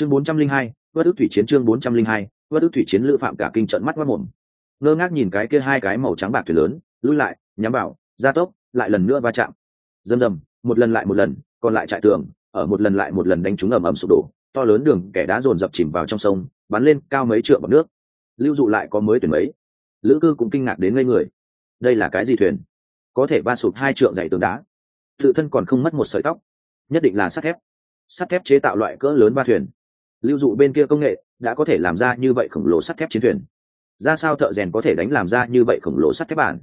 chương bốn trăm linh hai vất ức thủy chiến chương bốn trăm linh hai vất ức thủy chiến lữ phạm cả kinh trận mắt mất mồm. Ngơ ngác nhìn cái kia hai cái màu trắng bạc thuyền lớn, lui lại, nhắm vào, gia tốc, lại lần nữa va chạm. Rầm rầm, một lần lại một lần, còn lại trại tường, ở một lần lại một lần đánh trúng ầm ầm sụp đổ, to lớn đường kẻ đá dồn dập chìm vào trong sông, bắn lên cao mấy trượng bằng nước. Lưu dụ lại có mới tuyển mấy. Lữ cư cũng kinh ngạc đến ngây người. Đây là cái gì thuyền? Có thể va sụp hai trượng dày tường đá. Tự thân còn không mất một sợi tóc. Nhất định là sắt thép. Sắt thép chế tạo loại cỡ lớn ba thuyền lưu dụ bên kia công nghệ đã có thể làm ra như vậy khổng lồ sắt thép chiến thuyền. Ra sao thợ rèn có thể đánh làm ra như vậy khổng lồ sắt thép bản?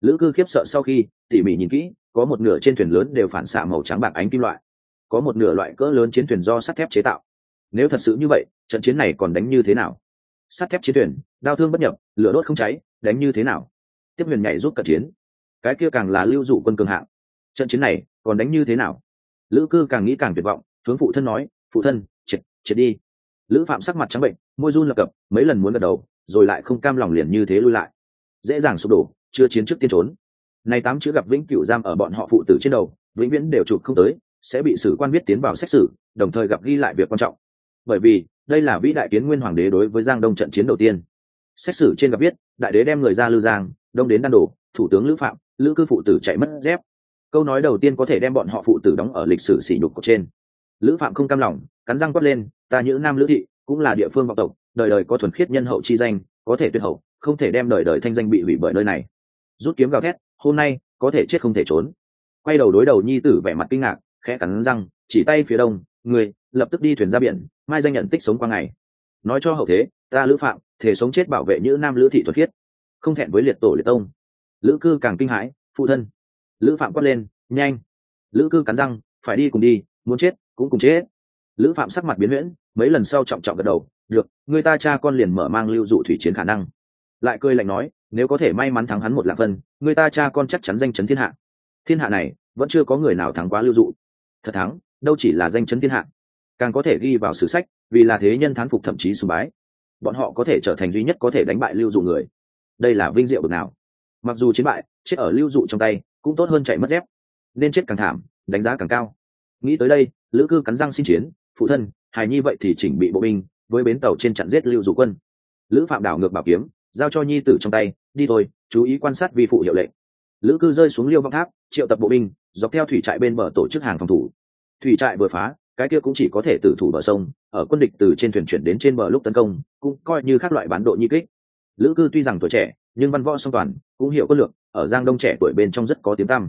Lữ cư khiếp sợ sau khi tỉ mỉ nhìn kỹ, có một nửa trên thuyền lớn đều phản xạ màu trắng bạc ánh kim loại, có một nửa loại cỡ lớn chiến thuyền do sắt thép chế tạo. Nếu thật sự như vậy, trận chiến này còn đánh như thế nào? Sắt thép chiến thuyền, đau thương bất nhập, lửa đốt không cháy, đánh như thế nào? Tiếp huyền nhảy rút cận chiến. Cái kia càng là lưu dụ quân cường hạng. Trận chiến này còn đánh như thế nào? Lữ cư càng nghĩ càng tuyệt vọng, hướng phụ thân nói, phụ thân triệt đi. Lữ phạm sắc mặt trắng bệnh, môi run lập cập, mấy lần muốn gật đầu, rồi lại không cam lòng liền như thế lui lại. Dễ dàng sụp đổ, chưa chiến trước tiên trốn. Nay tám chữ gặp vĩnh cửu giam ở bọn họ phụ tử trên đầu, vĩnh viễn đều chụp không tới, sẽ bị sử quan viết tiến vào xét xử, đồng thời gặp ghi lại việc quan trọng. Bởi vì, đây là vĩ đại kiến nguyên hoàng đế đối với giang đông trận chiến đầu tiên. Xét xử trên gặp viết đại đế đem người ra lư giang, đông đến đan đổ, thủ tướng lữ phạm, lữ cư phụ tử chạy mất dép. Câu nói đầu tiên có thể đem bọn họ phụ tử đóng ở lịch sử sỉ nhục của trên lữ phạm không cam lòng, cắn răng quát lên, ta nhữ nam lữ thị cũng là địa phương vọng tộc, đời đời có thuần khiết nhân hậu chi danh, có thể tuyệt hậu, không thể đem đời đời thanh danh bị hủy bởi nơi này. Rút kiếm gào thét, hôm nay, có thể chết không thể trốn. Quay đầu đối đầu nhi tử vẻ mặt kinh ngạc, khẽ cắn răng, chỉ tay phía đông người lập tức đi thuyền ra biển, mai danh nhận tích sống qua ngày. Nói cho hậu thế, ta lữ phạm, thể sống chết bảo vệ như nam lữ thị thuật khiết, không thẹn với liệt tổ liệt tông. Lữ cư càng kinh hãi, phụ thân. Lữ phạm quát lên, nhanh. Lữ cư cắn răng, phải đi cùng đi, muốn chết cũng cùng chết. Lữ phạm sắc mặt biến huyễn, mấy lần sau trọng trọng gật đầu, được, người ta cha con liền mở mang lưu dụ thủy chiến khả năng. Lại cười lạnh nói, nếu có thể may mắn thắng hắn một lạc vân, người ta cha con chắc chắn danh chấn thiên hạ. Thiên hạ này, vẫn chưa có người nào thắng quá lưu dụ. Thật thắng, đâu chỉ là danh chấn thiên hạ. Càng có thể ghi vào sử sách, vì là thế nhân thán phục thậm chí sùng bái. Bọn họ có thể trở thành duy nhất có thể đánh bại lưu dụ người. Đây là vinh diệu bực nào. Mặc dù chiến bại, chết ở lưu dụ trong tay, cũng tốt hơn chạy mất dép. Nên chết càng thảm, đánh giá càng cao. Nghĩ tới đây lữ cư cắn răng xin chiến, phụ thân, hài nhi vậy thì chỉnh bị bộ binh, với bến tàu trên chặn giết lưu dụ quân. Lữ phạm đảo ngược bảo kiếm, giao cho nhi tử trong tay, đi thôi, chú ý quan sát vi phụ hiệu lệnh. Lữ cư rơi xuống liêu vọng tháp, triệu tập bộ binh, dọc theo thủy trại bên bờ tổ chức hàng phòng thủ. Thủy trại vừa phá, cái kia cũng chỉ có thể tử thủ bờ sông, ở quân địch từ trên thuyền chuyển đến trên bờ lúc tấn công, cũng coi như các loại bán độ nhi kích. Lữ cư tuy rằng tuổi trẻ, nhưng văn võ song toàn, cũng hiểu quân lược, ở giang đông trẻ tuổi bên trong rất có tiếng tăm.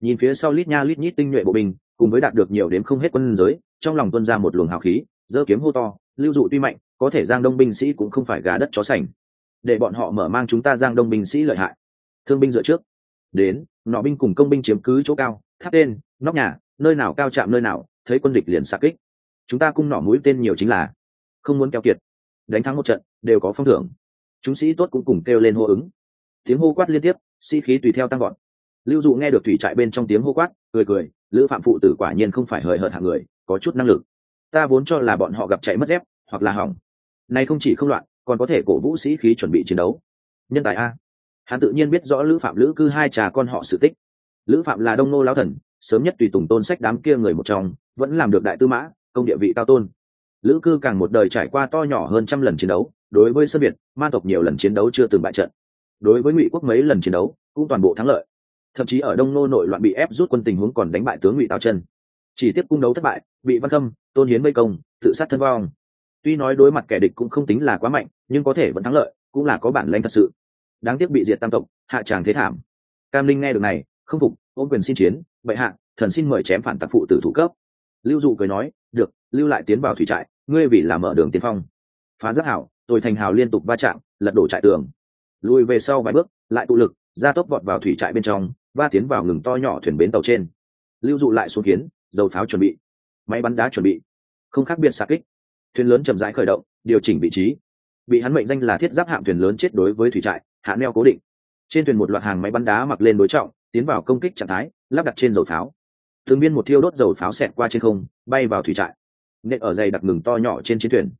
Nhìn phía sau lít nha lít nhít tinh nhuệ bộ binh cùng với đạt được nhiều đến không hết quân giới, trong lòng tuân ra một luồng hào khí dơ kiếm hô to, lưu dụ tuy mạnh, có thể giang đông binh sĩ cũng không phải gà đất chó sành. Để bọn họ mở mang chúng ta giang đông binh sĩ lợi hại. Thương binh dựa trước. Đến, nọ binh cùng công binh chiếm cứ chỗ cao, tháp tên, nóc nhà, nơi nào cao chạm nơi nào, thấy quân địch liền xa kích. Chúng ta cung nỏ mũi tên nhiều chính là không muốn keo kiệt. Đánh thắng một trận, đều có phong thưởng. Chúng sĩ tốt cũng cùng kêu lên hô ứng. Tiếng hô quát liên tiếp, sĩ khí tùy theo tăng gọn lưu dụ nghe được thủy trại bên trong tiếng hô quát, cười cười lữ phạm phụ tử quả nhiên không phải hời hợt hạng người, có chút năng lực. Ta vốn cho là bọn họ gặp chạy mất dép, hoặc là hỏng. Nay không chỉ không loạn, còn có thể cổ vũ sĩ khí chuẩn bị chiến đấu. Nhân tài a. Hắn tự nhiên biết rõ lữ phạm lữ cư hai trà con họ sự tích. Lữ phạm là đông nô lao thần, sớm nhất tùy tùng tôn sách đám kia người một trong, vẫn làm được đại tư mã, công địa vị cao tôn. Lữ cư càng một đời trải qua to nhỏ hơn trăm lần chiến đấu, đối với sơn việt ma tộc nhiều lần chiến đấu chưa từng bại trận. Đối với ngụy quốc mấy lần chiến đấu, cũng toàn bộ thắng lợi thậm chí ở đông nô nội loạn bị ép rút quân tình huống còn đánh bại tướng ngụy tào chân chỉ tiếp cung đấu thất bại bị văn khâm tôn hiến mây công tự sát thân vong tuy nói đối mặt kẻ địch cũng không tính là quá mạnh nhưng có thể vẫn thắng lợi cũng là có bản lanh thật sự đáng tiếc bị diệt tam tộc hạ tràng thế thảm cam linh nghe được này không phục ôm quyền xin chiến bệ hạ thần xin mời chém phản tặc phụ tử thủ cấp lưu dụ cười nói được lưu lại tiến vào thủy trại ngươi vì làm mở đường tiên phong phá giáp hảo tôi thành hào liên tục va chạm lật đổ trại tường lùi về sau vài bước lại tụ lực ra tốc vọt vào thủy trại bên trong va tiến vào ngừng to nhỏ thuyền bến tàu trên. Lưu dụ lại xuống kiến, dầu pháo chuẩn bị. Máy bắn đá chuẩn bị. Không khác biệt xa kích. Thuyền lớn chậm rãi khởi động, điều chỉnh vị trí. Bị hắn mệnh danh là thiết giáp hạm thuyền lớn chết đối với thủy trại, hạ neo cố định. Trên thuyền một loạt hàng máy bắn đá mặc lên đối trọng, tiến vào công kích trạng thái, lắp đặt trên dầu pháo. Thường biên một thiêu đốt dầu pháo xẹt qua trên không, bay vào thủy trại. Nện ở dày đặc ngừng to nhỏ trên chiến thuyền.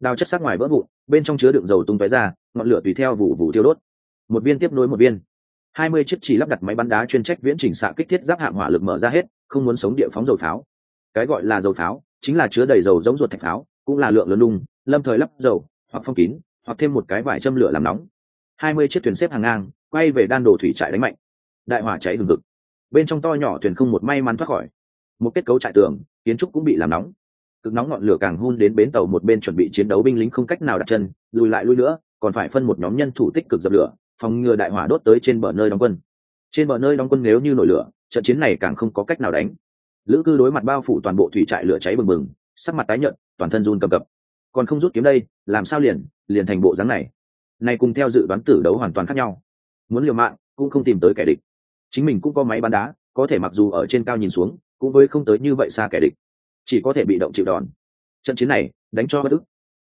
Đào chất sắc ngoài vỡ vụn, bên trong chứa đựng dầu tung tóe ra, ngọn lửa tùy theo vụ vụ thiêu đốt. Một viên tiếp nối một viên hai mươi chiếc chỉ lắp đặt máy bắn đá chuyên trách viễn chỉnh xạ kích thiết giáp hạng hỏa lực mở ra hết, không muốn sống địa phóng dầu pháo. Cái gọi là dầu pháo, chính là chứa đầy dầu giống ruột thạch pháo, cũng là lượng lớn lung lâm thời lắp dầu, hoặc phong kín, hoặc thêm một cái vải châm lửa làm nóng. Hai mươi chiếc thuyền xếp hàng ngang, quay về đan đồ thủy trại đánh mạnh. Đại hỏa cháy hừng hực bên trong to nhỏ thuyền không một may mắn thoát khỏi. Một kết cấu trại tường, kiến trúc cũng bị làm nóng. Cực nóng ngọn lửa càng hun đến bến tàu một bên chuẩn bị chiến đấu binh lính không cách nào đặt chân, lùi lại lui nữa, còn phải phân một nhóm nhân thủ tích cực dập lửa phòng ngừa đại hỏa đốt tới trên bờ nơi đóng quân. Trên bờ nơi đóng quân nếu như nổi lửa, trận chiến này càng không có cách nào đánh. Lữ cư đối mặt bao phủ toàn bộ thủy trại lửa cháy bừng bừng, sắc mặt tái nhợt, toàn thân run cầm cập. Còn không rút kiếm đây, làm sao liền liền thành bộ dáng này? Này cùng theo dự đoán tử đấu hoàn toàn khác nhau. Muốn liều mạng, cũng không tìm tới kẻ địch. Chính mình cũng có máy bắn đá, có thể mặc dù ở trên cao nhìn xuống, cũng với không tới như vậy xa kẻ địch. Chỉ có thể bị động chịu đòn. Trận chiến này, đánh cho bất ức.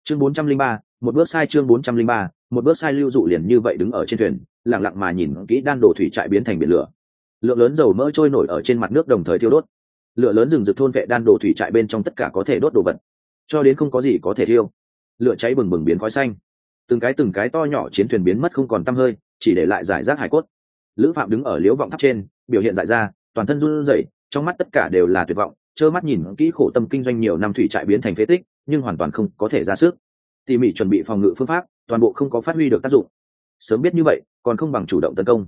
Chương bốn trăm linh ba, một bước sai chương bốn trăm linh ba một bước sai lưu dụ liền như vậy đứng ở trên thuyền, lặng lặng mà nhìn kỹ đan đồ thủy trại biến thành biển lửa. Lượng lớn dầu mỡ trôi nổi ở trên mặt nước đồng thời thiêu đốt. Lửa lớn rừng rực thôn vệ đan đồ thủy trại bên trong tất cả có thể đốt đồ vật. Cho đến không có gì có thể thiêu. Lửa cháy bừng bừng biến khói xanh. Từng cái từng cái to nhỏ chiến thuyền biến mất không còn tăm hơi, chỉ để lại giải rác hải cốt. Lữ phạm đứng ở liếu vọng tháp trên, biểu hiện dại ra, toàn thân run rẩy, trong mắt tất cả đều là tuyệt vọng, trơ mắt nhìn kỹ khổ tâm kinh doanh nhiều năm thủy trại biến thành phế tích, nhưng hoàn toàn không có thể ra sức tỉ mỉ chuẩn bị phòng ngự phương pháp, toàn bộ không có phát huy được tác dụng. Sớm biết như vậy, còn không bằng chủ động tấn công.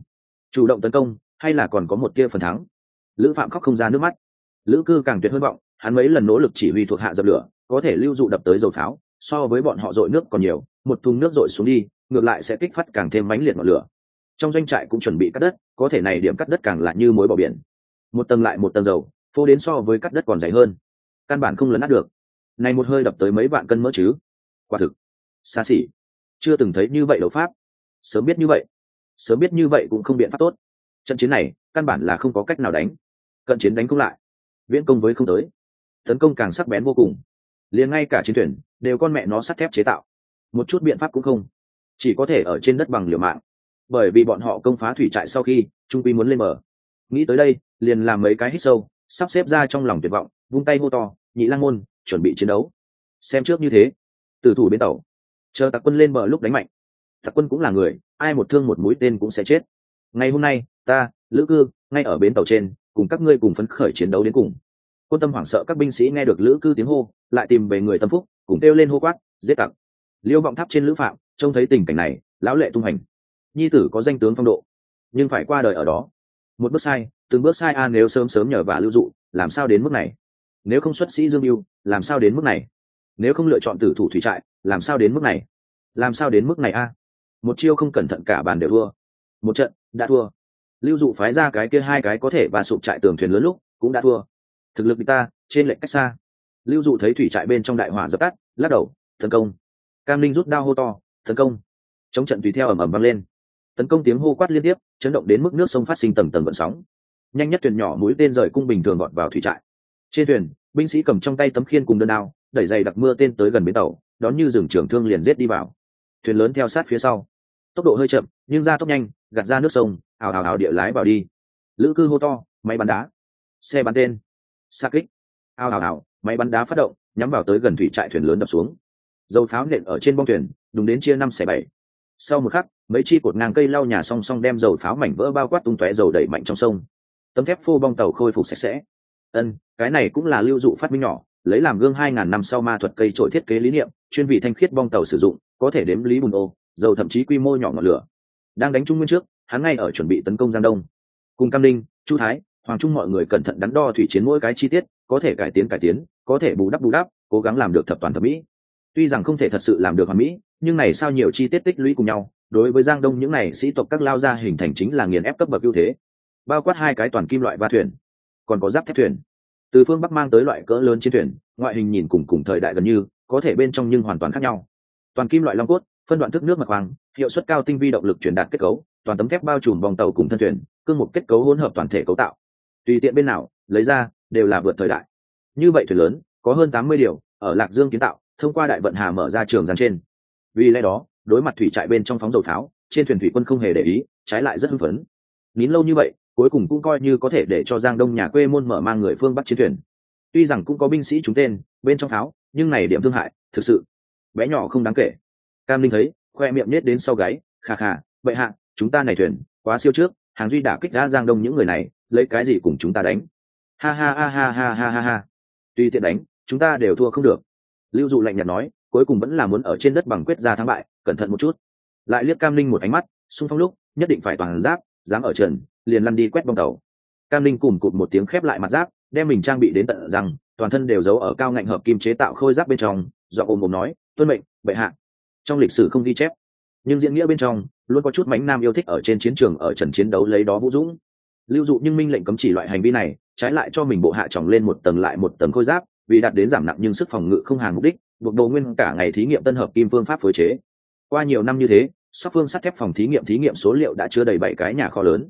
Chủ động tấn công, hay là còn có một tia phần thắng? Lữ phạm khóc không ra nước mắt. Lữ cư càng tuyệt hơn vọng, hắn mấy lần nỗ lực chỉ huy thuộc hạ dập lửa, có thể lưu dụ đập tới dầu pháo, so với bọn họ dội nước còn nhiều, một thùng nước dội xuống đi, ngược lại sẽ kích phát càng thêm mãnh liệt ngọn lửa. Trong doanh trại cũng chuẩn bị cắt đất, có thể này điểm cắt đất càng lại như mối bỏ biển. Một tầng lại một tầng dầu, phô đến so với cắt đất còn dày hơn. Căn bản không lấn át được. Này một hơi đập tới mấy vạn cân mỡ chứ? Quả thực, xa xỉ. Chưa từng thấy như vậy đấu pháp. Sớm biết như vậy. Sớm biết như vậy cũng không biện pháp tốt. Trận chiến này, căn bản là không có cách nào đánh. Cận chiến đánh cũng lại. Viễn công với không tới. Tấn công càng sắc bén vô cùng. Liền ngay cả chiến thuyền, đều con mẹ nó sắt thép chế tạo. Một chút biện pháp cũng không. Chỉ có thể ở trên đất bằng liều mạng. Bởi vì bọn họ công phá thủy trại sau khi, trung quy muốn lên mở nghĩ tới đây, liền làm mấy cái hít sâu, sắp xếp ra trong lòng tuyệt vọng, vung tay hô to, nhị lang môn, chuẩn bị chiến đấu. Xem trước như thế từ thủ bến tàu. Chờ tặc quân lên bờ lúc đánh mạnh. Tặc quân cũng là người, ai một thương một mũi tên cũng sẽ chết. Ngày hôm nay, ta, lữ cư, ngay ở bến tàu trên, cùng các ngươi cùng phấn khởi chiến đấu đến cùng. Quân tâm hoảng sợ các binh sĩ nghe được lữ cư tiếng hô, lại tìm về người tâm phúc, cùng kêu lên hô quát, giết tặc. Liêu vọng tháp trên lữ phạm, trông thấy tình cảnh này, lão lệ tung hành. Nhi tử có danh tướng phong độ, nhưng phải qua đời ở đó. Một bước sai, từng bước sai a, nếu sớm sớm nhờ và lưu dụ, làm sao đến mức này? Nếu không xuất sĩ dương mưu làm sao đến mức này? Nếu không lựa chọn tử thủ thủy trại, làm sao đến mức này? Làm sao đến mức này a? Một chiêu không cẩn thận cả bàn đều thua. Một trận, đã thua. Lưu dụ phái ra cái kia hai cái có thể và sụp trại tường thuyền lớn lúc, cũng đã thua. Thực lực ta, trên lệnh cách xa. Lưu dụ thấy thủy trại bên trong đại hỏa dập tắt, lắc đầu, tấn công. Cam linh rút đao hô to, tấn công. Chống trận tùy theo ầm ầm vang lên. Tấn công tiếng hô quát liên tiếp, chấn động đến mức nước sông phát sinh tầng tầng vận sóng. Nhanh nhất thuyền nhỏ mũi tên rời cung bình thường gọn vào thủy trại. Trên thuyền, binh sĩ cầm trong tay tấm khiên cùng đơn đao đẩy dày đặc mưa tên tới gần bến tàu, đón như rừng trưởng thương liền giết đi vào. Thuyền lớn theo sát phía sau. Tốc độ hơi chậm, nhưng ra tốc nhanh, gạt ra nước sông, ào ào ào địa lái vào đi. Lữ cư hô to, máy bắn đá. Xe bắn tên. Xa kích. Ào ào ào, máy bắn đá phát động, nhắm vào tới gần thủy trại thuyền lớn đập xuống. Dầu pháo nện ở trên bong thuyền đúng đến chia năm xẻ bảy. Sau một khắc, mấy chi cột ngang cây lau nhà song song đem dầu pháo mảnh vỡ bao quát tung tóe dầu đẩy mạnh trong sông. Tấm thép phô bong tàu khôi phục sạch sẽ. Ân, cái này cũng là lưu dụ phát minh nhỏ lấy làm gương hai ngàn năm sau ma thuật cây trội thiết kế lý niệm, chuyên vị thanh khiết bong tàu sử dụng, có thể đếm lý bùn ô, dầu thậm chí quy mô nhỏ ngọn lửa. Đang đánh trung nguyên trước, hắn ngay ở chuẩn bị tấn công giang đông. Cùng cam linh chu thái, hoàng trung mọi người cẩn thận đắn đo thủy chiến mỗi cái chi tiết, có thể cải tiến cải tiến, có thể bù đắp bù đắp, cố gắng làm được thập toàn thẩm mỹ. Tuy rằng không thể thật sự làm được hoàn mỹ, nhưng này sao nhiều chi tiết tích lũy cùng nhau, đối với giang đông những này sĩ tộc các lao ra hình thành chính là nghiền ép cấp bậc ưu thế. Bao quát hai cái toàn kim loại ba thuyền, còn có giáp thép thuyền từ phương bắc mang tới loại cỡ lớn chiến thuyền, ngoại hình nhìn cùng cùng thời đại gần như, có thể bên trong nhưng hoàn toàn khác nhau. Toàn kim loại long cốt, phân đoạn thức nước mặt hoàng hiệu suất cao tinh vi động lực truyền đạt kết cấu, toàn tấm thép bao trùm vòng tàu cùng thân thuyền, cương một kết cấu hỗn hợp toàn thể cấu tạo. Tùy tiện bên nào, lấy ra, đều là vượt thời đại. Như vậy thuyền lớn, có hơn tám mươi điều, ở lạc dương kiến tạo, thông qua đại vận hà mở ra trường giang trên. Vì lẽ đó, đối mặt thủy trại bên trong phóng dầu pháo, trên thuyền thủy quân không hề để ý, trái lại rất hưng phấn. Nín lâu như vậy cuối cùng cũng coi như có thể để cho giang đông nhà quê môn mở mang người phương bắc chiến thuyền. Tuy rằng cũng có binh sĩ trúng tên, bên trong pháo, nhưng này điểm thương hại, thực sự bé nhỏ không đáng kể. Cam linh thấy, khoe miệng nết đến sau gáy khà khà bệ hạ, chúng ta này thuyền, quá siêu trước, hàng duy đả kích đã giang đông những người này, lấy cái gì cùng chúng ta đánh? Ha ha ha ha ha ha ha ha. Tuy tiện đánh, chúng ta đều thua không được. Lưu dụ lạnh nhạt nói, cuối cùng vẫn là muốn ở trên đất bằng quyết ra thắng bại, cẩn thận một chút. Lại liếc cam linh một ánh mắt xung phong lúc, nhất định phải toàn giáp dám ở trần, liền lăn đi quét bong tàu. Cam linh cùng cụt một tiếng khép lại mặt giáp, đem mình trang bị đến tận rằng toàn thân đều giấu ở cao ngạnh hợp kim chế tạo khôi giáp bên trong do ôm ôm nói, tuân mệnh, bệ hạ. Trong lịch sử không ghi chép, nhưng diễn nghĩa bên trong, luôn có chút mánh nam yêu thích ở trên chiến trường ở trần chiến đấu lấy đó vũ dũng. Lưu dụ nhưng minh lệnh cấm chỉ loại hành vi này, trái lại cho mình bộ hạ tròng lên một tầng lại một tầng khôi giáp, vì đạt đến giảm nặng nhưng sức phòng ngự không hàng mục đích, buộc đồ nguyên cả ngày thí nghiệm tân hợp kim phương pháp phối chế. Qua nhiều năm như thế sóc phương sắt thép phòng thí nghiệm thí nghiệm số liệu đã chứa đầy bảy cái nhà kho lớn.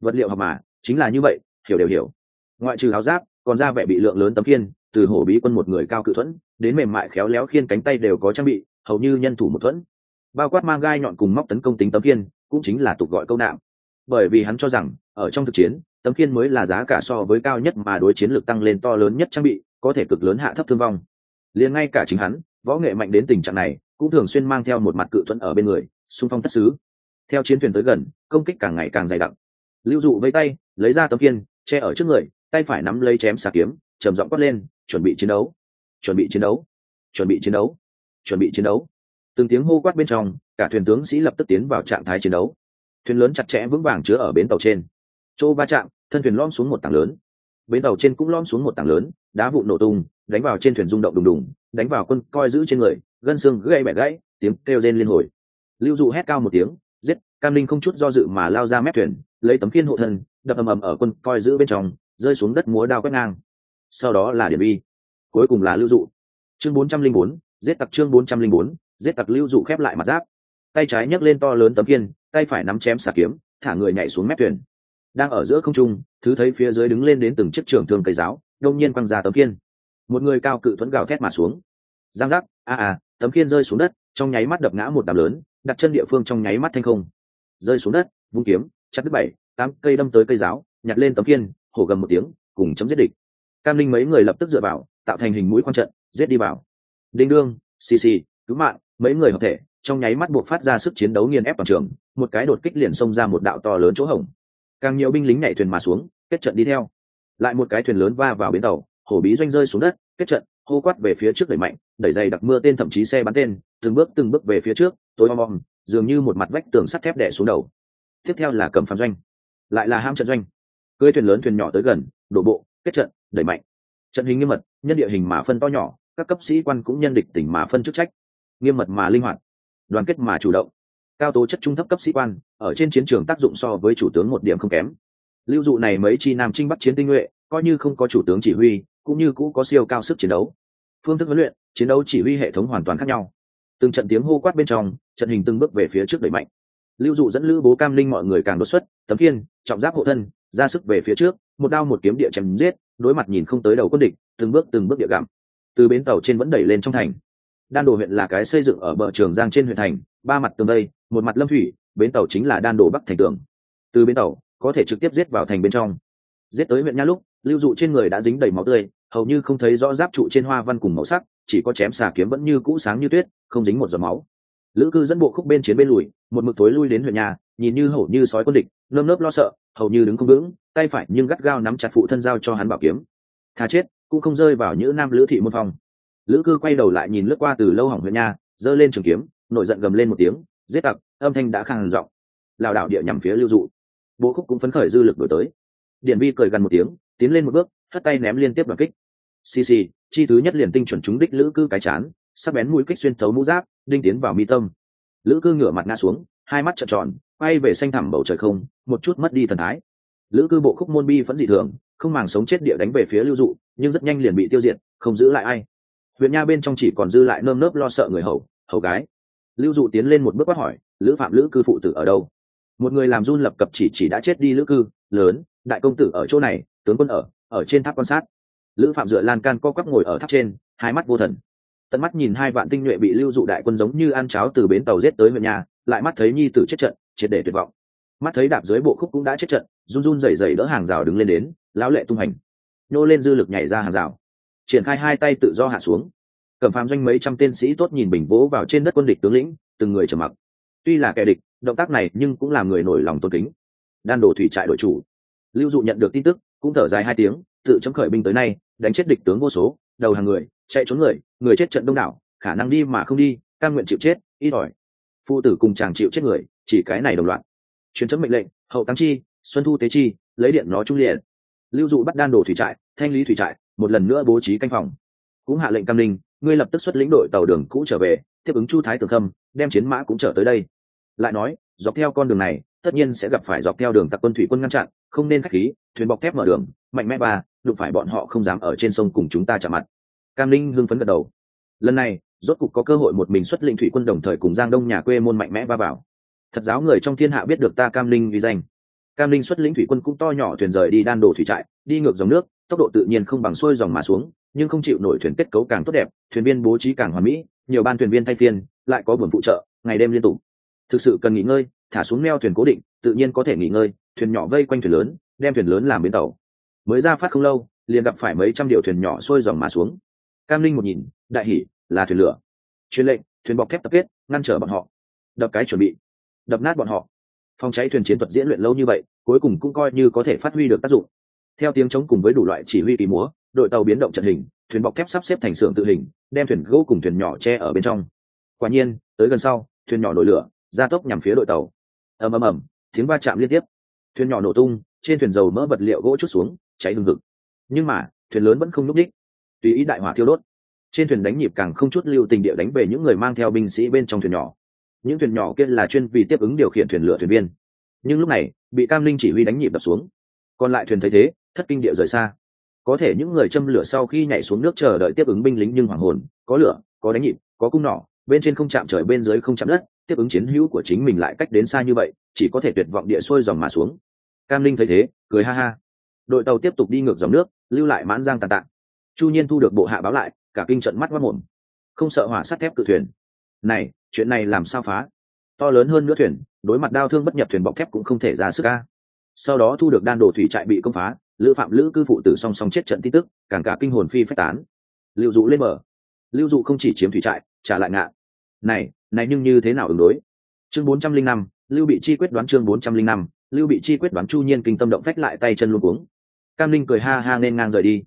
Vật liệu học mà, chính là như vậy, hiểu đều hiểu. Ngoại trừ áo giáp, còn ra vẻ bị lượng lớn tấm khiên, từ hổ bí quân một người cao cự thuẫn, đến mềm mại khéo léo khiên cánh tay đều có trang bị, hầu như nhân thủ một thuẫn. Bao quát mang gai nhọn cùng móc tấn công tính tấm khiên, cũng chính là tục gọi câu nạm. Bởi vì hắn cho rằng, ở trong thực chiến, tấm khiên mới là giá cả so với cao nhất mà đối chiến lực tăng lên to lớn nhất trang bị, có thể cực lớn hạ thấp thương vong. Liền ngay cả chính hắn, võ nghệ mạnh đến tình trạng này, cũng thường xuyên mang theo một mặt cự thuẫn ở bên người xung phong tất xứ. Theo chiến thuyền tới gần, công kích càng ngày càng dày đặc. Lưu dụ vây tay, lấy ra tấm kiên, che ở trước người, tay phải nắm lấy chém xà kiếm, trầm giọng quát lên, chuẩn bị chiến đấu, chuẩn bị chiến đấu, chuẩn bị chiến đấu, chuẩn bị chiến đấu. Từng tiếng hô quát bên trong, cả thuyền tướng sĩ lập tức tiến vào trạng thái chiến đấu. Thuyền lớn chặt chẽ vững vàng chứa ở bến tàu trên. Chỗ va chạm, thân thuyền lom xuống một tảng lớn. Bến tàu trên cũng lom xuống một tảng lớn, đá vụ nổ tung, đánh vào trên thuyền rung động đùng đùng, đánh vào quân coi giữ trên người, gân xương gãy bẻ gãy, tiếng kêu rên liên hồi lưu dụ hét cao một tiếng, giết, cam linh không chút do dự mà lao ra mép thuyền, lấy tấm khiên hộ thân, đập ầm ầm ở quân coi giữ bên trong, rơi xuống đất múa đao quét ngang. Sau đó là điểm bi cuối cùng là lưu dụ. Chương bốn trăm linh bốn, giết tặc chương bốn trăm linh bốn, giết tặc lưu dụ khép lại mặt giáp. Tay trái nhấc lên to lớn tấm kiên tay phải nắm chém xà kiếm, thả người nhảy xuống mép thuyền. Đang ở giữa không trung, thứ thấy phía dưới đứng lên đến từng chiếc trường thương cây giáo, đông nhiên quăng ra tấm kiên một người cao cự thuẫn gào thét mà xuống. Giang giác, a a, tấm kiên rơi xuống đất, trong nháy mắt đập ngã một đám lớn đặt chân địa phương trong nháy mắt thanh không. Rơi xuống đất, vung kiếm, chặt đứt bảy, tám, cây đâm tới cây giáo, nhặt lên tấm kiên hổ gầm một tiếng, cùng chấm giết địch. Cam linh mấy người lập tức dựa vào, tạo thành hình mũi quan trận, giết đi vào. Đinh đương, xì xì, cứu mạng, mấy người hợp thể, trong nháy mắt buộc phát ra sức chiến đấu nghiền ép toàn trường, một cái đột kích liền xông ra một đạo to lớn chỗ hổng. Càng nhiều binh lính nhảy thuyền mà xuống, kết trận đi theo. Lại một cái thuyền lớn va vào bến tàu, hổ bí doanh rơi xuống đất, kết trận, hô quát về phía trước đẩy mạnh, đẩy dày đặc mưa tên thậm chí xe bắn tên từng bước từng bước về phía trước tối om om dường như một mặt vách tường sắt thép đẻ xuống đầu. Tiếp theo là cầm phán doanh, lại là ham trận doanh. Cưới thuyền lớn thuyền nhỏ tới gần, đổ bộ, kết trận, đẩy mạnh. Trận hình nghiêm mật, nhân địa hình mà phân to nhỏ, các cấp sĩ quan cũng nhân địch tỉnh mà phân chức trách. Nghiêm mật mà linh hoạt, đoàn kết mà chủ động. Cao tố chất trung thấp cấp sĩ quan, ở trên chiến trường tác dụng so với chủ tướng một điểm không kém. Lưu dụ này mấy chi nam trinh bắc chiến tinh nhuệ, coi như không có chủ tướng chỉ huy, cũng như cũ có siêu cao sức chiến đấu. Phương thức huấn luyện, chiến đấu chỉ huy hệ thống hoàn toàn khác nhau từng trận tiếng hô quát bên trong, trận hình từng bước về phía trước đẩy mạnh. Lưu dụ dẫn lữ bố cam linh mọi người càng đột xuất, tấm kiên trọng giáp hộ thân, ra sức về phía trước, một đao một kiếm địa chém giết, đối mặt nhìn không tới đầu quân địch, từng bước từng bước địa gặm. Từ bến tàu trên vẫn đẩy lên trong thành. Đan đồ huyện là cái xây dựng ở bờ trường giang trên huyện thành, ba mặt tường đây, một mặt lâm thủy, bến tàu chính là đan đồ bắc thành tường. Từ bến tàu, có thể trực tiếp giết vào thành bên trong. Giết tới huyện nha lúc, lưu dụ trên người đã dính đầy máu tươi hầu như không thấy rõ giáp trụ trên hoa văn cùng màu sắc, chỉ có chém xà kiếm vẫn như cũ sáng như tuyết, không dính một giọt máu. Lữ cư dẫn bộ khúc bên chiến bên lùi, một mực tối lui đến huyện nhà, nhìn như hổ như sói quân địch lơm lớp lo sợ, hầu như đứng không vững, tay phải nhưng gắt gao nắm chặt phụ thân giao cho hắn bảo kiếm. Thà chết, cũng không rơi vào những nam lữ thị môn phong lữ cư quay đầu lại nhìn lướt qua từ lâu hỏng huyện nhà, giơ lên trường kiếm, nổi giận gầm lên một tiếng, giết tặc, âm thanh đã khang giọng. Lảo đảo địa nhằm phía lưu dụ. Bộ khúc cũng phấn khởi dư lực đổi tới. Điển vi cười gần một tiếng, tiến lên một bước hất tay ném liên tiếp đoàn kích. Xì xì, chi thứ nhất liền tinh chuẩn trúng đích lữ cư cái chán, sắc bén mũi kích xuyên thấu mũ giáp, đinh tiến vào mi tâm. Lữ cư ngửa mặt ngã xuống, hai mắt trợn tròn, quay về xanh thẳm bầu trời không, một chút mất đi thần thái. Lữ cư bộ khúc môn bi vẫn dị thường, không màng sống chết địa đánh về phía lưu dụ, nhưng rất nhanh liền bị tiêu diệt, không giữ lại ai. Huyện nha bên trong chỉ còn dư lại nơm nớp lo sợ người hầu hầu gái. Lưu dụ tiến lên một bước quát hỏi, lữ phạm, lữ cư phụ tử ở đâu? Một người làm run lập cập chỉ chỉ đã chết đi lữ cư, lớn, đại công tử ở chỗ này, tướng quân ở ở trên tháp quan sát. Lữ phạm dựa lan can co quắp ngồi ở tháp trên, hai mắt vô thần. Tận mắt nhìn hai vạn tinh nhuệ bị lưu dụ đại quân giống như ăn cháo từ bến tàu giết tới huyện nhà, lại mắt thấy nhi tử chết trận, triệt để tuyệt vọng. Mắt thấy đạp dưới bộ khúc cũng đã chết trận, run run rẩy rẩy đỡ hàng rào đứng lên đến, lão lệ tung hành. Nô lên dư lực nhảy ra hàng rào. Triển khai hai tay tự do hạ xuống. Cầm phàm doanh mấy trăm tên sĩ tốt nhìn bình vỗ vào trên đất quân địch tướng lĩnh, từng người trầm mặc. Tuy là kẻ địch, động tác này nhưng cũng làm người nổi lòng tôn kính. Đan đổ thủy trại đội chủ. Lưu dụ nhận được tin tức cũng thở dài hai tiếng, tự chấm khởi binh tới nay, đánh chết địch tướng vô số, đầu hàng người, chạy trốn người người chết trận đông đảo, khả năng đi mà không đi, cam nguyện chịu chết, ít ỏi. Phụ tử cùng chàng chịu chết người, chỉ cái này đồng loạn. truyền chấm mệnh lệnh, hậu tăng chi, xuân thu tế chi, lấy điện nó trung liệt. Lưu dụ bắt đan đồ thủy trại, thanh lý thủy trại, một lần nữa bố trí canh phòng. Cũng hạ lệnh cam linh ngươi lập tức xuất lĩnh đội tàu đường cũ trở về, tiếp ứng chu thái tường khâm, đem chiến mã cũng trở tới đây. Lại nói, dọc theo con đường này tất nhiên sẽ gặp phải dọc theo đường tặc quân thủy quân ngăn chặn, không nên khách khí, thuyền bọc thép mở đường, mạnh mẽ ba, đụng phải bọn họ không dám ở trên sông cùng chúng ta chạm mặt. Cam linh hưng phấn gật đầu. Lần này, rốt cục có cơ hội một mình xuất lĩnh thủy quân đồng thời cùng giang đông nhà quê môn mạnh mẽ va vào. Thật giáo người trong thiên hạ biết được ta cam linh uy danh. Cam linh xuất lĩnh thủy quân cũng to nhỏ thuyền rời đi đan đổ thủy trại, đi ngược dòng nước, tốc độ tự nhiên không bằng xuôi dòng mà xuống, nhưng không chịu nổi thuyền kết cấu càng tốt đẹp, thuyền viên bố trí càng hoàn mỹ, nhiều ban thuyền viên thay phiên, lại có buồn phụ trợ, ngày đêm liên tục. Thực sự cần nghỉ ngơi thả xuống neo thuyền cố định tự nhiên có thể nghỉ ngơi thuyền nhỏ vây quanh thuyền lớn đem thuyền lớn làm bến tàu. Mới ra phát không lâu liền gặp phải mấy trăm điều thuyền nhỏ xuôi dòng mà xuống. Cam linh một nhìn đại hỉ, là thuyền lửa. Truyền lệnh thuyền bọc thép tập kết ngăn trở bọn họ. Đập cái chuẩn bị. Đập nát bọn họ. Phòng cháy thuyền chiến thuật diễn luyện lâu như vậy cuối cùng cũng coi như có thể phát huy được tác dụng. Theo tiếng chống cùng với đủ loại chỉ huy kỳ múa đội tàu biến động trận hình thuyền bọc thép sắp xếp thành xưởng tự hình đem thuyền gỗ cùng thuyền nhỏ che ở bên trong. Quả nhiên tới gần sau thuyền nhỏ nổi lửa gia tốc nhằm phía đội tàu ầm ầm ầm, tiếng va chạm liên tiếp. Thuyền nhỏ nổ tung, trên thuyền dầu mỡ vật liệu gỗ chút xuống, cháy hừng hực. Nhưng mà, thuyền lớn vẫn không núp đích tùy ý đại hỏa thiêu đốt, trên thuyền đánh nhịp càng không chút lưu tình địa đánh về những người mang theo binh sĩ bên trong thuyền nhỏ. Những thuyền nhỏ kia là chuyên vì tiếp ứng điều khiển thuyền lửa thuyền viên. Nhưng lúc này, bị cam linh chỉ huy đánh nhịp đập xuống. Còn lại thuyền thấy thế, thất kinh địa rời xa. Có thể những người châm lửa sau khi nhảy xuống nước chờ đợi tiếp ứng binh lính nhưng hoàng hồn, có lửa, có đánh nhịp, có cung nỏ, bên trên không chạm trời, bên dưới không chạm đất tiếp ứng chiến hữu của chính mình lại cách đến xa như vậy, chỉ có thể tuyệt vọng địa sôi dòng mà xuống. Cam linh thấy thế, cười ha ha. Đội tàu tiếp tục đi ngược dòng nước, lưu lại mãn giang tàn tạng chu nhiên thu được bộ hạ báo lại, cả kinh trận mắt mất mồm. Không sợ hỏa sắt thép cự thuyền. Này, chuyện này làm sao phá? To lớn hơn nữa thuyền, đối mặt đau thương bất nhập thuyền bọc thép cũng không thể ra sức ca sau đó thu được đan đồ thủy trại bị công phá, lữ phạm lữ cư phụ tử song song chết trận tin tức, càng cả kinh hồn phi phách tán. Lưu dụ lên mở lưu dụ không chỉ chiếm thủy trại, trả lại ngạn này này nhưng như thế nào ứng đối? Chương bốn trăm linh năm, lưu bị chi quyết đoán chương bốn trăm linh năm, lưu bị chi quyết đoán chu nhiên kinh tâm động phách lại tay chân luôn cuống. Cam linh cười ha ha nên ngang rời đi.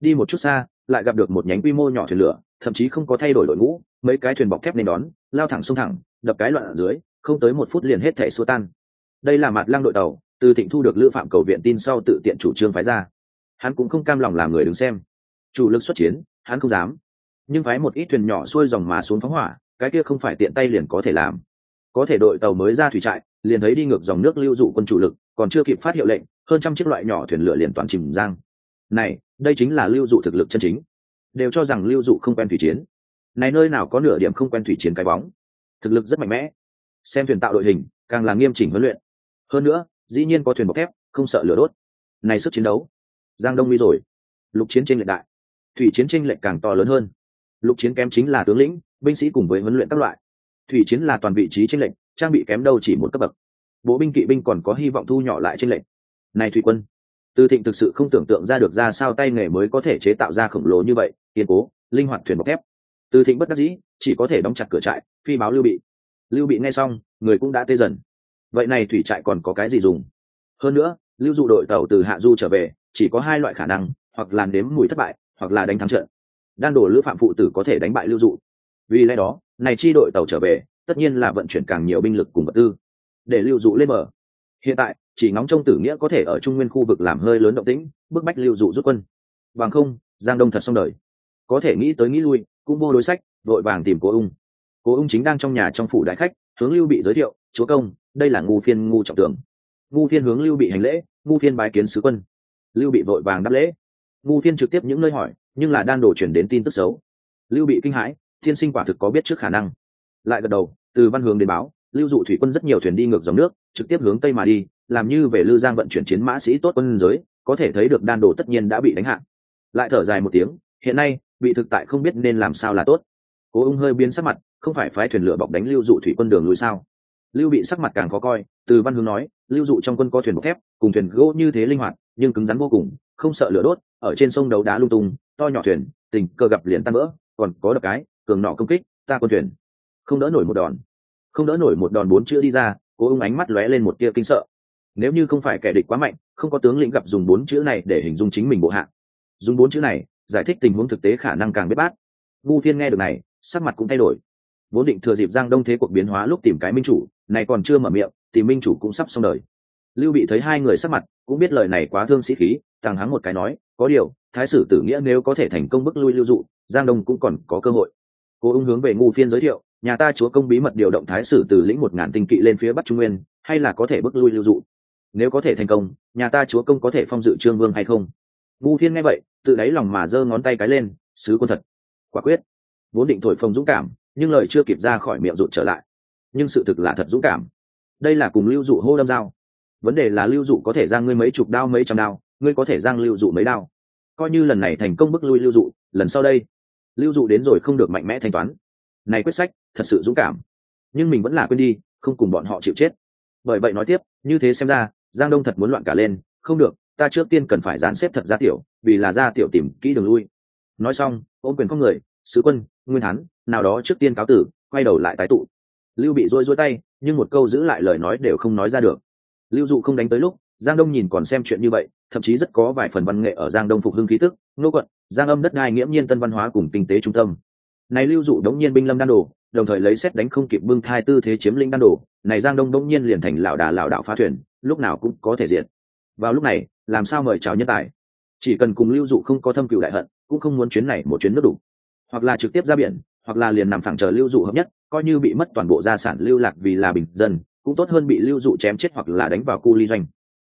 Đi một chút xa, lại gặp được một nhánh quy mô nhỏ thuyền lửa, thậm chí không có thay đổi đội ngũ, mấy cái thuyền bọc thép nên đón, lao thẳng sông thẳng, đập cái loạn ở dưới, không tới một phút liền hết thẻ xua tan. Đây là mặt lăng đội tàu, từ thịnh thu được lữ phạm cầu viện tin sau tự tiện chủ trương phái ra. Hắn cũng không cam lòng làm người đứng xem. Chủ lực xuất chiến, hắn không dám. Nhưng phái một ít thuyền nhỏ xuôi dòng mà xuống phóng hỏa cái kia không phải tiện tay liền có thể làm. Có thể đội tàu mới ra thủy trại, liền thấy đi ngược dòng nước lưu dụ quân chủ lực, còn chưa kịp phát hiệu lệnh, hơn trăm chiếc loại nhỏ thuyền lửa liền toàn chìm giang. Này, đây chính là lưu dụ thực lực chân chính. Đều cho rằng lưu dụ không quen thủy chiến. Này nơi nào có nửa điểm không quen thủy chiến cái bóng. Thực lực rất mạnh mẽ. Xem thuyền tạo đội hình, càng là nghiêm chỉnh huấn luyện. Hơn nữa, dĩ nhiên có thuyền bọc thép, không sợ lửa đốt. Này sức chiến đấu. Giang đông đi rồi. Lục chiến tranh lệch đại. Thủy chiến tranh lệch càng to lớn hơn. Lục chiến kém chính là tướng lĩnh binh sĩ cùng với huấn luyện các loại. Thủy chiến là toàn vị trí tranh lệnh trang bị kém đâu chỉ một cấp bậc. Bộ binh kỵ binh còn có hy vọng thu nhỏ lại tranh lệnh này thủy quân, từ thịnh thực sự không tưởng tượng ra được ra sao tay nghề mới có thể chế tạo ra khổng lồ như vậy, kiên cố, linh hoạt thuyền bọc thép. Từ thịnh bất đắc dĩ, chỉ có thể đóng chặt cửa trại, phi báo lưu bị. Lưu bị nghe xong, người cũng đã tê dần. Vậy này thủy trại còn có cái gì dùng? Hơn nữa, lưu dụ đội tàu từ hạ du trở về, chỉ có hai loại khả năng, hoặc là đếm mùi thất bại, hoặc là đánh thắng trận. Đan đổ lữ phạm phụ tử có thể đánh bại lưu dụ vì lẽ đó, này chi đội tàu trở về, tất nhiên là vận chuyển càng nhiều binh lực cùng vật tư. Để lưu dụ lên mở. hiện tại, chỉ ngóng trông tử nghĩa có thể ở trung nguyên khu vực làm hơi lớn động tĩnh, bức bách lưu dụ rút quân. Bằng không, giang đông thật xong đời. Có thể nghĩ tới nghĩ lui, cũng vô đối sách, vội vàng tìm cố ung. Cố ung chính đang trong nhà trong phủ đại khách, hướng lưu bị giới thiệu, chúa công, đây là ngu phiên ngu trọng tường. Ngu phiên hướng lưu bị hành lễ, ngu phiên bái kiến sứ quân. Lưu bị vội vàng đáp lễ. Ngu phiên trực tiếp những nơi hỏi, nhưng là đan đổ chuyển đến tin tức xấu. Lưu bị kinh hãi thiên sinh quả thực có biết trước khả năng. Lại gật đầu, từ văn hướng đến báo, lưu dụ thủy quân rất nhiều thuyền đi ngược dòng nước, trực tiếp hướng tây mà đi, làm như về lư giang vận chuyển chiến mã sĩ tốt quân giới, có thể thấy được đan đồ tất nhiên đã bị đánh hạ. Lại thở dài một tiếng, hiện nay, bị thực tại không biết nên làm sao là tốt. Cố ung hơi biến sắc mặt, không phải phái thuyền lửa bọc đánh lưu dụ thủy quân đường lùi sao? Lưu bị sắc mặt càng khó coi, từ văn hướng nói, lưu dụ trong quân có thuyền bọc thép, cùng thuyền gỗ như thế linh hoạt, nhưng cứng rắn vô cùng, không sợ lửa đốt, ở trên sông đấu đá lung tung, to nhỏ thuyền, tình cơ gặp liền tan vỡ, còn có đập cái cường nọ công kích, ta quân thuyền. Không đỡ nổi một đòn. Không đỡ nổi một đòn bốn chữ đi ra, cố ung ánh mắt lóe lên một tia kinh sợ. Nếu như không phải kẻ địch quá mạnh, không có tướng lĩnh gặp dùng bốn chữ này để hình dung chính mình bộ hạ. Dùng bốn chữ này, giải thích tình huống thực tế khả năng càng biết bát. Vu phiên nghe được này, sắc mặt cũng thay đổi. Vốn định thừa dịp giang đông thế cuộc biến hóa lúc tìm cái minh chủ, này còn chưa mở miệng, thì minh chủ cũng sắp xong đời. Lưu bị thấy hai người sắc mặt, cũng biết lời này quá thương sĩ khí, thằng hắng một cái nói, có điều, thái sử tử nghĩa nếu có thể thành công bức lui lưu dụ, giang đông cũng còn có cơ hội cô ung hướng về ngu phiên giới thiệu, nhà ta chúa công bí mật điều động thái sử từ lĩnh một ngàn tinh kỵ lên phía bắc trung nguyên, hay là có thể bức lui lưu dụ? Nếu có thể thành công, nhà ta chúa công có thể phong dự trương vương hay không? Ngu phiên nghe vậy tự đáy lòng mà giơ ngón tay cái lên, sứ quân thật, quả quyết. Vốn định thổi phồng dũng cảm, nhưng lời chưa kịp ra khỏi miệng rụt trở lại. Nhưng sự thực là thật dũng cảm. Đây là cùng lưu dụ hô đâm dao vấn đề là lưu dụ có thể giang ngươi mấy chục đao, mấy trăm đao, ngươi có thể giang lưu dụ mấy đao. Coi như lần này thành công bức lui lưu dụ, lần sau đây lưu dụ đến rồi không được mạnh mẽ thanh toán. Này quyết sách, thật sự dũng cảm. Nhưng mình vẫn là quên đi, không cùng bọn họ chịu chết. Bởi vậy nói tiếp, như thế xem ra, giang đông thật muốn loạn cả lên. Không được, ta trước tiên cần phải dán xếp thật ra tiểu, vì là ra tiểu tìm kỹ đường lui. Nói xong, ôm quyền con người, sứ quân, nguyên hán, nào đó trước tiên cáo tử, quay đầu lại tái tụ. Lưu bị rôi rôi tay, nhưng một câu giữ lại lời nói đều không nói ra được. Lưu dụ không đánh tới lúc, giang đông nhìn còn xem chuyện như vậy thậm chí rất có vài phần văn nghệ ở giang đông phục hưng khí tức, nô quận, giang âm đất đai nghiễm nhiên tân văn hóa cùng kinh tế trung tâm. Này lưu dụ đống nhiên binh lâm đan đồ, đồng thời lấy xét đánh không kịp bưng thai tư thế chiếm lĩnh đan đồ, này giang đông đống nhiên liền thành lão đà lão đạo phá thuyền, lúc nào cũng có thể diện vào lúc này, làm sao mời chào nhân tài? Chỉ cần cùng lưu dụ không có thâm cựu đại hận, cũng không muốn chuyến này một chuyến nước đủ. Hoặc là trực tiếp ra biển, hoặc là liền nằm phẳng chờ lưu dụ hợp nhất, coi như bị mất toàn bộ gia sản lưu lạc vì là bình dân, cũng tốt hơn bị lưu dụ chém chết hoặc là đánh vào cu ly doanh.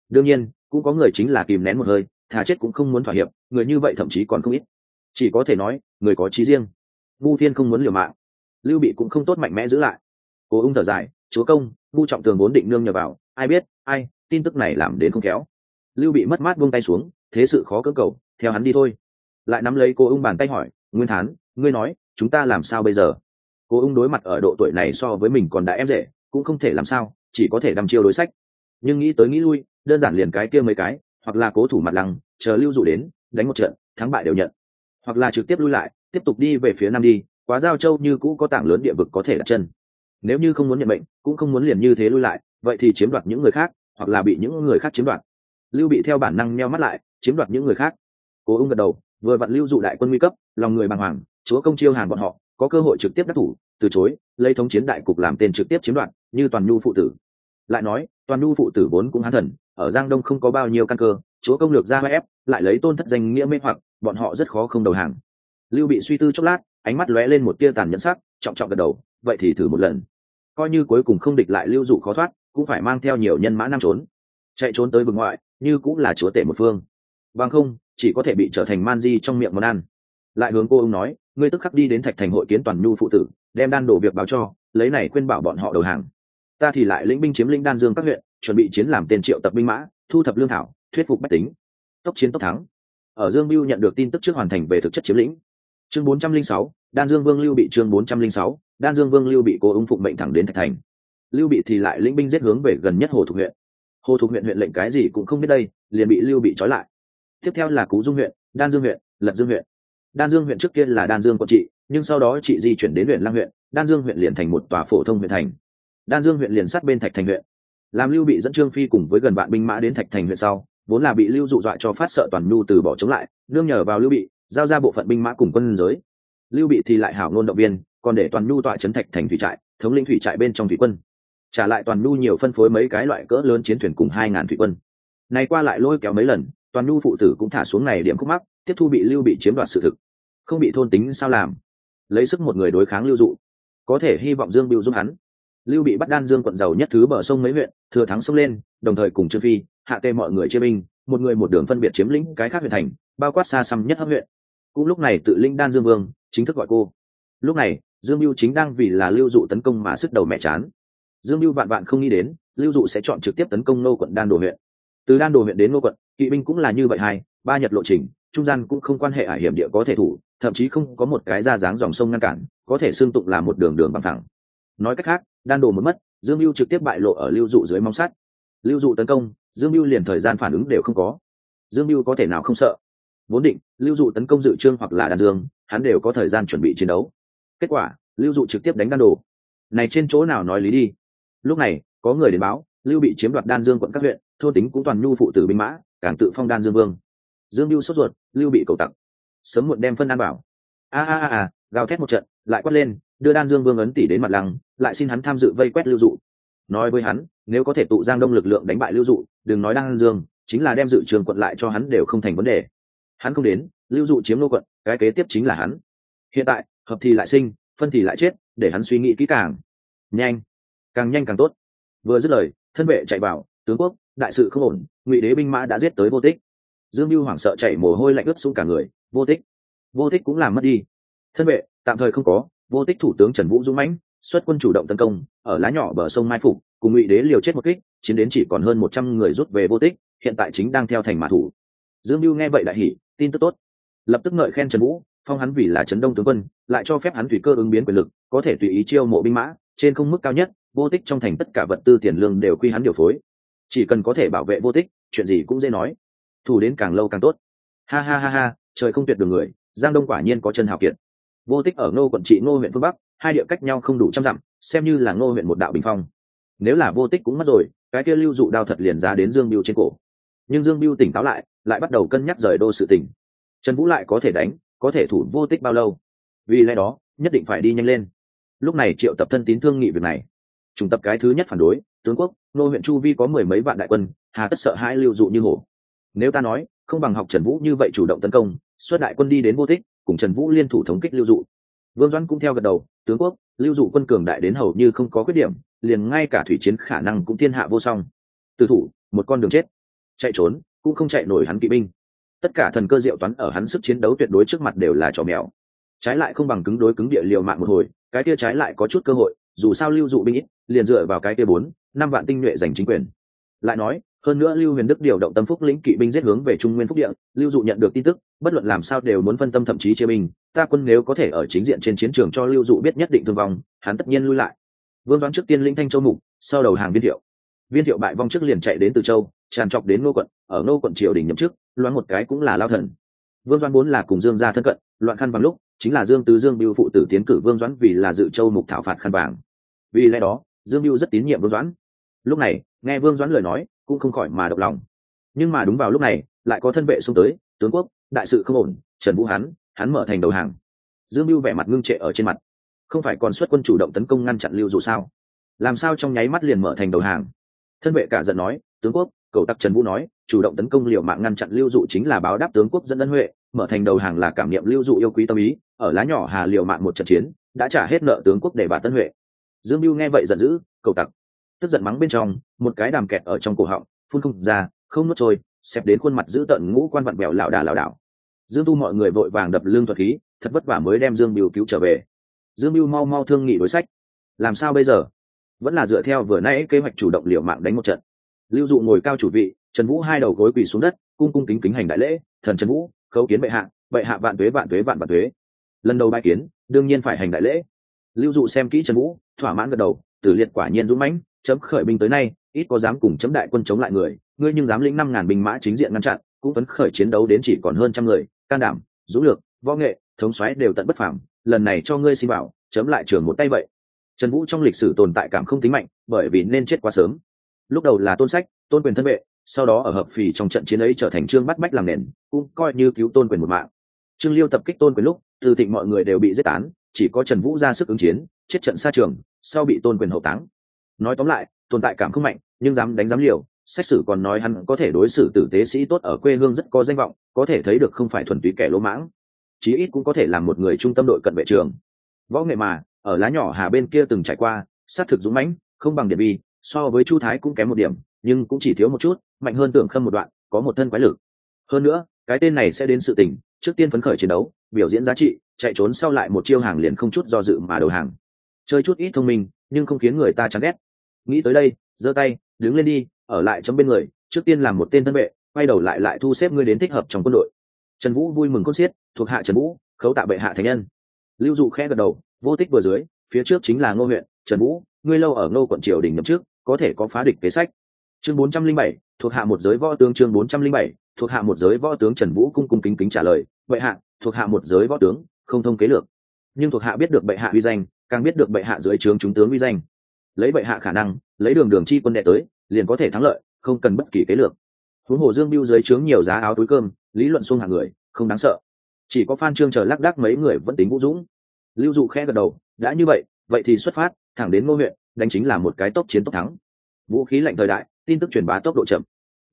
Đương nhiên cũng có người chính là kìm nén một hơi, thà chết cũng không muốn thỏa hiệp, người như vậy thậm chí còn không ít. Chỉ có thể nói, người có trí riêng. Ngu phiên không muốn liều mạng. Lưu bị cũng không tốt mạnh mẽ giữ lại. Cố ung thở dài, chúa công ngu trọng tường vốn định nương nhờ vào, ai biết, ai, tin tức này làm đến không khéo. Lưu bị mất mát buông tay xuống, thế sự khó cưỡng cầu, theo hắn đi thôi. Lại nắm lấy cô ung bàn tay hỏi, nguyên thán, ngươi nói, chúng ta làm sao bây giờ? Cô ung đối mặt ở độ tuổi này so với mình còn đã em rể, cũng không thể làm sao, chỉ có thể đăm chiêu đối sách. Nhưng nghĩ tới nghĩ lui đơn giản liền cái kia mấy cái, hoặc là cố thủ mặt lăng, chờ lưu dụ đến, đánh một trận, thắng bại đều nhận. Hoặc là trực tiếp lui lại, tiếp tục đi về phía nam đi, quá giao châu như cũ có tảng lớn địa vực có thể đặt chân. Nếu như không muốn nhận bệnh cũng không muốn liền như thế lui lại, vậy thì chiếm đoạt những người khác, hoặc là bị những người khác chiếm đoạt. Lưu bị theo bản năng meo mắt lại, chiếm đoạt những người khác. Cố ung gật đầu, vừa vặn lưu dụ đại quân nguy cấp, lòng người bàng hoàng, chúa công chiêu hàn bọn họ, có cơ hội trực tiếp đắc thủ, từ chối, lấy thống chiến đại cục làm tên trực tiếp chiếm đoạt, như toàn nhu phụ tử. Lại nói toàn nhu phụ tử vốn cũng hán thần, ở giang đông không có bao nhiêu căn cơ, chúa công lược ra ép, lại lấy tôn thất danh nghĩa mê hoặc, bọn họ rất khó không đầu hàng. Lưu bị suy tư chốc lát, ánh mắt lóe lên một tia tàn nhẫn sắc, trọng trọng gật đầu, vậy thì thử một lần. Coi như cuối cùng không địch lại lưu dụ khó thoát, cũng phải mang theo nhiều nhân mã nam trốn. Chạy trốn tới vực ngoại, như cũng là chúa tể một phương. Bằng không, chỉ có thể bị trở thành man di trong miệng món ăn. Lại hướng cô ông nói, ngươi tức khắc đi đến thạch thành hội kiến toàn nhu phụ tử, đem đan đổ việc báo cho, lấy này khuyên bảo bọn họ đầu hàng ta thì lại lĩnh binh chiếm lĩnh đan dương các huyện chuẩn bị chiến làm tên triệu tập binh mã thu thập lương thảo thuyết phục bách tính. Tốc chiến tốc thắng. Ở dương mưu nhận được tin tức trước hoàn thành về thực chất chiếm lĩnh. Chương 406, đan dương vương lưu bị chương 406, đan dương vương lưu bị cố ứng phụng mệnh thẳng đến thạch thành. Lưu bị thì lại lĩnh binh giết hướng về gần nhất hồ thuộc huyện. Hồ thuộc huyện huyện lệnh cái gì cũng không biết đây liền bị lưu bị trói lại. Tiếp theo là cú dung huyện đan dương huyện lật dương huyện. Đan dương huyện trước kia là đan dương quận trị nhưng sau đó chị di chuyển đến huyện lang huyện đan dương huyện liền thành một tòa phổ thông huyện thành đan dương huyện liền sát bên thạch thành huyện. Làm lưu bị dẫn trương phi cùng với gần bạn binh mã đến thạch thành huyện sau, vốn là bị lưu dụ dọa cho phát sợ toàn nhu từ bỏ chống lại, nương nhờ vào lưu bị, giao ra bộ phận binh mã cùng quân giới. Lưu bị thì lại hảo ngôn động viên, còn để toàn nhu tọa trấn thạch thành thủy trại, thống lĩnh thủy trại bên trong thủy quân. Trả lại toàn nhu nhiều phân phối mấy cái loại cỡ lớn chiến thuyền cùng hai ngàn thủy quân. Này qua lại lôi kéo mấy lần, toàn nhu phụ tử cũng thả xuống này điểm khúc mắc, tiếp thu bị lưu bị chiếm đoạt sự thực. Không bị thôn tính sao làm. Lấy sức một người đối kháng lưu dụ. Có thể hy vọng dương biêu giúp hắn lưu bị bắt đan dương quận giàu nhất thứ bờ sông mấy huyện, thừa thắng sông lên, đồng thời cùng trương phi, hạ tê mọi người chia binh, một người một đường phân biệt chiếm lĩnh cái khác huyện thành, bao quát xa xăm nhất hấp huyện. Cũng lúc này tự linh đan dương vương, chính thức gọi cô. Lúc này, dương mưu chính đang vì là lưu dụ tấn công mà sức đầu mẹ chán. Dương mưu vạn vạn không nghĩ đến, lưu dụ sẽ chọn trực tiếp tấn công nô quận đan đồ huyện. Từ đan đồ huyện đến nô quận, kỵ binh cũng là như vậy hai, ba nhật lộ trình, trung gian cũng không quan hệ ải hiểm địa có thể thủ, thậm chí không có một cái ra dáng dòng sông ngăn cản, có thể xương tụng là một đường đường bằng thẳng. Nói cách khác đan đồ một mất, dương mưu trực tiếp bại lộ ở lưu dụ dưới mong sắt. Lưu dụ tấn công, dương mưu liền thời gian phản ứng đều không có. Dương mưu có thể nào không sợ? Vốn định, lưu dụ tấn công dự trương hoặc là đan dương, hắn đều có thời gian chuẩn bị chiến đấu. Kết quả, lưu dụ trực tiếp đánh đan đồ. Này trên chỗ nào nói lý đi? Lúc này, có người đến báo, lưu bị chiếm đoạt đan dương quận các huyện, thô tính cũng toàn nhu phụ tử binh mã, càng tự phong đan dương vương. Dương mưu sốt ruột, lưu bị cầu tặc. Sớm muộn đem phân an bảo. A a a a, gào thét một trận, lại quát lên, đưa đan dương vương ấn tỷ đến mặt lăng lại xin hắn tham dự vây quét lưu dụ. Nói với hắn, nếu có thể tụ giang đông lực lượng đánh bại lưu dụ, đừng nói đan dương, chính là đem dự trường quận lại cho hắn đều không thành vấn đề. Hắn không đến, lưu dụ chiếm nô quận, cái kế tiếp chính là hắn. Hiện tại, hợp thì lại sinh, phân thì lại chết, để hắn suy nghĩ kỹ càng. Nhanh càng nhanh càng tốt. Vừa dứt lời, thân vệ chạy vào, tướng quốc, đại sự không ổn, ngụy đế binh mã đã giết tới vô tích. Dương mưu hoảng sợ chạy mồ hôi lạnh ướt xuống cả người, vô tích. Vô tích cũng làm mất đi. Thân vệ, tạm thời không có, vô tích thủ tướng trần vũ dũng mãnh xuất quân chủ động tấn công, ở lá nhỏ bờ sông mai phục, cùng ngụy đế liều chết một kích, chiến đến chỉ còn hơn một trăm người rút về vô tích, hiện tại chính đang theo thành mã thủ. Dương mưu nghe vậy đại hỉ, tin tức tốt. Lập tức ngợi khen trần vũ, phong hắn vì là trấn đông tướng quân, lại cho phép hắn tùy cơ ứng biến quyền lực, có thể tùy ý chiêu mộ binh mã, trên không mức cao nhất, vô tích trong thành tất cả vật tư tiền lương đều quy hắn điều phối. Chỉ cần có thể bảo vệ vô tích, chuyện gì cũng dễ nói. Thủ đến càng lâu càng tốt. Ha ha ha ha, trời không tuyệt đường người, giang đông quả nhiên có chân hào kiệt. Vô tích ở ngô quận trị ngô huyện phương bắc hai địa cách nhau không đủ trăm dặm, xem như là ngô huyện một đạo bình phong. Nếu là vô tích cũng mất rồi, cái kia lưu dụ đao thật liền giá đến dương biêu trên cổ. Nhưng dương biêu tỉnh táo lại lại bắt đầu cân nhắc rời đô sự tỉnh trần vũ lại có thể đánh, có thể thủ vô tích bao lâu? Vì lẽ đó, nhất định phải đi nhanh lên. Lúc này triệu tập thân tín thương nghị việc này. Trùng tập cái thứ nhất phản đối, tướng quốc nô huyện chu vi có mười mấy vạn đại quân, hà tất sợ hãi lưu dụ như hổ. Nếu ta nói, không bằng học trần vũ như vậy chủ động tấn công, xuất đại quân đi đến vô tích, cùng trần vũ liên thủ thống kích lưu dụ vương doãn cũng theo gật đầu, tướng quốc, lưu dụ quân cường đại đến hầu như không có khuyết điểm, liền ngay cả thủy chiến khả năng cũng thiên hạ vô song. Từ thủ, một con đường chết. Chạy trốn, cũng không chạy nổi hắn kỵ binh. Tất cả thần cơ diệu toán ở hắn sức chiến đấu tuyệt đối trước mặt đều là trò mèo. Trái lại không bằng cứng đối cứng địa liều mạng một hồi, cái kia trái lại có chút cơ hội, dù sao lưu dụ binh ít, liền dựa vào cái kia bốn, năm vạn tinh nhuệ giành chính quyền. Lại nói hơn nữa lưu huyền đức điều động tâm phúc lĩnh kỵ binh giết hướng về trung nguyên phúc địa, lưu dụ nhận được tin tức, bất luận làm sao đều muốn phân tâm thậm chí chia binh, ta quân nếu có thể ở chính diện trên chiến trường cho lưu dụ biết nhất định thương vong, hắn tất nhiên lui lại. Vương doãn trước tiên lĩnh thanh châu mục, sau đầu hàng viên thiệu. Viên thiệu bại vong trước liền chạy đến từ châu, tràn trọc đến ngô quận, ở ngô quận triều đình nhậm chức loan một cái cũng là lao thần. Vương doãn vốn là cùng dương gia thân cận, loạn khăn bằng lúc, chính là dương tứ dương biêu phụ tử tiến cử vương doãn vì là dự châu mục thảo phạt khăn vàng. Vì lẽ đó, dương biêu rất tín nhiệm vương doãn. Lúc này, nghe vương doãn lời nói cũng không khỏi mà động lòng. Nhưng mà đúng vào lúc này lại có thân vệ xung tới tướng quốc đại sự không ổn trần vũ hắn, hắn mở thành đầu hàng. Dương biêu vẻ mặt ngưng trệ ở trên mặt. Không phải còn xuất quân chủ động tấn công ngăn chặn lưu dụ sao? Làm sao trong nháy mắt liền mở thành đầu hàng? Thân vệ cả giận nói tướng quốc cầu tặc trần vũ nói chủ động tấn công liều mạng ngăn chặn lưu dụ chính là báo đáp tướng quốc dẫn ân huệ mở thành đầu hàng là cảm niệm lưu dụ yêu quý tâm ý ở lá nhỏ hà liều mạng một trận chiến đã trả hết nợ tướng quốc để bà tân huệ. Dương mưu nghe vậy giận dữ cầu tặc tức giận mắng bên trong, một cái đàm kẹt ở trong cổ họng, phun không ra, không nuốt trôi, xẹp đến khuôn mặt giữ tận ngũ quan vặn bèo lảo đà lảo đảo. Dương tu mọi người vội vàng đập lương thuật khí, thật vất vả mới đem dương biêu cứu trở về. Dương biêu mau mau thương nghị đối sách. Làm sao bây giờ? Vẫn là dựa theo vừa nãy kế hoạch chủ động liều mạng đánh một trận. Lưu dụ ngồi cao chủ vị, trần vũ hai đầu gối quỳ xuống đất, cung cung kính kính hành đại lễ, thần trần vũ, khấu kiến bệ hạ bệ hạ vạn tuế vạn tuế vạn vạn tuế. Lần đầu bài kiến, đương nhiên phải hành đại lễ. Lưu dụ xem kỹ trần vũ, thỏa mãn gật đầu tử liệt quả nhiên dũng mãnh chấm khởi binh tới nay, ít có dám cùng chấm đại quân chống lại người, ngươi nhưng dám lĩnh năm ngàn binh mã chính diện ngăn chặn, cũng vẫn khởi chiến đấu đến chỉ còn hơn trăm người, can đảm dũng lược, võ nghệ, thống xoáy đều tận bất phàm, lần này cho ngươi xin bảo, chấm lại trường một tay vậy. Trần vũ trong lịch sử tồn tại cảm không tính mạnh, bởi vì nên chết quá sớm. Lúc đầu là tôn sách, tôn quyền thân vệ, sau đó ở hợp phì trong trận chiến ấy trở thành trương bắt bách làm nền, cũng coi như cứu tôn quyền một mạng. Trương liêu tập kích tôn quyền lúc, từ thịnh mọi người đều bị giết tán, chỉ có trần vũ ra sức ứng chiến, chết trận xa trường, sau bị tôn quyền hậu táng nói tóm lại, tồn tại cảm không mạnh, nhưng dám đánh dám liều xét xử còn nói hắn có thể đối xử tử tế sĩ tốt ở quê hương rất có danh vọng, có thể thấy được không phải thuần túy kẻ lỗ mãng. Chí ít cũng có thể làm một người trung tâm đội cận vệ trường. Võ nghệ mà, ở lá nhỏ hà bên kia từng trải qua, sát thực dũng mãnh, không bằng điện bi, so với chu thái cũng kém một điểm, nhưng cũng chỉ thiếu một chút, mạnh hơn tưởng khâm một đoạn, có một thân quái lực. Hơn nữa, cái tên này sẽ đến sự tình, trước tiên phấn khởi chiến đấu, biểu diễn giá trị, chạy trốn sau lại một chiêu hàng liền không chút do dự mà đầu hàng. Chơi chút ít thông minh, nhưng không khiến người ta chán ghét nghĩ tới đây, giơ tay, đứng lên đi, ở lại trong bên người, trước tiên làm một tên thân vệ, quay đầu lại lại thu xếp ngươi đến thích hợp trong quân đội. Trần vũ vui mừng cốt xiết, thuộc hạ trần vũ, khấu tạ bệ hạ thánh nhân. Lưu dụ khẽ gật đầu, vô tích vừa dưới, phía trước chính là ngô huyện, trần vũ, ngươi lâu ở ngô quận triều đình nhậm trước có thể có phá địch kế sách. Chương bốn trăm linh bảy, thuộc hạ một giới võ tướng chương bốn trăm linh bảy, thuộc hạ một giới võ tướng trần vũ cung cung kính kính trả lời, bệ hạ, thuộc hạ một giới võ tướng, không thông kế lược. Nhưng thuộc hạ biết được bệ hạ uy danh, càng biết được bệ hạ dưới trướng chúng tướng uy danh lấy bệ hạ khả năng, lấy đường đường chi quân đệ tới, liền có thể thắng lợi, không cần bất kỳ kế lược. Huống hồ dương biêu dưới trướng nhiều giá áo túi cơm, lý luận xung hạng người, không đáng sợ. Chỉ có phan trương chờ lác đác mấy người vẫn tính vũ dũng. Lưu dụ khẽ gật đầu, đã như vậy vậy thì xuất phát, thẳng đến ngô huyện, đánh chính là một cái tốc chiến tốc thắng. Vũ khí lạnh thời đại, tin tức truyền bá tốc độ chậm.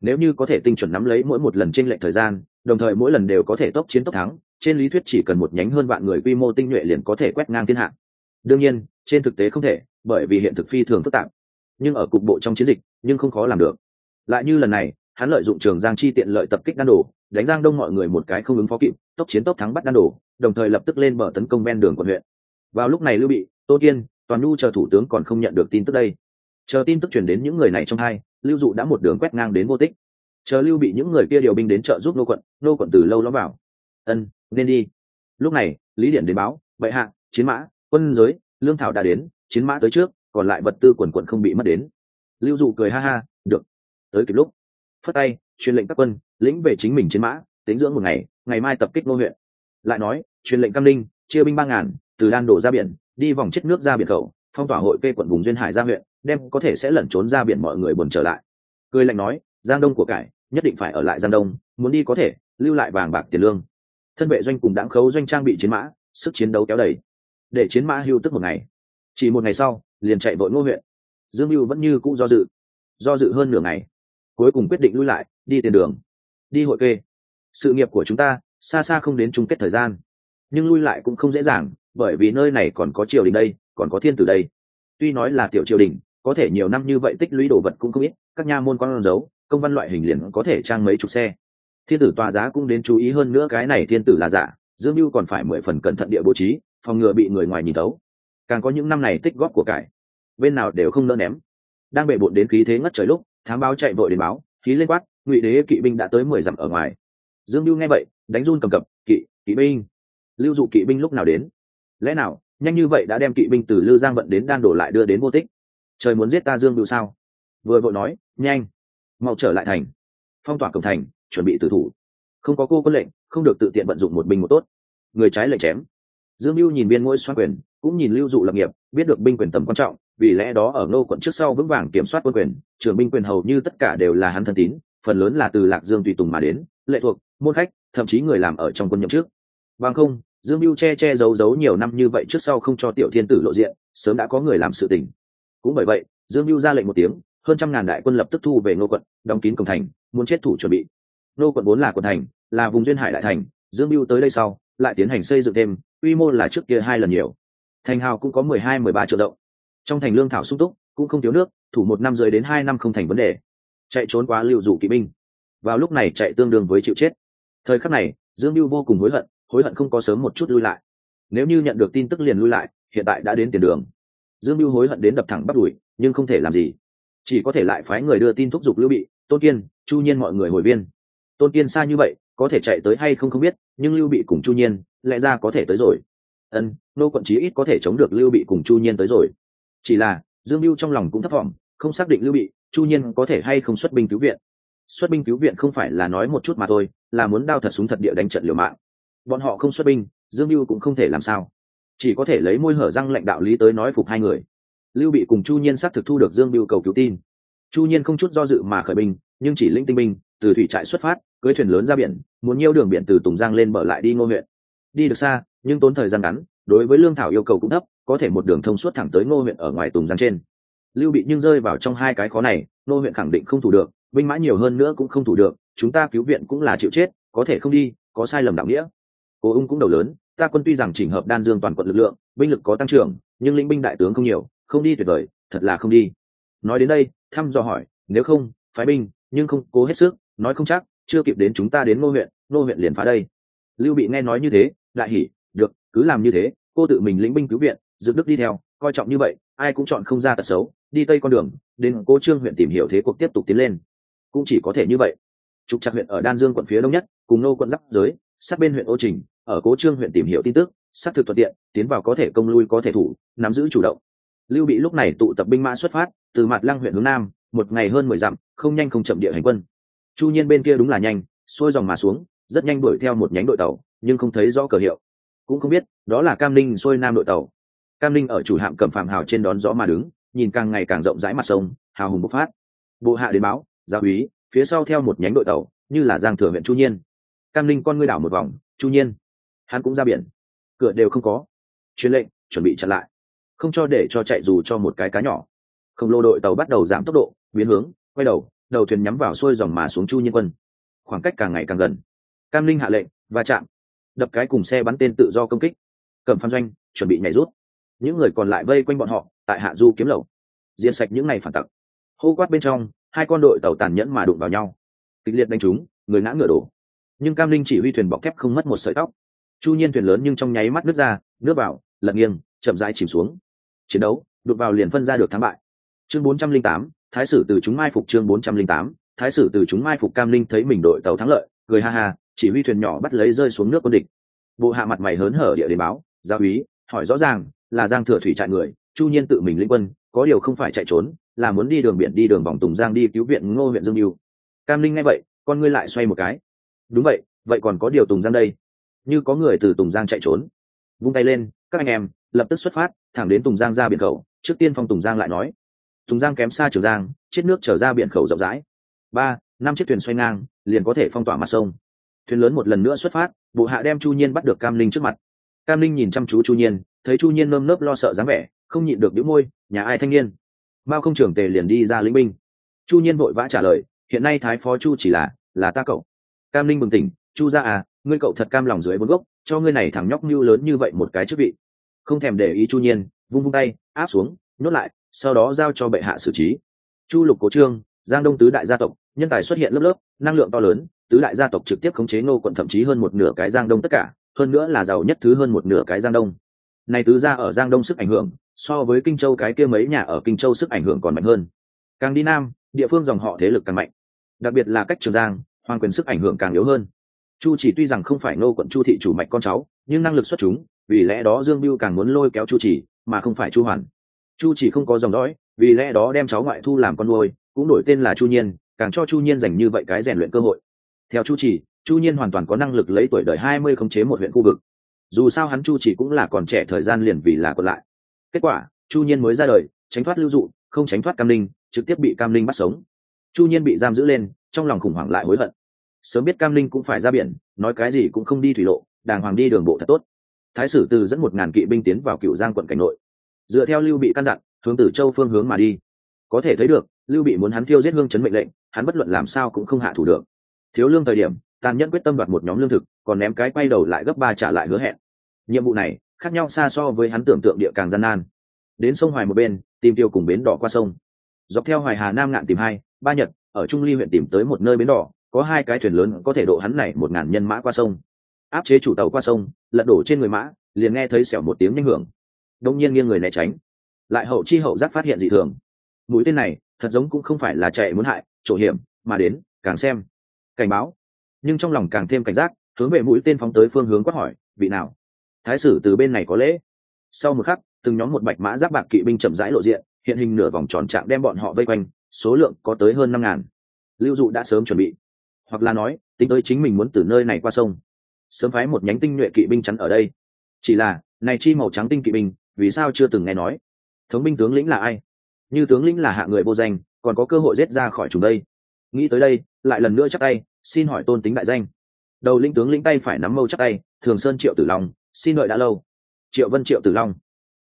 Nếu như có thể tinh chuẩn nắm lấy mỗi một lần trên lệnh thời gian, đồng thời mỗi lần đều có thể tốc chiến tốc thắng, trên lý thuyết chỉ cần một nhánh hơn vạn người quy mô tinh nhuệ liền có thể quét ngang thiên hạ. Đương nhiên, trên thực tế không thể bởi vì hiện thực phi thường phức tạp. Nhưng ở cục bộ trong chiến dịch, nhưng không khó làm được. Lại như lần này, hắn lợi dụng trường giang chi tiện lợi tập kích đan đổ đánh giang đông mọi người một cái không ứng phó kịp, tốc chiến tốc thắng bắt đan đổ đồng thời lập tức lên bờ tấn công ven đường quận huyện. Vào lúc này lưu bị, tô tiên toàn nhu chờ thủ tướng còn không nhận được tin tức đây. Chờ tin tức chuyển đến những người này trong hai, lưu dụ đã một đường quét ngang đến vô tích. Chờ lưu bị những người kia điều binh đến trợ giúp nô quận nô quận từ lâu ló vào. Ân, nên đi. Lúc này, lý điện đến báo, bệ hạ, chiến mã, quân giới, lương thảo đã đến chiến mã tới trước, còn lại vật tư quần quận không bị mất đến. Lưu dụ cười ha ha, được, tới kịp lúc. Phất tay, truyền lệnh các quân, lĩnh về chính mình chiến mã, tính dưỡng một ngày ngày mai tập kích Ngô huyện. Lại nói, truyền lệnh cam linh chia binh ba ngàn, từ đan đổ ra biển, đi vòng chết nước ra biển khẩu, phong tỏa hội kê quận vùng duyên hải ra huyện, đem có thể sẽ lẩn trốn ra biển mọi người buồn trở lại. Cười lạnh nói, giang đông của cải, nhất định phải ở lại giang đông, muốn đi có thể, lưu lại vàng bạc tiền lương. Thân vệ doanh cùng đáng khấu doanh trang bị chiến mã, sức chiến đấu kéo đầy. Để chiến mã hưu tức một ngày chỉ một ngày sau, liền chạy vội ngô huyện. Dương mưu vẫn như cũ do dự. Do dự hơn nửa ngày, cuối cùng quyết định lui lại, đi tiền đường, đi hội kê. Sự nghiệp của chúng ta, xa xa không đến chung kết thời gian. Nhưng lui lại cũng không dễ dàng, bởi vì nơi này còn có triều đình đây, còn có thiên tử đây. Tuy nói là tiểu triều đình, có thể nhiều năm như vậy tích lũy đồ vật cũng không ít, các nha môn quan dấu công văn loại hình liền có thể trang mấy chục xe. Thiên tử tòa giá cũng đến chú ý hơn nữa cái này thiên tử là giả, dương mưu còn phải mười phần cẩn thận địa bố trí, phòng ngừa bị người ngoài nhìn tấu càng có những năm này tích góp của cải. Bên nào đều không nỡ ném. Đang bệ bộn đến khí thế ngất trời lúc, thám báo chạy vội đến báo, khí lên quát, ngụy đế, kỵ binh đã tới mười dặm ở ngoài. Dương lưu nghe vậy, đánh run cầm cập, kỵ kỵ binh. Lưu dụ kỵ binh lúc nào đến? Lẽ nào, nhanh như vậy đã đem kỵ binh từ lư giang vận đến đan đổ lại đưa đến vô tích? Trời muốn giết ta dương lưu sao? Vừa vội nói, nhanh, mau trở lại thành. Phong tỏa cổng thành, chuẩn bị tử thủ. Không có cô có lệnh, không được tự tiện vận dụng một binh một tốt. Người trái lệnh chém. Dương lưu nhìn viên ngôi xoan quyền cũng nhìn lưu dụ lập nghiệp, biết được binh quyền tầm quan trọng, vì lẽ đó ở ngô quận trước sau vững vàng kiểm soát quân quyền, trưởng binh quyền hầu như tất cả đều là hắn thân tín, phần lớn là từ lạc dương tùy tùng mà đến, lệ thuộc, môn khách, thậm chí người làm ở trong quân nhậm trước bằng không, dương mưu che che giấu giấu nhiều năm như vậy trước sau không cho tiểu thiên tử lộ diện, sớm đã có người làm sự tình. Cũng bởi vậy, dương mưu ra lệnh một tiếng, hơn trăm ngàn đại quân lập tức thu về ngô quận, đóng kín cổng thành, muốn chết thủ chuẩn bị. Ngô quận vốn là quận thành, là vùng duyên hải đại thành, dương mưu tới đây sau, lại tiến hành xây dựng thêm, quy mô là trước kia hai lần nhiều thành hào cũng có mười hai, mười ba triệu rộng trong thành lương thảo sung túc, cũng không thiếu nước, thủ một năm rưỡi đến hai năm không thành vấn đề. Chạy trốn quá lưu dụ kỵ binh. Vào lúc này chạy tương đương với chịu chết. Thời khắc này, dương mưu vô cùng hối hận hối hận không có sớm một chút lui lại. Nếu như nhận được tin tức liền lui lại, hiện tại đã đến tiền đường. Dương mưu hối hận đến đập thẳng bắt đùi nhưng không thể làm gì. Chỉ có thể lại phái người đưa tin thúc giục lưu bị, tôn kiên, chu nhiên mọi người hồi viên tôn kiên xa như vậy, có thể chạy tới hay không không biết, nhưng lưu bị cùng chu nhiên, lẽ ra có thể tới rồi. Ân nô quận chí ít có thể chống được lưu bị cùng chu nhiên tới rồi. Chỉ là, dương mưu trong lòng cũng thấp thỏm không xác định lưu bị, chu nhiên có thể hay không xuất binh cứu viện. Xuất binh cứu viện không phải là nói một chút mà thôi, là muốn đao thật súng thật địa đánh trận liều mạng. Bọn họ không xuất binh, dương mưu cũng không thể làm sao. Chỉ có thể lấy môi hở răng lệnh đạo lý tới nói phục hai người. Lưu bị cùng chu nhiên xác thực thu được dương mưu cầu cứu tin. Chu nhiên không chút do dự mà khởi binh, nhưng chỉ linh tinh binh, từ thủy trại xuất phát, cưới thuyền lớn ra biển, muốn nhiêu đường biển từ tùng giang lên bờ lại đi ngô huyện. Đi được xa, nhưng tốn thời gian ngắn đối với lương thảo yêu cầu cũng thấp, có thể một đường thông suốt thẳng tới ngô huyện ở ngoài tùng giang trên. Lưu bị nhưng rơi vào trong hai cái khó này, ngô huyện khẳng định không thủ được, binh mã nhiều hơn nữa cũng không thủ được, chúng ta cứu viện cũng là chịu chết, có thể không đi, có sai lầm đạo nghĩa. Cố ung cũng đầu lớn, ta quân tuy rằng chỉnh hợp đan dương toàn quận lực lượng, binh lực có tăng trưởng, nhưng lĩnh binh đại tướng không nhiều, không đi tuyệt vời, thật là không đi. Nói đến đây, thăm dò hỏi, nếu không, phái binh, nhưng không cố hết sức, nói không chắc, chưa kịp đến chúng ta đến ngô huyện ngô huyện liền phá đây. Lưu bị nghe nói như thế, lại hỉ, được, cứ làm như thế cô tự mình lĩnh binh cứu viện, dựng đức đi theo, coi trọng như vậy, ai cũng chọn không ra tật xấu, đi tây con đường, đến cô trương huyện tìm hiểu thế cuộc tiếp tục tiến lên. Cũng chỉ có thể như vậy. Trục trặc huyện ở đan dương quận phía đông nhất, cùng nô quận giáp giới, sát bên huyện ô trình, ở cố trương huyện tìm hiểu tin tức xác thực thuận tiện, tiến vào có thể công lui có thể thủ, nắm giữ chủ động. Lưu bị lúc này tụ tập binh mã xuất phát, từ mặt lăng huyện hướng nam, một ngày hơn mười dặm, không nhanh không chậm địa hành quân. Chu nhiên bên kia đúng là nhanh, xuôi dòng mà xuống, rất nhanh đuổi theo một nhánh đội tàu, nhưng không thấy rõ cờ hiệu cũng không biết, đó là cam ninh xuôi nam đội tàu. Cam ninh ở chủ hạm cầm phạm hào trên đón gió mà đứng, nhìn càng ngày càng rộng rãi mặt sông, hào hùng bộc phát. Bộ hạ đến báo gia úy, phía sau theo một nhánh đội tàu, như là giang thừa huyện chu nhiên. Cam ninh con ngươi đảo một vòng, chu nhiên. Hắn cũng ra biển. Cửa đều không có. Truyền lệnh, chuẩn bị chặn lại. Không cho để cho chạy dù cho một cái cá nhỏ. Khổng lồ đội tàu bắt đầu giảm tốc độ, biến hướng, quay đầu đầu thuyền nhắm vào xuôi dòng mà xuống chu nhiên quân. Khoảng cách càng ngày càng gần. Cam linh hạ lệnh và chạm đập cái cùng xe bắn tên tự do công kích. Cầm phan doanh, chuẩn bị nhảy rút. Những người còn lại vây quanh bọn họ, tại hạ du kiếm lầu. Diệt sạch những ngày phản tặc. Hô quát bên trong, hai con đội tàu tàn nhẫn mà đụng vào nhau. Kịch liệt đánh trúng người ngã ngựa đổ. Nhưng cam linh chỉ huy thuyền bọc thép không mất một sợi tóc. Chu nhiên thuyền lớn nhưng trong nháy mắt nước ra, nước vào, lật nghiêng, chậm rãi chìm xuống. Chiến đấu, đụng vào liền phân ra được thắng bại. Chương bốn trăm linh tám, thái sử từ chúng mai phục chương bốn trăm linh tám, thái sử từ chúng mai phục cam linh thấy mình đội tàu thắng lợi, cười ha ha chỉ huy thuyền nhỏ bắt lấy rơi xuống nước quân địch. Bộ hạ mặt mày hớn hở địa đến báo, gia úy, hỏi rõ ràng, là giang thừa thủy trại người, chu nhiên tự mình linh quân, có điều không phải chạy trốn, là muốn đi đường biển đi đường vòng tùng giang đi cứu viện ngô huyện dương mưu. Cam linh nghe vậy, con ngươi lại xoay một cái. Đúng vậy vậy còn có điều tùng giang đây? Như có người từ tùng giang chạy trốn. Vung tay lên, các anh em, lập tức xuất phát, thẳng đến tùng giang ra biển khẩu, trước tiên phong tùng giang lại nói. Tùng giang kém xa trường giang, chết nước trở ra biển khẩu rộng rãi. Ba, năm chiếc thuyền xoay ngang, liền có thể phong tỏa mặt sông thuyền lớn một lần nữa xuất phát, bộ hạ đem chu nhiên bắt được cam linh trước mặt. Cam linh nhìn chăm chú chu nhiên, thấy chu nhiên nơm nớp lo sợ dáng vẻ, không nhịn được đĩu môi, nhà ai thanh niên? Mao không trưởng tề liền đi ra lĩnh binh. Chu nhiên vội vã trả lời, hiện nay thái phó chu chỉ là là ta cậu. Cam linh bừng tỉnh, chu ra à ngươi cậu thật cam lòng dưới bốn gốc, cho ngươi này thằng nhóc mưu lớn như vậy một cái chức vị. Không thèm để ý chu nhiên, vung vung tay, áp xuống, nhốt lại, sau đó giao cho bệ hạ xử trí. Chu lục cố trương, giang đông tứ đại gia tộc, nhân tài xuất hiện lớp lớp, năng lượng to lớn tứ đại gia tộc trực tiếp khống chế ngô quận thậm chí hơn một nửa cái giang đông tất cả, hơn nữa là giàu nhất thứ hơn một nửa cái giang đông. Này tứ gia ở giang đông sức ảnh hưởng, so với kinh châu cái kia mấy nhà ở kinh châu sức ảnh hưởng còn mạnh hơn. Càng đi nam, địa phương dòng họ thế lực càng mạnh. Đặc biệt là cách trường giang, hoàng quyền sức ảnh hưởng càng yếu hơn. Chu chỉ tuy rằng không phải ngô quận chu thị chủ mạch con cháu, nhưng năng lực xuất chúng, vì lẽ đó dương biêu càng muốn lôi kéo chu chỉ, mà không phải chu hoàn. Chu chỉ không có dòng dõi, vì lẽ đó đem cháu ngoại thu làm con nuôi, cũng đổi tên là chu nhiên, càng cho chu nhiên dành như vậy cái rèn luyện cơ hội theo chu chỉ, chu nhiên hoàn toàn có năng lực lấy tuổi đời hai mươi khống chế một huyện khu vực. Dù sao hắn chu chỉ cũng là còn trẻ thời gian liền vì là còn lại. Kết quả, chu nhiên mới ra đời, tránh thoát lưu dụ, không tránh thoát cam linh, trực tiếp bị cam linh bắt sống. Chu nhiên bị giam giữ lên, trong lòng khủng hoảng lại hối hận. Sớm biết cam linh cũng phải ra biển, nói cái gì cũng không đi thủy lộ, đàng hoàng đi đường bộ thật tốt. Thái sử từ dẫn một ngàn kỵ binh tiến vào cựu giang quận cảnh nội. Dựa theo lưu bị căn dặn, hướng tử châu phương hướng mà đi. Có thể thấy được, lưu bị muốn hắn thiêu giết hương chấn mệnh lệnh, hắn bất luận làm sao cũng không hạ thủ được thiếu lương thời điểm, tàn nhẫn quyết tâm đoạt một nhóm lương thực, còn ném cái quay đầu lại gấp ba trả lại hứa hẹn. Nhiệm vụ này, khác nhau xa so với hắn tưởng tượng địa càng gian nan. Đến sông hoài một bên, tìm tiêu cùng bến đỏ qua sông. Dọc theo hoài hà nam ngạn tìm hai, ba nhật, ở trung ly huyện tìm tới một nơi bến đỏ, có hai cái thuyền lớn có thể độ hắn này một ngàn nhân mã qua sông. Áp chế chủ tàu qua sông, lật đổ trên người mã, liền nghe thấy xẻo một tiếng nhanh hưởng. Đông nhiên nghiêng người né tránh. Lại hậu chi hậu giác phát hiện dị thường. Mũi tên này, thật giống cũng không phải là chạy muốn hại, chỗ hiểm, mà đến, càng xem cảnh báo. Nhưng trong lòng càng thêm cảnh giác, hướng về mũi tên phóng tới phương hướng quát hỏi, vị nào? Thái sử từ bên này có lễ. Sau một khắc, từng nhóm một bạch mã giáp bạc kỵ binh chậm rãi lộ diện, hiện hình nửa vòng tròn trạng đem bọn họ vây quanh, số lượng có tới hơn năm ngàn. Lưu dụ đã sớm chuẩn bị, hoặc là nói, tính tới chính mình muốn từ nơi này qua sông. Sớm phái một nhánh tinh nhuệ kỵ binh chắn ở đây. Chỉ là, này chi màu trắng tinh kỵ binh, vì sao chưa từng nghe nói? Thống binh tướng lĩnh là ai? Như tướng lĩnh là hạ người vô danh, còn có cơ hội giết ra khỏi chúng đây nghĩ tới đây, lại lần nữa chắc tay, xin hỏi tôn tính đại danh. Đầu lĩnh tướng lĩnh tay phải nắm mâu chắc tay, thường sơn triệu tử long, xin đợi đã lâu. Triệu vân triệu tử long,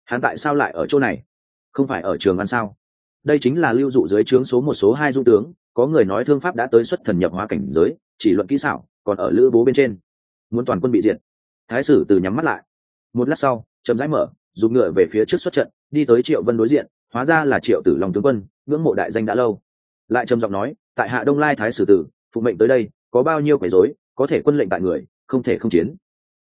hắn tại sao lại ở chỗ này? Không phải ở trường ăn sao? Đây chính là lưu dụ dưới trướng số một số hai du tướng, có người nói thương pháp đã tới xuất thần nhập hóa cảnh giới, chỉ luận kỹ xảo, còn ở lữ bố bên trên. Muốn toàn quân bị diệt. Thái sử từ nhắm mắt lại. Một lát sau, chậm rãi mở dùng ngựa về phía trước xuất trận, đi tới triệu vân đối diện, hóa ra là triệu tử long tướng quân, ngưỡng mộ đại danh đã lâu. Lại trầm giọng nói tại hạ đông lai thái sử tử, phụ mệnh tới đây, có bao nhiêu quấy rối, có thể quân lệnh tại người, không thể không chiến.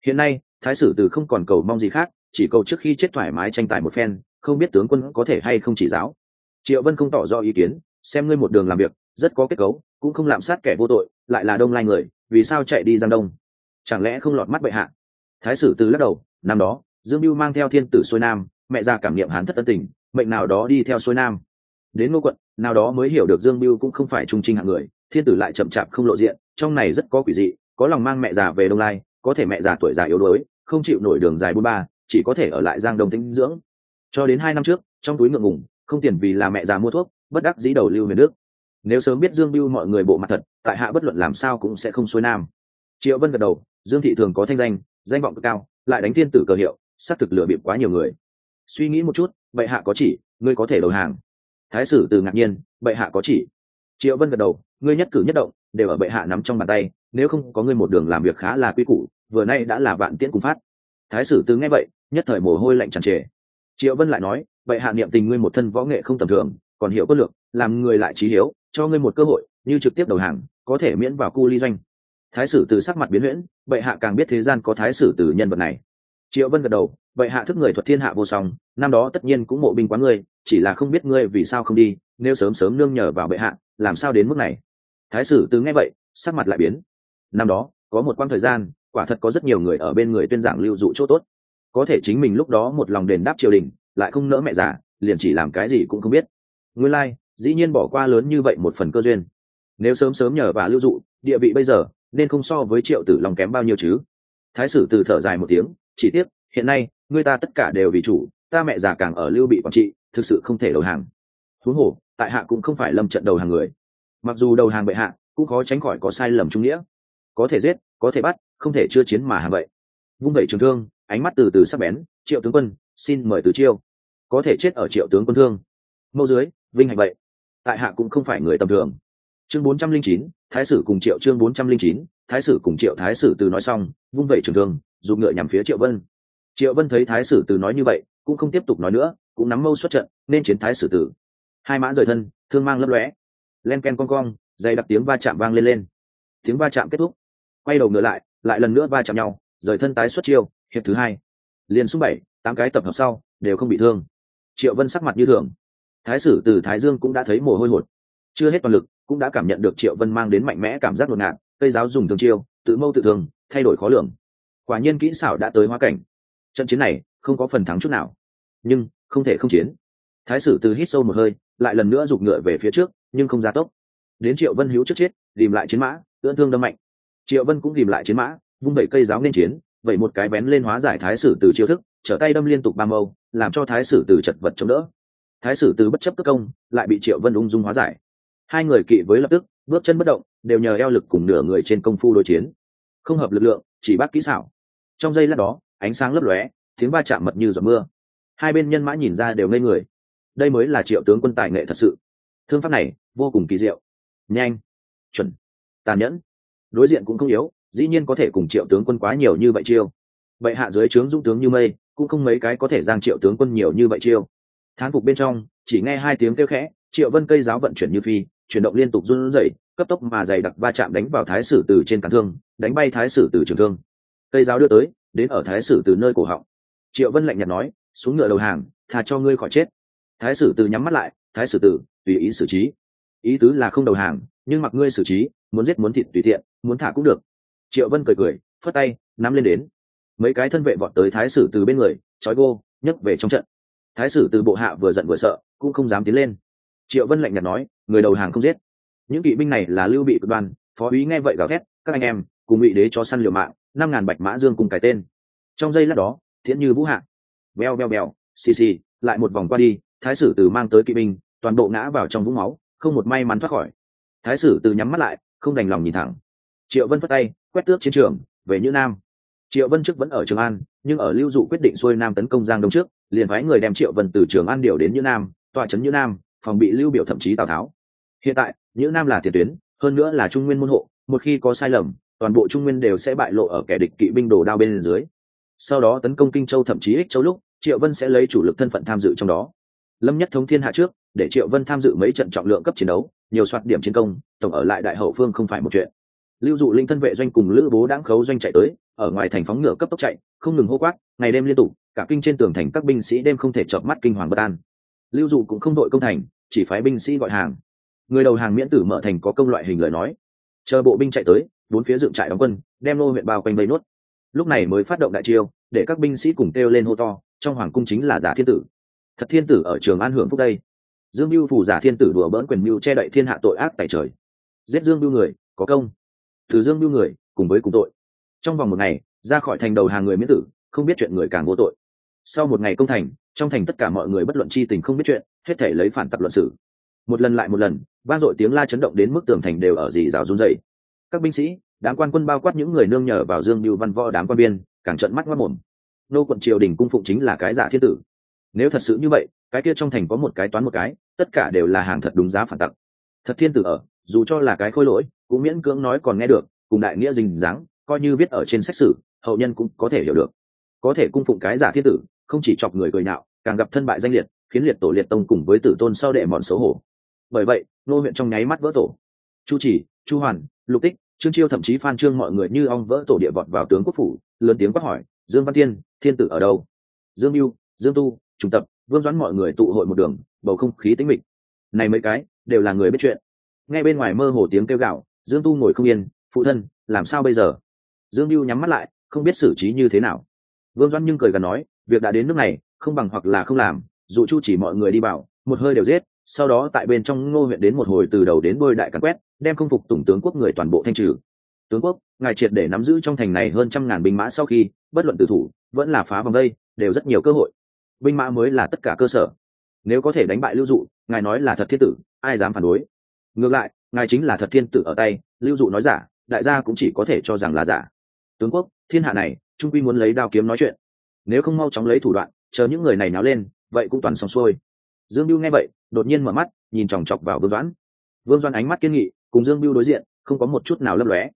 Hiện nay, thái sử tử không còn cầu mong gì khác, chỉ cầu trước khi chết thoải mái tranh tài một phen, không biết tướng quân có thể hay không chỉ giáo. Triệu vân không tỏ rõ ý kiến, xem ngươi một đường làm việc, rất có kết cấu, cũng không lạm sát kẻ vô tội, lại là đông lai người, vì sao chạy đi giang đông? Chẳng lẽ không lọt mắt bệ hạ? Thái sử từ lắc đầu, năm đó, dương mưu mang theo thiên tử xuôi nam, mẹ ra cảm niệm hán thất tân tình, mệnh nào đó đi theo xuôi nam đến ngô quận, nào đó mới hiểu được dương mưu cũng không phải trung trinh hạng người, thiên tử lại chậm chạp không lộ diện, trong này rất có quỷ dị, có lòng mang mẹ già về đông lai, có thể mẹ già tuổi già yếu đuối, không chịu nổi đường dài bốn ba, chỉ có thể ở lại giang đông tĩnh dưỡng. Cho đến hai năm trước, trong túi ngượng ngùng, không tiền vì là mẹ già mua thuốc, bất đắc dĩ đầu lưu về nước nếu sớm biết dương biêu mọi người bộ mặt thật, tại hạ bất luận làm sao cũng sẽ không xuôi nam. Triệu vân gật đầu, dương thị thường có thanh danh danh vọng cực cao, lại đánh thiên tử cờ hiệu, xác thực lựa bịp quá nhiều người. Suy nghĩ một chút, bệ hạ có chỉ, ngươi có thể đầu hàng thái sử từ ngạc nhiên, bệ hạ có chỉ. Triệu vân gật đầu, ngươi nhất cử nhất động đều ở bệ hạ nắm trong bàn tay, nếu không có ngươi một đường làm việc khá là quy củ, vừa nay đã là vạn tiễn cùng phát. Thái sử từ nghe vậy, nhất thời mồ hôi lạnh tràn trề. Triệu vân lại nói, bệ hạ niệm tình ngươi một thân võ nghệ không tầm thường, còn hiểu có lược, làm người lại trí hiếu, cho ngươi một cơ hội, như trực tiếp đầu hàng, có thể miễn vào cu ly doanh. Thái sử từ sắc mặt biến huyễn, bệ hạ càng biết thế gian có thái sử từ nhân vật này triệu vân gật đầu, vậy hạ thức người thuật thiên hạ vô song, năm đó tất nhiên cũng mộ binh quá ngươi, chỉ là không biết ngươi vì sao không đi, nếu sớm sớm nương nhờ vào bệ hạ, làm sao đến mức này? Thái sử từ nghe vậy, sắc mặt lại biến. Năm đó, có một quãng thời gian, quả thật có rất nhiều người ở bên người tuyên giảng lưu dụ chỗ tốt. Có thể chính mình lúc đó một lòng đền đáp triều đình, lại không nỡ mẹ già, liền chỉ làm cái gì cũng không biết. Nguyên lai, dĩ nhiên bỏ qua lớn như vậy một phần cơ duyên. Nếu sớm sớm nhờ và lưu dụ, địa vị bây giờ, nên không so với triệu tử lòng kém bao nhiêu chứ? Thái sử từ thở dài một tiếng, chỉ tiếc, hiện nay người ta tất cả đều vì chủ, ta mẹ già càng ở lưu bị quản trị, thực sự không thể đầu hàng. Huống hồ, tại hạ cũng không phải lâm trận đầu hàng người. Mặc dù đầu hàng bệ hạ, cũng khó tránh khỏi có sai lầm trung nghĩa. Có thể giết, có thể bắt, không thể chưa chiến mà hàng vậy vung vẩy trường thương, ánh mắt từ từ sắc bén, triệu tướng quân, xin mời từ chiêu. Có thể chết ở triệu tướng quân thương. Mâu dưới, vinh hạnh vậy. Tại hạ cũng không phải người tầm thường. Chương bốn trăm linh chín, thái sử cùng triệu chương bốn trăm linh chín thái sử cùng triệu thái sử từ nói xong, vung vẩy trường thương dùng ngựa nhằm phía triệu vân. Triệu vân thấy thái sử từ nói như vậy, cũng không tiếp tục nói nữa, cũng nắm mâu xuất trận, nên chiến thái sử tử hai mã rời thân, thương mang lấp lóe. Len ken con cong, dày đặc tiếng va chạm vang lên lên. Tiếng va chạm kết thúc. Quay đầu ngựa lại lại lần nữa va chạm nhau, rời thân tái xuất chiêu, hiệp thứ hai. Liền xuống bảy, tám cái tập hợp sau, đều không bị thương. Triệu vân sắc mặt như thường. Thái sử từ thái dương cũng đã thấy mồ hôi hột. Chưa hết toàn lực, cũng đã cảm nhận được triệu vân mang đến mạnh mẽ cảm giác ngột ngạt cây giáo dùng thương chiêu, tự mâu tự thường thay đổi khó lường. Quả nhiên kỹ xảo đã tới hóa cảnh. Trận chiến này không có phần thắng chút nào. Nhưng, không thể không chiến. Thái sử từ hít sâu một hơi, lại lần nữa giục ngựa về phía trước, nhưng không ra tốc. Đến triệu vân hữu trước chết, tìm lại chiến mã, ưỡn thương đâm mạnh. Triệu vân cũng tìm lại chiến mã, vung bẩy cây giáo nên chiến vậy một cái bén lên hóa giải thái sử từ chiêu thức, trở tay đâm liên tục ba mâu, làm cho thái sử từ chật vật chống đỡ. Thái sử từ bất chấp cất công, lại bị triệu vân ung dung hóa giải. Hai người kỵ với lập tức, bước chân bất động đều nhờ eo lực cùng nửa người trên công phu đối chiến. Không hợp lực lượng, chỉ bắt kỹ xảo. Trong giây lát đó, ánh sáng lấp lóe, tiếng va chạm mật như giọt mưa. Hai bên nhân mã nhìn ra đều ngây người. Đây mới là triệu tướng quân tài nghệ thật sự. Thương pháp này, vô cùng kỳ diệu. Nhanh. Chuẩn. Tàn nhẫn. Đối diện cũng không yếu, dĩ nhiên có thể cùng triệu tướng quân quá nhiều như vậy chiêu. Vậy hạ dưới trướng dũng tướng như mây, cũng không mấy cái có thể giang triệu tướng quân nhiều như vậy chiêu. Thán phục bên trong, chỉ nghe hai tiếng kêu khẽ, triệu vân cây giáo vận chuyển như phi, chuyển động liên tục run rẩy cấp tốc mà dày đặc va chạm đánh vào thái sử từ trên cán thương đánh bay thái sử từ trường thương. Cây giáo đưa tới đến ở thái sử từ nơi cổ họng. Triệu vân lạnh nhạt nói xuống ngựa đầu hàng thà cho ngươi khỏi chết. Thái sử từ nhắm mắt lại thái sử tử tùy ý xử trí. Ý tứ là không đầu hàng nhưng mặc ngươi xử trí muốn giết muốn thịt tùy tiện muốn thả cũng được. Triệu vân cười cười phất tay nắm lên đến. Mấy cái thân vệ vọt tới thái sử từ bên người trói vô, nhấc về trong trận. Thái sử từ bộ hạ vừa giận vừa sợ cũng không dám tiến lên. Triệu vân lạnh nhạt nói người đầu hàng không giết những kỵ binh này là lưu bị cực đoan, phó úy nghe vậy gào thét, các anh em, cùng bị đế cho săn liều mạng, năm ngàn bạch mã dương cùng cái tên. Trong giây lát đó, thiện như vũ hạ veo veo veo xì xì, lại một vòng qua đi, thái sử từ mang tới kỵ binh, toàn bộ ngã vào trong vũng máu, không một may mắn thoát khỏi. Thái sử từ nhắm mắt lại, không đành lòng nhìn thẳng. Triệu vân phất tay, quét tước chiến trường, về như nam. Triệu vân trước vẫn ở trường an, nhưng ở lưu dụ quyết định xuôi nam tấn công giang đông trước, liền phái người đem triệu vân từ trường an điều đến như nam tòa trấn như nam, phòng bị lưu biểu thậm chí tào tháo. Hiện tại những nam là tiền tuyến, hơn nữa là trung nguyên môn hộ, một khi có sai lầm, toàn bộ trung nguyên đều sẽ bại lộ ở kẻ địch kỵ binh đồ đao bên dưới. Sau đó tấn công kinh châu thậm chí ích châu lúc, triệu vân sẽ lấy chủ lực thân phận tham dự trong đó. Lâm nhất thống thiên hạ trước, để triệu vân tham dự mấy trận trọng lượng cấp chiến đấu, nhiều soạt điểm chiến công, tổng ở lại đại hậu phương không phải một chuyện. Lưu dụ linh thân vệ doanh cùng lữ bố đáng khấu doanh chạy tới, ở ngoài thành phóng ngựa cấp tốc chạy, không ngừng hô quát, ngày đêm liên tục, cả kinh trên tường thành các binh sĩ đêm không thể chợp mắt kinh hoàng bất an. Lưu dụ cũng không đội công thành, chỉ phái binh sĩ gọi hàng người đầu hàng miễn tử mở thành có công loại hình lời nói. Chờ bộ binh chạy tới, bốn phía dựng trại đóng quân, đem nô huyện bao quanh vây nốt. Lúc này mới phát động đại chiêu, để các binh sĩ cùng kêu lên hô to, trong hoàng cung chính là giả thiên tử. Thật thiên tử ở trường an hưởng phúc đây. Dương mưu phủ giả thiên tử đùa bỡn quyền mưu che đậy thiên hạ tội ác tại trời. Giết dương mưu người, có công. Từ dương mưu người, cùng với cùng tội. Trong vòng một ngày, ra khỏi thành đầu hàng người miễn tử, không biết chuyện người càng vô tội. Sau một ngày công thành, trong thành tất cả mọi người bất luận chi tình không biết chuyện, hết thể lấy phản tập luận sử một lần lại một lần, vang dội tiếng la chấn động đến mức tường thành đều ở dì rào run dày các binh sĩ, đám quan quân bao quát những người nương nhờ vào dương mưu văn võ đám quan biên càng trận mắt mất mồm. Nô quận triều đình cung phụng chính là cái giả thiên tử. Nếu thật sự như vậy, cái kia trong thành có một cái toán một cái, tất cả đều là hàng thật đúng giá phản tặc. Thật thiên tử ở, dù cho là cái khôi lỗi, cũng miễn cưỡng nói còn nghe được, cùng đại nghĩa dình dáng coi như viết ở trên sách sử, hậu nhân cũng có thể hiểu được. Có thể cung phụng cái giả thiên tử, không chỉ chọc người cười nhạo, càng gặp thân bại danh liệt, khiến liệt tổ liệt tông cùng với tử tôn sau đệ mòn xấu hổ bởi vậy, nô huyện trong nháy mắt vỡ tổ. Chu chỉ, chu hoàn, lục tích, trương chiêu thậm chí phan trương mọi người như ong vỡ tổ địa vọt vào tướng quốc phủ, lớn tiếng quát hỏi, dương văn tiên thiên tử ở đâu? Dương mưu, dương tu, trùng tập, vương doãn mọi người tụ hội một đường, bầu không khí tĩnh mịch. Này mấy cái, đều là người biết chuyện. Nghe bên ngoài mơ hồ tiếng kêu gạo, dương tu ngồi không yên, phụ thân, làm sao bây giờ? Dương mưu nhắm mắt lại, không biết xử trí như thế nào. Vương doãn nhưng cười gần nói, việc đã đến nước này, không bằng hoặc là không làm. Dù chu chỉ mọi người đi bảo, một hơi đều giết sau đó tại bên trong ngô huyện đến một hồi từ đầu đến đôi đại cắn quét, đem không phục tùng tướng quốc người toàn bộ thanh trừ. Tướng quốc, ngài triệt để nắm giữ trong thành này hơn trăm ngàn binh mã sau khi, bất luận tử thủ, vẫn là phá vòng đây, đều rất nhiều cơ hội. Binh mã mới là tất cả cơ sở. Nếu có thể đánh bại lưu dụ, ngài nói là thật thiên tử, ai dám phản đối? Ngược lại, ngài chính là thật thiên tử ở tay, lưu dụ nói giả, đại gia cũng chỉ có thể cho rằng là giả. Tướng quốc, thiên hạ này, trung quy muốn lấy đao kiếm nói chuyện. Nếu không mau chóng lấy thủ đoạn, chờ những người này náo lên, vậy cũng toàn xong xuôi. Dương biêu nghe vậy đột nhiên mở mắt, nhìn chòng chọc vào vương doãn. Vương doãn ánh mắt kiên nghị, cùng dương biêu đối diện, không có một chút nào lấp lóe.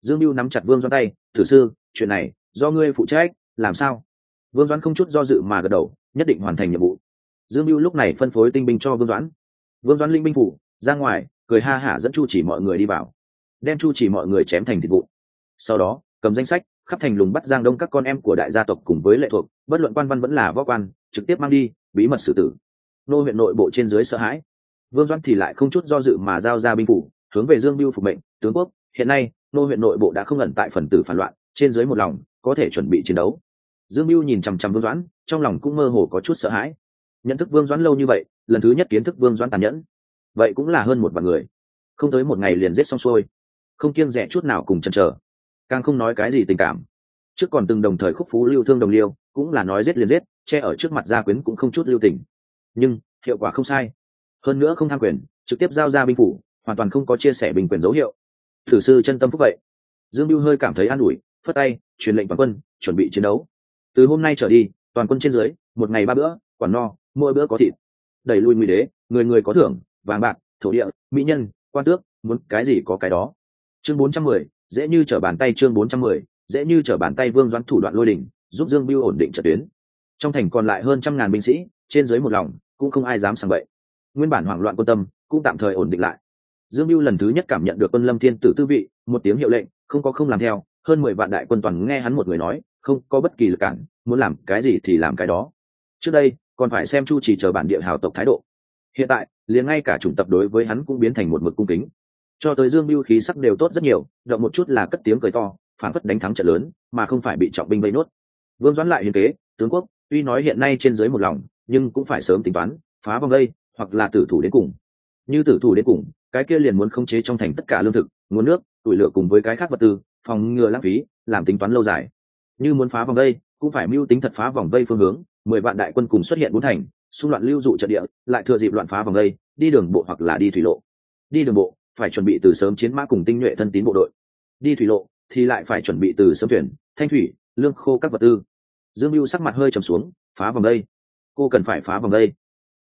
Dương biêu nắm chặt vương doãn tay, thử sư, chuyện này, do ngươi phụ trách, làm sao? Vương doãn không chút do dự mà gật đầu, nhất định hoàn thành nhiệm vụ. Dương biêu lúc này phân phối tinh binh cho vương doãn. Vương doãn linh binh phủ, ra ngoài, cười ha hả dẫn chu chỉ mọi người đi vào. Đem chu chỉ mọi người chém thành thịt vụ sau đó, cầm danh sách, khắp thành lùng bắt giang đông các con em của đại gia tộc cùng với lệ thuộc, bất luận quan văn vẫn là võ quan, trực tiếp mang đi, bí mật xử tử nô huyện nội bộ trên dưới sợ hãi. Vương doãn thì lại không chút do dự mà giao ra binh phủ, hướng về dương biêu phục mệnh, tướng quốc, hiện nay, nô huyện nội bộ đã không ẩn tại phần tử phản loạn, trên dưới một lòng, có thể chuẩn bị chiến đấu. Dương biêu nhìn chằm chằm vương doãn, trong lòng cũng mơ hồ có chút sợ hãi. Nhận thức vương doãn lâu như vậy, lần thứ nhất kiến thức vương doãn tàn nhẫn, vậy cũng là hơn một vạn người. Không tới một ngày liền giết xong xuôi. Không kiêng rẻ chút nào cùng chần chờ, càng không nói cái gì tình cảm. Trước còn từng đồng thời khúc phú lưu thương đồng liêu, cũng là nói giết liền giết, che ở trước mặt gia quyến cũng không chút lưu tình nhưng hiệu quả không sai. Hơn nữa không tham quyền trực tiếp giao ra binh phủ hoàn toàn không có chia sẻ bình quyền dấu hiệu. Thử sư chân tâm phúc vậy. Dương mưu hơi cảm thấy an ủi phất tay truyền lệnh toàn quân chuẩn bị chiến đấu. Từ hôm nay trở đi toàn quân trên dưới một ngày ba bữa quản no mỗi bữa có thịt. Đẩy lui nguy đế người người có thưởng vàng bạc thổ địa mỹ nhân quan tước muốn cái gì có cái đó. Chương bốn trăm mười dễ như trở bàn tay chương bốn trăm mười dễ như trở bàn tay vương doãn thủ đoạn lôi đình, giúp dương biêu ổn định trận tuyến. Trong thành còn lại hơn trăm ngàn binh sĩ trên dưới một lòng cũng không ai dám sang vậy nguyên bản hoảng loạn quân tâm cũng tạm thời ổn định lại. Dương biêu lần thứ nhất cảm nhận được quân lâm thiên tử tư vị, một tiếng hiệu lệnh, không có không làm theo, hơn mười vạn đại quân toàn nghe hắn một người nói, không có bất kỳ lực cản, muốn làm cái gì thì làm cái đó. Trước đây, còn phải xem chu chỉ chờ bản địa hào tộc thái độ. Hiện tại, liền ngay cả chủng tập đối với hắn cũng biến thành một mực cung kính. Cho tới dương biêu khí sắc đều tốt rất nhiều, động một chút là cất tiếng cười to, phản phất đánh thắng trận lớn, mà không phải bị trọng binh vây nốt. Vương doãn lại hiền kế, tướng quốc, tuy nói hiện nay trên dưới một lòng nhưng cũng phải sớm tính toán, phá vòng đây, hoặc là tử thủ đến cùng. Như tử thủ đến cùng, cái kia liền muốn khống chế trong thành tất cả lương thực, nguồn nước, tủi lửa cùng với cái khác vật tư, phòng ngừa lãng phí, làm tính toán lâu dài. Như muốn phá vòng đây, cũng phải mưu tính thật phá vòng vây phương hướng, mười vạn đại quân cùng xuất hiện bốn thành, xung loạn lưu dụ trận địa, lại thừa dịp loạn phá vòng đây. đi đường bộ hoặc là đi thủy lộ. Đi đường bộ, phải chuẩn bị từ sớm chiến mã cùng tinh nhuệ thân tín bộ đội. Đi thủy lộ, thì lại phải chuẩn bị từ sớm thuyền, thanh thủy, lương khô các vật tư. Dương mưu sắc mặt hơi trầm xuống, phá vòng đây cô cần phải phá vòng đây.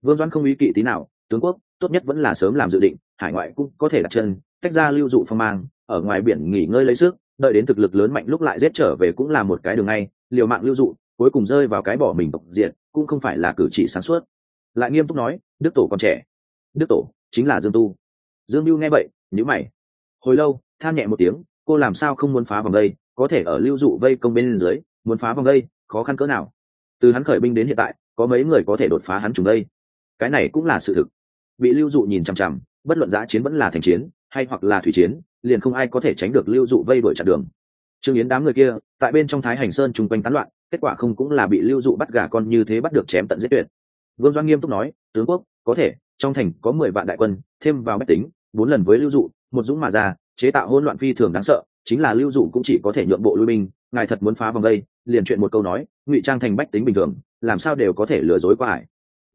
Vương doãn không ý kỵ tí nào, tướng quốc, tốt nhất vẫn là sớm làm dự định, hải ngoại cũng có thể đặt chân, tách ra lưu dụ phong mang, ở ngoài biển nghỉ ngơi lấy sức, đợi đến thực lực lớn mạnh lúc lại giết trở về cũng là một cái đường ngay, liều mạng lưu dụ, cuối cùng rơi vào cái bỏ mình tộc diện cũng không phải là cử chỉ sáng suốt. Lại nghiêm túc nói, đức tổ còn trẻ. Đức tổ, chính là dương tu. Dương mưu nghe vậy nhữ mày. Hồi lâu, than nhẹ một tiếng, cô làm sao không muốn phá vòng đây, có thể ở lưu dụ vây công bên dưới, muốn phá vòng đây, khó khăn cỡ nào. Từ hắn khởi binh đến hiện tại có mấy người có thể đột phá hắn trùng đây. Cái này cũng là sự thực. Bị lưu dụ nhìn chằm chằm, bất luận giã chiến vẫn là thành chiến, hay hoặc là thủy chiến, liền không ai có thể tránh được lưu dụ vây đuổi chặn đường. Trương yến đám người kia, tại bên trong thái hành sơn chung quanh tán loạn, kết quả không cũng là bị lưu dụ bắt gà con như thế bắt được chém tận giết tuyệt. Vương doan nghiêm túc nói, tướng quốc, có thể, trong thành có mười vạn đại quân, thêm vào máy tính, bốn lần với lưu dụ, một dũng mà ra, chế tạo hỗn loạn phi thường đáng sợ, chính là lưu dụ cũng chỉ có thể nhượng bộ lui binh, ngài thật muốn phá vòng đây liền chuyện một câu nói, ngụy trang thành bách tính bình thường, làm sao đều có thể lừa dối qua ải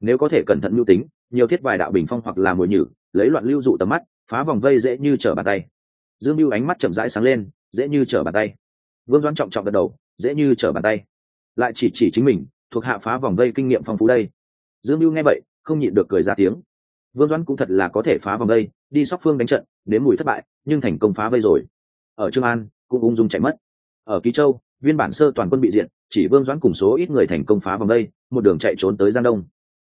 nếu có thể cẩn thận mưu tính, nhiều thiết vài đạo bình phong hoặc là mồi nhử, lấy loạn lưu dụ tầm mắt, phá vòng vây dễ như trở bàn tay. Dương mưu ánh mắt chậm rãi sáng lên, dễ như trở bàn tay. Vương doãn trọng trọng gật đầu, dễ như trở bàn tay. Lại chỉ chỉ chính mình, thuộc hạ phá vòng vây kinh nghiệm phong phú đây. Dương mưu nghe vậy, không nhịn được cười ra tiếng. Vương doãn cũng thật là có thể phá vòng vây, đi sóc phương đánh trận, đến mùi thất bại, nhưng thành công phá vây rồi. Ở trương an, cũng ung dung chạy mất. Ở ký châu viên bản sơ toàn quân bị diện chỉ vương doãn cùng số ít người thành công phá vòng vây một đường chạy trốn tới giang đông.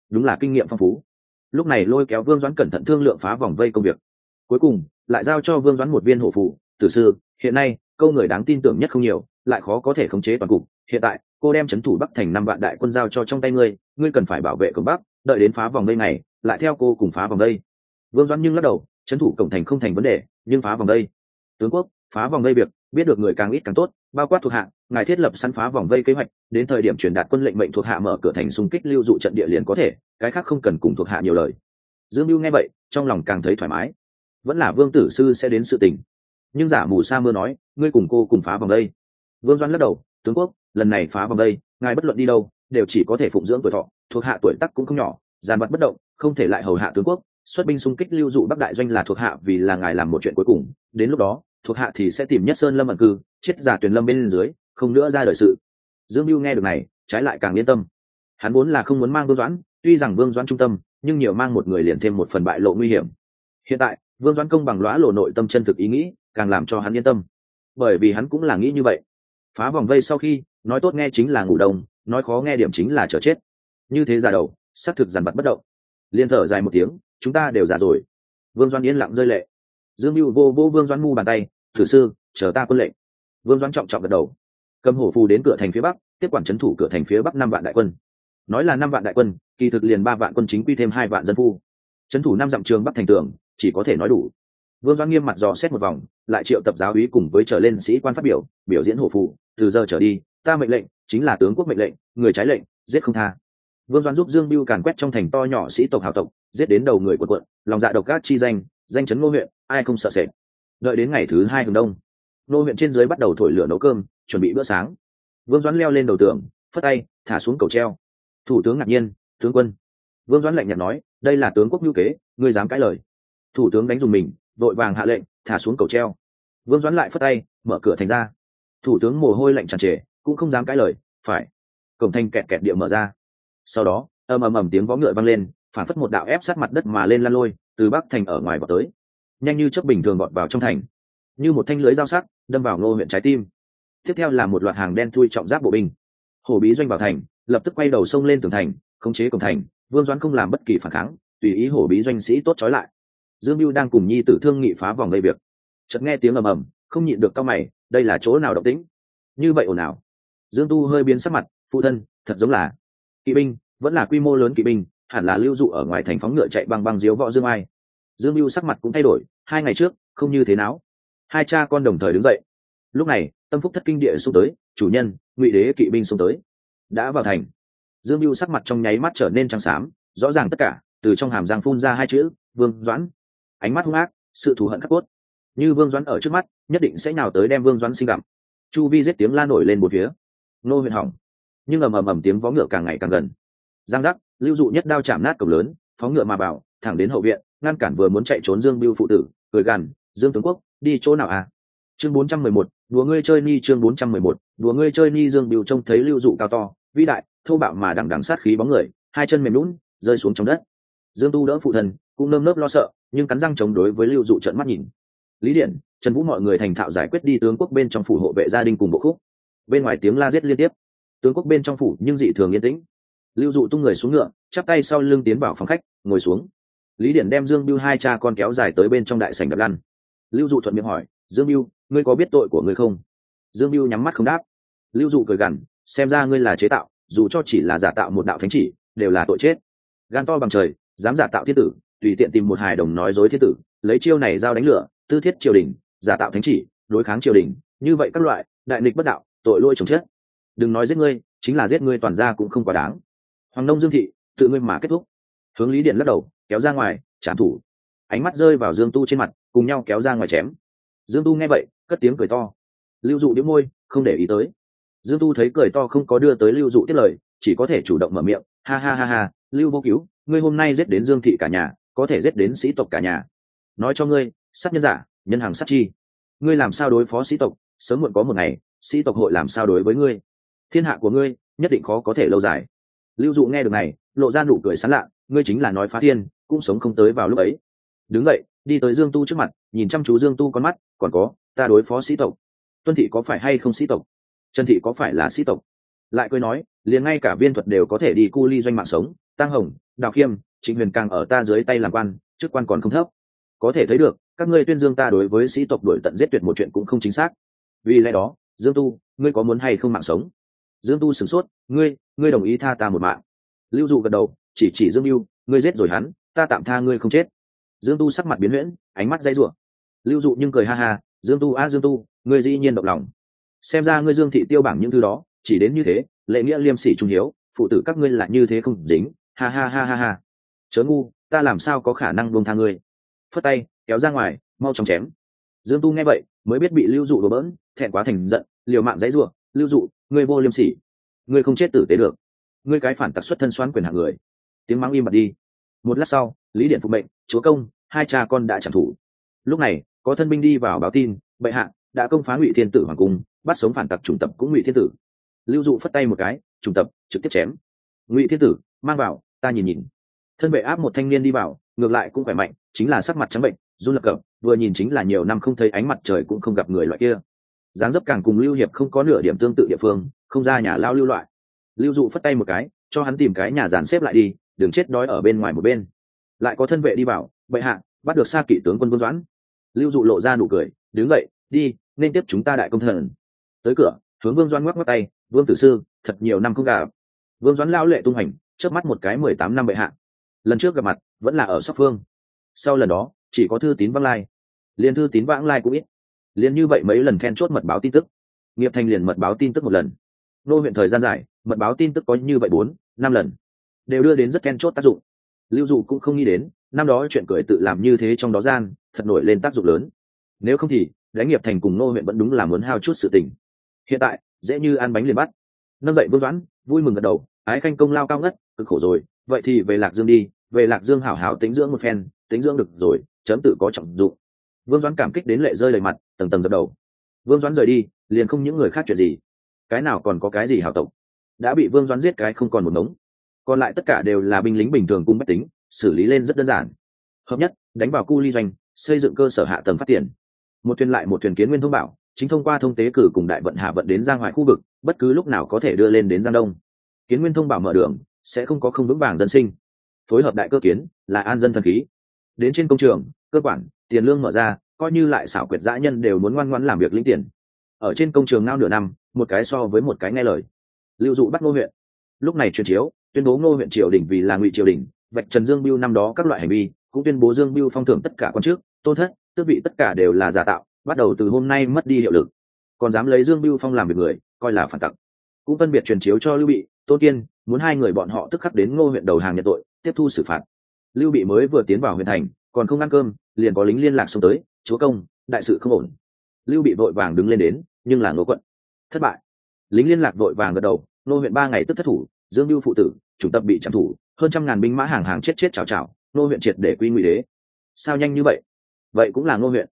Đúng là kinh nghiệm phong phú. Lúc này lôi kéo vương doãn cẩn thận thương lượng phá vòng vây công việc. Cuối cùng, lại giao cho vương doãn một viên hộ phụ, tử sư, hiện nay, câu người đáng tin tưởng nhất không nhiều, lại khó có thể khống chế toàn cục. Hiện tại, cô đem c h ấ n thủ bắc thành năm vạn đại quân giao cho trong tay ngươi ngươi cần phải bảo vệ cổng bắc, đợi đến phá vòng đây này lại theo cô cùng phá vòng đây. Vương doãn nhưng lắc đầu c h ấ n thủ cổng thành không thành vấn đề, nhưng phá vòng đây. Tướng quốc, phá vòng đây việc, biết được người càng ít càng tốt, bao quát thuộc hạ ngài thiết lập săn phá vòng vây kế hoạch, đến thời điểm truyền đạt quân lệnh mệnh thuộc hạ mở cửa thành xung kích lưu dụ trận địa liền có thể, cái khác không cần cùng thuộc hạ nhiều lời. Dương mưu nghe vậy, trong lòng càng thấy thoải mái. Vẫn là vương tử sư sẽ đến sự tình. Nhưng giả mù sa mưa nói, ngươi cùng cô cùng phá vòng đây. Vương doan lắc đầu, tướng quốc, lần này phá vòng đây, ngài bất luận đi đâu, đều chỉ có thể phụng dưỡng tuổi thọ, thuộc hạ tuổi tắc cũng không nhỏ, giàn vật bất động, không thể lại hầu hạ tướng quốc. Xuất binh xung kích lưu dụ bắc đại doanh là thuộc hạ vì là ngài làm một chuyện cuối cùng. Đến lúc đó, thuộc hạ thì sẽ tìm nhất sơn lâm ẩn cư, chết giả tuyển lâm bên dưới không nữa ra đời sự. Dương mưu nghe được này, trái lại càng yên tâm. Hắn vốn là không muốn mang vương doãn, tuy rằng vương doãn trung tâm, nhưng nhiều mang một người liền thêm một phần bại lộ nguy hiểm. Hiện tại, vương doãn công bằng lõa lộ nội tâm chân thực ý nghĩ, càng làm cho hắn yên tâm. Bởi vì hắn cũng là nghĩ như vậy. Phá vòng vây sau khi, nói tốt nghe chính là ngủ đông, nói khó nghe điểm chính là chờ chết. Như thế già đầu, xác thực dằn vặt bất động. Liên thở dài một tiếng, chúng ta đều già rồi. Vương doãn yên lặng rơi lệ. Dương mưu vô vô vương doãn mu bàn tay, thử sư, chờ ta quân lệnh. Vương doãn trọng trọng gật đầu cầm hổ phù đến cửa thành phía bắc, tiếp quản trấn thủ cửa thành phía bắc năm vạn đại quân. Nói là năm vạn đại quân, kỳ thực liền ba vạn quân chính quy thêm hai vạn dân phu. Trấn thủ năm dặm trường bắc thành tường, chỉ có thể nói đủ. Vương doãn nghiêm mặt dò xét một vòng, lại triệu tập giáo úy cùng với trở lên sĩ quan phát biểu biểu diễn hổ phụ từ giờ trở đi, ta mệnh lệnh, chính là tướng quốc mệnh lệnh, người trái lệnh, giết không tha. Vương doãn giúp dương biêu càn quét trong thành to nhỏ sĩ tộc hào tộc, giết đến đầu người quần quận lòng dạ độc gác chi danh danh chấn ngô huyện, ai không sợ sệt. Đợi đến ngày thứ hai hướng đông nô huyện trên dưới bắt đầu thổi lửa nấu cơm, chuẩn bị bữa sáng. Vương doãn leo lên đầu tường, phất tay, thả xuống cầu treo. Thủ tướng ngạc nhiên, tướng quân. Vương doãn lạnh nhạt nói, đây là tướng quốc ngữ kế, ngươi dám cãi lời. Thủ tướng đánh dùng mình, vội vàng hạ lệnh, thả xuống cầu treo. Vương doãn lại phất tay, mở cửa thành ra. Thủ tướng mồ hôi lạnh tràn trề, cũng không dám cãi lời, phải. Cổng thành kẹt kẹt địa mở ra. Sau đó, ầm ầm ầm tiếng vó ngựa vang lên, phản phất một đạo ép sát mặt đất mà lên lan lôi, từ bắc thành ở ngoài vào tới. Nhanh như chớp bình thường gọt vào trong thành. Như một thanh lưới dao sắc đâm vào ngô huyện trái tim. Tiếp theo là một loạt hàng đen thui trọng giáp bộ binh. Hổ bí doanh vào thành, lập tức quay đầu sông lên tường thành, khống chế cổng thành, vương doãn không làm bất kỳ phản kháng, tùy ý hổ bí doanh sĩ tốt trói lại. Dương mưu đang cùng nhi tử thương nghị phá vòng gây việc. Chợt nghe tiếng ầm ầm, không nhịn được cao mày, đây là chỗ nào động tĩnh? Như vậy ồn ào. Dương tu hơi biến sắc mặt, phụ thân, thật giống là kỵ binh, vẫn là quy mô lớn kỵ binh, hẳn là lưu dụ ở ngoài thành phóng ngựa chạy băng băng diếu võ dương ai. Dương mưu sắc mặt cũng thay đổi, hai ngày trước, không như thế nào hai cha con đồng thời đứng dậy. Lúc này, tâm phúc thất kinh địa xuống tới, chủ nhân, ngụy đế kỵ binh xuống tới. Đã vào thành, dương mưu sắc mặt trong nháy mắt trở nên trắng xám, rõ ràng tất cả từ trong hàm răng phun ra hai chữ, vương doãn. Ánh mắt hung ác, sự thù hận khắc cốt. Như vương doãn ở trước mắt, nhất định sẽ nào tới đem vương doãn sinh gặm chu vi giết tiếng la nổi lên một phía. Nô huyện hỏng. Nhưng ầm ầm ầm tiếng vó ngựa càng ngày càng gần. Giang giác, lưu dụ nhất đao chạm nát cổng lớn phóng ngựa mà bảo, thẳng đến hậu viện, ngăn cản vừa muốn chạy trốn dương biêu phụ tử, cười gằn, dương tướng quốc đi chỗ nào à? Chương bốn trăm mười một, đùa ngươi chơi ni chương bốn trăm mười một, đùa ngươi chơi ni dương Biểu trông thấy lưu dụ cao to, vĩ đại, thô bạo mà đằng đằng sát khí bóng người, hai chân mềm lún rơi xuống trong đất. Dương tu đỡ phụ thần, cũng nơm nớp lo sợ, nhưng cắn răng chống đối với lưu dụ trận mắt nhìn. Lý điện, trần vũ mọi người thành thạo giải quyết đi tướng quốc bên trong phủ hộ vệ gia đình cùng bộ khúc. Bên ngoài tiếng la giết liên tiếp. Tướng quốc bên trong phủ, nhưng dị thường yên tĩnh. Lưu dụ tung người xuống ngựa, chắp tay sau lưng tiến vào phòng khách, ngồi xuống. Lý điển đem dương biêu hai cha con kéo dài tới bên trong đại sảnh đập lăn lưu dụ thuận miệng hỏi, dương biêu ngươi có biết tội của ngươi không? Dương biêu nhắm mắt không đáp. Lưu dụ cười gằn, xem ra ngươi là chế tạo, dù cho chỉ là giả tạo một đạo thánh chỉ, đều là tội chết. Gan to bằng trời, dám giả tạo thiên tử, tùy tiện tìm một hài đồng nói dối thiên tử, lấy chiêu này giao đánh lửa, tư thiết triều đình, giả tạo thánh chỉ, đối kháng triều đình, như vậy các loại, đại nghịch bất đạo, tội lỗi chồng chết. Đừng nói giết ngươi, chính là giết ngươi toàn ra cũng không quá đáng. Hoàng nông dương thị, tự ngươi mà kết thúc. Hướng lý điện lắc đầu, kéo ra ngoài, trả thủ ánh mắt rơi vào dương tu trên mặt, cùng nhau kéo ra ngoài chém. Dương tu nghe vậy, cất tiếng cười to. Lưu dụ đĩu môi, không để ý tới. Dương tu thấy cười to không có đưa tới lưu dụ tiết lời, chỉ có thể chủ động mở miệng, ha ha ha ha, lưu vô cứu, ngươi hôm nay giết đến dương thị cả nhà, có thể giết đến sĩ tộc cả nhà. Nói cho ngươi, sát nhân giả, nhân hàng sát chi. Ngươi làm sao đối phó sĩ tộc, sớm muộn có một ngày, sĩ tộc hội làm sao đối với ngươi? Thiên hạ của ngươi, nhất định khó có thể lâu dài. Lưu dụ nghe được này, lộ ra nụ cười sán lạ, ngươi chính là nói phá thiên, cũng sống không tới vào lúc ấy đứng dậy, đi tới dương tu trước mặt, nhìn chăm chú dương tu con mắt, còn có, ta đối phó sĩ tộc. Tuân thị có phải hay không sĩ tộc? Trần thị có phải là sĩ tộc? Lại cười nói, liền ngay cả viên thuật đều có thể đi cu ly doanh mạng sống, tăng hồng, đào khiêm, trịnh huyền càng ở ta dưới tay làm quan, chức quan còn không thấp. Có thể thấy được, các ngươi tuyên dương ta đối với sĩ tộc đổi tận giết tuyệt một chuyện cũng không chính xác. Vì lẽ đó, dương tu, ngươi có muốn hay không mạng sống? Dương tu sửng sốt, ngươi ngươi đồng ý tha ta một mạng. Lưu dụ gật đầu, chỉ chỉ dương mưu ngươi giết rồi hắn, ta tạm tha ngươi không chết dương tu sắc mặt biến huyễn, ánh mắt dây rủa. Lưu dụ nhưng cười ha ha, dương tu, a, dương tu, ngươi dĩ nhiên động lòng. Xem ra ngươi dương thị tiêu bảng những thứ đó, chỉ đến như thế lệ nghĩa liêm sỉ trung hiếu, phụ tử các ngươi là như thế không dính, ha ha ha ha ha. Chớ ngu, ta làm sao có khả năng buông tha ngươi? Phất tay, kéo ra ngoài, mau chóng chém. Dương tu nghe vậy, mới biết bị lưu dụ đổ bỡn, thẹn quá thành giận, liều mạng dãy rủa, lưu dụ, ngươi vô liêm sỉ. Ngươi không chết tử tế được. Ngươi cái phản tặc xuất thân xoán quyền hạng người. Tiếng mắng im bặt đi. Một lát sau lý điện phục mệnh, chúa công, hai cha con đã chẳng thủ. Lúc này, có thân binh đi vào báo tin, bệ hạ, đã công phá ngụy thiên tử hoàng cung, bắt sống phản tặc chủng tập cũng ngụy thiên tử. Lưu dụ phất tay một cái, chủng tập trực tiếp chém. Ngụy thiên tử, mang vào, ta nhìn nhìn. Thân vệ áp một thanh niên đi vào, ngược lại cũng khỏe mạnh, chính là sắc mặt trắng bệnh, run lập cập, vừa nhìn chính là nhiều năm không thấy ánh mặt trời cũng không gặp người loại kia. Dáng dấp càng cùng lưu hiệp không có nửa điểm tương tự địa phương, không ra nhà lao lưu loại. Lưu dụ phất tay một cái, cho hắn tìm cái nhà dàn xếp lại đi, đừng chết đói ở bên ngoài một bên lại có thân vệ đi vào, bệ hạ, bắt được xa kỵ tướng quân vương doãn. Lưu dụ lộ ra nụ cười, đứng vậy đi, nên tiếp chúng ta đại công thần. Tới cửa, hướng vương doãn ngoắc ngoắc tay, vương tử sư, thật nhiều năm không gặp. Vương doãn lao lệ tung hành trước mắt một cái mười tám năm bệ hạ. Lần trước gặp mặt, vẫn là ở sóc phương. Sau lần đó, chỉ có thư tín vãng lai. Liền thư tín vãng lai cũng ít. Liền như vậy mấy lần then chốt mật báo tin tức. Nghiệp thành liền mật báo tin tức một lần. Nô huyện thời gian dài, mật báo tin tức có như vậy bốn, năm lần. Đều đưa đến rất then chốt tác dụng lưu dụ cũng không nghĩ đến, năm đó chuyện cười tự làm như thế trong đó gian, thật nổi lên tác dụng lớn. Nếu không thì đánh nghiệp thành cùng nô huyện vẫn đúng là muốn hao chút sự tình. Hiện tại, dễ như ăn bánh liền bắt. Nâng dậy vương doãn, vui mừng gật đầu, ái khanh công lao cao ngất, cực khổ rồi, vậy thì về lạc dương đi, về lạc dương hảo hảo tính dưỡng một phen tính dưỡng được rồi, chấm tự có trọng dụng. Vương doãn cảm kích đến lệ rơi đầy mặt, tầng tầng dập đầu. Vương doãn rời đi, liền không những người khác chuyện gì. Cái nào còn có cái gì hảo tộc? Đã bị vương doãn giết cái không còn một ngống còn lại tất cả đều là binh lính bình thường cung bách tính, xử lý lên rất đơn giản. Hợp nhất, đánh vào cu ly doanh, xây dựng cơ sở hạ tầng phát triển. Một thuyền lại một thuyền kiến nguyên thông bảo, chính thông qua thông tế cử cùng đại vận hạ vận đến giang hoài khu vực, bất cứ lúc nào có thể đưa lên đến giang đông. Kiến nguyên thông bảo mở đường, sẽ không có không vững vàng dân sinh. Phối hợp đại cơ kiến, là an dân thần khí. Đến trên công trường, cơ quản, tiền lương mở ra, coi như lại xảo quyệt dã nhân đều muốn ngoan ngoãn làm việc lĩnh tiền. Ở trên công trường ngao nửa năm, một cái so với một cái nghe lời. Lưu dụ bắt ngô huyện. Lúc này truyền chiếu tuyên bố ngô huyện triều đình vì là ngụy triều đình, vạch trần dương biêu năm đó các loại hành vi, cũng tuyên bố dương biêu phong thưởng tất cả quan chức tôn thất, tước vị tất cả đều là giả tạo, bắt đầu từ hôm nay mất đi hiệu lực. Còn dám lấy dương biêu phong làm việc người, coi là phản tặc. Cũng phân biệt truyền chiếu cho lưu bị, tôn kiên, muốn hai người bọn họ tức khắc đến ngô huyện đầu hàng nhận tội, tiếp thu xử phạt. Lưu bị mới vừa tiến vào huyện thành, còn không ăn cơm, liền có lính liên lạc xông tới, chúa công, đại sự không ổn. Lưu bị vội vàng đứng lên đến, nhưng là ngô quận. Thất bại. Lính liên lạc vội vàng gật đầu, ngô huyện ba ngày tức thất thủ dương lưu phụ tử chủ tập bị trạm thủ, hơn trăm ngàn binh mã hàng hàng chết chết chào chào, nô huyện triệt để quy ngụy đế. Sao nhanh như vậy? Vậy cũng là nô huyện.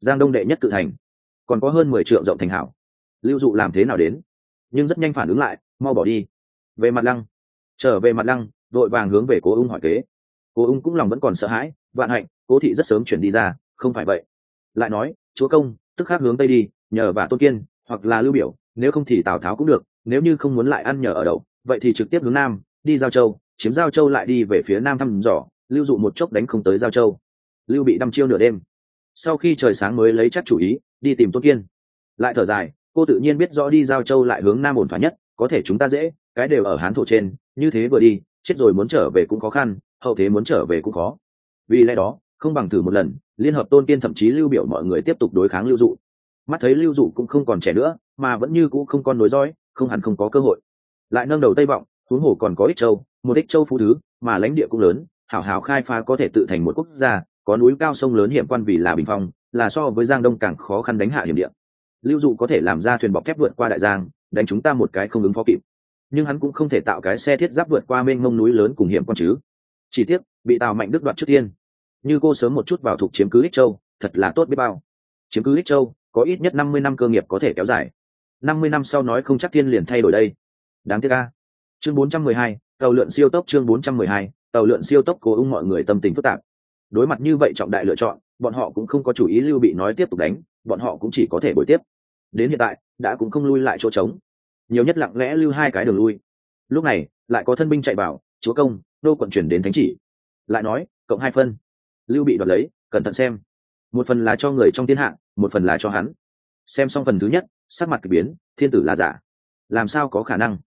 Giang đông đệ nhất cự thành. Còn có hơn mười triệu rộng thành hảo. Lưu dụ làm thế nào đến? Nhưng rất nhanh phản ứng lại, mau bỏ đi. Về mặt lăng. Trở về mặt lăng, đội vàng hướng về cố ung hỏi kế. Cố ung cũng lòng vẫn còn sợ hãi, vạn hạnh, cố thị rất sớm chuyển đi ra, không phải vậy. Lại nói, chúa công, tức khắc hướng tây đi, nhờ và tôn kiên, hoặc là lưu biểu, nếu không thì tào tháo cũng được, nếu như không muốn lại ăn nhờ ở đậu vậy thì trực tiếp hướng nam, đi giao châu, chiếm giao châu lại đi về phía nam thăm dò, lưu dụ một chốc đánh không tới giao châu. Lưu bị đăm chiêu nửa đêm. Sau khi trời sáng mới lấy chắc chủ ý, đi tìm tôn kiên. Lại thở dài, cô tự nhiên biết rõ đi giao châu lại hướng nam ổn thỏa nhất, có thể chúng ta dễ, cái đều ở hán thổ trên, như thế vừa đi, chết rồi muốn trở về cũng khó khăn, hậu thế muốn trở về cũng khó. Vì lẽ đó, không bằng thử một lần, liên hợp tôn kiên thậm chí lưu biểu mọi người tiếp tục đối kháng lưu dụ. Mắt thấy lưu dụ cũng không còn trẻ nữa, mà vẫn như cũ không còn nối dõi, không hẳn không có cơ hội lại nâng đầu tây vọng, huống hồ còn có ích châu, một ích châu phú thứ, mà lãnh địa cũng lớn, hảo hảo khai phá có thể tự thành một quốc gia, có núi cao sông lớn hiểm quan vì là bình phong, là so với giang đông càng khó khăn đánh hạ hiểm địa. Lưu dụ có thể làm ra thuyền bọc thép vượt qua đại giang, đánh chúng ta một cái không ứng phó kịp. Nhưng hắn cũng không thể tạo cái xe thiết giáp vượt qua mênh mông núi lớn cùng hiểm quan chứ. Chỉ tiếc, bị tào mạnh đức đoạt trước tiên. Như cô sớm một chút vào thuộc chiếm cứ ích châu, thật là tốt biết bao. Chiếm cứ ích châu, có ít nhất năm mươi năm cơ nghiệp có thể kéo dài. Năm mươi năm sau nói không chắc thiên liền thay đổi đây đáng tiếc a. Chương 412, tàu lượn siêu tốc chương 412, tàu lượn siêu tốc cố ung mọi người tâm tình phức tạp. Đối mặt như vậy trọng đại lựa chọn bọn họ cũng không có chủ ý lưu bị nói tiếp tục đánh bọn họ cũng chỉ có thể bồi tiếp. Đến hiện tại đã cũng không lui lại chỗ trống. Nhiều nhất lặng lẽ lưu hai cái đường lui. Lúc này lại có thân binh chạy vào chúa công nô quận chuyển đến thánh chỉ. Lại nói cộng hai phân. Lưu bị đoạt lấy cẩn thận xem. Một phần là cho người trong thiên hạ một phần là cho hắn. Xem xong phần thứ nhất sắc mặt k ỳ biến thiên tử là giả. Làm sao có khả năng?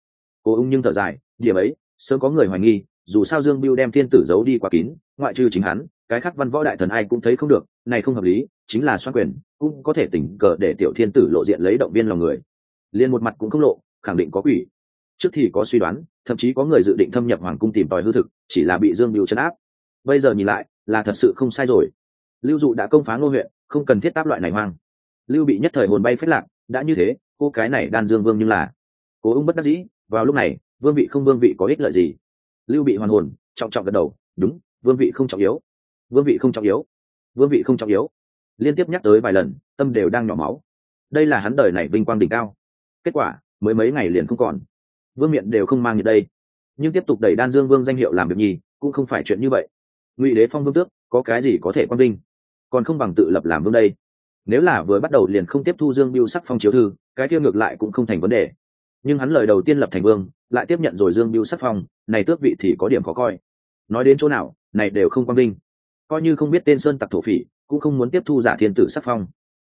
Cố ung nhưng thở dài, điểm ấy, sớm có người hoài nghi, dù sao dương biêu đem thiên tử giấu đi quá kín, ngoại trừ chính hắn, cái khác văn võ đại thần ai cũng thấy không được, này không hợp lý, chính là xoan quyền, cũng có thể tỉnh cờ để tiểu thiên tử lộ diện lấy động viên lòng người. Liền một mặt cũng không lộ, khẳng định có quỷ. Trước thì có suy đoán, thậm chí có người dự định thâm nhập hoàng cung tìm tòi hư thực, chỉ là bị dương biêu chấn áp. Bây giờ nhìn lại, là thật sự không sai rồi. Lưu dụ đã công phá ngô huyện, không cần thiết táp loại này hoang. Lưu bị nhất thời hồn bay phết lạc, đã như thế, cô cái này đan dương vương nhưng là. Cố ung bất đắc dĩ vào lúc này, vương vị không vương vị có ích lợi gì? Lưu bị hoàn hồn, trọng trọng gật đầu, đúng, vương vị không trọng yếu. Vương vị không trọng yếu? Vương vị không trọng yếu. Liên tiếp nhắc tới vài lần, tâm đều đang nhỏ máu. Đây là hắn đời này vinh quang đỉnh cao. Kết quả, mới mấy ngày liền không còn. Vương miện đều không mang như đây. Nhưng tiếp tục đẩy đan dương vương danh hiệu làm việc nhì, cũng không phải chuyện như vậy. Ngụy đế phong vương tước, có cái gì có thể quang vinh? Còn không bằng tự lập làm vương đây. Nếu là vừa bắt đầu liền không tiếp thu dương biêu sắc phong chiếu thư, cái kia ngược lại cũng không thành vấn đề nhưng hắn lời đầu tiên lập thành vương, lại tiếp nhận rồi dương biêu sắc phong, này tước vị thì có điểm khó coi. Nói đến chỗ nào, này đều không quang vinh coi như không biết tên sơn tặc thổ phỉ, cũng không muốn tiếp thu giả thiên tử sắc phong.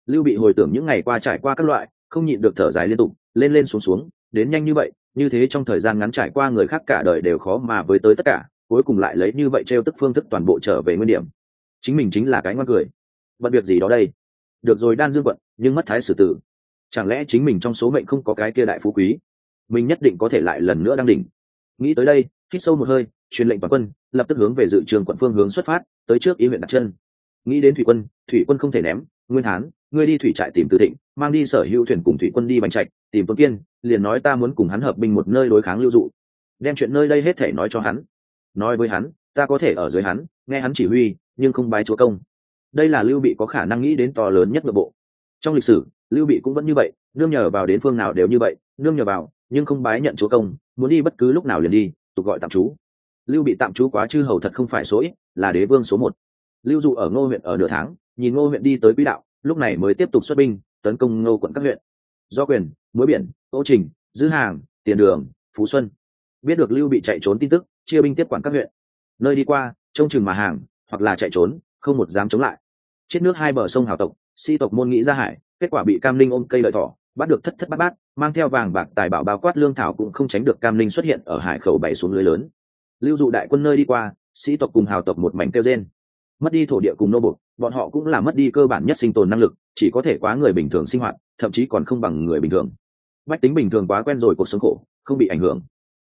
Lưu bị hồi tưởng những ngày qua trải qua các loại, không nhịn được thở dài liên tục, lên lên xuống xuống, đến nhanh như vậy, như thế trong thời gian ngắn trải qua người khác cả đời đều khó mà với tới tất cả, cuối cùng lại lấy như vậy trêu tức phương thức toàn bộ trở về nguyên điểm. Chính mình chính là cái ngoan cười. Bận việc gì đó đây? Được rồi, đan dương quận, nhưng mất thái sử tử chẳng lẽ chính mình trong số mệnh không có cái kia đại phú quý? Mình nhất định có thể lại lần nữa đăng đỉnh. Nghĩ tới đây, hít sâu một hơi, truyền lệnh toàn quân, lập tức hướng về dự trường quận phương hướng xuất phát, tới trước ý huyện đặt chân. Nghĩ đến thủy quân thủy quân không thể ném, nguyên thán, ngươi đi thủy trại tìm từ thịnh, mang đi sở hữu thuyền cùng thủy quân đi bành trạch, tìm tuấn kiên, liền nói ta muốn cùng hắn hợp binh một nơi đối kháng lưu dụ. Đem chuyện nơi đây hết thể nói cho hắn. Nói với hắn, ta có thể ở dưới hắn, nghe hắn chỉ huy, nhưng không bái chúa công. Đây là lưu bị có khả năng nghĩ đến to lớn nhất nội bộ trong lịch sử, lưu bị cũng vẫn như vậy, nương nhờ vào đến phương nào đều như vậy, nương nhờ vào, nhưng không bái nhận chúa công, muốn đi bất cứ lúc nào liền đi, tục gọi tạm trú. Lưu bị tạm trú quá chư hầu thật không phải số ít, là đế vương số một. Lưu dụ ở ngô huyện ở nửa tháng, nhìn ngô huyện đi tới quỹ đạo, lúc này mới tiếp tục xuất binh, tấn công ngô quận các huyện. Do quyền, muối biển ô trình, dư hàng, tiền đường, phú xuân. Biết được lưu bị chạy trốn tin tức, chia binh tiếp quản các huyện. Nơi đi qua, trông chừng mà hàng, hoặc là chạy trốn, không một dám chống lại. Chết nước hai bờ sông hào tộc sĩ tộc môn nghĩ ra hải, kết quả bị cam linh ôm cây lợi thỏ, bắt được thất thất bát bát, mang theo vàng bạc tài bảo bao quát lương thảo cũng không tránh được cam linh xuất hiện ở hải khẩu bảy xuống lưới lớn. Lưu dụ đại quân nơi đi qua, sĩ tộc cùng hào tộc một mảnh kêu trên mất đi thổ địa cùng nô bục bọn họ cũng là mất đi cơ bản nhất sinh tồn năng lực, chỉ có thể quá người bình thường sinh hoạt, thậm chí còn không bằng người bình thường. Bách tính bình thường quá quen rồi cuộc sống khổ, không bị ảnh hưởng.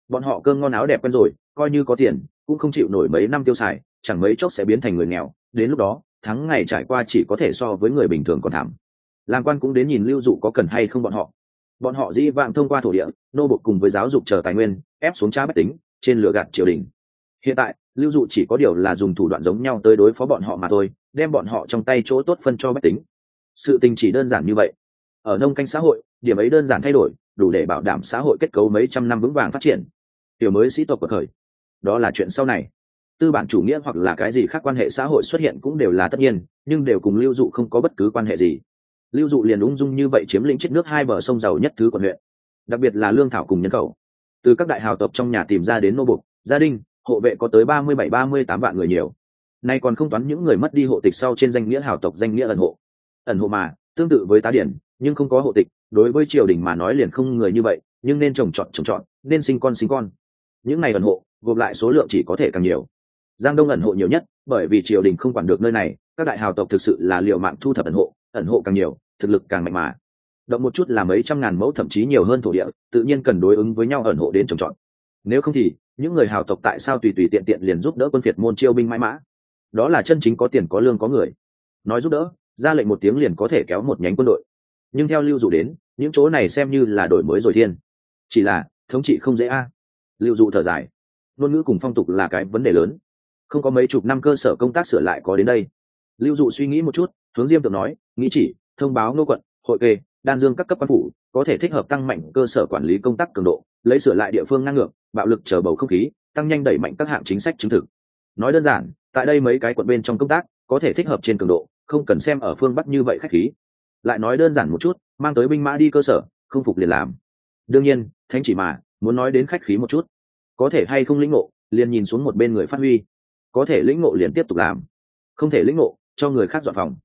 Bọn họ cơm ngon áo đẹp quen rồi, coi như có tiền, cũng không chịu nổi mấy năm tiêu xài, chẳng mấy chốc sẽ biến thành người nghèo. Đến lúc đó tháng ngày trải qua chỉ có thể so với người bình thường còn thảm. Làm quan cũng đến nhìn lưu dụ có cần hay không bọn họ. Bọn họ dĩ vãng thông qua thổ địa, nô bộc cùng với giáo dục chờ tài nguyên, ép xuống cha bách tính, trên lửa gạt triều đình. Hiện tại, lưu dụ chỉ có điều là dùng thủ đoạn giống nhau tới đối phó bọn họ mà thôi, đem bọn họ trong tay chỗ tốt phân cho bách tính. Sự tình chỉ đơn giản như vậy. Ở nông canh xã hội, điểm ấy đơn giản thay đổi, đủ để bảo đảm xã hội kết cấu mấy trăm năm vững vàng phát triển. Tiểu mới sĩ tộc của thời. Đó là chuyện sau này tư bản chủ nghĩa hoặc là cái gì khác quan hệ xã hội xuất hiện cũng đều là tất nhiên, nhưng đều cùng lưu dụ không có bất cứ quan hệ gì. Lưu dụ liền ung dung như vậy chiếm lĩnh chết nước hai bờ sông giàu nhất thứ quận huyện, đặc biệt là lương thảo cùng nhân khẩu. Từ các đại hào tộc trong nhà tìm ra đến nô bục, gia đình, hộ vệ có tới ba mươi bảy, ba mươi tám vạn người nhiều. Nay còn không toán những người mất đi hộ tịch sau trên danh nghĩa hào tộc danh nghĩa ẩn hộ. Ẩn hộ mà, tương tự với tá điển, nhưng không có hộ tịch, đối với triều đình mà nói liền không người như vậy, nhưng nên trồng trọt trồng trọt, nên sinh con sinh con. Những này ẩn hộ, gộp lại số lượng chỉ có thể càng nhiều giang đông ẩn hộ nhiều nhất, bởi vì triều đình không quản được nơi này, các đại hào tộc thực sự là liệu mạng thu thập ẩn hộ ẩn hộ càng nhiều, thực lực càng mạnh mà. Động một chút là mấy trăm ngàn mẫu thậm chí nhiều hơn thổ địa, tự nhiên cần đối ứng với nhau ẩn hộ đến trồng trọt. Nếu không thì, những người hào tộc tại sao tùy tùy tiện tiện liền giúp đỡ quân phiệt môn chiêu binh mãi mã? Đó là chân chính có tiền có lương có người. Nói giúp đỡ, ra lệnh một tiếng liền có thể kéo một nhánh quân đội. Nhưng theo lưu dụ đến, những chỗ này xem như là đổi mới rồi thiên. Chỉ là, thống trị không dễ a. Lưu dụ thở dài. Ngôn ngữ cùng phong tục là cái vấn đề lớn không có mấy chục năm cơ sở công tác sửa lại có đến đây. Lưu dụ suy nghĩ một chút, hướng diêm tự nói, nghĩ chỉ, thông báo nô quận, hội kê, đan dương các cấp quan phủ, có thể thích hợp tăng mạnh cơ sở quản lý công tác cường độ, lấy sửa lại địa phương ngang ngược, bạo lực chờ bầu không khí, tăng nhanh đẩy mạnh các hạng chính sách chứng thực. Nói đơn giản, tại đây mấy cái quận bên trong công tác, có thể thích hợp trên cường độ, không cần xem ở phương bắc như vậy khách khí. Lại nói đơn giản một chút, mang tới binh mã đi cơ sở, không phục liền làm. Đương nhiên, thánh chỉ mà, muốn nói đến khách khí một chút, có thể hay không lĩnh ngộ, liền nhìn xuống một bên người phát huy có thể lĩnh ngộ liền tiếp tục làm. Không thể lĩnh ngộ, cho người khác dọn phòng.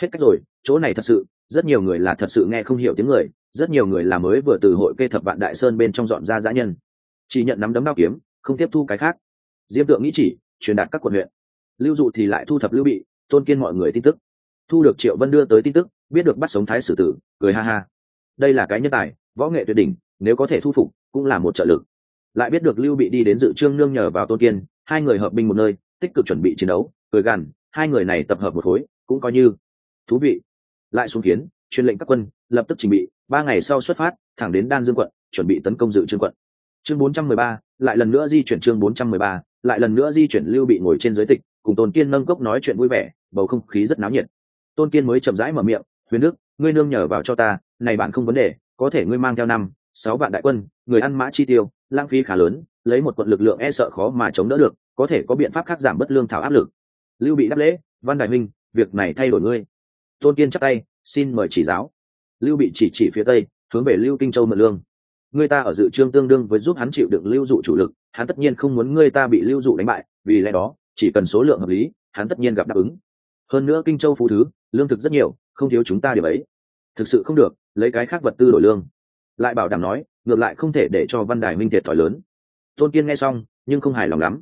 Hết cách rồi, chỗ này thật sự, rất nhiều người là thật sự nghe không hiểu tiếng người, rất nhiều người là mới vừa từ hội kê thập vạn đại sơn bên trong dọn ra giã nhân. Chỉ nhận nắm đấm đao kiếm, không tiếp thu cái khác. Diêm tượng nghĩ chỉ, truyền đạt các quận huyện. Lưu dụ thì lại thu thập lưu bị, tôn kiên mọi người tin tức. Thu được triệu vân đưa tới tin tức, biết được bắt sống thái sử tử, cười ha ha. Đây là cái nhân tài, võ nghệ tuyệt đỉnh, nếu có thể thu phục, cũng là một trợ lực. Lại biết được lưu bị đi đến dự trương nương nhờ vào tôn kiên, hai người hợp binh một nơi tích cực chuẩn bị chiến đấu cười gằn hai người này tập hợp một khối cũng coi như. Thú vị. Lại xuống kiến truyền lệnh các quân lập tức trình bị ba ngày sau xuất phát thẳng đến đan dương quận chuẩn bị tấn công dự trương quận. Chương 413, lại lần nữa di chuyển chương 413, lại lần nữa di chuyển lưu bị ngồi trên giới tịch cùng tôn kiên nâng cốc nói chuyện vui vẻ bầu không khí rất náo nhiệt. Tôn kiên mới chậm rãi mở miệng huyền đức ngươi nương nhờ vào cho ta này bạn không vấn đề có thể ngươi mang theo năm sáu vạn đại quân người ăn mã chi tiêu lãng phí khá lớn lấy một quận lực lượng e sợ khó mà chống đỡ được có thể có biện pháp khác giảm bất lương thảo áp lực. Lưu bị đáp lễ, văn đại minh việc này thay đổi ngươi. Tôn kiên chắc tay, xin mời chỉ giáo. Lưu bị chỉ chỉ phía tây, hướng về lưu kinh châu mượn lương. Người ta ở dự trương tương đương với giúp hắn chịu đựng lưu dụ chủ lực, hắn tất nhiên không muốn người ta bị lưu dụ đánh bại, vì lẽ đó, chỉ cần số lượng hợp lý, hắn tất nhiên gặp đáp ứng. Hơn nữa kinh châu phú thứ, lương thực rất nhiều, không thiếu chúng ta điểm ấy. Thực sự không được, lấy cái khác vật tư đổi lương. Lại bảo đảm nói, ngược lại không thể để cho văn đài minh thiệt thòi lớn. Tôn kiên nghe xong, nhưng không hài lòng lắm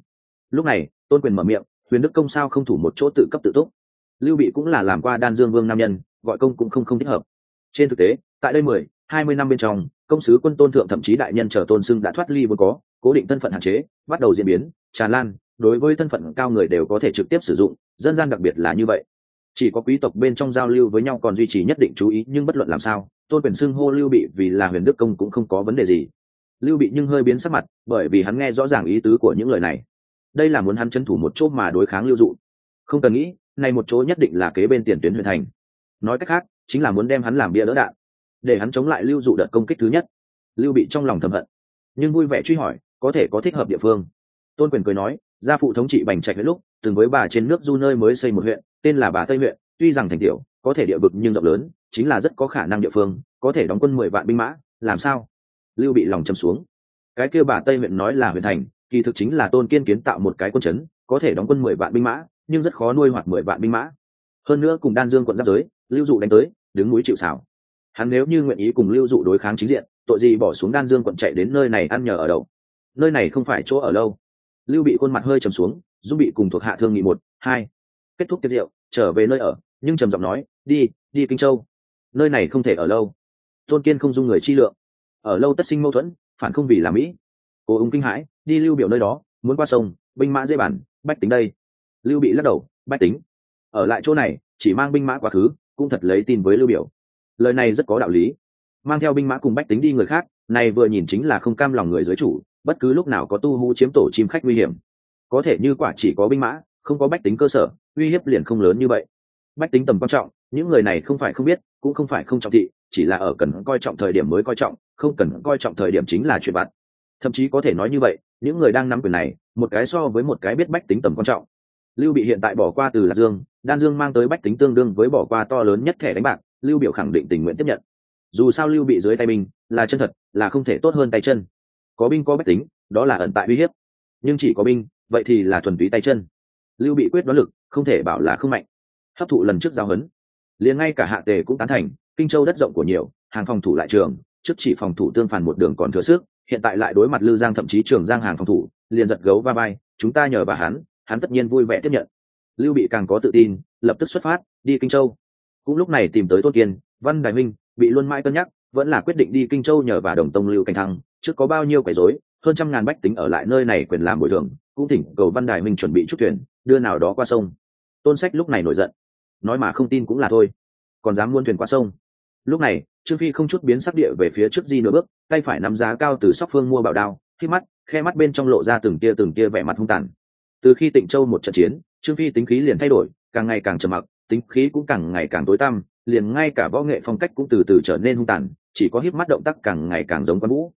lúc này, tôn quyền mở miệng, huyền đức công sao không thủ một chỗ tự cấp tự túc? Lưu bị cũng là làm qua đan dương vương nam nhân, gọi công cũng không không thích hợp. Trên thực tế, tại đây mười, hai mươi năm bên trong, công sứ quân tôn thượng thậm chí đại nhân chờ tôn xưng đã thoát ly vốn có, cố định thân phận hạn chế, bắt đầu diễn biến, tràn lan, đối với thân phận cao người đều có thể trực tiếp sử dụng, dân gian đặc biệt là như vậy. Chỉ có quý tộc bên trong giao lưu với nhau còn duy trì nhất định chú ý, nhưng bất luận làm sao, tôn quyền xưng hô lưu bị vì là huyền đức công cũng không có vấn đề gì. Lưu bị nhưng hơi biến sắc mặt, bởi vì hắn nghe rõ ràng ý tứ của những lời này đây là muốn hắn chấn thủ một chỗ mà đối kháng lưu dụ. Không cần nghĩ, này một chỗ nhất định là kế bên tiền tuyến huyện thành. Nói cách khác, chính là muốn đem hắn làm bia đỡ đạn, để hắn chống lại lưu dụ đợt công kích thứ nhất. Lưu bị trong lòng thầm hận, nhưng vui vẻ truy hỏi, có thể có thích hợp địa phương. Tôn quyền cười nói, gia phụ thống trị bành trạch huyện lúc, từng với bà trên nước du nơi mới xây một huyện, tên là bà tây huyện, tuy rằng thành tiểu, có thể địa vực nhưng rộng lớn, chính là rất có khả năng địa phương, có thể đóng quân mười vạn binh mã, làm sao? Lưu bị lòng châm xuống. Cái kêu bà tây huyện nói là huyện thành kỳ thực chính là tôn kiên kiến tạo một cái quân chấn, có thể đóng quân mười vạn binh mã, nhưng rất khó nuôi hoạt mười vạn binh mã. Hơn nữa cùng đan dương quận giáp giới, lưu dụ đánh tới, đứng núi chịu xảo hắn nếu như nguyện ý cùng lưu dụ đối kháng chính diện, tội gì bỏ xuống đan dương quận chạy đến nơi này ăn nhờ ở đâu? Nơi này không phải chỗ ở lâu. Lưu bị khuôn mặt hơi trầm xuống dung bị cùng thuộc hạ thương nghị một, hai. Kết thúc tiệc rượu trở về nơi ở, nhưng trầm giọng nói, đi đi kinh châu. Nơi này không thể ở lâu. Tôn kiên không dung người chi lượng. Ở lâu tất sinh mâu thuẫn, phản không vì làm mỹ cố ung kinh hãi, đi lưu biểu nơi đó, muốn qua sông, binh mã dễ bản, bách tính đây. Lưu bị lắc đầu, bách tính. Ở lại chỗ này, chỉ mang binh mã quá khứ, cũng thật lấy tin với lưu biểu. Lời này rất có đạo lý. Mang theo binh mã cùng bách tính đi người khác, này vừa nhìn chính là không cam lòng người dưới chủ, bất cứ lúc nào có tu hú chiếm tổ chim khách nguy hiểm. Có thể như quả chỉ có binh mã, không có bách tính cơ sở, uy hiếp liền không lớn như vậy. Bách tính tầm quan trọng, những người này không phải không biết, cũng không phải không trọng thị, chỉ là ở cần coi trọng thời điểm mới coi trọng, không cần coi trọng thời điểm chính là chuyện bạn thậm chí có thể nói như vậy những người đang nắm quyền này một cái so với một cái biết bách tính tầm quan trọng. Lưu bị hiện tại bỏ qua từ lạc dương đan dương mang tới bách tính tương đương với bỏ qua to lớn nhất thẻ đánh bạc lưu biểu khẳng định tình nguyện tiếp nhận. Dù sao lưu bị dưới tay binh là chân thật là không thể tốt hơn tay chân. Có binh có bách tính đó là ẩn tại uy hiếp. Nhưng chỉ có binh vậy thì là thuần túy tay chân. Lưu bị quyết đoán lực không thể bảo là không mạnh. Hấp thụ lần trước giao hấn, liền ngay cả hạ tề cũng tán thành kinh châu đất rộng của nhiều hàng phòng thủ lại trường trước chỉ phòng thủ tương phản một đường còn thừa sức hiện tại lại đối mặt lư giang thậm chí trường giang hàng phòng thủ, liền giật gấu va bay chúng ta nhờ bà hắn hắn tất nhiên vui vẻ tiếp nhận. Lưu bị càng có tự tin, lập tức xuất phát, đi kinh châu. Cũng lúc này tìm tới tôn kiên, văn đại minh, bị luôn mãi cân nhắc, vẫn là quyết định đi kinh châu nhờ bà đồng tông lưu cảnh thăng, trước có bao nhiêu quấy rối, hơn trăm ngàn bách tính ở lại nơi này quyền làm bồi thường, cũng thỉnh cầu văn đại minh chuẩn bị chút thuyền, đưa nào đó qua sông. Tôn sách lúc này nổi giận, nói mà không tin cũng là thôi, còn dám muôn thuyền qua sông. Lúc này trương phi không chút biến sắc địa về phía trước di nửa bước, tay phải nắm giá cao từ sóc phương mua bảo đao, khi mắt, khe mắt bên trong lộ ra từng tia từng tia vẻ mặt hung tàn. Từ khi tịnh châu một trận chiến, trương phi tính khí liền thay đổi, càng ngày càng trầm mặc, tính khí cũng càng ngày càng tối tăm, liền ngay cả võ nghệ phong cách cũng từ từ trở nên hung tàn, chỉ có híp mắt động tác càng ngày càng giống quan vũ.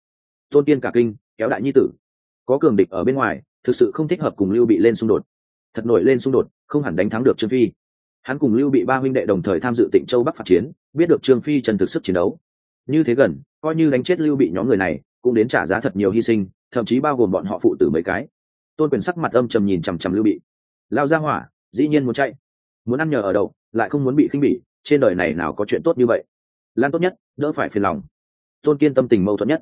Tôn tiên cả kinh, kéo đại nhi tử. Có cường địch ở bên ngoài, thực sự không thích hợp cùng lưu bị lên xung đột. Thật nổi lên xung đột, không hẳn đánh thắng được trương phi hắn cùng lưu bị ba huynh đệ đồng thời tham dự tịnh châu bắc phạt chiến, biết được trương phi chân thực sức chiến đấu. Như thế gần, coi như đánh chết lưu bị nhóm người này, cũng đến trả giá thật nhiều hy sinh, thậm chí bao gồm bọn họ phụ tử mấy cái. Tôn quyền sắc mặt âm trầm nhìn chằm chằm lưu bị. Lao ra hỏa, dĩ nhiên muốn chạy. Muốn ăn nhờ ở đậu, lại không muốn bị khinh bỉ, trên đời này nào có chuyện tốt như vậy. Lan tốt nhất, đỡ phải phiền lòng. Tôn kiên tâm tình mâu thuẫn nhất.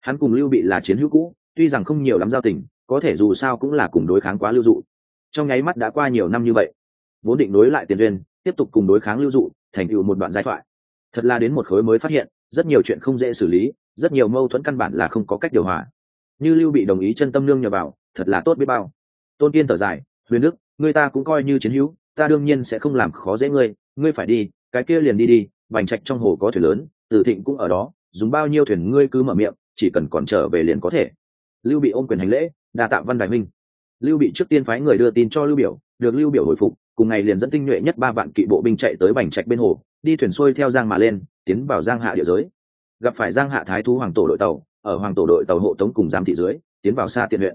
Hắn cùng lưu bị là chiến hữu cũ, tuy rằng không nhiều lắm giao tình, có thể dù sao cũng là cùng đối kháng quá lưu dụ. Trong nháy mắt đã qua nhiều năm như vậy vốn định nối lại tiền duyên, tiếp tục cùng đối kháng lưu dụ, thành tựu một đoạn giai thoại. Thật là đến một khối mới phát hiện, rất nhiều chuyện không dễ xử lý, rất nhiều mâu thuẫn căn bản là không có cách điều hòa. Như lưu bị đồng ý chân tâm lương nhờ vào, thật là tốt biết bao. Tôn kiên thở dài, huyền đức, người ta cũng coi như chiến hữu, ta đương nhiên sẽ không làm khó dễ ngươi ngươi phải đi, cái kia liền đi đi vành trạch trong hồ có thuyền lớn tử thịnh cũng ở đó, dùng bao nhiêu thuyền ngươi cứ mở miệng, chỉ cần còn trở về liền có thể. Lưu bị ôm quyền hành lễ, đa tạ văn đại minh. Lưu bị trước tiên phái người đưa tin cho lưu biểu, được lưu biểu hồi phục cùng ngày liền dẫn tinh nhuệ nhất ba vạn kỵ bộ binh chạy tới bành trạch bên hồ, đi thuyền xuôi theo giang mà lên, tiến vào giang hạ địa giới. Gặp phải giang hạ thái thú hoàng tổ đội tàu, ở hoàng tổ đội tàu hộ tống cùng giám thị dưới, tiến vào xa tiện huyện.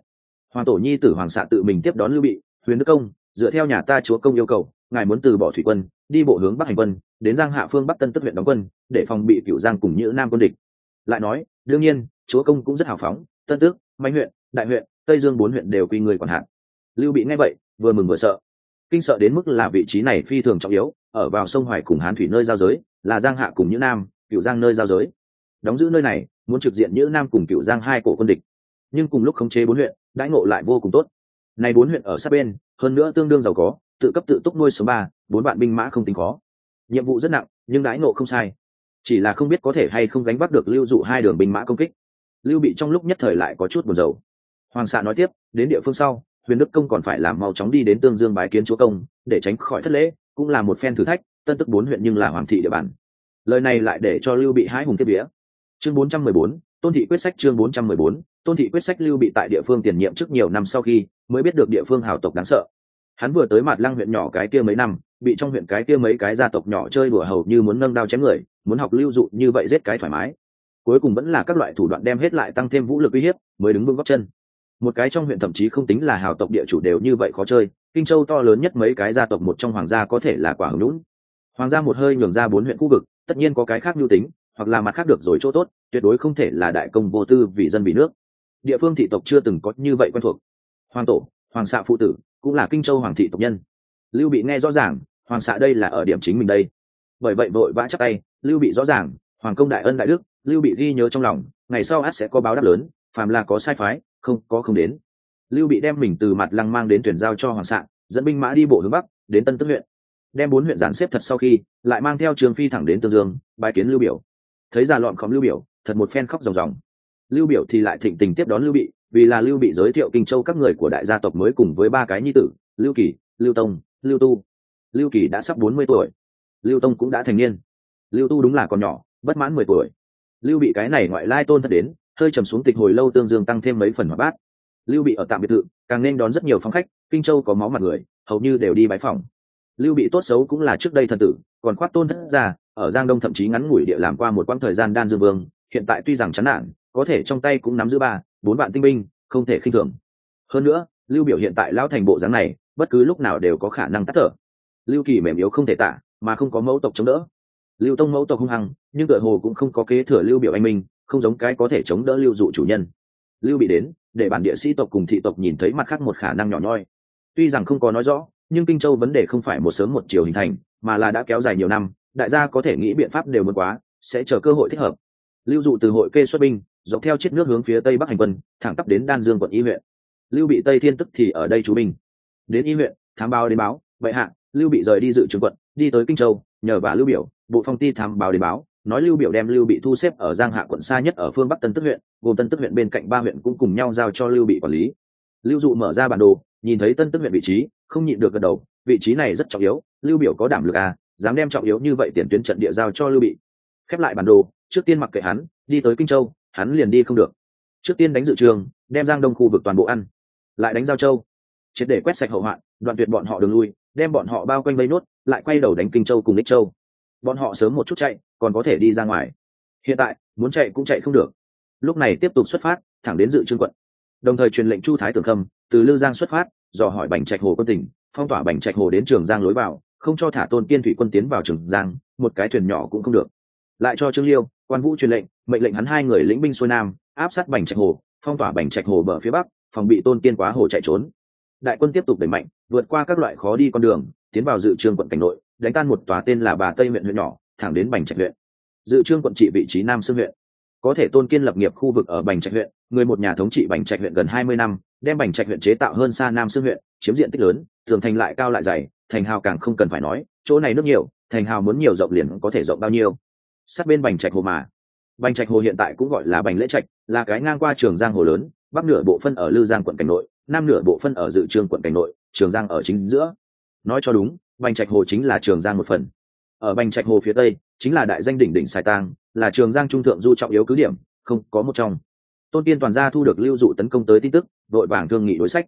Hoàng tổ nhi tử hoàng xạ tự mình tiếp đón lưu bị, huyền đức công, dựa theo nhà ta chúa công yêu cầu, ngài muốn từ bỏ thủy quân, đi bộ hướng bắc hành quân, đến giang hạ phương bắc tân tức huyện đóng quân, để phòng bị cựu giang cùng nhữ nam quân địch. Lại nói, đương nhiên, chúa công cũng rất hào phóng, tân tước, mạnh huyện, đại huyện, tây dương bốn huyện đều quy người còn hạn lưu bị nghe vậy, vừa mừng vừa sợ kinh sợ đến mức là vị trí này phi thường trọng yếu, ở vào sông hoài cùng hán thủy nơi giao giới, là giang hạ cùng nhữ nam, cựu giang nơi giao giới. Đóng giữ nơi này, muốn trực diện nhữ nam cùng cựu giang hai cổ quân địch. Nhưng cùng lúc khống chế bốn huyện, đãi ngộ lại vô cùng tốt. Này bốn huyện ở sát bên, hơn nữa tương đương giàu có, tự cấp tự túc nuôi số ba, bốn bạn binh mã không tính khó. Nhiệm vụ rất nặng, nhưng đãi ngộ không sai. Chỉ là không biết có thể hay không gánh vác được lưu dụ hai đường binh mã công kích. Lưu bị trong lúc nhất thời lại có chút buồn rầu. Hoàng xạ nói tiếp, đến địa phương sau huyền đức công còn phải làm mau chóng đi đến tương dương bái kiến chúa công để tránh khỏi thất lễ cũng là một phen thử thách tân tức bốn huyện nhưng là hoàng thị địa bàn. Lời này lại để cho lưu bị hái hùng kết vía. Chương 414, tôn thị quyết sách chương 414, tôn thị quyết sách lưu bị tại địa phương tiền nhiệm trước nhiều năm sau khi mới biết được địa phương hào tộc đáng sợ. Hắn vừa tới mặt lăng huyện nhỏ cái kia mấy năm bị trong huyện cái kia mấy cái gia tộc nhỏ chơi đùa hầu như muốn nâng đao chém người muốn học lưu dụ như vậy giết cái thoải mái. Cuối cùng vẫn là các loại thủ đoạn đem hết lại tăng thêm vũ lực uy hiếp mới đứng vững góc chân một cái trong huyện thậm chí không tính là hào tộc địa chủ đều như vậy khó chơi, kinh châu to lớn nhất mấy cái gia tộc một trong hoàng gia có thể là quả hứng lũng. Hoàng gia một hơi nhường ra bốn huyện khu vực, tất nhiên có cái khác nhu tính, hoặc là mặt khác được rồi chỗ tốt, tuyệt đối không thể là đại công vô tư vì dân vì nước. Địa phương thị tộc chưa từng có như vậy quen thuộc. Hoàng tổ, hoàng xạ phụ tử, cũng là kinh châu hoàng thị tộc nhân. Lưu bị nghe rõ ràng, hoàng xạ đây là ở điểm chính mình đây. Bởi vậy vội vã chắc tay, lưu bị rõ ràng, hoàng công đại ân đại đức, lưu bị ghi nhớ trong lòng, ngày sau át sẽ có báo đáp lớn, phàm là có sai phái không, có không đến. Lưu bị đem mình từ mặt lăng mang đến tuyển giao cho hoàng sạn dẫn binh mã đi bộ hướng bắc, đến tân tức huyện. Đem bốn huyện giản xếp thật sau khi, lại mang theo trường phi thẳng đến tương dương bài kiến lưu biểu. Thấy già lọn khóm lưu biểu, thật một phen khóc ròng ròng. Lưu biểu thì lại thịnh tình tiếp đón lưu bị, vì là lưu bị giới thiệu kinh châu các người của đại gia tộc mới cùng với ba cái nhi tử, lưu kỳ, lưu tông, lưu tu. Lưu kỳ đã sắp bốn mươi tuổi. Lưu tông cũng đã thành niên. Lưu tu đúng là còn nhỏ, bất mãn mười tuổi. Lưu bị cái này ngoại lai tôn thật đến hơi trầm xuống tịch hồi lâu tương dương tăng thêm mấy phần hoạt bát. Lưu bị ở tạm biệt thự, càng nên đón rất nhiều phong khách, kinh châu có máu mặt người, hầu như đều đi bãi phòng lưu bị tốt xấu cũng là trước đây thần tử, còn khoát tôn thất ra, ở giang đông thậm chí ngắn ngủi địa làm qua một quãng thời gian đan dương vương, hiện tại tuy rằng chán nản, có thể trong tay cũng nắm giữ ba, bốn vạn tinh binh, không thể khinh thường. Hơn nữa, lưu biểu hiện tại lão thành bộ dáng này, bất cứ lúc nào đều có khả năng tắt thở. Lưu kỳ mềm yếu không thể tả, mà không có mẫu tộc chống đỡ. Lưu tông mẫu tộc hung hăng, nhưng đội hồ cũng không có kế thừa lưu biểu anh minh không giống cái có thể chống đỡ lưu dụ chủ nhân. Lưu bị đến, để bản địa sĩ tộc cùng thị tộc nhìn thấy mặt khác một khả năng nhỏ nhoi. Tuy rằng không có nói rõ, nhưng kinh châu vấn đề không phải một sớm một chiều hình thành, mà là đã kéo dài nhiều năm, đại gia có thể nghĩ biện pháp đều muốn quá, sẽ chờ cơ hội thích hợp. Lưu dụ từ hội kê xuất binh, dọc theo chiếc nước hướng phía tây bắc hành quân, thẳng tắp đến đan dương quận y huyện. Lưu bị tây thiên tức thì ở đây chú binh. Đến y huyện, thám báo đến báo, vậy hạ, lưu bị rời đi dự trường quận, đi tới kinh châu, nhờ vả lưu biểu, bộ phong ti thám báo đến báo nói lưu biểu đem lưu bị thu xếp ở giang hạ quận xa nhất ở phương bắc tân tức huyện, gồm tân tức huyện bên cạnh ba huyện cũng cùng nhau giao cho lưu bị quản lý. Lưu dụ mở ra bản đồ, nhìn thấy tân tức huyện vị trí, không nhịn được gật đầu, vị trí này rất trọng yếu, lưu biểu có đảm lực à dám đem trọng yếu như vậy tiền tuyến trận địa giao cho lưu bị. Khép lại bản đồ, trước tiên mặc kệ hắn, đi tới kinh châu, hắn liền đi không được. Trước tiên đánh dự trường, đem giang đông khu vực toàn bộ ăn. Lại đánh giao châu. Triệt để quét sạch hậu hoạn, đoạn tuyệt bọn họ đường lui, đem bọn họ bao quanh vây nốt, lại quay đầu đánh kinh châu cùng ích châu bọn họ sớm một chút chạy, còn có thể đi ra ngoài. Hiện tại, muốn chạy cũng chạy không được. Lúc này tiếp tục xuất phát, thẳng đến dự trương quận. Đồng thời truyền lệnh chu thái tưởng khâm, từ lư giang xuất phát, dò hỏi bành trạch hồ quân tỉnh phong tỏa bành trạch hồ đến trường giang lối vào, không cho thả tôn kiên thủy quân tiến vào trường giang, một cái thuyền nhỏ cũng không được. Lại cho trương liêu, quan vũ truyền lệnh, mệnh lệnh hắn hai người lĩnh binh xuôi nam, áp sát bành trạch hồ, phong tỏa bành trạch hồ bờ phía bắc, phòng bị tôn kiên quá hồ chạy trốn. Đại quân tiếp tục đẩy mạnh, vượt qua các loại khó đi con đường, tiến vào dự trương quận cảnh nội đánh tan một tòa tên là bà tây huyện huyện nhỏ, thẳng đến bành trạch huyện. Dự trương quận trị vị trí nam sương huyện. Có thể tôn kiên lập nghiệp khu vực ở bành trạch huyện, người một nhà thống trị bành trạch huyện gần hai mươi năm, đem bành trạch huyện chế tạo hơn xa nam sương huyện, chiếm diện tích lớn thường thành lại cao lại dày, thành hào càng không cần phải nói, chỗ này nước nhiều, thành hào muốn nhiều rộng liền có thể rộng bao nhiêu. Sát bên bành trạch hồ mà. Bành trạch hồ hiện tại cũng gọi là bành lễ trạch, là cái ngang qua trường giang hồ lớn, bắc nửa bộ phân ở lư giang quận cảnh nội, nam nửa bộ phân ở dự trương quận cảnh nội, trường giang ở chính giữa. Nói cho đúng bành trạch hồ chính là trường giang một phần. Ở bành trạch hồ phía tây, chính là đại danh đỉnh đỉnh sài tang là trường giang trung thượng du trọng yếu cứ điểm, không có một trong. Tôn tiên toàn gia thu được lưu dụ tấn công tới tin tức, vội vàng thương nghị đối sách.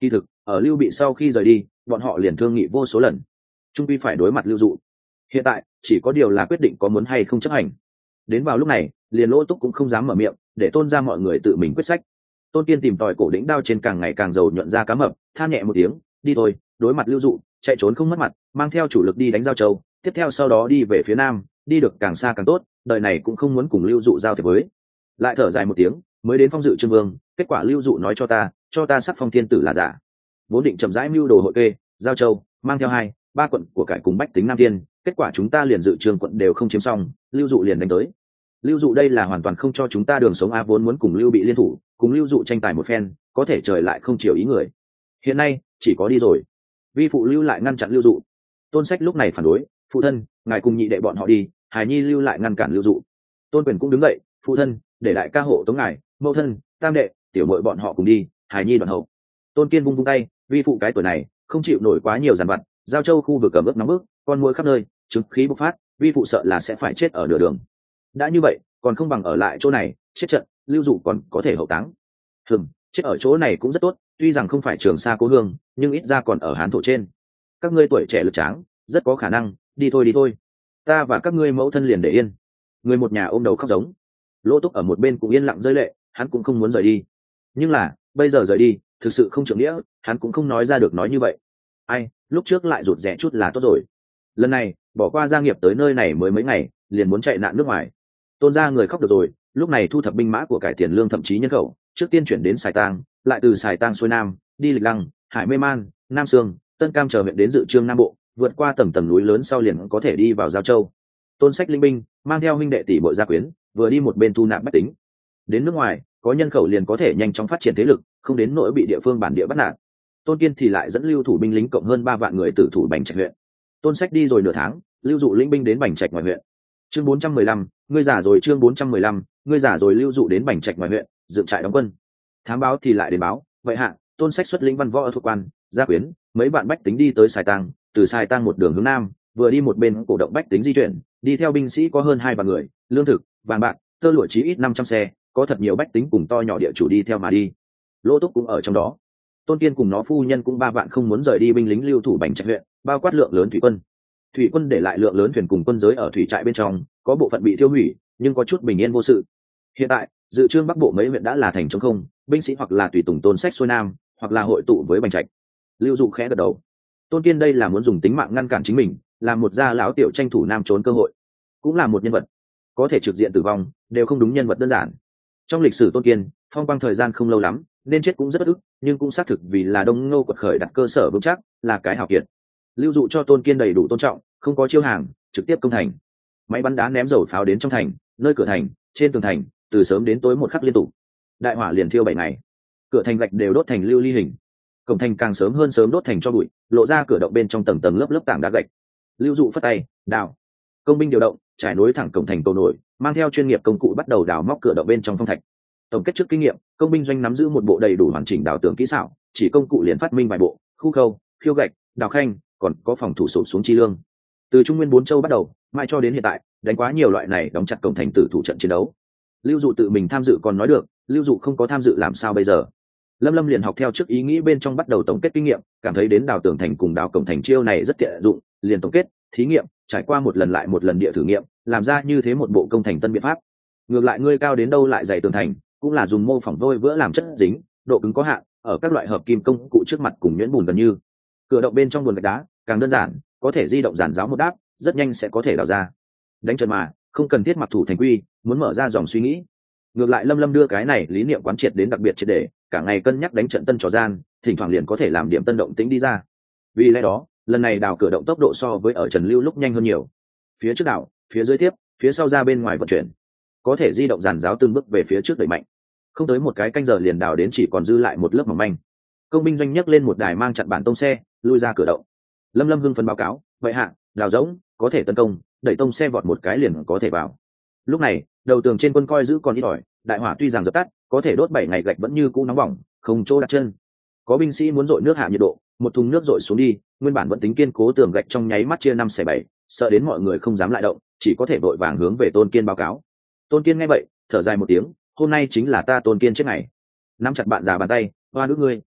Kỳ thực, ở lưu bị sau khi rời đi, bọn họ liền thương nghị vô số lần. Trung pi phải đối mặt lưu dụ. Hiện tại, chỉ có điều là quyết định có muốn hay không chấp hành. Đến vào lúc này, liền lỗ túc cũng không dám mở miệng, để tôn ra mọi người tự mình quyết sách. Tôn kiên tìm tòi cổ đỉnh đao trên càng ngày càng giàu nhuận ra cá mập, than nhẹ một tiếng, đi thôi, đối mặt lưu dụ chạy trốn không mất mặt, mang theo chủ lực đi đánh giao châu, tiếp theo sau đó đi về phía nam, đi được càng xa càng tốt, đời này cũng không muốn cùng lưu dụ giao thiệp với. Lại thở dài một tiếng, mới đến phong dự trương vương, kết quả lưu dụ nói cho ta cho ta sắc phong thiên tử là giả. Vốn định chậm rãi mưu đồ hội kê, giao châu, mang theo hai, ba quận của cải cùng bách tính nam tiên kết quả chúng ta liền dự trương quận đều không chiếm xong, lưu dụ liền đánh tới. Lưu dụ đây là hoàn toàn không cho chúng ta đường sống a vốn muốn cùng lưu bị liên thủ, cùng lưu dụ tranh tài một phen, có thể trời lại không chiều ý người. Hiện nay, chỉ có đi rồi vi phụ lưu lại ngăn chặn lưu dụ. Tôn sách lúc này phản đối, phụ thân, ngài cùng nhị đệ bọn họ đi hải nhi lưu lại ngăn cản lưu dụ. Tôn quyền cũng đứng dậy, phụ thân, để đại ca hộ tống ngài, mẫu thân, tam đệ, tiểu mội bọn họ cùng đi hải nhi đoàn hậu. Tôn kiên vung vung tay, vi phụ cái tuổi này, không chịu nổi quá nhiều dàn vặt, giao châu khu vực cầm ướp nóng bức, con muỗi khắp nơi, chứng khí bộc phát, vi phụ sợ là sẽ phải chết ở nửa đường. Đã như vậy, còn không bằng ở lại chỗ này, chết trận, lưu dụ còn có thể hậu táng. Hừm, chết ở chỗ này cũng rất tốt tuy rằng không phải trường xa cố hương, nhưng ít ra còn ở hán thổ trên. Các ngươi tuổi trẻ lực tráng, rất có khả năng, đi thôi đi thôi. Ta và các ngươi mẫu thân liền để yên. Người một nhà ôm đầu khóc giống. Lỗ túc ở một bên cũng yên lặng rơi lệ, hắn cũng không muốn rời đi. Nhưng là, bây giờ rời đi, thực sự không trưởng nghĩa, hắn cũng không nói ra được nói như vậy. Ai, lúc trước lại rụt rẽ chút là tốt rồi. Lần này, bỏ qua gia nghiệp tới nơi này mới mấy ngày, liền muốn chạy nạn nước ngoài. Tôn ra người khóc được rồi, lúc này thu thập binh mã của cải tiền lương thậm chí nhân khẩu trước tiên chuyển đến sài tang lại từ sài tang xuôi nam, đi lịch lăng, hải mê man, nam sương, tân cam chờ huyện đến dự trương nam bộ, vượt qua tầng tầng núi lớn sau liền có thể đi vào giao châu. Tôn sách linh binh mang theo huynh đệ tỷ bội gia quyến, vừa đi một bên thu nạp bách tính. Đến nước ngoài, có nhân khẩu liền có thể nhanh chóng phát triển thế lực, không đến nỗi bị địa phương bản địa bắt nạt. Tôn kiên thì lại dẫn lưu thủ binh lính cộng hơn ba vạn người tử thủ bành trạch huyện. Tôn sách đi rồi nửa tháng, lưu dụ linh binh đến bành trạch ngoài huyện chương bốn trăm mười lăm, ngươi giả rồi chương bốn trăm mười lăm, ngươi giả rồi lưu dụ đến bành trạch ngoài huyện, dựng trại đóng quân. Thám báo thì lại đến báo, vậy hạ, tôn sách xuất lĩnh văn võ ở thuộc quan, gia quyến, mấy bạn bách tính đi tới sài tăng từ sài tăng một đường hướng nam, vừa đi một bên cổ động bách tính di chuyển, đi theo binh sĩ có hơn hai vạn người, lương thực, vàng bạc, tơ lụa chí ít năm trăm xe, có thật nhiều bách tính cùng to nhỏ địa chủ đi theo mà đi. Lỗ túc cũng ở trong đó. Tôn kiên cùng nó phu nhân cũng ba vạn không muốn rời đi binh lính lưu thủ bành trạch huyện, bao quát lượng lớn thủy quân thủy quân để lại lượng lớn thuyền cùng quân giới ở thủy trại bên trong, có bộ phận bị tiêu hủy, nhưng có chút bình yên vô sự. Hiện tại, dự trương bắc bộ mấy huyện đã là thành chống không, binh sĩ hoặc là tùy tùng tôn sách xuôi nam, hoặc là hội tụ với bành trạch. Lưu dụ khẽ gật đầu. Tôn kiên đây là muốn dùng tính mạng ngăn cản chính mình, là một gia lão tiểu tranh thủ nam trốn cơ hội. Cũng là một nhân vật. Có thể trực diện tử vong, đều không đúng nhân vật đơn giản. Trong lịch sử tôn kiên, phong quang thời gian không lâu lắm, nên chết cũng rất bất ức, nhưng cũng xác thực vì là đông ngô quật khởi đặt cơ sở vững chắc, là cái hào kiệt lưu dụ cho tôn kiên đầy đủ tôn trọng không có chiêu hàng, trực tiếp công thành. Máy bắn đá ném dầu pháo đến trong thành, nơi cửa thành, trên tường thành, từ sớm đến tối một khắc liên tục. Đại hỏa liền thiêu bảy ngày. Cửa thành gạch đều đốt thành lưu ly hình. Cổng thành càng sớm hơn sớm đốt thành cho bụi, lộ ra cửa động bên trong tầng tầng lớp lớp tảng đá gạch. Lưu dụ phất tay, đào. Công binh điều động, trải nối thẳng cổng thành cầu nổi, mang theo chuyên nghiệp công cụ bắt đầu đào móc cửa động bên trong phong thạch. Tổng kết trước kinh nghiệm, công binh doanh nắm giữ một bộ đầy đủ hoàn chỉnh đào tường kỹ xảo, chỉ công cụ liền phát minh vài bộ, khu khâu, khiêu gạch, đào khanh, còn có phòng thủ sụp xuống chi lương từ trung nguyên bốn châu bắt đầu mai cho đến hiện tại, đánh quá nhiều loại này đóng chặt cổng thành tử thủ trận chiến đấu. Lưu dụ tự mình tham dự còn nói được, lưu dụ không có tham dự làm sao bây giờ? Lâm lâm liền học theo trước ý nghĩ bên trong bắt đầu tổng kết kinh nghiệm, cảm thấy đến đào tường thành cùng đào cổng thành chiêu này rất tiện dụng, liền tổng kết, thí nghiệm, trải qua một lần lại một lần địa thử nghiệm, làm ra như thế một bộ công thành tân biện pháp. Ngược lại ngươi cao đến đâu lại dày tường thành, cũng là dùng mô phỏng vôi vữa làm chất dính, độ cứng có hạn, ở các loại hợp kim công cụ trước mặt cùng nhuyễn bùn gần như. Cửa động bên trong buồn gạch đá, càng đơn giản có thể di động giản giáo một đáp, rất nhanh sẽ có thể đào ra. Đánh trận mà, không cần thiết mặc thủ thành quy, muốn mở ra dòng suy nghĩ. Ngược lại lâm lâm đưa cái này lý niệm quán triệt đến đặc biệt triệt để, cả ngày cân nhắc đánh trận tân trò gian, thỉnh thoảng liền có thể làm điểm tân động tính đi ra. Vì lẽ đó, lần này đào cửa động tốc độ so với ở trần lưu lúc nhanh hơn nhiều. Phía trước đảo, phía dưới tiếp, phía sau ra bên ngoài vận chuyển. Có thể di động giàn giáo từng bước về phía trước đẩy mạnh. Không tới một cái canh giờ liền đào đến chỉ còn dư lại một lớp mỏng manh. Công binh doanh nhấc lên một đài mang chặn bản tông xe, lui ra cửa động lâm lâm hưng phấn báo cáo, vậy hạ, đào rỗng, có thể tấn công, đẩy tông xe vọt một cái liền có thể vào. Lúc này, đầu tường trên quân coi giữ còn ít ỏi, đại hỏa tuy rằng dập tắt, có thể đốt bảy ngày gạch vẫn như cũ nóng bỏng, không chỗ đặt chân. Có binh sĩ muốn dội nước hạ nhiệt độ, một thùng nước dội xuống đi, nguyên bản vẫn tính kiên cố tường gạch trong nháy mắt chia năm xẻ bảy, sợ đến mọi người không dám lại động, chỉ có thể vội vàng hướng về tôn kiên báo cáo. Tôn kiên nghe vậy, thở dài một tiếng, hôm nay chính là ta tôn kiên chết ngày. Nắm chặt bạn già bàn tay, hoa nữ ngươi.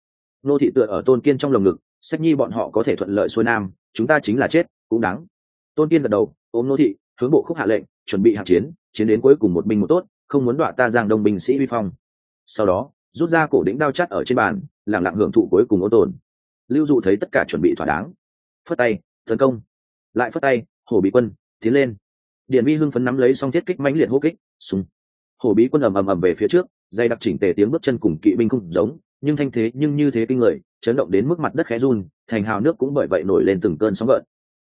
Nô thị tựa ở tôn kiên trong lồng ngực sách nhi bọn họ có thể thuận lợi xuôi nam, chúng ta chính là chết, cũng đáng. Tôn kiên gật đầu, ôm nô thị, hướng bộ khúc hạ lệnh, chuẩn bị hạng chiến chiến đến cuối cùng một binh một tốt, không muốn đọa ta giang đông binh sĩ vi phong. Sau đó, rút ra cổ đĩnh đao chắt ở trên bàn lẳng lặng hưởng thụ cuối cùng ô tồn. Lưu dụ thấy tất cả chuẩn bị thỏa đáng. Phất tay, tấn công. Lại phất tay, hổ bị quân, tiến lên. Điện vi hưng phấn nắm lấy xong thiết kích mãnh liệt hô kích, súng. Hổ bí quân ầm ầm ầm về phía trước, dây đặc chỉnh tề tiếng bước chân cùng kỵ binh không giống, nhưng thanh thế, nhưng như thế kinh người chấn động đến mức mặt đất khẽ run, thành hào nước cũng bởi vậy nổi lên từng cơn sóng gợn.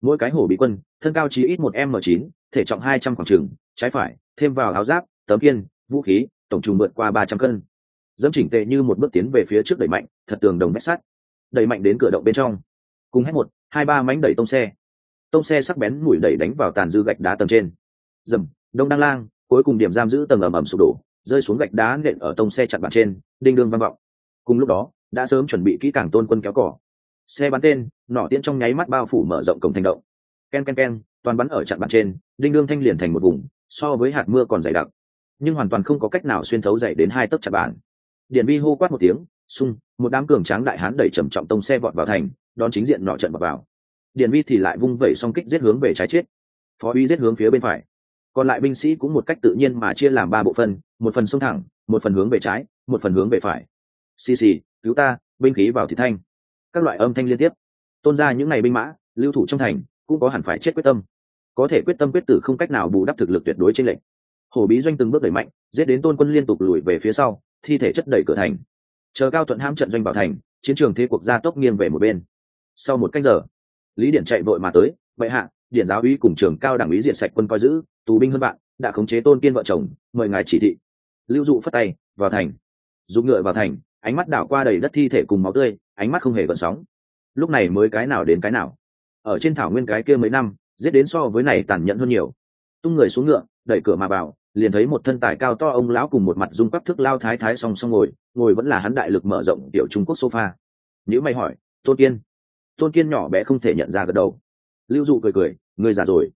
Mỗi cái hổ bị quân, thân cao chí ít một m chín, thể trọng hai trăm khoảng trừng trái phải, thêm vào áo giáp, tấm kiên, vũ khí, tổng trùng vượt qua ba trăm cân. Dẫm chỉnh tề như một bước tiến về phía trước đẩy mạnh, thật tường đồng mét sắt. Đẩy mạnh đến cửa động bên trong. Cùng hết một, hai ba mánh đẩy tông xe. Tông xe sắc bén mũi đẩy đánh vào tàn dư gạch đá tầng trên. Dầm, đông đăng lang, cuối cùng điểm giam giữ tầng ầm ầm sụp đổ, rơi xuống gạch đá nện ở tông xe chặn bàn trên, đinh đương vang vọng. Cùng lúc đó đã sớm chuẩn bị kỹ càng tôn quân kéo cỏ xe bắn tên nỏ tiễn trong nháy mắt bao phủ mở rộng cổng thành động. Ken ken ken toàn bắn ở chặn bàn trên đinh đương thanh liền thành một vùng so với hạt mưa còn dày đặc. Nhưng hoàn toàn không có cách nào xuyên thấu dày đến hai tấc chặn bàn điện vi hô quát một tiếng sung một đám cường tráng đại hán đẩy trầm trọng tông xe vọt vào thành đón chính diện nọ trận vào, vào. điện vi thì lại vung vẩy song kích giết hướng về trái chết. Phó uy giết hướng phía bên phải. Còn lại binh sĩ cũng một cách tự nhiên mà chia làm ba bộ phân một phần sông thẳng một phần hướng về trái một phần hướng về phải xì xì, cứu ta, binh khí vào thị thanh. Các loại âm thanh liên tiếp. Tôn ra những ngày binh mã, lưu thủ trong thành, cũng có hẳn phải chết quyết tâm. Có thể quyết tâm quyết tử không cách nào bù đắp thực lực tuyệt đối trên lệnh. Hổ bí doanh từng bước đẩy mạnh, giết đến tôn quân liên tục lùi về phía sau, thi thể chất đẩy cửa thành. Chờ cao thuận ham trận doanh vào thành, chiến trường thế cuộc gia tốc nghiêng về một bên. Sau một cách giờ, lý điện chạy vội mà tới, bệ hạ, điện giáo uy cùng trường cao đảng úy diện sạch quân coi giữ, tù binh hơn bạn đã khống chế tôn kiên vợ chồng, mời ngài chỉ thị. Lưu dụ phất tay, vào thành. Dùng ngựa vào thành ánh mắt đảo qua đầy đất thi thể cùng máu tươi, ánh mắt không hề gợn sóng. Lúc này mới cái nào đến cái nào. Ở trên thảo nguyên cái kia mấy năm, giết đến so với này tàn nhẫn hơn nhiều. Tung người xuống ngựa, đẩy cửa mà vào, liền thấy một thân tài cao to ông lão cùng một mặt dung quắc thức lao thái thái song song ngồi ngồi vẫn là hắn đại lực mở rộng tiểu trung quốc sofa. Nếu mày hỏi, tôn kiên? Tôn kiên nhỏ bé không thể nhận ra gật đầu. Lưu dụ cười cười người già rồi.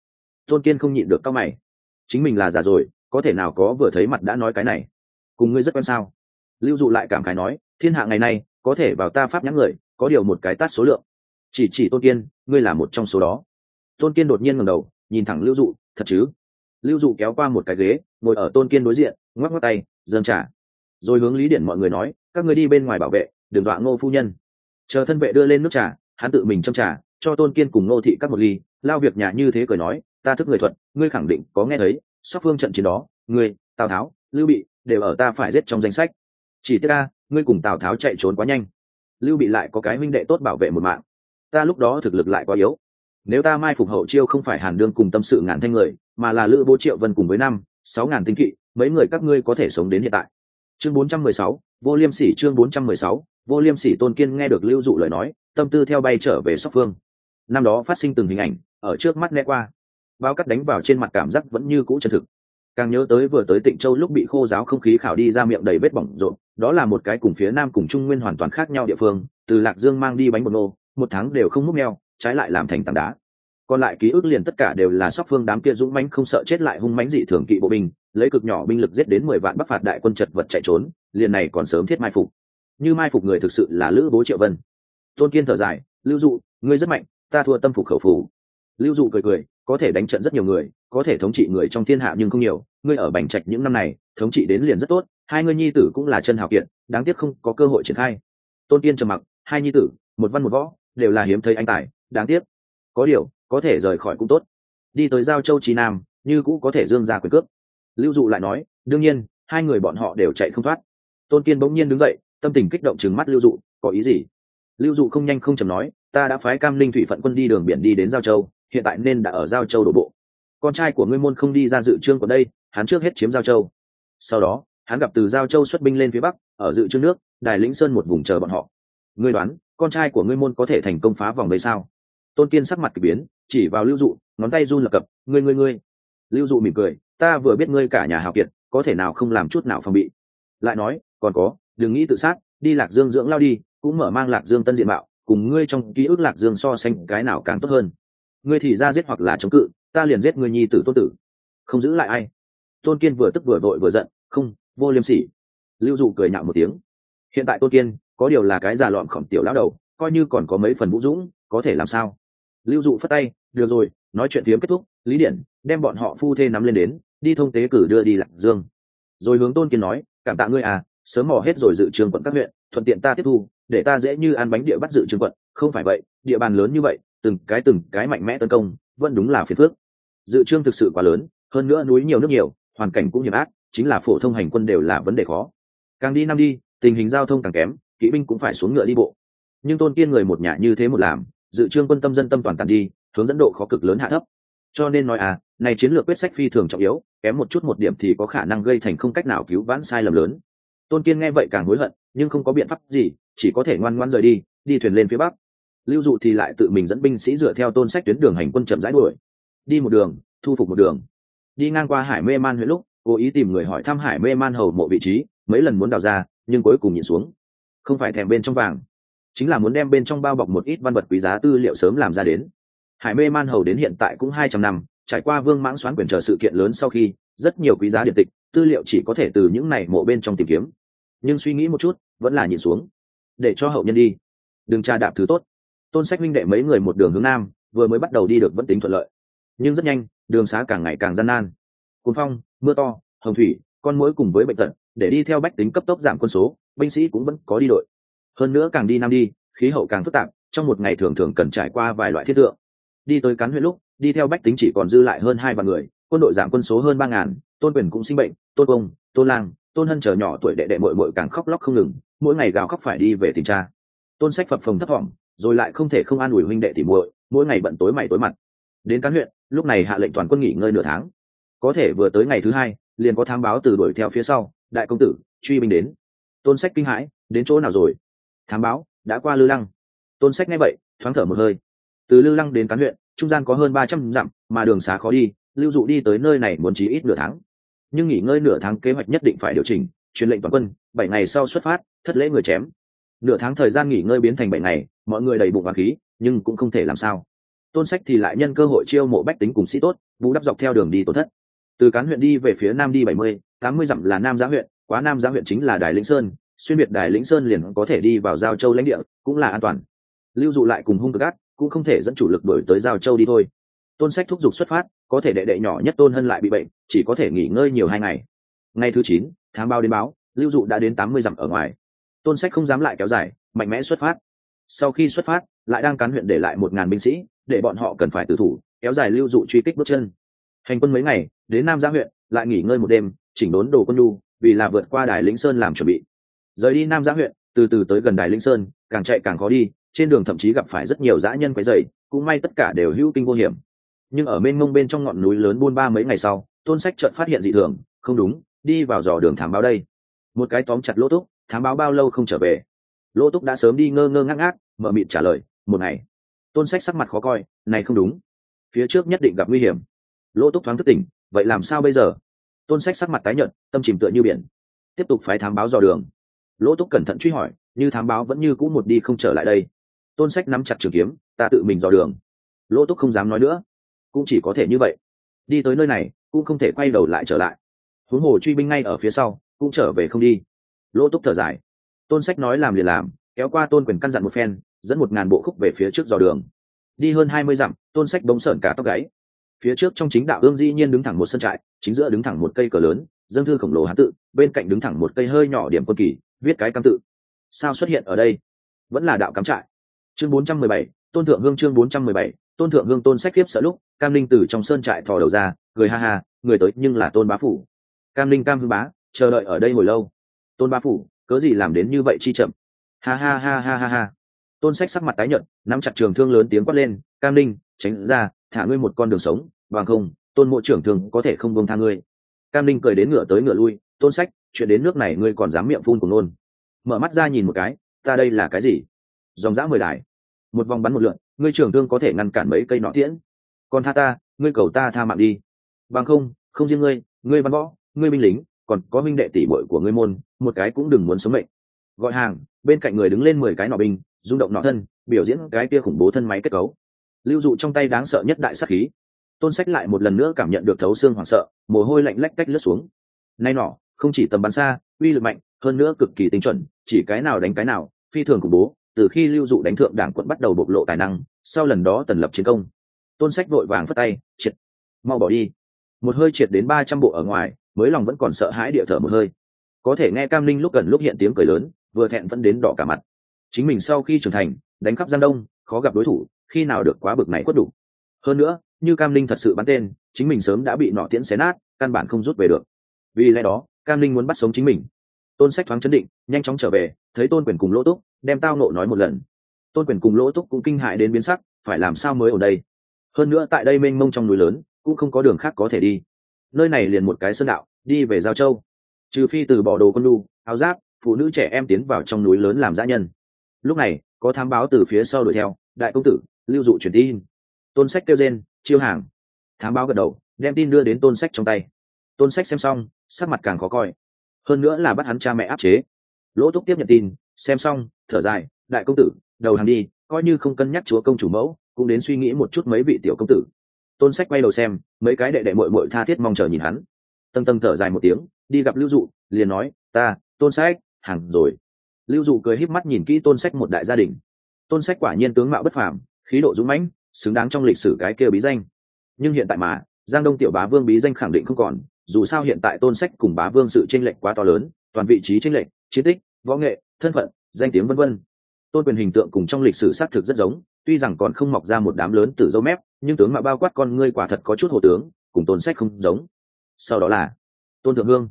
Tôn kiên không nhịn được cao mày, chính mình là già rồi, có thể nào có vừa thấy mặt đã nói cái này? Cùng ngươi rất quen sao? Lưu dụ lại cảm khái nói, thiên hạ ngày nay, có thể vào ta pháp nhãn người, có điều một cái tát số lượng. Chỉ chỉ tôn kiên, ngươi là một trong số đó. Tôn kiên đột nhiên ngẩng đầu, nhìn thẳng lưu dụ, thật chứ? Lưu dụ kéo qua một cái ghế, ngồi ở tôn kiên đối diện, ngoắc ngoắc tay, dâng trả rồi hướng lý điển mọi người nói, các người đi bên ngoài bảo vệ, đừng dọa ngô phu nhân. Chờ thân vệ đưa lên nước trà, hắn tự mình châm trà, cho tôn kiên cùng ngô thị các một ly, lao việc nhà như thế cười nói, ta thức người thuật, ngươi khẳng định có nghe thấy sóc phương trận chiến đó, ngươi, tào tháo, lưu bị, đều ở ta phải giết trong danh sách chỉ tiếc ta ngươi cùng tào tháo chạy trốn quá nhanh. Lưu bị lại có cái minh đệ tốt bảo vệ một mạng. Ta lúc đó thực lực lại quá yếu. Nếu ta mai phục hậu chiêu không phải hàn đương cùng tâm sự ngàn thanh người, mà là lữ bố triệu vân cùng với năm, sáu ngàn tinh kỵ, mấy người các ngươi có thể sống đến hiện tại. Chương bốn trăm mười sáu, vô liêm sỉ chương bốn trăm mười sáu, vô liêm sỉ tôn kiên nghe được lưu dụ lời nói, tâm tư theo bay trở về sóc phương. Năm đó phát sinh từng hình ảnh, ở trước mắt né qua. Bao cắt đánh vào trên mặt cảm giác vẫn như cũ chân thực càng nhớ tới vừa tới tịnh châu lúc bị khô giáo không khí khảo đi ra miệng đầy vết bỏng rộn, đó là một cái cùng phía nam cùng trung nguyên hoàn toàn khác nhau địa phương, từ lạc dương mang đi bánh bột nô, một tháng đều không múc neo trái lại làm thành tảng đá. Còn lại ký ức liền tất cả đều là sóc phương đám kia dũng mãnh không sợ chết lại hung mãnh dị thường kỵ bộ binh, lấy cực nhỏ binh lực giết đến mười vạn bắc phạt đại quân chật vật chạy trốn, liền này còn sớm thiết mai phục. Như mai phục người thực sự là lữ bố triệu vân. Tôn kiên thở dài, lưu dụ, ngươi rất mạnh, ta thua tâm phục khẩu phủ lưu dụ cười cười, có thể đánh trận rất nhiều người có thể thống trị người trong thiên hạ nhưng không nhiều. Ngươi ở bành trạch những năm này, thống trị đến liền rất tốt, hai ngươi nhi tử cũng là chân hào kiện đáng tiếc không có cơ hội triển khai. Tôn tiên trầm mặc, hai nhi tử, một văn một võ, đều là hiếm thấy anh tài, đáng tiếc. Có điều, có thể rời khỏi cũng tốt. Đi tới giao châu trí nam, như cũ có thể dương ra quyền cướp lưu dụ lại nói, đương nhiên, hai người bọn họ đều chạy không thoát. Tôn kiên bỗng nhiên đứng dậy, tâm tình kích động chừng mắt lưu dụ, có ý gì? Lưu dụ không nhanh không chầm nói, ta đã phái cam linh thủy phận quân đi đường biển đi đến giao châu, hiện tại nên đã ở giao châu đổ bộ con trai của ngươi môn không đi ra dự trương của đây, hắn trước hết chiếm giao châu. Sau đó, hắn gặp từ giao châu xuất binh lên phía bắc, ở dự trương nước, đài lĩnh sơn một vùng chờ bọn họ. Ngươi đoán, con trai của ngươi môn có thể thành công phá vòng đây sao? Tôn kiên sắc mặt k ỳ biến, chỉ vào lưu dụ, ngón tay run lập cập, ngươi ngươi ngươi. Lưu dụ mỉm cười, ta vừa biết ngươi cả nhà hào kiệt, có thể nào không làm chút nào phòng bị? Lại nói, còn có, đừng nghĩ tự sát, đi lạc dương dưỡng lao đi, cũng mở mang lạc dương tân diện mạo, cùng ngươi trong ký ức lạc dương so sánh cái nào càng tốt hơn. Ngươi thì ra giết hoặc là chống cự ta liền giết ngươi nhi tử tôn tử. Không giữ lại ai. Tôn kiên vừa tức vừa vội vừa giận, không, vô liêm sỉ. Lưu dụ cười nhạo một tiếng. Hiện tại tôn kiên, có điều là cái già lọn khổng tiểu lão đầu, coi như còn có mấy phần vũ dũng, có thể làm sao? Lưu dụ phất tay, được rồi, nói chuyện phiếm kết thúc, lý điển, đem bọn họ phu thê nắm lên đến, đi thông tế cử đưa đi lạc dương. Rồi hướng tôn kiên nói, cảm tạ ngươi à sớm mò hết rồi dự trường quận các huyện, thuận tiện ta tiếp thu, để ta dễ như ăn bánh địa bắt dự trường quận. Không phải vậy, địa bàn lớn như vậy, từng cái từng cái mạnh mẽ tấn công, vẫn đúng là phiền phước dự trương thực sự quá lớn, hơn nữa núi nhiều nước nhiều, hoàn cảnh cũng hiểm ác, chính là phổ thông hành quân đều là vấn đề khó. Càng đi năm đi, tình hình giao thông càng kém, kỵ binh cũng phải xuống ngựa đi bộ. Nhưng tôn kiên người một nhà như thế một làm, dự trương quân tâm dân tâm toàn tàn đi, hướng dẫn độ khó cực lớn hạ thấp. Cho nên nói à này chiến lược quyết sách phi thường trọng yếu, kém một chút một điểm thì có khả năng gây thành không cách nào cứu vãn sai lầm lớn. Tôn kiên nghe vậy càng hối hận, nhưng không có biện pháp gì, chỉ có thể ngoan ngoan rời đi đi thuyền lên phía bắc. Lưu dụ thì lại tự mình dẫn binh sĩ dựa theo tôn sách tuyến đường hành quân chậm rãi đuổi đi một đường, thu phục một đường. Đi ngang qua hải mê man huyện lúc, cố ý tìm người hỏi thăm hải mê man hầu mộ vị trí, mấy lần muốn đào ra, nhưng cuối cùng nhìn xuống. Không phải thèm bên trong vàng, chính là muốn đem bên trong bao bọc một ít văn vật quý giá tư liệu sớm làm ra đến. Hải mê man hầu đến hiện tại cũng hai trăm năm, trải qua vương mãng xoán quyền chờ sự kiện lớn sau khi, rất nhiều quý giá điện tịch, tư liệu chỉ có thể từ những này mộ bên trong tìm kiếm. Nhưng suy nghĩ một chút, vẫn là nhìn xuống. Để cho hậu nhân đi. Đừng tra đạp thứ tốt. Tôn sách minh đệ mấy người một đường hướng nam, vừa mới bắt đầu đi được vẫn tính thuận lợi nhưng rất nhanh, đường xá càng ngày càng gian nan. Cuốn phong, mưa to, hồng thủy, con mũi cùng với bệnh tật, để đi theo bách tính cấp tốc giảm quân số, binh sĩ cũng vẫn có đi đội. Hơn nữa càng đi nam đi, khí hậu càng phức tạp, trong một ngày thường thường cần trải qua vài loại thiết tượng. Đi tới cán huyện lúc, đi theo bách tính chỉ còn dư lại hơn hai vạn người, quân đội giảm quân số hơn ba ngàn, tôn quyền cũng sinh bệnh, tôn công tôn lang, tôn hân chờ nhỏ tuổi đệ đệ mội mội càng khóc lóc không ngừng, mỗi ngày gào khóc phải đi về tình cha. Tôn sách phập phồng thấp thỏm, rồi lại không thể không an ủi huynh đệ tỉ muội, mỗi ngày bận tối mày tối mặt đến cán huyện, lúc này hạ lệnh toàn quân nghỉ ngơi nửa tháng. Có thể vừa tới ngày thứ hai, liền có thám báo từ đuổi theo phía sau, đại công tử, truy binh đến. Tôn sách kinh hãi, đến chỗ nào rồi? Thám báo, đã qua lư lăng. Tôn sách nghe vậy, thoáng thở một hơi. Từ lư lăng đến cán huyện, trung gian có hơn ba trăm dặm, mà đường xá khó đi, lưu dụ đi tới nơi này muốn chí ít nửa tháng. Nhưng nghỉ ngơi nửa tháng kế hoạch nhất định phải điều chỉnh, truyền lệnh toàn quân, bảy ngày sau xuất phát, thất lễ người chém. Nửa tháng thời gian nghỉ ngơi biến thành bảy ngày, mọi người đầy bụng và khí, nhưng cũng không thể làm sao tôn sách thì lại nhân cơ hội chiêu mộ bách tính cùng sĩ tốt, vũ đắp dọc theo đường đi tổn thất. Từ cán huyện đi về phía nam đi bảy mươi, tám mươi dặm là nam giá huyện, quá nam giá huyện chính là đài lĩnh sơn, xuyên biệt đài lĩnh sơn liền có thể đi vào giao châu lãnh địa, cũng là an toàn. Lưu dụ lại cùng hung cực gắt cũng không thể dẫn chủ lực đổi tới giao châu đi thôi. Tôn sách thúc giục xuất phát, có thể đệ đệ nhỏ nhất tôn hân lại bị bệnh, chỉ có thể nghỉ ngơi nhiều hai ngày. Ngày thứ chín, tháng bao đến báo, lưu dụ đã đến tám mươi dặm ở ngoài. Tôn sách không dám lại kéo dài, mạnh mẽ xuất phát. Sau khi xuất phát, lại đang cán huyện để lại một ngàn binh sĩ để bọn họ cần phải tự thủ, kéo dài lưu dụ truy kích bước chân. Hành quân mấy ngày, đến nam giang huyện, lại nghỉ ngơi một đêm, chỉnh đốn đồ quân nhu, vì là vượt qua đài lĩnh sơn làm chuẩn bị. Rời đi nam giang huyện, từ từ tới gần đài lĩnh sơn, càng chạy càng khó đi, trên đường thậm chí gặp phải rất nhiều dã nhân quấy dày cũng may tất cả đều hữu kinh vô hiểm. Nhưng ở bên ngông bên trong ngọn núi lớn buôn ba mấy ngày sau, tôn sách chợt phát hiện dị thường, không đúng, đi vào dò đường thám báo đây. Một cái tóm chặt lỗ túc, thám báo bao lâu không trở về. Lỗ túc đã sớm đi ngơ ngơ ngác ngác, mở mịt trả lời, một ngày tôn sách sắc mặt khó coi, này không đúng. Phía trước nhất định gặp nguy hiểm. Lỗ túc thoáng thức tỉnh, vậy làm sao bây giờ? Tôn sách sắc mặt tái nhợt, tâm chìm tựa như biển. Tiếp tục phái thám báo dò đường. Lỗ túc cẩn thận truy hỏi, như thám báo vẫn như cũ một đi không trở lại đây? Tôn sách nắm chặt trường kiếm, ta tự mình dò đường. Lỗ túc không dám nói nữa. Cũng chỉ có thể như vậy. Đi tới nơi này, cũng không thể quay đầu lại trở lại. Huống hồ truy binh ngay ở phía sau, cũng trở về không đi. Lỗ túc thở dài. Tôn sách nói làm liền làm kéo qua tôn quyền căn dặn một phen dẫn một ngàn bộ khúc về phía trước dò đường. Đi hơn hai mươi dặm tôn sách bỗng sợn cả tóc gáy. Phía trước trong chính đạo ương dĩ nhiên đứng thẳng một sân trại chính giữa đứng thẳng một cây cờ lớn dân thư khổng lồ hán tự bên cạnh đứng thẳng một cây hơi nhỏ điểm quân kỳ viết cái cam tự. Sao xuất hiện ở đây? Vẫn là đạo cắm trại. Chương 417, tôn thượng hương chương 417, tôn thượng hương tôn sách kiếp sợ lúc cam linh từ trong sơn trại thò đầu ra người ha ha người tới nhưng là tôn bá phủ. Cam linh cam hư bá chờ đợi ở đây hồi lâu. Tôn bá phủ cớ gì làm đến như vậy chi chậm? Ha ha ha ha ha ha. Tôn sách sắc mặt tái nhợt, nắm chặt trường thương lớn tiếng quát lên, cam linh tránh ra, thả ngươi một con đường sống, bằng không, tôn mộ trưởng thường có thể không bông tha ngươi. Cam linh cười đến ngựa tới ngựa lui, tôn sách, chuyện đến nước này ngươi còn dám miệng phun của nôn. Mở mắt ra nhìn một cái, ta đây là cái gì? Dòng dã mười đài. Một vòng bắn một lượn, ngươi trưởng thương có thể ngăn cản mấy cây nọ tiễn? Còn tha ta, ngươi cầu ta tha mạng đi. Bằng không không riêng ngươi ngươi văn võ, ngươi binh lính, còn có minh đệ tỷ bội của ngươi môn, một cái cũng đừng muốn sống mệnh. Gọi hàng bên cạnh người đứng lên mười cái nọ binh, rung động nọ thân, biểu diễn cái kia khủng bố thân máy kết cấu. Lưu dụ trong tay đáng sợ nhất đại sắc khí. Tôn sách lại một lần nữa cảm nhận được thấu xương hoảng sợ, mồ hôi lạnh lách cách lướt xuống. Nay nọ, không chỉ tầm bắn xa, uy lực mạnh, hơn nữa cực kỳ tinh chuẩn, chỉ cái nào đánh cái nào, phi thường khủng bố. Từ khi lưu dụ đánh thượng đảng quận bắt đầu bộc lộ tài năng, sau lần đó tần lập chiến công. Tôn sách vội vàng phất tay, triệt, mau bỏ đi. Một hơi triệt đến ba trăm bộ ở ngoài, mới lòng vẫn còn sợ hãi địa thở một hơi. Có thể nghe cam linh lúc gần lúc hiện tiếng cười lớn vừa thẹn vẫn đến đỏ cả mặt. Chính mình sau khi trưởng thành, đánh khắp giang đông, khó gặp đối thủ, khi nào được quá bực này quất đủ. Hơn nữa, như cam linh thật sự bắn tên, chính mình sớm đã bị nọ tiễn xé nát, căn bản không rút về được. Vì lẽ đó, cam linh muốn bắt sống chính mình. Tôn sách thoáng chấn định, nhanh chóng trở về, thấy tôn quyền cùng lỗ túc, đem tao nộ nói một lần. Tôn quyền cùng lỗ túc cũng kinh hại đến biến sắc, phải làm sao mới ở đây? Hơn nữa tại đây mênh mông trong núi lớn, cũng không có đường khác có thể đi. Nơi này liền một cái sơn đạo, đi về giao châu. Trừ phi từ bỏ đồ con đu áo giáp phụ nữ trẻ em tiến vào trong núi lớn làm dã nhân. Lúc này, có thám báo từ phía sau đuổi theo, đại công tử, lưu dụ truyền tin. Tôn sách kêu gen chiêu hàng. Thám báo gật đầu, đem tin đưa đến tôn sách trong tay. Tôn sách xem xong, sắc mặt càng khó coi. Hơn nữa là bắt hắn cha mẹ áp chế. Lỗ túc tiếp nhận tin, xem xong, thở dài, đại công tử, đầu hàng đi, coi như không cân nhắc chúa công chủ mẫu, cũng đến suy nghĩ một chút mấy vị tiểu công tử. Tôn sách quay đầu xem, mấy cái đệ đệ mội mội tha thiết mong chờ nhìn hắn. Tầng tầng thở dài một tiếng, đi gặp lưu dụ, liền nói, ta, tôn sách hàng rồi. Lưu dụ cười híp mắt nhìn kỹ tôn sách một đại gia đình. Tôn sách quả nhiên tướng mạo bất phàm, khí độ dũng mãnh, xứng đáng trong lịch sử cái kia bí danh. Nhưng hiện tại mà, giang đông tiểu bá vương bí danh khẳng định không còn, dù sao hiện tại tôn sách cùng bá vương sự tranh lệch quá to lớn, toàn vị trí tranh lệch, chiến tích, võ nghệ, thân phận, danh tiếng vân vân. Tôn quyền hình tượng cùng trong lịch sử xác thực rất giống, tuy rằng còn không mọc ra một đám lớn từ dâu mép, nhưng tướng mạo bao quát con ngươi quả thật có chút hồ tướng, cùng tôn sách không giống. Sau đó là tôn thượng hương.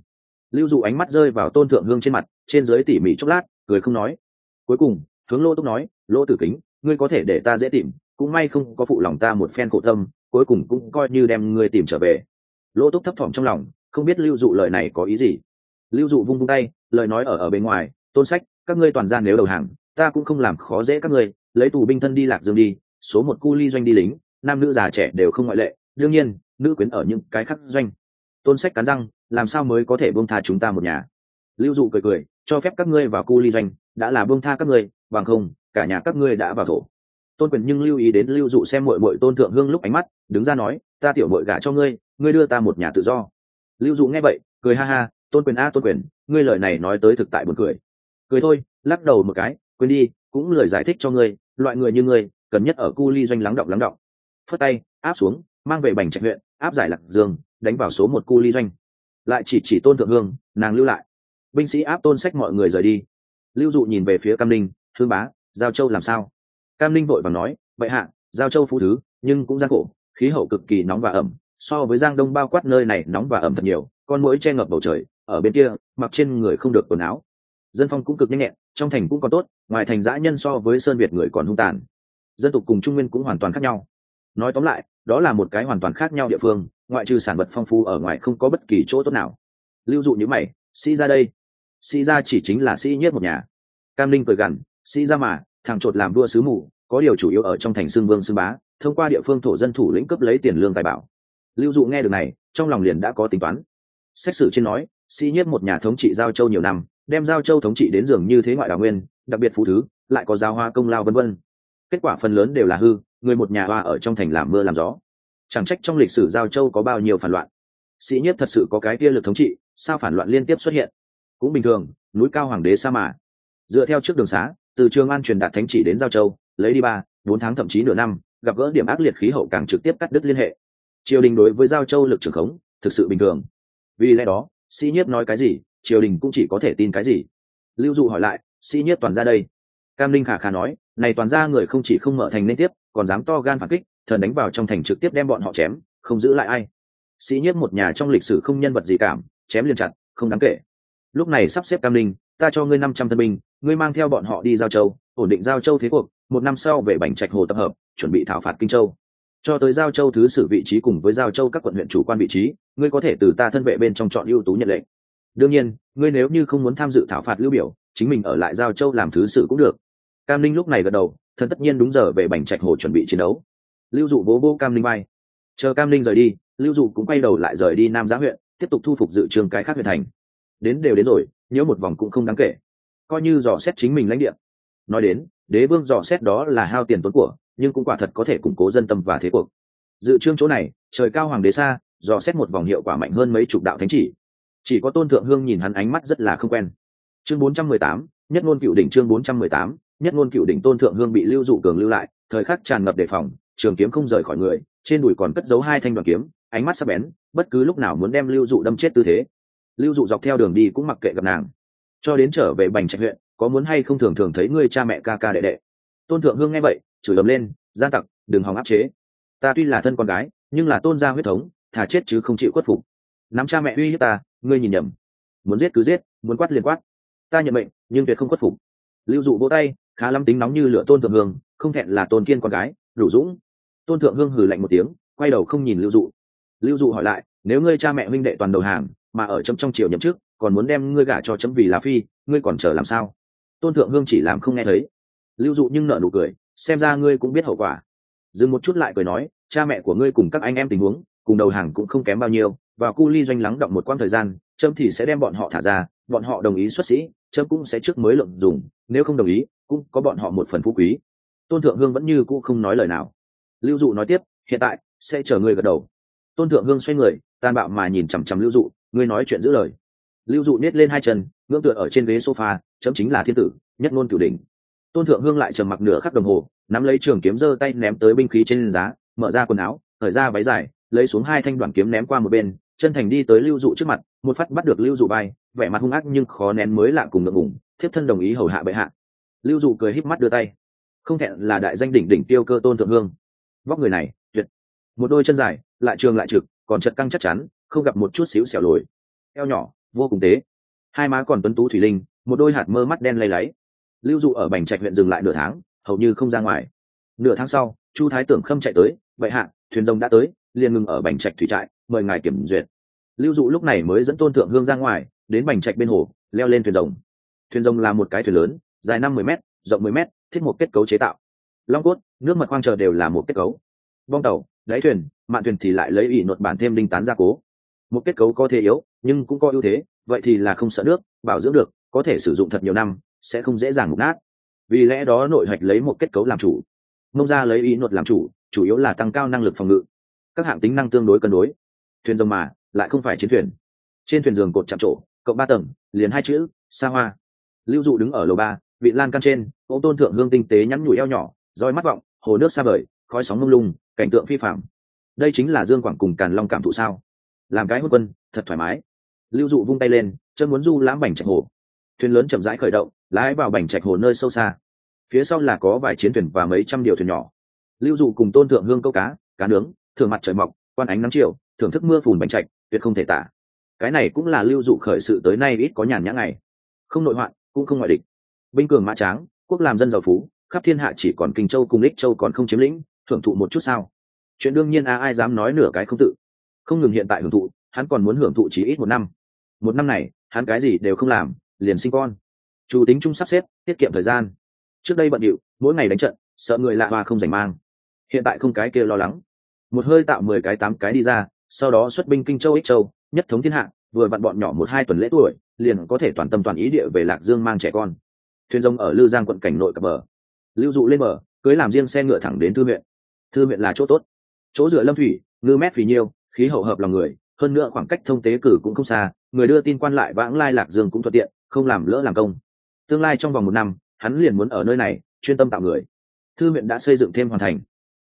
Lưu dụ ánh mắt rơi vào tôn thượng hương trên mặt trên dưới tỉ mỉ chốc lát, cười không nói. Cuối cùng, hướng lô túc nói, lô tử kính, ngươi có thể để ta dễ tìm, cũng may không có phụ lòng ta một phen khổ tâm, cuối cùng cũng coi như đem ngươi tìm trở về. Lô túc thấp thỏm trong lòng, không biết lưu dụ lời này có ý gì. Lưu dụ vung vung tay, lời nói ở ở bên ngoài, tôn sách, các ngươi toàn gian nếu đầu hàng, ta cũng không làm khó dễ các ngươi, lấy tù binh thân đi lạc dương đi, số một cu ly doanh đi lính, nam nữ già trẻ đều không ngoại lệ, đương nhiên, nữ quyến ở những cái khắc doanh. Tôn sách cắn răng, làm sao mới có thể buông tha chúng ta một nhà? Lưu dụ cười cười, cho phép các ngươi vào cu ly doanh, đã là buông tha các ngươi, bằng không, cả nhà các ngươi đã vào thổ. Tôn quyền nhưng lưu ý đến lưu dụ xem mội mội tôn thượng hương lúc ánh mắt, đứng ra nói, ta tiểu mội gả cho ngươi ngươi đưa ta một nhà tự do. Lưu dụ nghe vậy, cười ha ha, tôn quyền a, tôn quyền, ngươi lời này nói tới thực tại buồn cười. Cười thôi, lắc đầu một cái, quên đi, cũng lời giải thích cho ngươi, loại người như ngươi, cần nhất ở cu ly doanh lắng động lắng động. Phất tay, áp xuống, mang về bành trạch huyện, áp giải lạc dương, đánh vào số một cu ly doanh. Lại chỉ chỉ tôn thượng hương, nàng lưu lại binh sĩ áp tôn sách mọi người rời đi. Lưu dụ nhìn về phía cam linh thương bá, giao châu làm sao? Cam linh vội và nói vậy hạ, giao châu phú thứ, nhưng cũng gian khổ, khí hậu cực kỳ nóng và ẩm, so với giang đông bao quát nơi này nóng và ẩm thật nhiều, con mũi che ngập bầu trời, ở bên kia, mặc trên người không được quần áo. Dân phong cũng cực nhanh nhẹn, trong thành cũng còn tốt, ngoài thành giã nhân so với sơn việt người còn hung tàn. Dân tục cùng trung nguyên cũng hoàn toàn khác nhau. Nói tóm lại, đó là một cái hoàn toàn khác nhau địa phương, ngoại trừ sản vật phong phú ở ngoài không có bất kỳ chỗ tốt nào. Lưu dụ như mày, sĩ ra đây sĩ gia chỉ chính là sĩ nhất một nhà. Cam linh cười gằn, sĩ gia mà, thằng chột làm đua sứ mù, có điều chủ yếu ở trong thành xương vương xương bá, thông qua địa phương thổ dân thủ lĩnh cấp lấy tiền lương tài bảo. Lưu dụ nghe được này, trong lòng liền đã có tính toán. Xét xử trên nói, sĩ nhất một nhà thống trị giao châu nhiều năm, đem giao châu thống trị đến dường như thế ngoại đào nguyên, đặc biệt phú thứ, lại có giao hoa công lao vân vân. Kết quả phần lớn đều là hư, người một nhà hoa ở trong thành làm mưa làm gió. Chẳng trách trong lịch sử giao châu có bao nhiêu phản loạn. Sĩ nhất thật sự có cái kia lực thống trị, sao phản loạn liên tiếp xuất hiện? Cũng bình thường, núi cao hoàng đế sa mà dựa theo trước đường xá, từ trường an truyền đạt thánh chỉ đến giao châu, lấy đi ba, bốn tháng thậm chí nửa năm, gặp gỡ điểm ác liệt khí hậu càng trực tiếp cắt đứt liên hệ. Triều đình đối với giao châu lực trưởng khống, thực sự bình thường. Vì lẽ đó, sĩ nhiếp nói cái gì, triều đình cũng chỉ có thể tin cái gì. Lưu dụ hỏi lại, sĩ nhiếp toàn ra đây? Cam linh khả khả nói, này toàn ra người không chỉ không mở thành nên tiếp, còn dám to gan phản kích, thần đánh vào trong thành trực tiếp đem bọn họ chém, không giữ lại ai. Sĩ nhiếp một nhà trong lịch sử không nhân vật gì cảm, chém liền chặt, không đáng kể lúc này sắp xếp cam linh ta cho ngươi năm trăm thân binh, ngươi mang theo bọn họ đi giao châu, ổn định giao châu thế cuộc, một năm sau về bành trạch hồ tập hợp, chuẩn bị thảo phạt kinh châu. Cho tới giao châu thứ sử vị trí cùng với giao châu các quận huyện chủ quan vị trí, ngươi có thể từ ta thân vệ bên trong chọn ưu tú nhận lệnh. Đương nhiên, ngươi nếu như không muốn tham dự thảo phạt lưu biểu, chính mình ở lại giao châu làm thứ sử cũng được. Cam linh lúc này gật đầu, thần tất nhiên đúng giờ về bành trạch hồ chuẩn bị chiến đấu. Lưu dụ bố bố cam linh bay chờ cam linh rời đi, lưu dụ cũng quay đầu lại rời đi nam giá huyện, tiếp tục thu phục dự trường cái khác huyện thành đến đều đến rồi nhớ một vòng cũng không đáng kể. Coi như dò xét chính mình lãnh địa. Nói đến đế vương dò xét đó là hao tiền tốn của nhưng cũng quả thật có thể củng cố dân tâm và thế cuộc. Dự trương chỗ này trời cao hoàng đế xa dò xét một vòng hiệu quả mạnh hơn mấy chục đạo thánh chỉ. Chỉ có tôn thượng hương nhìn hắn ánh mắt rất là không quen. Chương 418, nhất ngôn cựu đỉnh chương 418, nhất ngôn cựu đỉnh tôn thượng hương bị lưu dụ cường lưu lại thời khắc tràn ngập đề phòng trường kiếm không rời khỏi người trên đùi còn cất giấu hai thanh đoàn kiếm ánh mắt sắc bén bất cứ lúc nào muốn đem lưu dụ đâm chết tư thế lưu dụ dọc theo đường đi cũng mặc kệ gặp nàng. Cho đến trở về bành trạch huyện, có muốn hay không thường thường thấy ngươi cha mẹ ca ca đệ đệ. Tôn thượng hương nghe vậy, chửi ầm lên gian tặc, đừng hòng áp chế. Ta tuy là thân con gái, nhưng là tôn gia huyết thống, thà chết chứ không chịu khuất phục. Nắm cha mẹ uy hiếp ta, ngươi nhìn nhầm. Muốn giết cứ giết, muốn quát liền quát. Ta nhận mệnh, nhưng tuyệt không khuất phục. Lưu dụ vỗ tay, khá lắm tính nóng như lửa tôn thượng hương, không thẹn là tôn kiên con gái đủ dũng tôn thượng hương hừ lạnh một tiếng, quay đầu không nhìn lưu dụ. Lưu dụ hỏi lại, nếu ngươi cha mẹ huynh đệ toàn đầu hàng mà ở chấm trong triều nhậm chức, còn muốn đem ngươi gả cho chấm vì là phi, ngươi còn chờ làm sao? Tôn thượng hương chỉ làm không nghe thấy. Lưu dụ nhưng nợ nụ cười, xem ra ngươi cũng biết hậu quả. Dừng một chút lại cười nói, cha mẹ của ngươi cùng các anh em tình huống, cùng đầu hàng cũng không kém bao nhiêu và cu ly doanh lắng động một quãng thời gian trâm thì sẽ đem bọn họ thả ra, bọn họ đồng ý xuất sĩ trâm cũng sẽ trước mới lượng dùng, nếu không đồng ý, cũng có bọn họ một phần phú quý. Tôn thượng hương vẫn như cũ không nói lời nào. Lưu dụ nói tiếp, hiện tại, sẽ chờ ngươi gật đầu. Tôn thượng hương xoay người, tàn bạo mà nhìn chằm chằm lưu dụ ngươi nói chuyện giữ lời. Lưu dụ nết lên hai chân, ngưỡng tựa ở trên ghế sofa, chấm chính là thiên tử, nhất ngôn cửu đỉnh. Tôn thượng hương lại trầm mặc nửa khắc đồng hồ, nắm lấy trường kiếm giơ tay ném tới binh khí trên giá, mở ra quần áo khởi ra váy dài, lấy xuống hai thanh đoàn kiếm ném qua một bên, chân thành đi tới lưu dụ trước mặt, một phát bắt được lưu dụ bay, vẻ mặt hung ác nhưng khó nén mới lạ cùng ngượng ngùng, thiếp thân đồng ý hầu hạ bệ hạ. Lưu dụ cười híp mắt đưa tay. Không thẹn là đại danh đỉnh đỉnh tiêu cơ tôn thượng hương. Vóc người này, tuyệt. Một đôi chân dài, lại trường lại trực, còn chật căng chắc chắn không gặp một chút xíu xẻo lồi. Eo nhỏ, vô cùng tế. Hai má còn tuấn tú thủy linh, một đôi hạt mơ mắt đen lay láy. Lưu dụ ở bành trạch huyện dừng lại nửa tháng, hầu như không ra ngoài. Nửa tháng sau, chu thái tưởng khâm chạy tới, vậy hạ, thuyền rồng đã tới, liền ngừng ở bành trạch thủy trại, mời ngài kiểm duyệt. Lưu dụ lúc này mới dẫn tôn thượng hương ra ngoài, đến bành trạch bên hồ, leo lên thuyền rồng. Thuyền rồng là một cái thuyền lớn, dài năm mươi m rộng mười m thiết một kết cấu chế tạo. Long cốt, nước mật khoang chờ đều là một kết cấu. Bong tàu, đáy thuyền, mạn thuyền thì lại lấy ỉ nột bản thêm đinh tán gia cố một kết cấu có thể yếu, nhưng cũng có ưu thế, vậy thì là không sợ nước, bảo dưỡng được, có thể sử dụng thật nhiều năm, sẽ không dễ dàng mục nát. Vì lẽ đó nội hạch lấy một kết cấu làm chủ. Mông ra lấy ý nột làm chủ chủ yếu là tăng cao năng lực phòng ngự. Các hạng tính năng tương đối cân đối. Thuyền rồng mà, lại không phải chiến thuyền. Trên thuyền giường cột chạm trổ, cộng ba tầng, liền hai chữ, xa hoa. Lưu dụ đứng ở lầu ba, vị lan căn trên ô tôn thượng hương tinh tế nhắn nhủi eo nhỏ, roi mắt vọng, hồ nước xa vời, khói sóng mông lung, cảnh tượng phi phạm đây chính là dương quảng cùng càn long cảm thụ sao? Làm cái hôn quân, thật thoải mái. Lưu dụ vung tay lên chân muốn du lãm bành trạch hồ. Thuyền lớn chậm rãi khởi động, lái vào bành trạch hồ nơi sâu xa. Phía sau là có vài chiến thuyền và mấy trăm điều thuyền nhỏ. Lưu dụ cùng tôn thượng hương câu cá cá nướng thường mặt trời mọc, quan ánh nắng chiều, thưởng thức mưa phùn bành trạch, tuyệt không thể tả. Cái này cũng là lưu dụ khởi sự tới nay ít có nhàn nhã ngày. Không nội hoạn, cũng không ngoại địch. Binh cường mã tráng, quốc làm dân giàu phú, khắp thiên hạ chỉ còn kinh châu cùng ích châu còn không chiếm lĩnh, thưởng thụ một chút sao. Chuyện đương nhiên a ai dám nói nửa cái không tự không ngừng hiện tại hưởng thụ, hắn còn muốn hưởng thụ chỉ ít một năm. Một năm này, hắn cái gì đều không làm, liền sinh con. Chủ tính chung sắp xếp, tiết kiệm thời gian. Trước đây bận điệu, mỗi ngày đánh trận, sợ người lạ hoa không giành mang. Hiện tại không cái kia lo lắng. Một hơi tạo mười cái tám cái đi ra, sau đó xuất binh kinh châu ích châu, nhất thống thiên hạ, vừa vặn bọn nhỏ một hai tuần lễ tuổi, liền có thể toàn tâm toàn ý địa về lạc dương mang trẻ con. Thuyền rông ở lư giang quận cảnh nội cập bờ. Lưu dụ lên bờ, cưới làm riêng xe ngựa thẳng đến thư viện thư viện là chỗ tốt. Chỗ dựa lâm thủy, ngư mét phì nhiêu khí hậu hợp lòng người, hơn nữa khoảng cách thông tế cử cũng không xa, người đưa tin quan lại vãng lai lạc dương cũng thuận tiện, không làm lỡ làm công. Tương lai trong vòng một năm, hắn liền muốn ở nơi này, chuyên tâm tạo người. Thư viện đã xây dựng thêm hoàn thành.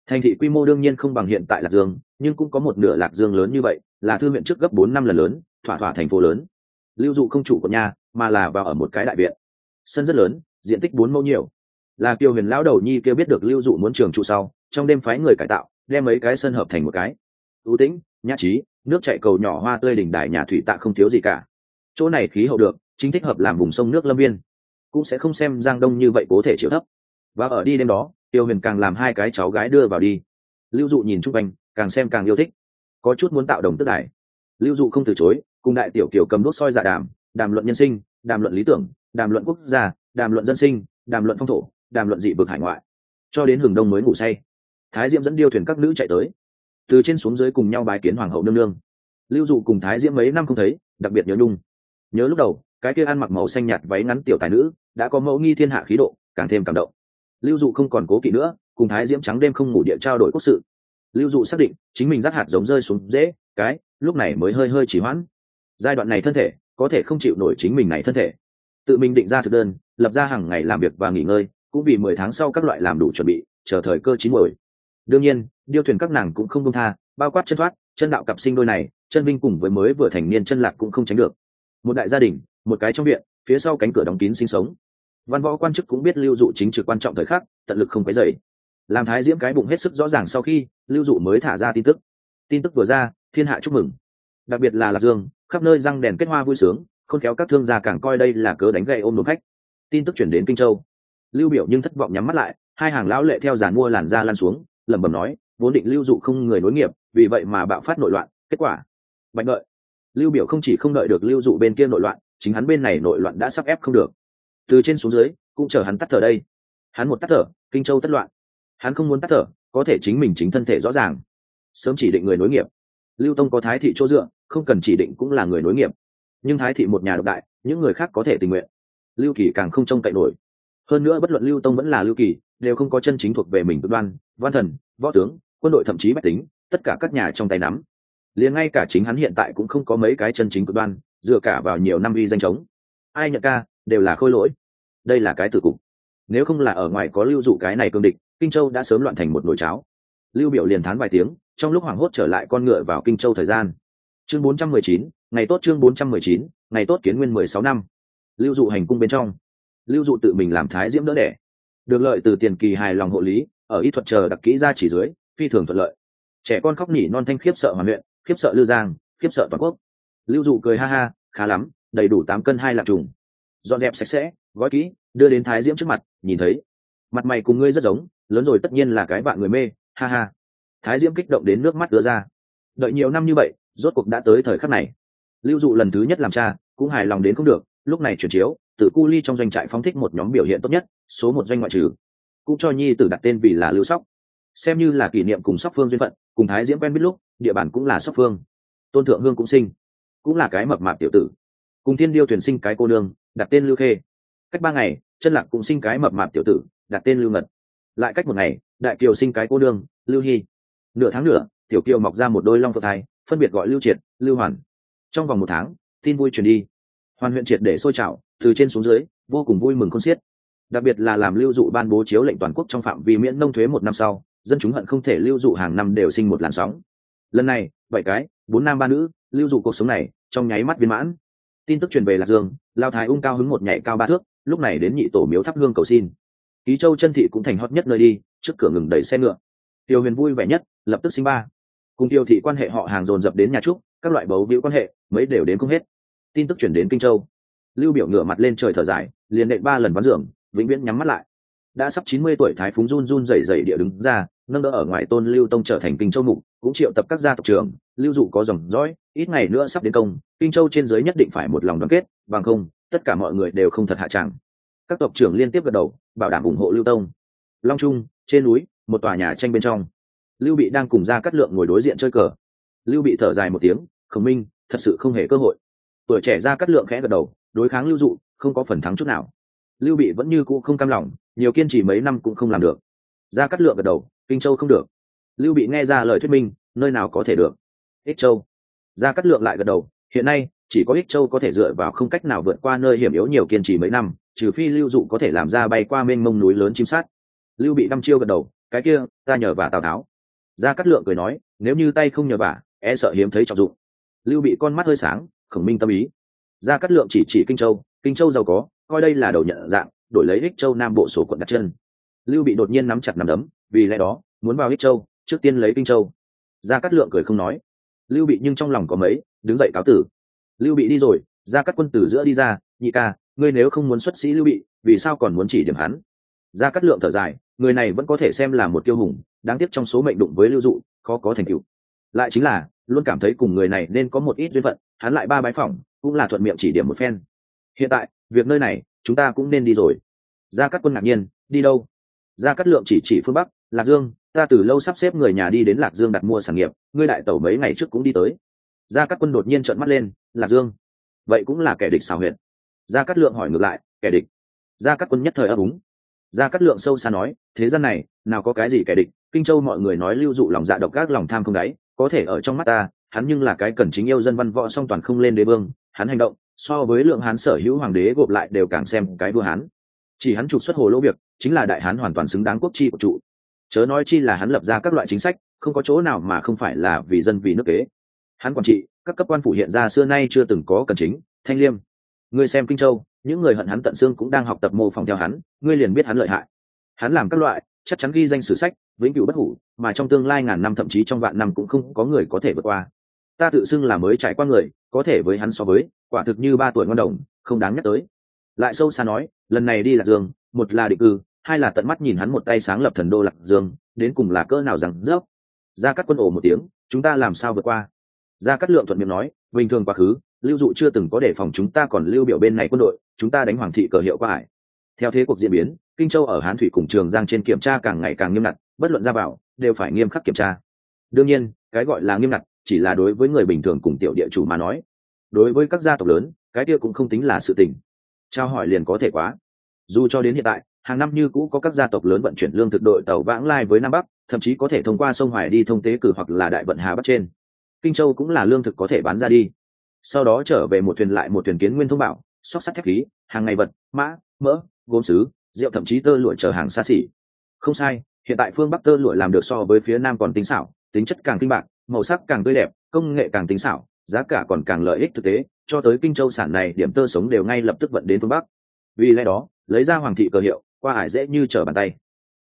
Thành thị quy mô đương nhiên không bằng hiện tại lạc dương, nhưng cũng có một nửa lạc dương lớn như vậy, là thư viện trước gấp bốn năm lần lớn, thỏa thỏa thành phố lớn. Lưu dụ không chủ của nhà, mà là vào ở một cái đại viện. Sân rất lớn, diện tích bốn mẫu nhiều. Là kiều huyền lão đầu nhi kêu biết được lưu dụ muốn trường trụ sau, trong đêm phái người cải tạo, đem mấy cái sân hợp thành một cái. Ưu tĩnh nhã trí nước chạy cầu nhỏ hoa tươi đỉnh đài nhà thủy tạ không thiếu gì cả. Chỗ này khí hậu được, chính thích hợp làm vùng sông nước lâm viên. Cũng sẽ không xem giang đông như vậy cố thể chịu thấp. Và ở đi đêm đó, tiêu huyền càng làm hai cái cháu gái đưa vào đi. Lưu dụ nhìn chung quanh, càng xem càng yêu thích. Có chút muốn tạo đồng tức đài. Lưu dụ không từ chối, cùng đại tiểu kiều cầm đốt soi dạ đàm đàm luận nhân sinh, đàm luận lý tưởng, đàm luận quốc gia, đàm luận dân sinh, đàm luận phong thổ, đàm luận dị vực hải ngoại. Cho đến hừng đông mới ngủ say. Thái diễm dẫn điêu thuyền các nữ chạy tới từ trên xuống dưới cùng nhau bái kiến hoàng hậu nương nương. Lưu dụ cùng thái diễm mấy năm không thấy, đặc biệt nhớ nhung. Nhớ lúc đầu, cái kia ăn mặc màu xanh nhạt váy ngắn tiểu tài nữ, đã có mẫu nghi thiên hạ khí độ, càng thêm cảm động. Lưu dụ không còn cố kỵ nữa, cùng thái diễm trắng đêm không ngủ địa trao đổi quốc sự. Lưu dụ xác định, chính mình rác hạt giống rơi xuống dễ, cái, lúc này mới hơi hơi chỉ hoãn. Giai đoạn này thân thể, có thể không chịu nổi chính mình này thân thể. Tự mình định ra thực đơn, lập ra hàng ngày làm việc và nghỉ ngơi, cũng vì mười tháng sau các loại làm đủ chuẩn bị, chờ thời cơ chín mồi đương nhiên, điêu thuyền các nàng cũng không công tha, bao quát chân thoát, chân đạo cặp sinh đôi này, chân vinh cùng với mới vừa thành niên chân lạc cũng không tránh được. Một đại gia đình, một cái trong viện, phía sau cánh cửa đóng kín sinh sống. Văn võ quan chức cũng biết lưu dụ chính trực quan trọng thời khắc, tận lực không quấy dày làm thái diễm cái bụng hết sức rõ ràng sau khi, lưu dụ mới thả ra tin tức. Tin tức vừa ra, thiên hạ chúc mừng. Đặc biệt là lạc dương, khắp nơi răng đèn kết hoa vui sướng không kéo các thương gia càng coi đây là cớ đánh gậy ôm đồn khách. Tin tức chuyển đến kinh châu. Lưu biểu nhưng thất vọng nhắm mắt lại, hai hàng lão lệ theo giàn mua làn da lan xuống lẩm bẩm nói, vốn định lưu dụ không người nối nghiệp, vì vậy mà bạo phát nội loạn, kết quả, bạch ngợi lưu biểu không chỉ không đợi được lưu dụ bên kia nội loạn, chính hắn bên này nội loạn đã sắp ép không được. Từ trên xuống dưới, cũng chờ hắn tắt thở đây. Hắn một tắt thở, kinh châu tất loạn. Hắn không muốn tắt thở, có thể chính mình chính thân thể rõ ràng. Sớm chỉ định người nối nghiệp. Lưu tông có thái thị chỗ dựa, không cần chỉ định cũng là người nối nghiệp. Nhưng thái thị một nhà độc đại, những người khác có thể tình nguyện. Lưu kỳ càng không trông cậy nổi. Hơn nữa bất luận lưu tông vẫn là lưu kỳ, đều không có chân chính thuộc về mình cực đoan văn thần võ tướng quân đội thậm chí bách tính tất cả các nhà trong tay nắm. Liền ngay cả chính hắn hiện tại cũng không có mấy cái chân chính cực đoan dựa cả vào nhiều năm uy danh chống. Ai nhận ca đều là khôi lỗi. Đây là cái tử cục. Nếu không là ở ngoài có lưu dụ cái này cương địch kinh châu đã sớm loạn thành một nồi cháo. Lưu biểu liền thán vài tiếng trong lúc hoảng hốt trở lại con ngựa vào kinh châu thời gian. Chương 419, ngày tốt chương 419, ngày tốt kiến nguyên 16 năm. Lưu dụ hành cung bên trong. Lưu dụ tự mình làm thái diễm đỡ đẻ. Được lợi từ tiền kỳ hài lòng hộ lý ở y thuật chờ đặc kỹ ra chỉ dưới, phi thường thuận lợi. Trẻ con khóc nỉ non thanh khiếp sợ hoàn huyện khiếp sợ lư giang, khiếp sợ toàn quốc. Lưu dụ cười ha ha, khá lắm, đầy đủ tám cân hai lạc trùng. Dọn dẹp sạch sẽ, gói kỹ, đưa đến thái diễm trước mặt, nhìn thấy. Mặt mày cùng ngươi rất giống, lớn rồi tất nhiên là cái bạn người mê, ha ha. Thái diễm kích động đến nước mắt đưa ra. Đợi nhiều năm như vậy, rốt cuộc đã tới thời khắc này. Lưu dụ lần thứ nhất làm cha, cũng hài lòng đến không được, lúc này chuyển chiếu tự cu ly trong doanh trại phóng thích một nhóm biểu hiện tốt nhất, số một doanh ngoại trừ cũng cho nhi tử đặt tên vì là lưu sóc. Xem như là kỷ niệm cùng sóc phương duyên phận, cùng thái diễm quen biết lúc, địa bàn cũng là sóc phương. Tôn thượng hương cũng sinh, cũng là cái mập mạp tiểu tử. Cùng thiên điêu thuyền sinh cái cô nương, đặt tên lưu khê. Cách ba ngày, chân lạc cũng sinh cái mập mạp tiểu tử, đặt tên lưu ngật lại cách một ngày, đại kiều sinh cái cô nương, lưu hy. Nửa tháng nữa tiểu kiều mọc ra một đôi long phượng thai, phân biệt gọi lưu triệt, lưu hoàn. Trong vòng một tháng, tin vui truyền đi. Hoàn huyện triệt để sôi trào, từ trên xuống dưới, vô cùng vui mừng con xiết đặc biệt là làm lưu dụ ban bố chiếu lệnh toàn quốc trong phạm vi miễn nông thuế một năm sau, dân chúng hận không thể lưu dụ hàng năm đều sinh một làn sóng. Lần này, bảy cái, bốn nam ba nữ, lưu dụ cuộc sống này, trong nháy mắt viên mãn. Tin tức truyền về lạc dương, lao thái ung cao hứng một nhảy cao ba thước, lúc này đến nhị tổ miếu thắp hương cầu xin. Ký châu chân thị cũng thành hot nhất nơi đi, trước cửa ngừng đẩy xe ngựa. Tiêu huyền vui vẻ nhất, lập tức sinh ba. Cùng tiêu thị quan hệ họ hàng dồn dập đến nhà trúc, các loại bấu víu quan hệ, mấy đều đến không hết. Tin tức chuyển đến kinh châu. Lưu biểu ngửa mặt lên trời thở dài, liền đệ ba lần ván giường vĩnh viễn nhắm mắt lại. Đã sắp chín mươi tuổi thái phúng run run rẩy rẩy địa đứng ra, nâng đỡ ở ngoài tôn lưu tông trở thành kinh châu mục, cũng triệu tập các gia tộc trường lưu dụ có dòng dõi, ít ngày nữa sắp đến công, kinh châu trên giới nhất định phải một lòng đoàn kết, bằng không, tất cả mọi người đều không thật hạ tràng các tộc trưởng liên tiếp gật đầu, bảo đảm ủng hộ lưu tông. Long trung, trên núi, một tòa nhà tranh bên trong. Lưu bị đang cùng ra cắt lượng ngồi đối diện chơi cờ. Lưu bị thở dài một tiếng, khổng minh, thật sự không hề cơ hội. Tuổi trẻ ra cắt lượng khẽ gật đầu, đối kháng lưu dụ, không có phần thắng chút nào lưu bị vẫn như cũ không cam lòng, nhiều kiên trì mấy năm cũng không làm được. Ra cắt lượng gật đầu, kinh châu không được. Lưu bị nghe ra lời thuyết minh, nơi nào có thể được? Ích châu. Ra cắt lượng lại gật đầu, hiện nay, chỉ có ích châu có thể dựa vào không cách nào vượt qua nơi hiểm yếu nhiều kiên trì mấy năm, trừ phi lưu dụ có thể làm ra bay qua mênh mông núi lớn chim sát. Lưu bị đăm chiêu gật đầu, cái kia, ta nhờ vả tào tháo. Gia cát lượng cười nói, nếu như tay không nhờ vả e sợ hiếm thấy trọng dụng. Lưu bị con mắt hơi sáng, khổng minh tâm ý. Gia cát lượng chỉ chỉ kinh châu kinh châu giàu có coi đây là đầu nhận dạng, đổi lấy ích châu nam bộ số quận đặt chân. Lưu bị đột nhiên nắm chặt nắm đấm, vì lẽ đó, muốn vào ích châu, trước tiên lấy kinh châu. Gia cát lượng cười không nói. Lưu bị nhưng trong lòng có mấy, đứng dậy cáo tử. Lưu bị đi rồi, gia cát quân tử giữa đi ra, nhị ca, ngươi nếu không muốn xuất sĩ lưu bị, vì sao còn muốn chỉ điểm hắn? Gia cát lượng thở dài, người này vẫn có thể xem là một tiêu hùng, đáng tiếc trong số mệnh đụng với lưu dụ, khó có thành tựu. Lại chính là, luôn cảm thấy cùng người này nên có một ít duyên phận, hắn lại ba bái phỏng, cũng là thuận miệng chỉ điểm một phen hiện tại, việc nơi này, chúng ta cũng nên đi rồi. Gia cát quân ngạc nhiên, đi đâu? Gia cát lượng chỉ chỉ phương bắc, lạc dương, ta từ lâu sắp xếp người nhà đi đến lạc dương đặt mua sản nghiệp, ngươi đại tẩu mấy ngày trước cũng đi tới. Gia cát quân đột nhiên trợn mắt lên, lạc dương, vậy cũng là kẻ địch xảo huyệt. Gia cát lượng hỏi ngược lại, kẻ địch? Gia cát quân nhất thời ấp úng. Gia cát lượng sâu xa nói, thế gian này, nào có cái gì kẻ địch, kinh châu mọi người nói lưu dụ lòng dạ độc các lòng tham không đáy, có thể ở trong mắt ta, hắn nhưng là cái cần chính yêu dân văn võ song toàn không lên đế vương, hắn hành động so với lượng hán sở hữu hoàng đế gộp lại đều càng xem cái vua hán. Chỉ hắn trục xuất hồ lỗ việc, chính là đại hán hoàn toàn xứng đáng quốc chi của trụ chớ nói chi là hắn lập ra các loại chính sách, không có chỗ nào mà không phải là vì dân vì nước kế. Hắn quản trị, các cấp quan phủ hiện ra xưa nay chưa từng có cần chính, thanh liêm. Ngươi xem kinh châu, những người hận hắn tận xương cũng đang học tập mô phỏng theo hắn, ngươi liền biết hắn lợi hại. Hắn làm các loại, chắc chắn ghi danh sử sách, vĩnh cửu bất hủ, mà trong tương lai ngàn năm thậm chí trong vạn năm cũng không có người có thể vượt qua ta tự xưng là mới trải qua người, có thể với hắn so với, quả thực như ba tuổi ngon đồng, không đáng nhắc tới. Lại sâu xa nói, lần này đi lạc dương, một là định cư, hai là tận mắt nhìn hắn một tay sáng lập thần đô lạc dương, đến cùng là cỡ nào rằng rớp. Ra cắt quân ổ một tiếng, chúng ta làm sao vượt qua? Ra cắt lượng thuận miệng nói, bình thường quá khứ, lưu dụ chưa từng có đề phòng chúng ta còn lưu biểu bên này quân đội, chúng ta đánh hoàng thị cờ hiệu qua hải theo thế cuộc diễn biến, kinh châu ở hán thủy cùng trường giang trên kiểm tra càng ngày càng nghiêm ngặt, bất luận ra vào, đều phải nghiêm khắc kiểm tra. Đương nhiên, cái gọi là nghiêm ngặt chỉ là đối với người bình thường cùng tiểu địa chủ mà nói. Đối với các gia tộc lớn, cái kia cũng không tính là sự tình. Trao hỏi liền có thể quá. Dù cho đến hiện tại, hàng năm như cũ có các gia tộc lớn vận chuyển lương thực đội tàu vãng lai với nam bắc, thậm chí có thể thông qua sông hoài đi thông tế cử hoặc là đại vận hà bắc trên. Kinh châu cũng là lương thực có thể bán ra đi. Sau đó trở về một thuyền lại một thuyền kiến nguyên thông bảo, xóc sắt thép khí, hàng ngày vật, mã, mỡ, gốm sứ, rượu thậm chí tơ lụa chở hàng xa xỉ. Không sai, hiện tại phương bắc tơ lụa làm được so với phía nam còn tính xảo, tính chất càng kinh bạc màu sắc càng tươi đẹp, công nghệ càng tính xảo, giá cả còn càng lợi ích thực tế, cho tới kinh châu sản này, điểm tơ sống đều ngay lập tức vận đến phương bắc. Vì lẽ đó, lấy ra hoàng thị cờ hiệu, qua hải dễ như trở bàn tay.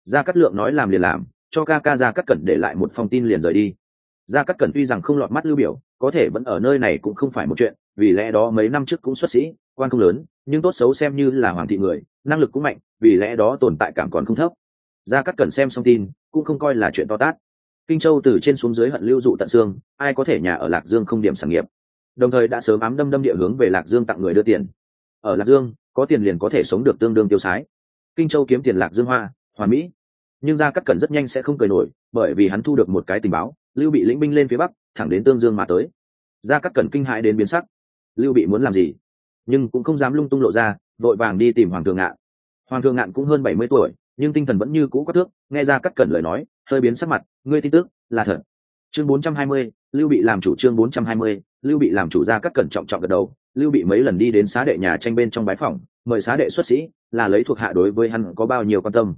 Gia cát lượng nói làm liền làm, cho ca ca gia cát cẩn để lại một phong tin liền rời đi. Gia cát cẩn tuy rằng không lọt mắt lưu biểu, có thể vẫn ở nơi này cũng không phải một chuyện, vì lẽ đó mấy năm trước cũng xuất sĩ, quan không lớn, nhưng tốt xấu xem như là hoàng thị người, năng lực cũng mạnh, vì lẽ đó tồn tại cảm còn không thấp. Gia cát cẩn xem xong tin, cũng không coi là chuyện to tát kinh châu từ trên xuống dưới hận lưu dụ tận xương, ai có thể nhà ở lạc dương không điểm sản nghiệp. Đồng thời đã sớm ám đâm đâm địa hướng về lạc dương tặng người đưa tiền. Ở lạc dương, có tiền liền có thể sống được tương đương tiêu sái. Kinh châu kiếm tiền lạc dương hoa, hoàn mỹ. Nhưng gia cát cẩn rất nhanh sẽ không cười nổi, bởi vì hắn thu được một cái tình báo, lưu bị lĩnh binh lên phía bắc, thẳng đến tương dương mà tới. Gia cát cẩn kinh hãi đến biến sắc. Lưu bị muốn làm gì? Nhưng cũng không dám lung tung lộ ra, vội vàng đi tìm hoàng thượng ngạn. Hoàng thượng ngạn cũng hơn bảy mươi tuổi, nhưng tinh thần vẫn như cũ quát thước, nghe ra cắt cẩn lời nói hơi biến sắc mặt, ngươi tin tức là thật. Chương bốn trăm hai mươi, lưu bị làm chủ chương bốn trăm hai mươi, lưu bị làm chủ ra cắt cẩn trọng trọng gật đầu, lưu bị mấy lần đi đến xá đệ nhà tranh bên trong bái phòng mời xá đệ xuất sĩ là lấy thuộc hạ đối với hắn có bao nhiêu quan tâm.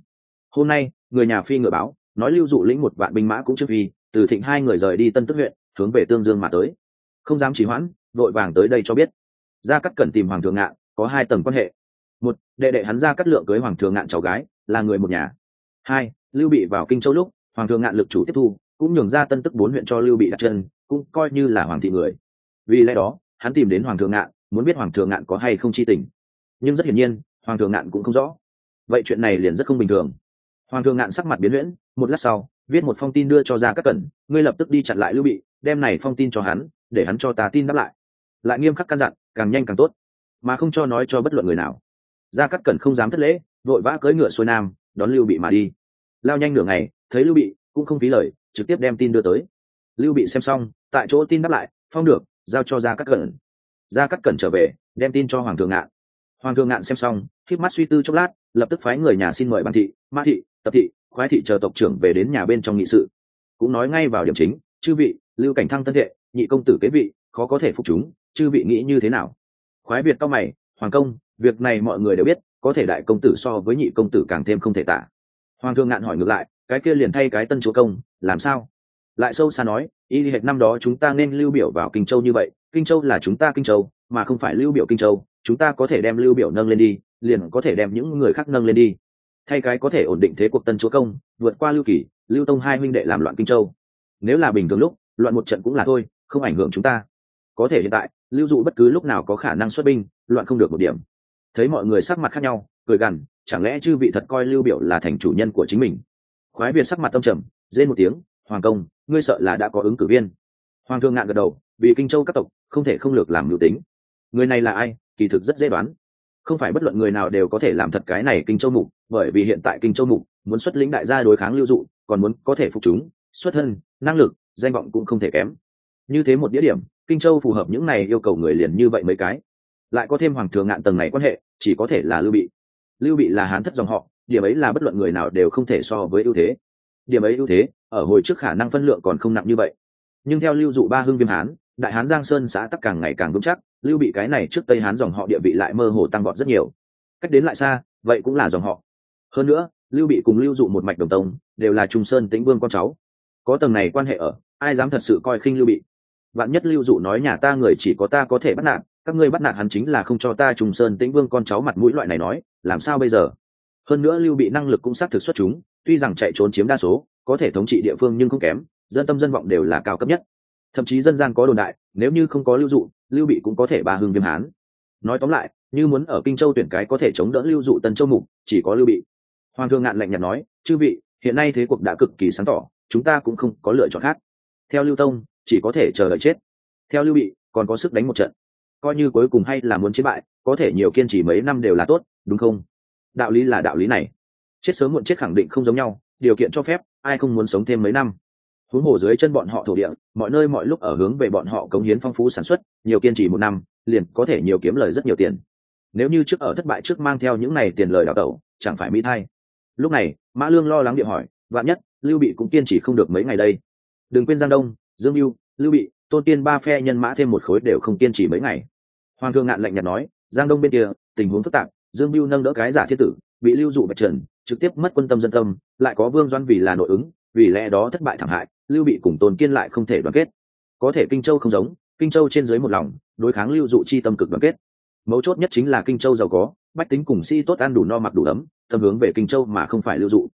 Hôm nay, người nhà phi ngựa báo, nói lưu dụ lĩnh một vạn binh mã cũng chưa phi, từ thịnh hai người rời đi tân tức huyện, hướng về tương dương mà tới. Không dám trì hoãn, vội vàng tới đây cho biết. Gia cắt cẩn tìm hoàng thượng ngạn, có hai tầng quan hệ. Một, đệ đệ hắn ra cắt lượng cưới hoàng thượng ngạn cháu gái, là người một nhà. Hai, lưu bị vào kinh châu lúc hoàng thượng ngạn lực chủ tiếp thu, cũng nhường ra tân tức bốn huyện cho lưu bị đặt chân, cũng coi như là hoàng thị người. Vì lẽ đó, hắn tìm đến hoàng thượng ngạn, muốn biết hoàng thượng ngạn có hay không chi tình. Nhưng rất hiển nhiên, hoàng thượng ngạn cũng không rõ. Vậy chuyện này liền rất không bình thường. Hoàng thượng ngạn sắc mặt biến luyễn một lát sau, viết một phong tin đưa cho ra các cẩn, ngươi lập tức đi chặn lại lưu bị, đem này phong tin cho hắn, để hắn cho ta tin đáp lại. Lại nghiêm khắc căn dặn, càng nhanh càng tốt, mà không cho nói cho bất luận người nào. Ra cắt cẩn không dám thất lễ, vội vã cưỡi ngựa xuôi nam, đón lưu bị mà đi. Lao nhanh nửa ngày thấy lưu bị cũng không phí lời, trực tiếp đem tin đưa tới. Lưu bị xem xong, tại chỗ tin đáp lại, phong được, giao cho gia cắt cẩn. Gia cắt cẩn trở về, đem tin cho hoàng thượng ngạn. Hoàng thượng ngạn xem xong khiếp mắt suy tư chốc lát, lập tức phái người nhà xin mời bàn thị, ma thị, tập thị, khoái thị chờ tộc trưởng về đến nhà bên trong nghị sự. Cũng nói ngay vào điểm chính, chư vị, lưu cảnh thăng tân hệ nhị công tử kế vị, khó có thể phục chúng, chư vị nghĩ như thế nào? Khoái việt cao mày, hoàng công, việc này mọi người đều biết, có thể đại công tử so với nhị công tử càng thêm không thể tả. Hoàng thượng ngạn hỏi ngược lại cái kia liền thay cái tân chúa công, làm sao? Lại sâu xa nói, y hệt năm đó chúng ta nên lưu biểu vào kinh châu như vậy, kinh châu là chúng ta kinh châu, mà không phải lưu biểu kinh châu, chúng ta có thể đem lưu biểu nâng lên đi, liền có thể đem những người khác nâng lên đi. Thay cái có thể ổn định thế cuộc tân chúa công, vượt qua lưu kỳ, lưu tông hai huynh đệ làm loạn kinh châu. Nếu là bình thường lúc, loạn một trận cũng là thôi, không ảnh hưởng chúng ta. Có thể hiện tại, lưu dụ bất cứ lúc nào có khả năng xuất binh, loạn không được một điểm. Thấy mọi người sắc mặt khác nhau, cười gằn, chẳng lẽ chư vị thật coi lưu biểu là thành chủ nhân của chính mình? Khoái việt sắc mặt tâm trầm, rên một tiếng, hoàng công, ngươi sợ là đã có ứng cử viên. Hoàng thương ngạn gật đầu, vì kinh châu các tộc, không thể không lược làm mưu tính. Người này là ai, kỳ thực rất dễ đoán. Không phải bất luận người nào đều có thể làm thật cái này kinh châu mục, bởi vì hiện tại kinh châu mục muốn xuất lĩnh đại gia đối kháng lưu dụ, còn muốn có thể phục chúng, xuất thân, năng lực, danh vọng cũng không thể kém. Như thế một địa điểm, kinh châu phù hợp những này yêu cầu người liền như vậy mấy cái. Lại có thêm hoàng thường ngạn tầng này quan hệ, chỉ có thể là lưu bị. Lưu bị là hán thất dòng họ điểm ấy là bất luận người nào đều không thể so với ưu thế. Điểm ấy ưu thế, ở hồi trước khả năng phân lượng còn không nặng như vậy. Nhưng theo lưu dụ ba hưng viêm hán, đại hán giang sơn xã tắc càng ngày càng vững chắc, lưu bị cái này trước tây hán dòng họ địa vị lại mơ hồ tăng vọt rất nhiều. Cách đến lại xa, vậy cũng là dòng họ. Hơn nữa, lưu bị cùng lưu dụ một mạch đồng tông, đều là trung sơn tĩnh vương con cháu. Có tầng này quan hệ ở, ai dám thật sự coi khinh lưu bị? Vạn nhất lưu dụ nói nhà ta người chỉ có ta có thể bắt nạt, các ngươi bắt nạt hắn chính là không cho ta trùng sơn tĩnh vương con cháu mặt mũi loại này nói, làm sao bây giờ? Hơn nữa lưu bị năng lực cũng xác thực xuất chúng, tuy rằng chạy trốn chiếm đa số, có thể thống trị địa phương nhưng không kém, dân tâm dân vọng đều là cao cấp nhất. Thậm chí dân gian có đồn đại, nếu như không có lưu dụ, lưu bị cũng có thể ba hương viêm hán. Nói tóm lại, như muốn ở kinh châu tuyển cái có thể chống đỡ lưu dụ tân châu mục, chỉ có lưu bị. Hoàng thương ngạn lạnh nhạt nói, chư vị, hiện nay thế cuộc đã cực kỳ sáng tỏ, chúng ta cũng không có lựa chọn khác. Theo lưu tông, chỉ có thể chờ đợi chết. Theo lưu bị, còn có sức đánh một trận. Coi như cuối cùng hay là muốn chiến bại, có thể nhiều kiên trì mấy năm đều là tốt, đúng không? Đạo lý là đạo lý này. Chết sớm muộn chết khẳng định không giống nhau, điều kiện cho phép, ai không muốn sống thêm mấy năm. Huống hồ dưới chân bọn họ thổ địa, mọi nơi mọi lúc ở hướng về bọn họ cống hiến phong phú sản xuất, nhiều kiên trì một năm, liền có thể nhiều kiếm lời rất nhiều tiền. Nếu như trước ở thất bại trước mang theo những này tiền lời đào tẩu, chẳng phải mỹ thay. Lúc này, mã lương lo lắng điện hỏi, vạn nhất, lưu bị cũng kiên trì không được mấy ngày đây? Đừng quên giang đông, dương mưu, lưu bị, tôn tiên ba phe nhân mã thêm một khối đều không kiên trì mấy ngày. Hoàng thương ngạn lạnh nhạt nói, giang đông bên kia, tình huống phức tạp dương mưu nâng đỡ cái giả thiết tử, bị lưu dụ bạch trần, trực tiếp mất quân tâm dân tâm, lại có vương doan vì là nội ứng, vì lẽ đó thất bại thảm hại, lưu bị cùng tôn kiên lại không thể đoàn kết. Có thể kinh châu không giống, kinh châu trên dưới một lòng, đối kháng lưu dụ chi tâm cực đoàn kết. Mấu chốt nhất chính là kinh châu giàu có, bách tính cùng si tốt ăn đủ no mặc đủ ấm, tâm hướng về kinh châu mà không phải lưu dụ.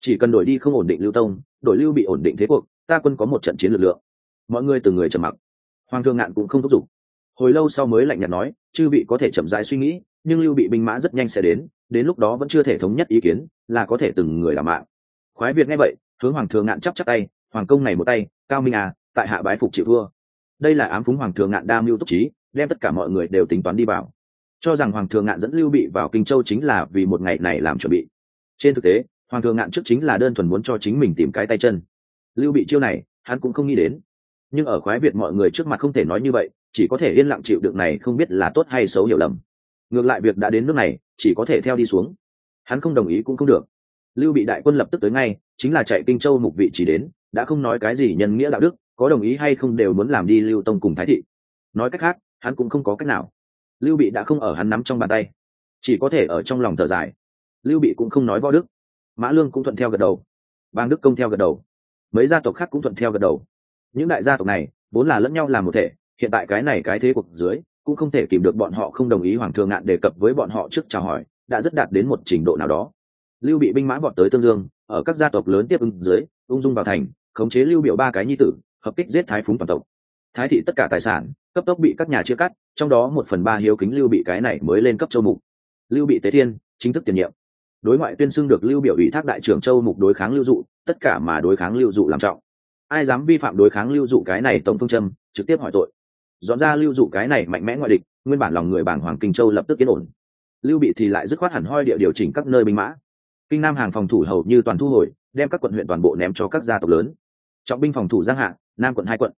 Chỉ cần đổi đi không ổn định lưu tông, đổi lưu bị ổn định thế cuộc, ta quân có một trận chiến lực lượng. Mọi người từng người trầm mặc. Hoàng thương ngạn cũng không thúc giục. Hồi lâu sau mới lạnh nhạt nói, chư vị có thể chậm rãi suy nghĩ nhưng lưu bị binh mã rất nhanh sẽ đến đến lúc đó vẫn chưa thể thống nhất ý kiến, là có thể từng người làm mạng. Khoái việt nghe vậy, hướng hoàng thường ngạn chắp chắp tay, hoàng công này một tay, cao minh à tại hạ bái phục chịu thua. Đây là ám phúng hoàng thường ngạn đa mưu túc trí, đem tất cả mọi người đều tính toán đi vào. Cho rằng hoàng thường ngạn dẫn lưu bị vào kinh châu chính là vì một ngày này làm chuẩn bị. Trên thực tế, hoàng thường ngạn trước chính là đơn thuần muốn cho chính mình tìm cái tay chân. Lưu bị chiêu này, hắn cũng không nghĩ đến. Nhưng ở khoái việt mọi người trước mặt không thể nói như vậy, chỉ có thể yên lặng chịu được này không biết là tốt hay xấu hiểu lầm ngược lại việc đã đến nước này, chỉ có thể theo đi xuống. Hắn không đồng ý cũng không được. Lưu bị đại quân lập tức tới ngay, chính là chạy kinh châu mục vị chỉ đến, đã không nói cái gì nhân nghĩa đạo đức, có đồng ý hay không đều muốn làm đi lưu tông cùng thái thị. Nói cách khác, hắn cũng không có cách nào. Lưu bị đã không ở hắn nắm trong bàn tay. Chỉ có thể ở trong lòng thở dài. Lưu bị cũng không nói võ đức. Mã lương cũng thuận theo gật đầu. Bang đức công theo gật đầu. Mấy gia tộc khác cũng thuận theo gật đầu. Những đại gia tộc này, vốn là lẫn nhau làm một thể, hiện tại cái này cái thế cuộc dưới cũng không thể kìm được bọn họ không đồng ý hoàng thường ngạn đề cập với bọn họ trước chào hỏi, đã rất đạt đến một trình độ nào đó. Lưu bị binh mã bọn tới tương dương, ở các gia tộc lớn tiếp ứng dưới, ung dung vào thành, khống chế lưu biểu ba cái nhi tử, hợp kích giết thái phúng toàn tộc. Thái thị tất cả tài sản, cấp tốc bị các nhà chia cắt, trong đó một phần ba hiếu kính lưu bị cái này mới lên cấp châu mục. Lưu bị tế thiên, chính thức tiền nhiệm. Đối ngoại tuyên xưng được lưu biểu ủy thác đại trưởng châu mục đối kháng lưu dụ, tất cả mà đối kháng lưu dụ làm trọng. Ai dám vi phạm đối kháng lưu dụ cái này tổng phương châm trực tiếp hỏi tội dọn ra lưu dụ cái này mạnh mẽ ngoại địch nguyên bản lòng người bảng hoàng kinh châu lập tức yên ổn. Lưu bị thì lại dứt khoát hẳn hoi địa điều chỉnh các nơi binh mã. Kinh nam hàng phòng thủ hầu như toàn thu hồi đem các quận huyện toàn bộ ném cho các gia tộc lớn. Trọng binh phòng thủ giang hạ nam quận hai quận.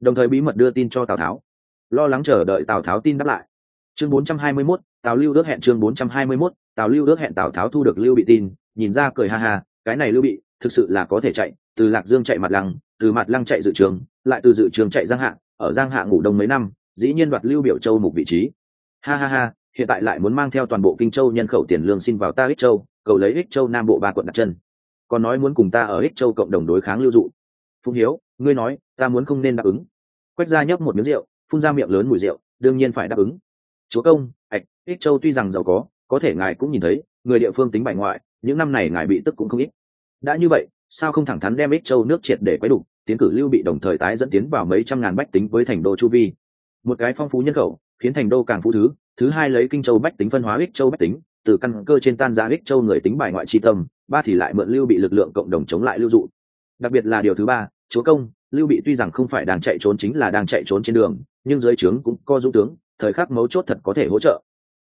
Đồng thời bí mật đưa tin cho tào tháo. Lo lắng chờ đợi tào tháo tin đáp lại. Chương 421, tào lưu ước hẹn chương 421, tào lưu ước hẹn tào tháo thu được lưu bị tin nhìn ra cười ha ha cái này lưu bị thực sự là có thể chạy từ lạc dương chạy mặt lăng từ mặt lăng chạy dự trường lại từ dự trường chạy giang hạ ở giang hạ ngủ đông mấy năm, dĩ nhiên đoạt lưu biểu châu mục vị trí. Ha ha ha, hiện tại lại muốn mang theo toàn bộ kinh châu nhân khẩu tiền lương xin vào ta ích châu, cầu lấy ích châu nam bộ ba quận đặt chân. Còn nói muốn cùng ta ở ích châu cộng đồng đối kháng lưu dụ. Phụng hiếu, ngươi nói, ta muốn không nên đáp ứng. Quách ra nhấp một miếng rượu, phun ra miệng lớn mùi rượu, đương nhiên phải đáp ứng. Chúa công, ạch, ích châu tuy rằng giàu có có thể ngài cũng nhìn thấy, người địa phương tính bài ngoại, những năm này ngài bị tức cũng không ít. Đã như vậy, sao không thẳng thắn đem ích châu nước triệt để quấy đủ tiến cử lưu bị đồng thời tái dẫn tiến vào mấy trăm ngàn bách tính với thành đô chu vi. Một cái phong phú nhân khẩu, khiến thành đô càng phú thứ. Thứ hai lấy kinh châu bách tính phân hóa ích châu bách tính, từ căn cơ trên tan ra ích châu người tính bài ngoại tri tâm, ba thì lại mượn lưu bị lực lượng cộng đồng chống lại lưu dụ. Đặc biệt là điều thứ ba, chúa công, lưu bị tuy rằng không phải đang chạy trốn chính là đang chạy trốn trên đường, nhưng dưới trướng cũng có dũng tướng, thời khắc mấu chốt thật có thể hỗ trợ.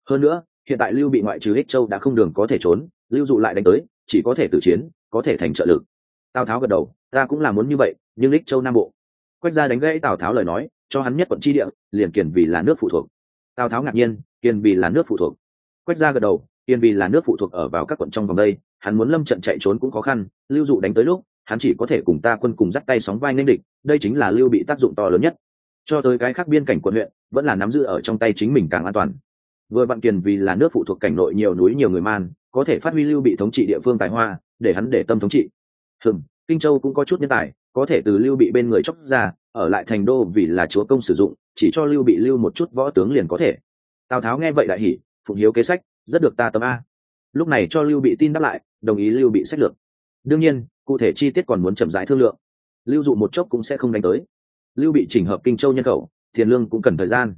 Hơn nữa, hiện tại lưu bị ngoại trừ ích châu đã không đường có thể trốn, lưu dụ lại đánh tới, chỉ có thể tử chiến, có thể thành trợ lực. Tào tháo gật đầu, ta cũng là muốn như vậy nhưng ích châu nam bộ. Quách gia đánh gãy tào tháo lời nói, cho hắn nhất quận tri địa, liền kiền vì là nước phụ thuộc. Tào tháo ngạc nhiên, kiền vì là nước phụ thuộc. Quách gia gật đầu, kiền vì là nước phụ thuộc ở vào các quận trong vòng đây, hắn muốn lâm trận chạy trốn cũng khó khăn, lưu dụ đánh tới lúc, hắn chỉ có thể cùng ta quân cùng dắt tay sóng vai nên địch, đây chính là lưu bị tác dụng to lớn nhất. Cho tới cái khác biên cảnh quận huyện, vẫn là nắm giữ ở trong tay chính mình càng an toàn. Vừa vạn kiền vì là nước phụ thuộc cảnh nội nhiều núi nhiều người man, có thể phát huy lưu bị thống trị địa phương tài hoa, để hắn để tâm thống trị. Hừm, kinh châu cũng có chút nhân tài có thể từ lưu bị bên người chóc ra, ở lại thành đô vì là chúa công sử dụng, chỉ cho lưu bị lưu một chút võ tướng liền có thể. Tào tháo nghe vậy đại hỉ, phụng hiếu kế sách, rất được ta tâm a. Lúc này cho lưu bị tin đáp lại, đồng ý lưu bị sách lược. Đương nhiên, cụ thể chi tiết còn muốn chậm rãi thương lượng. Lưu dụ một chốc cũng sẽ không đánh tới. Lưu bị chỉnh hợp kinh châu nhân khẩu, tiền lương cũng cần thời gian.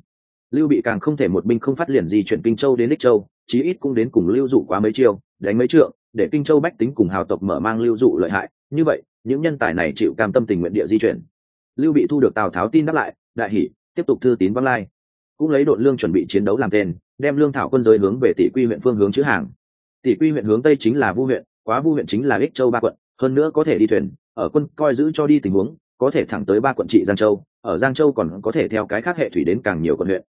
Lưu bị càng không thể một binh không phát liền gì chuyển kinh châu đến đích châu, chí ít cũng đến cùng lưu dụ quá mấy chiêu, đánh mấy trượng, để kinh châu bách tính cùng hào tộc mở mang lưu dụ lợi hại. Như vậy những nhân tài này chịu cam tâm tình nguyện địa di chuyển. Lưu bị thu được tào tháo tin đáp lại, đại hỷ tiếp tục thư tín văng lai. Cũng lấy đội lương chuẩn bị chiến đấu làm tên, đem lương thảo quân giới hướng về tỷ quy huyện phương hướng chữ hàng. Tỷ quy huyện hướng tây chính là vu huyện, quá vu huyện chính là ích châu ba quận, hơn nữa có thể đi thuyền, ở quân coi giữ cho đi tình huống, có thể thẳng tới ba quận trị giang châu, ở giang châu còn có thể theo cái khác hệ thủy đến càng nhiều quận huyện.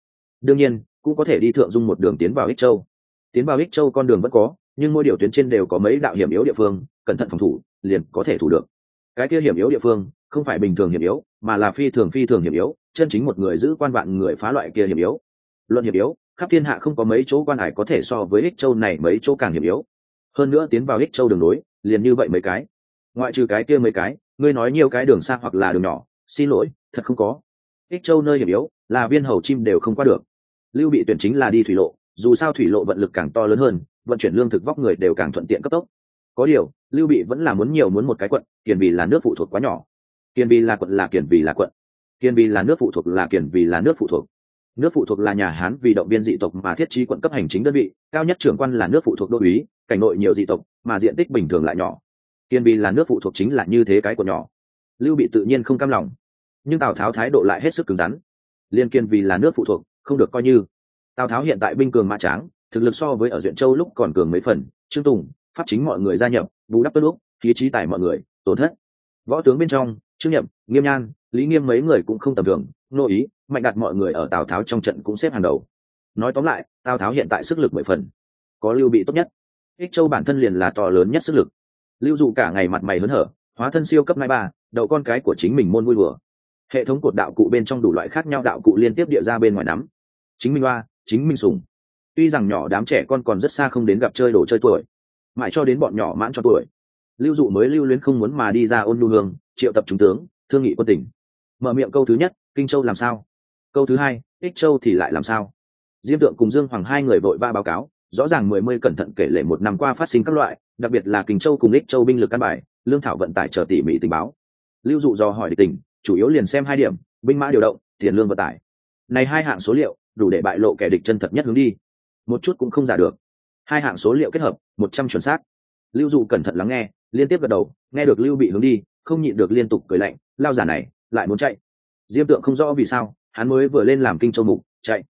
Đương nhiên, cũng có thể đi thượng dung một đường tiến vào ích châu. Tiến vào ích châu con đường vẫn có, nhưng mỗi điều tuyến trên đều có mấy đạo hiểm yếu địa phương, cẩn thận phòng thủ, liền có thể thủ được cái kia hiểm yếu địa phương, không phải bình thường hiểm yếu, mà là phi thường phi thường hiểm yếu, chân chính một người giữ quan vạn người phá loại kia hiểm yếu. Luận hiểm yếu, khắp thiên hạ không có mấy chỗ quan hải có thể so với ích châu này mấy chỗ càng hiểm yếu. Hơn nữa tiến vào ích châu đường nối, liền như vậy mấy cái. Ngoại trừ cái kia mấy cái, ngươi nói nhiều cái đường xa hoặc là đường nhỏ, xin lỗi, thật không có. Ích châu nơi hiểm yếu, là viên hầu chim đều không qua được. Lưu bị tuyển chính là đi thủy lộ, dù sao thủy lộ vận lực càng to lớn hơn, vận chuyển lương thực vóc người đều càng thuận tiện cấp tốc có điều, lưu bị vẫn là muốn nhiều muốn một cái quận, kiền vì là nước phụ thuộc quá nhỏ. Kiền vì là quận là kiền vì là quận. Kiền vì là nước phụ thuộc là kiền vì là nước phụ thuộc. Nước phụ thuộc là nhà hán vì động viên dị tộc mà thiết trí quận cấp hành chính đơn vị, cao nhất trưởng quan là nước phụ thuộc đô uý, cảnh nội nhiều dị tộc, mà diện tích bình thường lại nhỏ. Kiên vì là nước phụ thuộc chính là như thế cái của nhỏ. Lưu bị tự nhiên không cam lòng. Nhưng tào tháo thái độ lại hết sức cứng rắn. Liên kiên vì là nước phụ thuộc, không được coi như. Tào tháo hiện tại binh cường mã tráng, thực lực so với ở duyện châu lúc còn cường mấy phần, trương tùng pháp chính mọi người gia nhập, bù đắp tốt lúc, khí trí tài mọi người, tổn thất. Võ tướng bên trong, trương nhậm nghiêm nhan, lý nghiêm mấy người cũng không tầm thường, nô ý, mạnh đặt mọi người ở tào tháo trong trận cũng xếp hàng đầu. Nói tóm lại, tào tháo hiện tại sức lực mười phần. Có lưu bị tốt nhất. Ích châu bản thân liền là to lớn nhất sức lực. Lưu dụ cả ngày mặt mày hớn hở, hóa thân siêu cấp hai ba, đậu con cái của chính mình môn vui vừa hệ thống cột đạo cụ bên trong đủ loại khác nhau đạo cụ liên tiếp địa ra bên ngoài nắm. Chính minh hoa, chính minh sùng. Tuy rằng nhỏ đám trẻ con còn rất xa không đến gặp chơi đồ chơi tuổi mãi cho đến bọn nhỏ mãn cho tuổi. Lưu dụ mới lưu luyến không muốn mà đi ra ôn lưu hương, triệu tập trung tướng, thương nghị quân tỉnh mở miệng câu thứ nhất, kinh châu làm sao? Câu thứ hai, ích châu thì lại làm sao? Diêm tượng cùng dương hoàng hai người vội va báo cáo, rõ ràng mười mươi cẩn thận kể lể một năm qua phát sinh các loại, đặc biệt là kinh châu cùng ích châu binh lực căn bài, lương thảo vận tải chờ tỉ mỉ tình báo. Lưu dụ do hỏi địch tình, chủ yếu liền xem hai điểm, binh mã điều động, tiền lương vận tải. Này hai hạng số liệu, đủ để bại lộ kẻ địch chân thật nhất hướng đi. Một chút cũng không giả được hai hạng số liệu kết hợp, một trăm chuẩn xác. Lưu dụ cẩn thận lắng nghe, liên tiếp gật đầu, nghe được lưu bị hướng đi, không nhịn được liên tục cười lạnh, lao giả này, lại muốn chạy. Diêm tượng không rõ vì sao, hắn mới vừa lên làm kinh châu mục, chạy.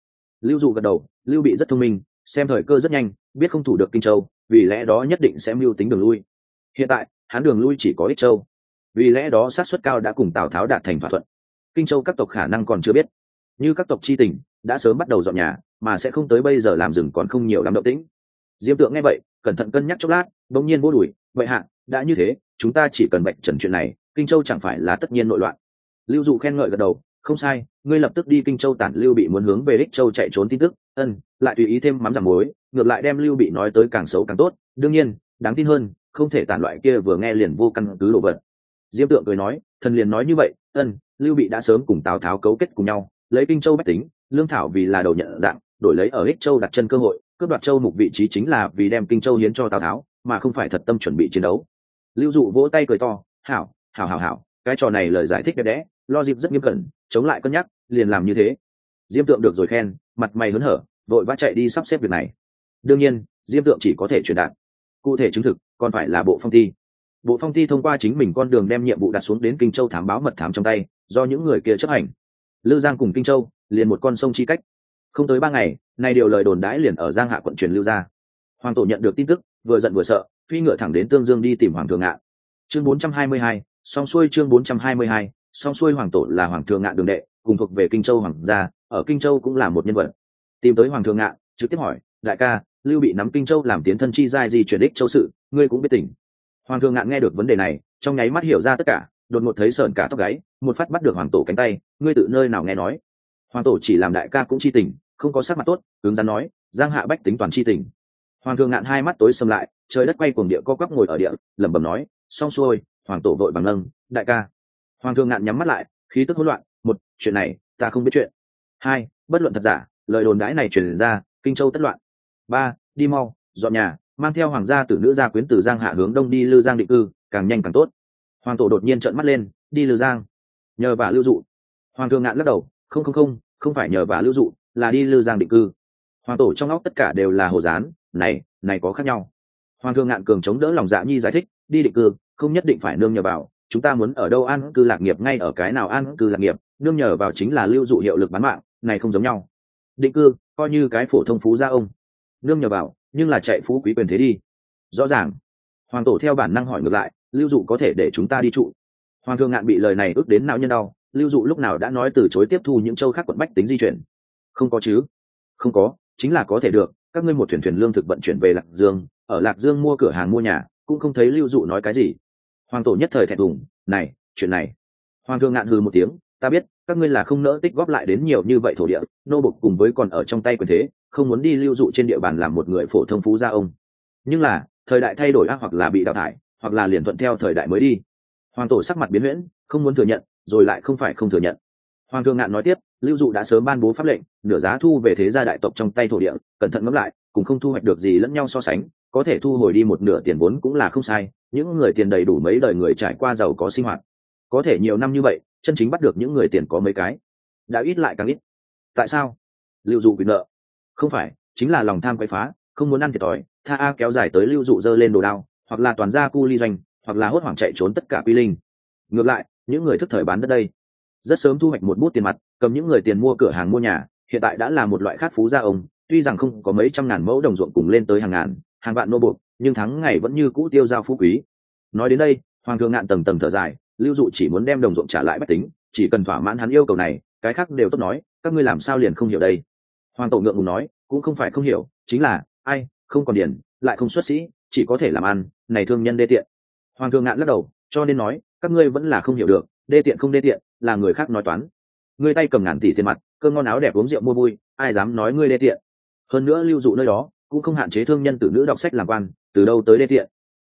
Lưu dụ gật đầu, lưu bị rất thông minh, xem thời cơ rất nhanh, biết không thủ được kinh châu, vì lẽ đó nhất định sẽ mưu tính đường lui. Hiện tại, hắn đường lui chỉ có ích châu. Vì lẽ đó sát suất cao đã cùng tào tháo đạt thành thỏa thuận. Kinh châu các tộc khả năng còn chưa biết. Như các tộc c h i tỉnh đã sớm bắt đầu dọn nhà, mà sẽ không tới bây giờ làm rừng còn không nhiều lắm động tĩnh diêm tượng nghe vậy, cẩn thận cân nhắc chốc lát, bỗng nhiên vô đùi vậy hạ, đã như thế, chúng ta chỉ cần bệnh trần chuyện này, kinh châu chẳng phải là tất nhiên nội loạn. Lưu dụ khen ngợi gật đầu, không sai, ngươi lập tức đi kinh châu tản lưu bị muốn hướng về đích châu chạy trốn tin tức, ân, lại tùy ý thêm mắm giảm muối, ngược lại đem lưu bị nói tới càng xấu càng tốt, đương nhiên, đáng tin hơn, không thể tản loại kia vừa nghe liền vô căn cứ đồ vật. Diêm tượng cười nói, thần liền nói như vậy, ân, lưu bị đã sớm cùng tào tháo cấu kết cùng nhau, lấy kinh châu bách tính, lương thảo vì là đầu nhận dạng đổi lấy ở ích châu đặt chân cơ hội, cướp đoạt châu mục vị trí chính là vì đem kinh châu hiến cho tào tháo, mà không phải thật tâm chuẩn bị chiến đấu. Lưu dụ vỗ tay cười to, hảo hảo hảo hảo, cái trò này lời giải thích đẹp đẽ, lo dịp rất nghiêm cẩn, chống lại cân nhắc, liền làm như thế. Diêm tượng được rồi khen, mặt mày hớn hở, vội vã chạy đi sắp xếp việc này. Đương nhiên, diêm tượng chỉ có thể truyền đạt. Cụ thể chứng thực, còn phải là bộ phong thi. Bộ phong thi thông qua chính mình con đường đem nhiệm vụ đặt xuống đến kinh châu thám báo mật thám trong tay, do những người kia chấp hành. Lư giang cùng kinh châu, liền một con sông chi cách không tới ba ngày nay điều lời đồn đãi liền ở giang hạ quận truyền lưu ra. Hoàng tổ nhận được tin tức vừa giận vừa sợ phi ngựa thẳng đến tương dương đi tìm hoàng thượng ngạn. Chương 422, song xuôi chương 422, song xuôi hoàng tổ là hoàng thượng ngạn đường đệ cùng thuộc về kinh châu hoàng gia ở kinh châu cũng là một nhân vật. Tìm tới hoàng thượng ngạn trực tiếp hỏi đại ca lưu bị nắm kinh châu làm tiến thân chi giai di chuyển đích châu sự ngươi cũng biết tỉnh. Hoàng thượng ngạn nghe được vấn đề này trong nháy mắt hiểu ra tất cả đột ngột thấy sợn cả tóc gáy một phát bắt được hoàng tổ cánh tay ngươi tự nơi nào nghe nói? Hoàng tổ chỉ làm đại ca cũng chi tình không có sắc mặt tốt hướng dẫn nói, giang hạ bách tính toàn chi tình. Hoàng thượng ngạn hai mắt tối xâm lại, trời đất quay cuồng địa co quắp ngồi ở địa, lẩm bẩm nói, xong xuôi, hoàng tổ vội bằng nâng, đại ca. Hoàng thượng ngạn nhắm mắt lại, khí tức hỗn loạn, một, chuyện này, ta không biết chuyện. Hai, bất luận thật giả, lời đồn đãi này truyền ra, kinh châu tất loạn. Ba, đi mau, dọn nhà, mang theo hoàng gia tử nữ gia quyến từ giang hạ hướng đông đi lư giang định cư, càng nhanh càng tốt. Hoàng tổ đột nhiên trợn mắt lên, đi lư giang. Nhờ vả lưu dụ. Hoàng thượng ngạn lắc đầu, không không không không phải nhờ vả lưu dụ là đi lư giang định cư. Hoàng tổ trong óc tất cả đều là hồ dán này này có khác nhau. Hoàng thượng ngạn cường chống đỡ lòng dạ nhi giải thích, đi định cư, không nhất định phải nương nhờ vào, chúng ta muốn ở đâu an cư lạc nghiệp ngay ở cái nào an cư lạc nghiệp, nương nhờ vào chính là lưu dụ hiệu lực bán mạng, này không giống nhau. Định cư, coi như cái phổ thông phú gia ông. Nương nhờ vào, nhưng là chạy phú quý quyền thế đi. Rõ ràng. Hoàng tổ theo bản năng hỏi ngược lại, lưu dụ có thể để chúng ta đi trụ. Hoàng thượng ngạn bị lời này ước đến não nhân đau, lưu dụ lúc nào đã nói từ chối tiếp thu những châu khác quận bách tính di chuyển không có chứ. Không có, chính là có thể được. Các ngươi một thuyền thuyền lương thực vận chuyển về lạc dương, ở lạc dương mua cửa hàng mua nhà, cũng không thấy lưu dụ nói cái gì. Hoàng tổ nhất thời thẹn thùng, này, chuyện này. Hoàng thượng ngạn hừ một tiếng, ta biết, các ngươi là không nỡ tích góp lại đến nhiều như vậy thổ địa, nô bục cùng với còn ở trong tay quyền thế, không muốn đi lưu dụ trên địa bàn làm một người phổ thông phú gia ông. Nhưng là, thời đại thay đổi ác hoặc là bị đào thải, hoặc là liền thuận theo thời đại mới đi. Hoàng tổ sắc mặt biến huyễn, không muốn thừa nhận, rồi lại không phải không thừa nhận. Hoàng thượng ngạn nói tiếp lưu dụ đã sớm ban bố pháp lệnh, nửa giá thu về thế gia đại tộc trong tay thổ địa, cẩn thận ngẫm lại, cũng không thu hoạch được gì lẫn nhau so sánh, có thể thu hồi đi một nửa tiền vốn cũng là không sai, những người tiền đầy đủ mấy đời người trải qua giàu có sinh hoạt. Có thể nhiều năm như vậy, chân chính bắt được những người tiền có mấy cái. Đã ít lại càng ít. Tại sao? Lưu dụ bị nợ. Không phải, chính là lòng tham quay phá, không muốn ăn thiệt thòi, tha a kéo dài tới lưu dụ dơ lên đồ đao, hoặc là toàn gia cu ly doanh, hoặc là hốt hoảng chạy trốn tất cả quy linh. Ngược lại, những người thức thời bán đất đây, rất sớm thu hoạch một bút tiền mặt cầm những người tiền mua cửa hàng mua nhà, hiện tại đã là một loại khát phú gia ông, tuy rằng không có mấy trăm ngàn mẫu đồng ruộng cùng lên tới hàng ngàn, hàng vạn nô buộc, nhưng tháng ngày vẫn như cũ tiêu giao phú quý. Nói đến đây, hoàng thượng ngạn tầng tầng thở dài, lưu dụ chỉ muốn đem đồng ruộng trả lại bách tính, chỉ cần thỏa mãn hắn yêu cầu này, cái khác đều tốt nói, các ngươi làm sao liền không hiểu đây? Hoàng tổ ngượng ngùng nói, cũng không phải không hiểu, chính là, ai, không còn điển lại không xuất sĩ, chỉ có thể làm ăn, này thương nhân đê tiện. Hoàng thượng ngạn lắc đầu, cho nên nói, các ngươi vẫn là không hiểu được, đê tiện không đê tiện, là người khác nói toán ngươi tay cầm ngàn tỷ tiền mặt, cơm ngon áo đẹp uống rượu mua vui, ai dám nói ngươi đê tiện? Hơn nữa lưu dụ nơi đó, cũng không hạn chế thương nhân tử nữ đọc sách làm quan, từ đâu tới đê tiện?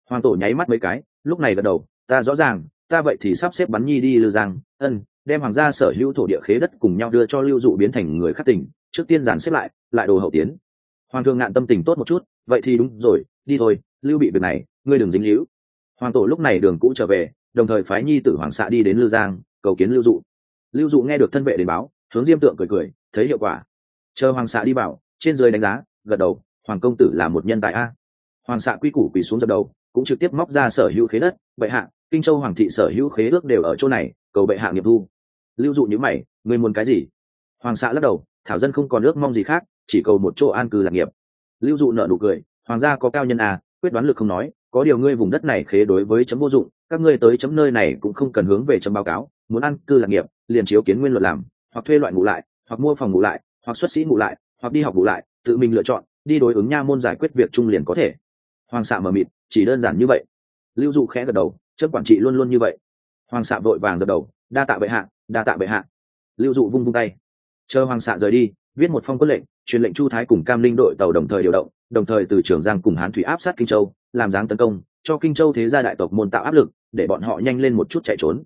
Hoàng tổ nháy mắt mấy cái, lúc này gật đầu, ta rõ ràng, ta vậy thì sắp xếp bắn nhi đi lư giang, ân, đem hoàng gia sở hữu thổ địa khế đất cùng nhau đưa cho lưu dụ biến thành người khắc tỉnh, trước tiên dàn xếp lại lại đồ hậu tiến. Hoàng thượng ngạn tâm tình tốt một chút, vậy thì đúng rồi, đi thôi, lưu bị việc này, ngươi đừng dính hữu hoàng tổ lúc này đường cũ trở về, đồng thời phái nhi tử hoàng xạ đi đến lưu giang, cầu kiến lưu dụ lưu dụ nghe được thân vệ đến báo, hướng diêm tượng cười cười, thấy hiệu quả. Chờ hoàng xạ đi bảo trên dưới đánh giá, gật đầu, hoàng công tử là một nhân tài a. Hoàng xạ quy củ quỳ xuống dập đầu, cũng trực tiếp móc ra sở hữu khế đất, bệ hạ, kinh châu hoàng thị sở hữu khế ước đều ở chỗ này, cầu bệ hạ nghiệp thu. Lưu dụ nhữ mày người muốn cái gì? Hoàng xạ lắc đầu, thảo dân không còn ước mong gì khác, chỉ cầu một chỗ an cư lạc nghiệp. Lưu dụ nợ nụ cười, hoàng gia có cao nhân à quyết đoán lực không nói, có điều ngươi vùng đất này khế đối với chấm vô dụng, các ngươi tới chấm nơi này cũng không cần hướng về chấm báo cáo, muốn ăn cư lạc nghiệp liền chiếu kiến nguyên luật làm, hoặc thuê loại ngủ lại, hoặc mua phòng ngủ lại, hoặc xuất sĩ ngủ lại, hoặc đi học ngủ lại, tự mình lựa chọn, đi đối ứng nha môn giải quyết việc chung liền có thể. Hoàng xạ mờ mịt, chỉ đơn giản như vậy. Lưu dụ khẽ gật đầu chất quản trị luôn luôn như vậy. Hoàng xạ vội vàng gật đầu, đa tạ bệ hạ, đa tạ bệ hạ. Lưu dụ vung vung tay. Chờ hoàng xạ rời đi, viết một phong quân lệnh, truyền lệnh chu thái cùng cam linh đội tàu đồng thời điều động, đồng thời từ trường giang cùng hán thủy áp sát kinh châu, làm giáng tấn công, cho kinh châu thế gia đại tộc môn tạo áp lực, để bọn họ nhanh lên một chút chạy trốn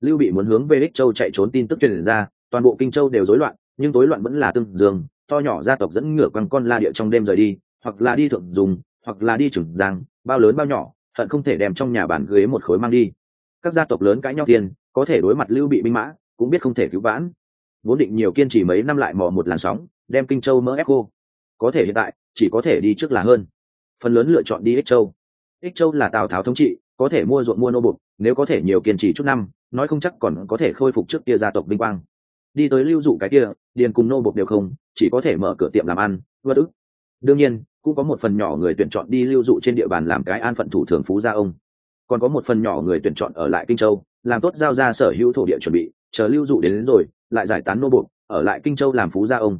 lưu bị muốn hướng về ích châu chạy trốn tin tức truyền ra, toàn bộ kinh châu đều rối loạn, nhưng tối loạn vẫn là tương dương, to nhỏ gia tộc dẫn ngựa quăng con la địa trong đêm rời đi, hoặc là đi thượng dùng, hoặc là đi trưởng giang, bao lớn bao nhỏ, hận không thể đem trong nhà bàn ghế một khối mang đi. Các gia tộc lớn cãi nhau tiền, có thể đối mặt lưu bị binh mã, cũng biết không thể cứu vãn. Vốn định nhiều kiên trì mấy năm lại mò một làn sóng, đem kinh châu mỡ ép cô có thể hiện tại, chỉ có thể đi trước là hơn. Phần lớn lựa chọn đi ích châu. Ích châu là tào tháo thống trị, có thể mua ruộng mua nô bục nếu có thể nhiều kiên trì chút năm nói không chắc còn có thể khôi phục trước kia gia tộc vinh quang. Đi tới lưu dụ cái kia điền cùng nô bục đều không chỉ có thể mở cửa tiệm làm ăn vất ức. Đương nhiên cũng có một phần nhỏ người tuyển chọn đi lưu dụ trên địa bàn làm cái an phận thủ thường phú gia ông. Còn có một phần nhỏ người tuyển chọn ở lại kinh châu làm tốt giao ra sở hữu thổ địa chuẩn bị chờ lưu dụ đến, đến rồi lại giải tán nô buộc ở lại kinh châu làm phú gia ông.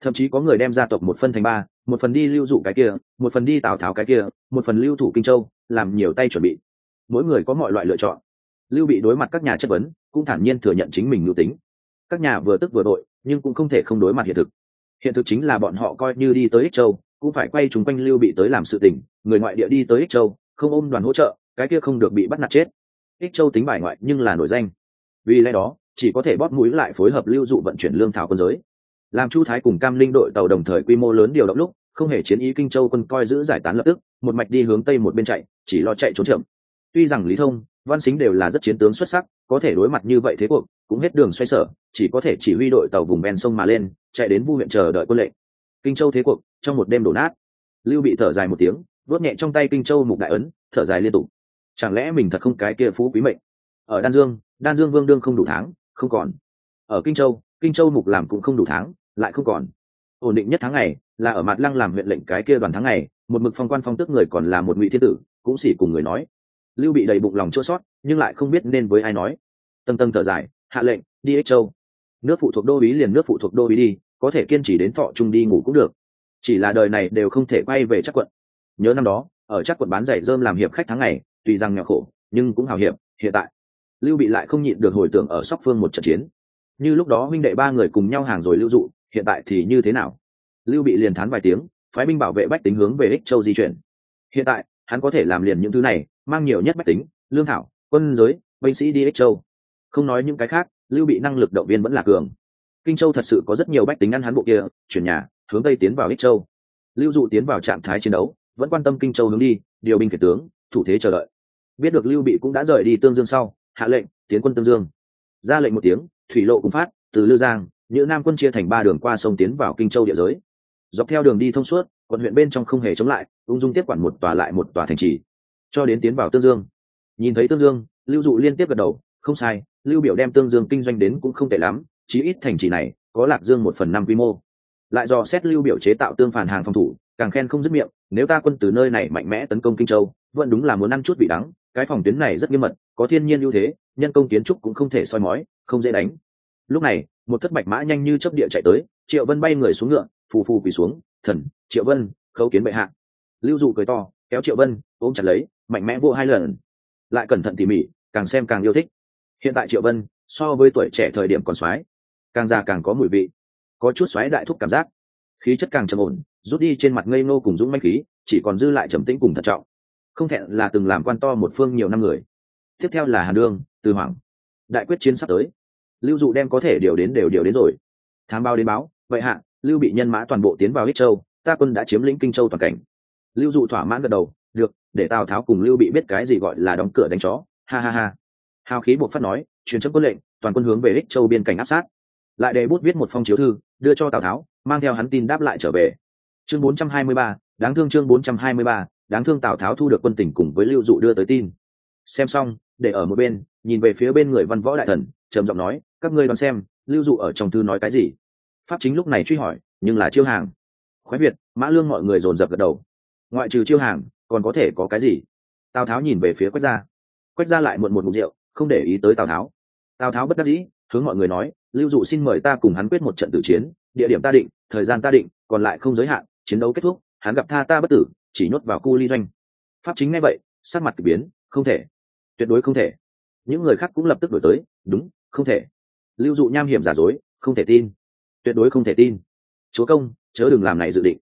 Thậm chí có người đem gia tộc một phân thành ba một phần đi lưu dụ cái kia một phần đi tào tháo cái kia một phần lưu thủ kinh châu làm nhiều tay chuẩn bị. Mỗi người có mọi loại lựa chọn lưu bị đối mặt các nhà chất vấn, cũng thản nhiên thừa nhận chính mình ngưu tính. Các nhà vừa tức vừa đội nhưng cũng không thể không đối mặt hiện thực. Hiện thực chính là bọn họ coi như đi tới ích châu, cũng phải quay chúng quanh lưu bị tới làm sự tình, người ngoại địa đi tới ích châu, không ôm đoàn hỗ trợ, cái kia không được bị bắt nạt chết. Ích châu tính bài ngoại nhưng là nổi danh. Vì lẽ đó, chỉ có thể bóp mũi lại phối hợp lưu dụ vận chuyển lương thảo quân giới. Làm chu thái cùng cam linh đội tàu đồng thời quy mô lớn điều động lúc, không hề chiến ý kinh châu quân coi giữ giải tán lập tức, một mạch đi hướng tây một bên chạy, chỉ lo chạy trốn chậm. Tuy rằng lý thông văn xính đều là rất chiến tướng xuất sắc, có thể đối mặt như vậy thế cuộc, cũng hết đường xoay sở, chỉ có thể chỉ huy đội tàu vùng ven sông mà lên, chạy đến vu huyện chờ đợi quân lệnh. Kinh châu thế cuộc, trong một đêm đổ nát. Lưu bị thở dài một tiếng vớt nhẹ trong tay kinh châu mục đại ấn, thở dài liên tục. Chẳng lẽ mình thật không cái kia phú quý mệnh? Ở đan dương đan dương vương đương không đủ tháng, không còn. Ở kinh châu kinh châu mục làm cũng không đủ tháng, lại không còn. Ổn định nhất tháng ngày, là ở mặt lăng làm huyện lệnh cái kia đoàn tháng ngày, một mực phong quan phong tước người còn là một ngụy thiên tử, cũng xỉ cùng người nói lưu bị đầy bụng lòng chua sót, nhưng lại không biết nên với ai nói. Tầng tầng thở dài, hạ lệnh, đi ích châu. Nước phụ thuộc đô ý liền nước phụ thuộc đô ý đi, có thể kiên trì đến thọ trung đi ngủ cũng được. Chỉ là đời này đều không thể quay về chắc quận. Nhớ năm đó, ở chắc quận bán giày dơm làm hiệp khách tháng ngày tuy rằng nhỏ khổ, nhưng cũng hào hiệp, hiện tại. Lưu bị lại không nhịn được hồi tưởng ở sóc phương một trận chiến. Như lúc đó huynh đệ ba người cùng nhau hàng rồi lưu dụ, hiện tại thì như thế nào? Lưu bị liền thán vài tiếng, phái binh bảo vệ bách tính hướng về ích châu di chuyển. Hiện tại, hắn có thể làm liền những thứ này mang nhiều nhất bách tính, lương thảo, quân giới, binh sĩ đi ích châu. Không nói những cái khác, lưu bị năng lực động viên vẫn là cường. Kinh châu thật sự có rất nhiều bách tính ăn hắn bộ kia, chuyển nhà, hướng tây tiến vào ích châu. Lưu dụ tiến vào trạng thái chiến đấu, vẫn quan tâm kinh châu hướng đi, điều binh kể tướng, thủ thế chờ đợi. Biết được lưu bị cũng đã rời đi tương dương sau, hạ lệnh, tiến quân tương dương. Ra lệnh một tiếng, thủy lộ cùng phát, từ lư giang, nhữ nam quân chia thành ba đường qua sông tiến vào kinh châu địa giới. Dọc theo đường đi thông suốt, quận huyện bên trong không hề chống lại, ung dung tiếp quản một tòa lại một tòa thành trì cho đến tiến vào tương dương. Nhìn thấy tương dương, lưu dụ liên tiếp gật đầu, không sai, lưu biểu đem tương dương kinh doanh đến cũng không tệ lắm, chí ít thành trì này, có lạc dương một phần năm quy mô. Lại do xét lưu biểu chế tạo tương phản hàng phòng thủ, càng khen không dứt miệng, nếu ta quân từ nơi này mạnh mẽ tấn công kinh châu, vẫn đúng là muốn ăn chút vị đắng, cái phòng tuyến này rất nghiêm mật, có thiên nhiên ưu thế, nhân công kiến trúc cũng không thể soi mói, không dễ đánh. Lúc này, một thất bạch mã nhanh như chớp địa chạy tới, triệu vân bay người xuống ngựa, phù phù quỳ xuống, thần, triệu vân, khấu kiến bệ hạ. Lưu dụ cười to kéo triệu vân, ôm chặt lấy, mạnh mẽ vô hai lần. Lại cẩn thận tỉ mỉ, càng xem càng yêu thích. Hiện tại triệu vân, so với tuổi trẻ thời điểm còn soái càng già càng có mùi vị. Có chút xoáy đại thúc cảm giác. Khí chất càng trầm ổn, rút đi trên mặt ngây ngô cùng dũng manh khí, chỉ còn dư lại trầm tĩnh cùng thận trọng. Không thẹn là từng làm quan to một phương nhiều năm người. Tiếp theo là hàn đương, từ hoàng đại quyết chiến sắp tới. Lưu dụ đem có thể điều đến đều điều đến rồi. Thám bao đến báo, vậy hạ, lưu bị nhân mã toàn bộ tiến vào ích châu, ta quân đã chiếm lĩnh kinh châu toàn cảnh lưu dụ thỏa mãn gật đầu được để tào tháo cùng lưu bị biết cái gì gọi là đóng cửa đánh chó. Ha ha ha. Hào khí buộc phát nói truyền chấp quân lệnh toàn quân hướng về ích châu biên cảnh áp sát. Lại đề bút viết một phong chiếu thư đưa cho tào tháo mang theo hắn tin đáp lại trở về. Chương 423, đáng thương chương 423, đáng thương tào tháo thu được quân tỉnh cùng với lưu dụ đưa tới tin. Xem xong để ở một bên nhìn về phía bên người văn võ đại thần trầm giọng nói các ngươi đoán xem lưu dụ ở trong thư nói cái gì? Pháp chính lúc này truy hỏi nhưng là chiêu hàng? Khoái việt mã lương mọi người dồn dập gật đầu ngoại trừ chiêu hàng, còn có thể có cái gì? Tào tháo nhìn về phía quách gia. Quách gia lại muộn một mục rượu, không để ý tới tào tháo. Tào tháo bất đắc dĩ, hướng mọi người nói, lưu dụ xin mời ta cùng hắn quyết một trận tử chiến, địa điểm ta định, thời gian ta định, còn lại không giới hạn, chiến đấu kết thúc, hắn gặp tha ta bất tử, chỉ nhốt vào cu ly doanh. Pháp chính ngay vậy, sắc mặt k ỳ biến, không thể, tuyệt đối không thể. Những người khác cũng lập tức đổi tới, đúng, không thể. Lưu dụ nham hiểm giả dối, không thể tin, tuyệt đối không thể tin. Chúa công, chớ đừng làm này dự định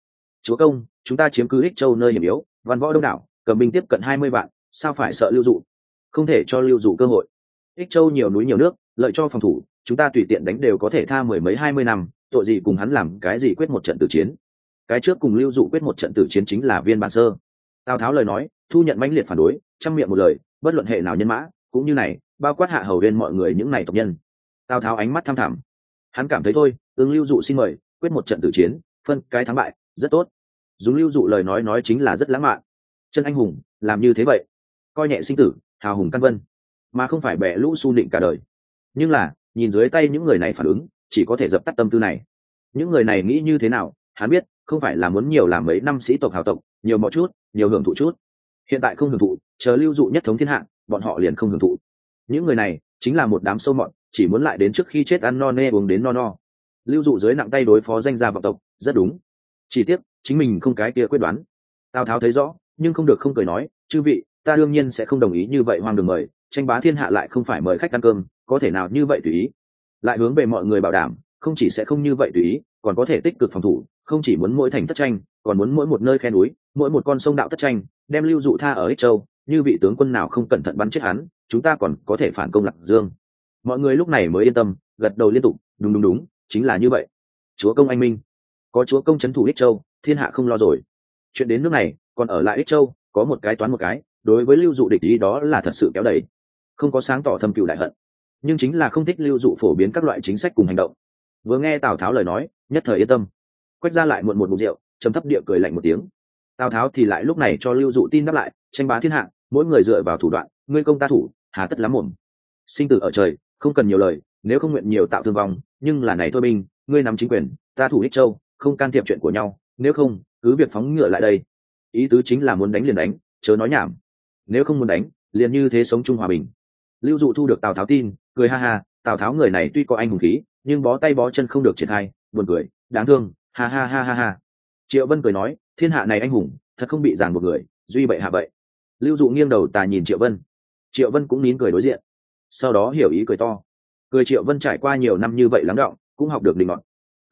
chúa công, chúng ta chiếm cứ ích châu nơi hiểm yếu, văn võ đông đảo, cầm binh tiếp cận hai mươi vạn, sao phải sợ lưu dụ? Không thể cho lưu dụ cơ hội. Ích châu nhiều núi nhiều nước, lợi cho phòng thủ, chúng ta tùy tiện đánh đều có thể tha mười mấy hai mươi năm, tội gì cùng hắn làm cái gì quyết một trận tử chiến? Cái trước cùng lưu dụ quyết một trận tử chiến chính là viên bản sơ. Tào tháo lời nói, thu nhận mãnh liệt phản đối, chăm miệng một lời, bất luận hệ nào nhân mã, cũng như này, bao quát hạ hầu lên mọi người những này tộc nhân. Tào tháo ánh mắt tham thẳm. Hắn cảm thấy thôi, ứng lưu dụ xin mời, quyết một trận tử chiến, phân cái thắng bại rất tốt. Dùng lưu dụ lời nói nói chính là rất lãng mạn. Chân anh hùng, làm như thế vậy? Coi nhẹ sinh tử, hào hùng căn vân. Mà không phải bẻ lũ su định cả đời. Nhưng là, nhìn dưới tay những người này phản ứng, chỉ có thể dập tắt tâm tư này. Những người này nghĩ như thế nào, hắn biết, không phải là muốn nhiều làm mấy năm sĩ tộc hào tộc, nhiều mọi chút, nhiều hưởng thụ chút. Hiện tại không hưởng thụ, chờ lưu dụ nhất thống thiên hạ, bọn họ liền không hưởng thụ. Những người này, chính là một đám sâu mọn chỉ muốn lại đến trước khi chết ăn no nê uống đến no no. Lưu dụ dưới nặng tay đối phó danh gia vọng tộc, rất đúng chỉ tiếc, chính mình không cái kia quyết đoán. Tào tháo thấy rõ, nhưng không được không cười nói, chư vị, ta đương nhiên sẽ không đồng ý như vậy hoang đường mời, tranh bá thiên hạ lại không phải mời khách ăn cơm, có thể nào như vậy tùy ý? Lại hướng về mọi người bảo đảm, không chỉ sẽ không như vậy tùy ý, còn có thể tích cực phòng thủ, không chỉ muốn mỗi thành tất tranh, còn muốn mỗi một nơi khe núi, mỗi một con sông đạo tất tranh, đem lưu dụ tha ở ích châu, như vị tướng quân nào không cẩn thận bắn chết hắn, chúng ta còn có thể phản công lạc dương. Mọi người lúc này mới yên tâm, gật đầu liên tục, đúng đúng đúng, chính là như vậy. Chúa công anh minh có chúa công c h ấ n thủ ích châu thiên hạ không lo rồi. Chuyện đến nước này còn ở lại ích châu có một cái toán một cái đối với lưu dụ địch ý đó là thật sự kéo đẩy, không có sáng tỏ thâm cựu đại hận nhưng chính là không thích lưu dụ phổ biến các loại chính sách cùng hành động. Vừa nghe tào tháo lời nói nhất thời yên tâm. Quách ra lại muộn một mục rượu chấm thấp địa cười lạnh một tiếng. Tào tháo thì lại lúc này cho lưu dụ tin đáp lại tranh bá thiên hạ mỗi người dựa vào thủ đoạn ngươi công ta thủ hà tất lắm mồm sinh tử ở trời không cần nhiều lời nếu không nguyện nhiều tạo thương vong nhưng là này thôi binh ngươi nắm chính quyền ta thủ ích châu không can thiệp chuyện của nhau, nếu không, cứ việc phóng ngựa lại đây. Ý tứ chính là muốn đánh liền đánh, chớ nói nhảm. Nếu không muốn đánh, liền như thế sống chung hòa bình. Lưu dụ thu được tào tháo tin, cười ha ha, tào tháo người này tuy có anh hùng khí, nhưng bó tay bó chân không được triển khai, buồn cười, đáng thương, ha ha ha ha ha. Triệu vân cười nói, thiên hạ này anh hùng, thật không bị giàn một người, duy bậy hạ bậy. Lưu dụ nghiêng đầu tà nhìn triệu vân. Triệu vân cũng nín cười đối diện. Sau đó hiểu ý cười to. Cười triệu vân trải qua nhiều năm như vậy lắng đọng cũng học được định ngọn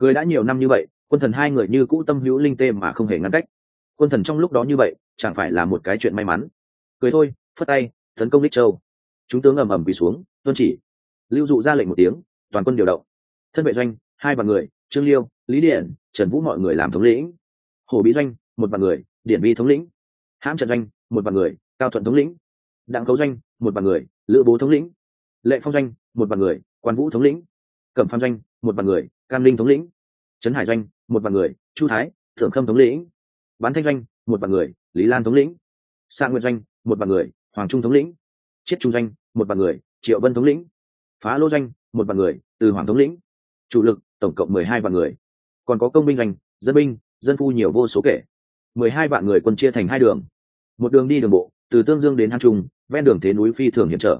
cười đã nhiều năm như vậy quân thần hai người như cũ tâm hữu linh tê mà không hề ngăn cách. Quân thần trong lúc đó như vậy, chẳng phải là một cái chuyện may mắn. Cười thôi, phất tay, tấn công lích châu. Chúng tướng ầm ầm quỳ xuống, tuân chỉ. Lưu dụ ra lệnh một tiếng, toàn quân điều động. Thân vệ doanh, hai vạn người, trương liêu, lý điện trần vũ mọi người làm thống lĩnh. Hồ bí doanh, một vạn người, điển vi thống lĩnh. Hãm trận doanh, một vạn người, cao thuận thống lĩnh. Đặng cấu doanh, một vạn người, lữ bố thống lĩnh. Lệ phong doanh, một vạn người, quan vũ thống lĩnh. Cẩm phan doanh, một vạn người, cam linh thống lĩnh. Trấn hải doanh một vạn người, chu thái thượng khâm thống lĩnh, bán thanh doanh, một vạn người, lý lan thống lĩnh, sa nguyên doanh, một vạn người, hoàng trung thống lĩnh, chiết trung doanh, một vạn người, triệu vân thống lĩnh, phá lô doanh, một vạn người, từ hoàng thống lĩnh. Chủ lực, tổng cộng mười hai vạn người. Còn có công binh doanh, dân binh, dân phu nhiều vô số kể. mười hai vạn người quân chia thành hai đường. Một đường đi đường bộ, từ tương dương đến hang trung, ven đường thế núi phi thường hiểm trở.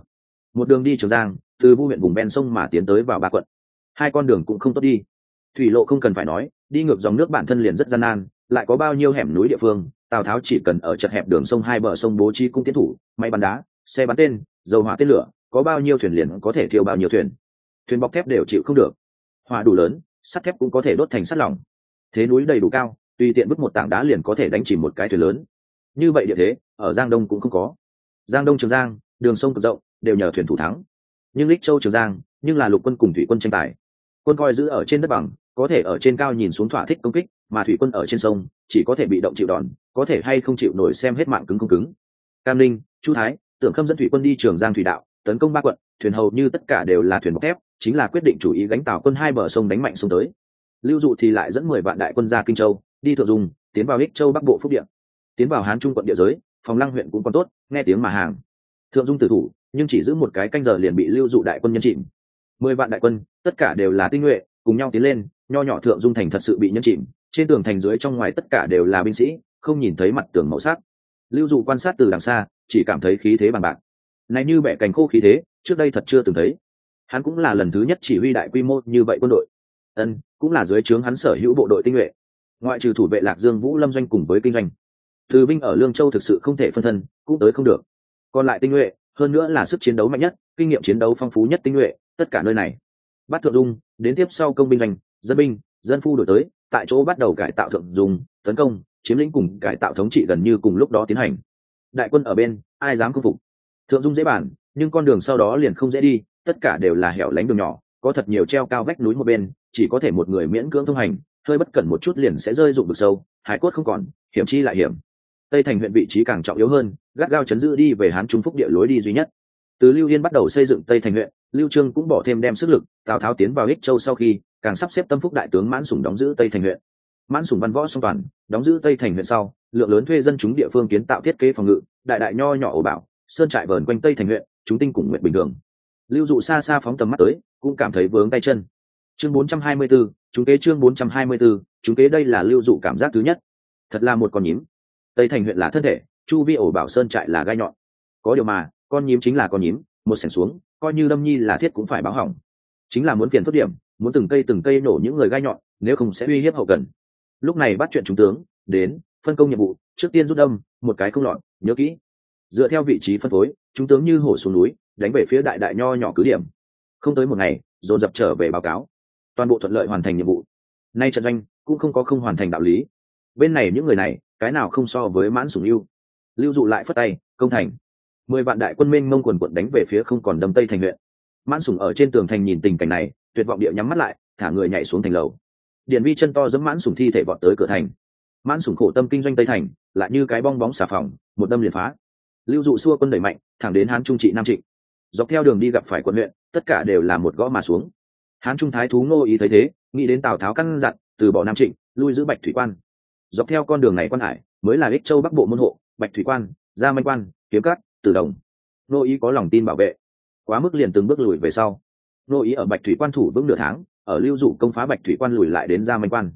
Một đường đi trường giang, từ vu huyện vùng ven sông mà tiến tới vào ba quận. Hai con đường cũng không tốt đi thủy lộ không cần phải nói, đi ngược dòng nước bản thân liền rất gian nan, lại có bao nhiêu hẻm núi địa phương, tào tháo chỉ cần ở chật hẹp đường sông hai bờ sông bố trí cung tiến thủ, máy bắn đá, xe bắn tên, dầu hỏa tên lửa, có bao nhiêu thuyền liền có thể thiêu bao nhiêu thuyền. Thuyền bọc thép đều chịu không được. Hỏa đủ lớn, sắt thép cũng có thể đốt thành sắt lỏng. Thế núi đầy đủ cao, tùy tiện bức một tảng đá liền có thể đánh chìm một cái thuyền lớn. Như vậy địa thế, ở giang đông cũng không có. Giang đông, trường giang, đường sông cực rộng, đều nhờ thuyền thủ thắng. Nhưng lích châu, trường giang, nhưng là lục quân cùng thủy quân tranh tài. Quân coi giữ ở trên đất bằng có thể ở trên cao nhìn xuống thỏa thích công kích, mà thủy quân ở trên sông, chỉ có thể bị động chịu đòn, có thể hay không chịu nổi xem hết mạng cứng không cứng. Cam linh chu thái, tưởng khâm dẫn thủy quân đi trường giang thủy đạo, tấn công ba quận, thuyền hầu như tất cả đều là thuyền bọc thép, chính là quyết định chủ ý gánh tàu quân hai bờ sông đánh mạnh sông tới. Lưu dụ thì lại dẫn mười vạn đại quân ra kinh châu, đi thượng dùng tiến vào ích châu bắc bộ phúc điện tiến vào hán trung quận địa giới, phòng lăng huyện cũng còn tốt, nghe tiếng mà hàng. Thượng dung tử thủ, nhưng chỉ giữ một cái canh giờ liền bị lưu dụ đại quân nhân chìm. Mười vạn đại quân, tất cả đều là tinh nhuệ cùng nhau tiến lên, nho nhỏ thượng dung thành thật sự bị nhấn chìm, trên tường thành dưới trong ngoài tất cả đều là binh sĩ, không nhìn thấy mặt tường màu sắc. Lưu dụ quan sát từ đằng xa, chỉ cảm thấy khí thế bằng bạc. Này như bẻ cành khô khí thế, trước đây thật chưa từng thấy. Hắn cũng là lần thứ nhất chỉ huy đại quy mô như vậy quân đội. Ân, cũng là dưới trướng hắn sở hữu bộ đội tinh nhuệ. Ngoại trừ thủ vệ lạc dương vũ lâm doanh cùng với kinh doanh. Từ binh ở lương châu thực sự không thể phân thân, cũng tới không được. Còn lại tinh nhuệ, hơn nữa là sức chiến đấu mạnh nhất, kinh nghiệm chiến đấu phong phú nhất tinh nhuệ, tất cả nơi này bắt thượng dung, đến tiếp sau công binh doanh, dân binh, dân phu đổi tới, tại chỗ bắt đầu cải tạo thượng dung, tấn công, chiếm lĩnh cùng cải tạo thống trị gần như cùng lúc đó tiến hành. Đại quân ở bên, ai dám khâm phục? Thượng dung dễ bản nhưng con đường sau đó liền không dễ đi, tất cả đều là hẻo lánh đường nhỏ, có thật nhiều treo cao vách núi một bên, chỉ có thể một người miễn cưỡng thông hành, hơi bất cẩn một chút liền sẽ rơi dụng vực sâu, hải cốt không còn, hiểm chi lại hiểm. Tây thành huyện vị trí càng trọng yếu hơn, gắt gao chấn giữ đi về hán trung phúc địa lối đi duy nhất từ lưu yên bắt đầu xây dựng tây thành huyện lưu trương cũng bỏ thêm đem sức lực tào tháo tiến vào ích châu sau khi càng sắp xếp tâm phúc đại tướng mãn sủng đóng giữ tây thành huyện. Mãn sủng văn võ song toàn đóng giữ tây thành huyện sau lượng lớn thuê dân chúng địa phương kiến tạo thiết kế phòng ngự đại đại nho nhỏ ổ bảo sơn trại vờn quanh tây thành huyện chúng tinh cùng nguyện bình thường. Lưu dụ xa xa phóng tầm mắt tới cũng cảm thấy vướng tay chân. Chương 424, chúng kế chương 424, chúng kế đây là lưu dụ cảm giác thứ nhất. Thật là một con nhím. Tây thành huyện là thân thể chu vi ổ bảo sơn trại là gai nhọn. Có điều mà con nhím chính là con nhím, một sẻng xuống, coi như lâm nhi là thiết cũng phải báo hỏng. Chính là muốn phiền phức điểm, muốn từng cây từng cây nổ những người gai nhọn, nếu không sẽ uy hiếp hậu cần. Lúc này bắt chuyện trung tướng, đến, phân công nhiệm vụ, trước tiên rút đâm, một cái không lọt, nhớ kỹ. Dựa theo vị trí phân phối, trung tướng như hổ xuống núi, đánh về phía đại đại nho nhỏ cứ điểm. Không tới một ngày, dồn dập trở về báo cáo. Toàn bộ thuận lợi hoàn thành nhiệm vụ. Nay trận doanh cũng không có không hoàn thành đạo lý. Bên này những người này, cái nào không so với mãn sủng yêu lưu dụ lại phất tay, công thành mười vạn đại quân minh mông quần quận đánh về phía không còn đâm tây thành huyện. Mãn sủng ở trên tường thành nhìn tình cảnh này, tuyệt vọng địa nhắm mắt lại, thả người nhảy xuống thành lầu. Điện vi chân to dẫm mãn sủng thi thể vọt tới cửa thành. Mãn sủng khổ tâm kinh doanh tây thành, lại như cái bong bóng xà phòng, một đâm liền phá. Lưu dụ xua quân đẩy mạnh, thẳng đến hán trung trị nam trịnh. Dọc theo đường đi gặp phải quận huyện, tất cả đều là một gõ mà xuống. Hán trung thái thú ngô ý thấy thế, nghĩ đến tào tháo căn dặn, từ bỏ nam trịnh, lui giữ bạch thủy quan. Dọc theo con đường này quan hải, mới là ích châu bắc bộ môn hộ, bạch thủy quan, gia manh quan, kiếm cát tử đồng. Nô ý có lòng tin bảo vệ. Quá mức liền từng bước lùi về sau. Nô ý ở bạch thủy quan thủ vững nửa tháng, ở lưu dụ công phá bạch thủy quan lùi lại đến gia manh quan.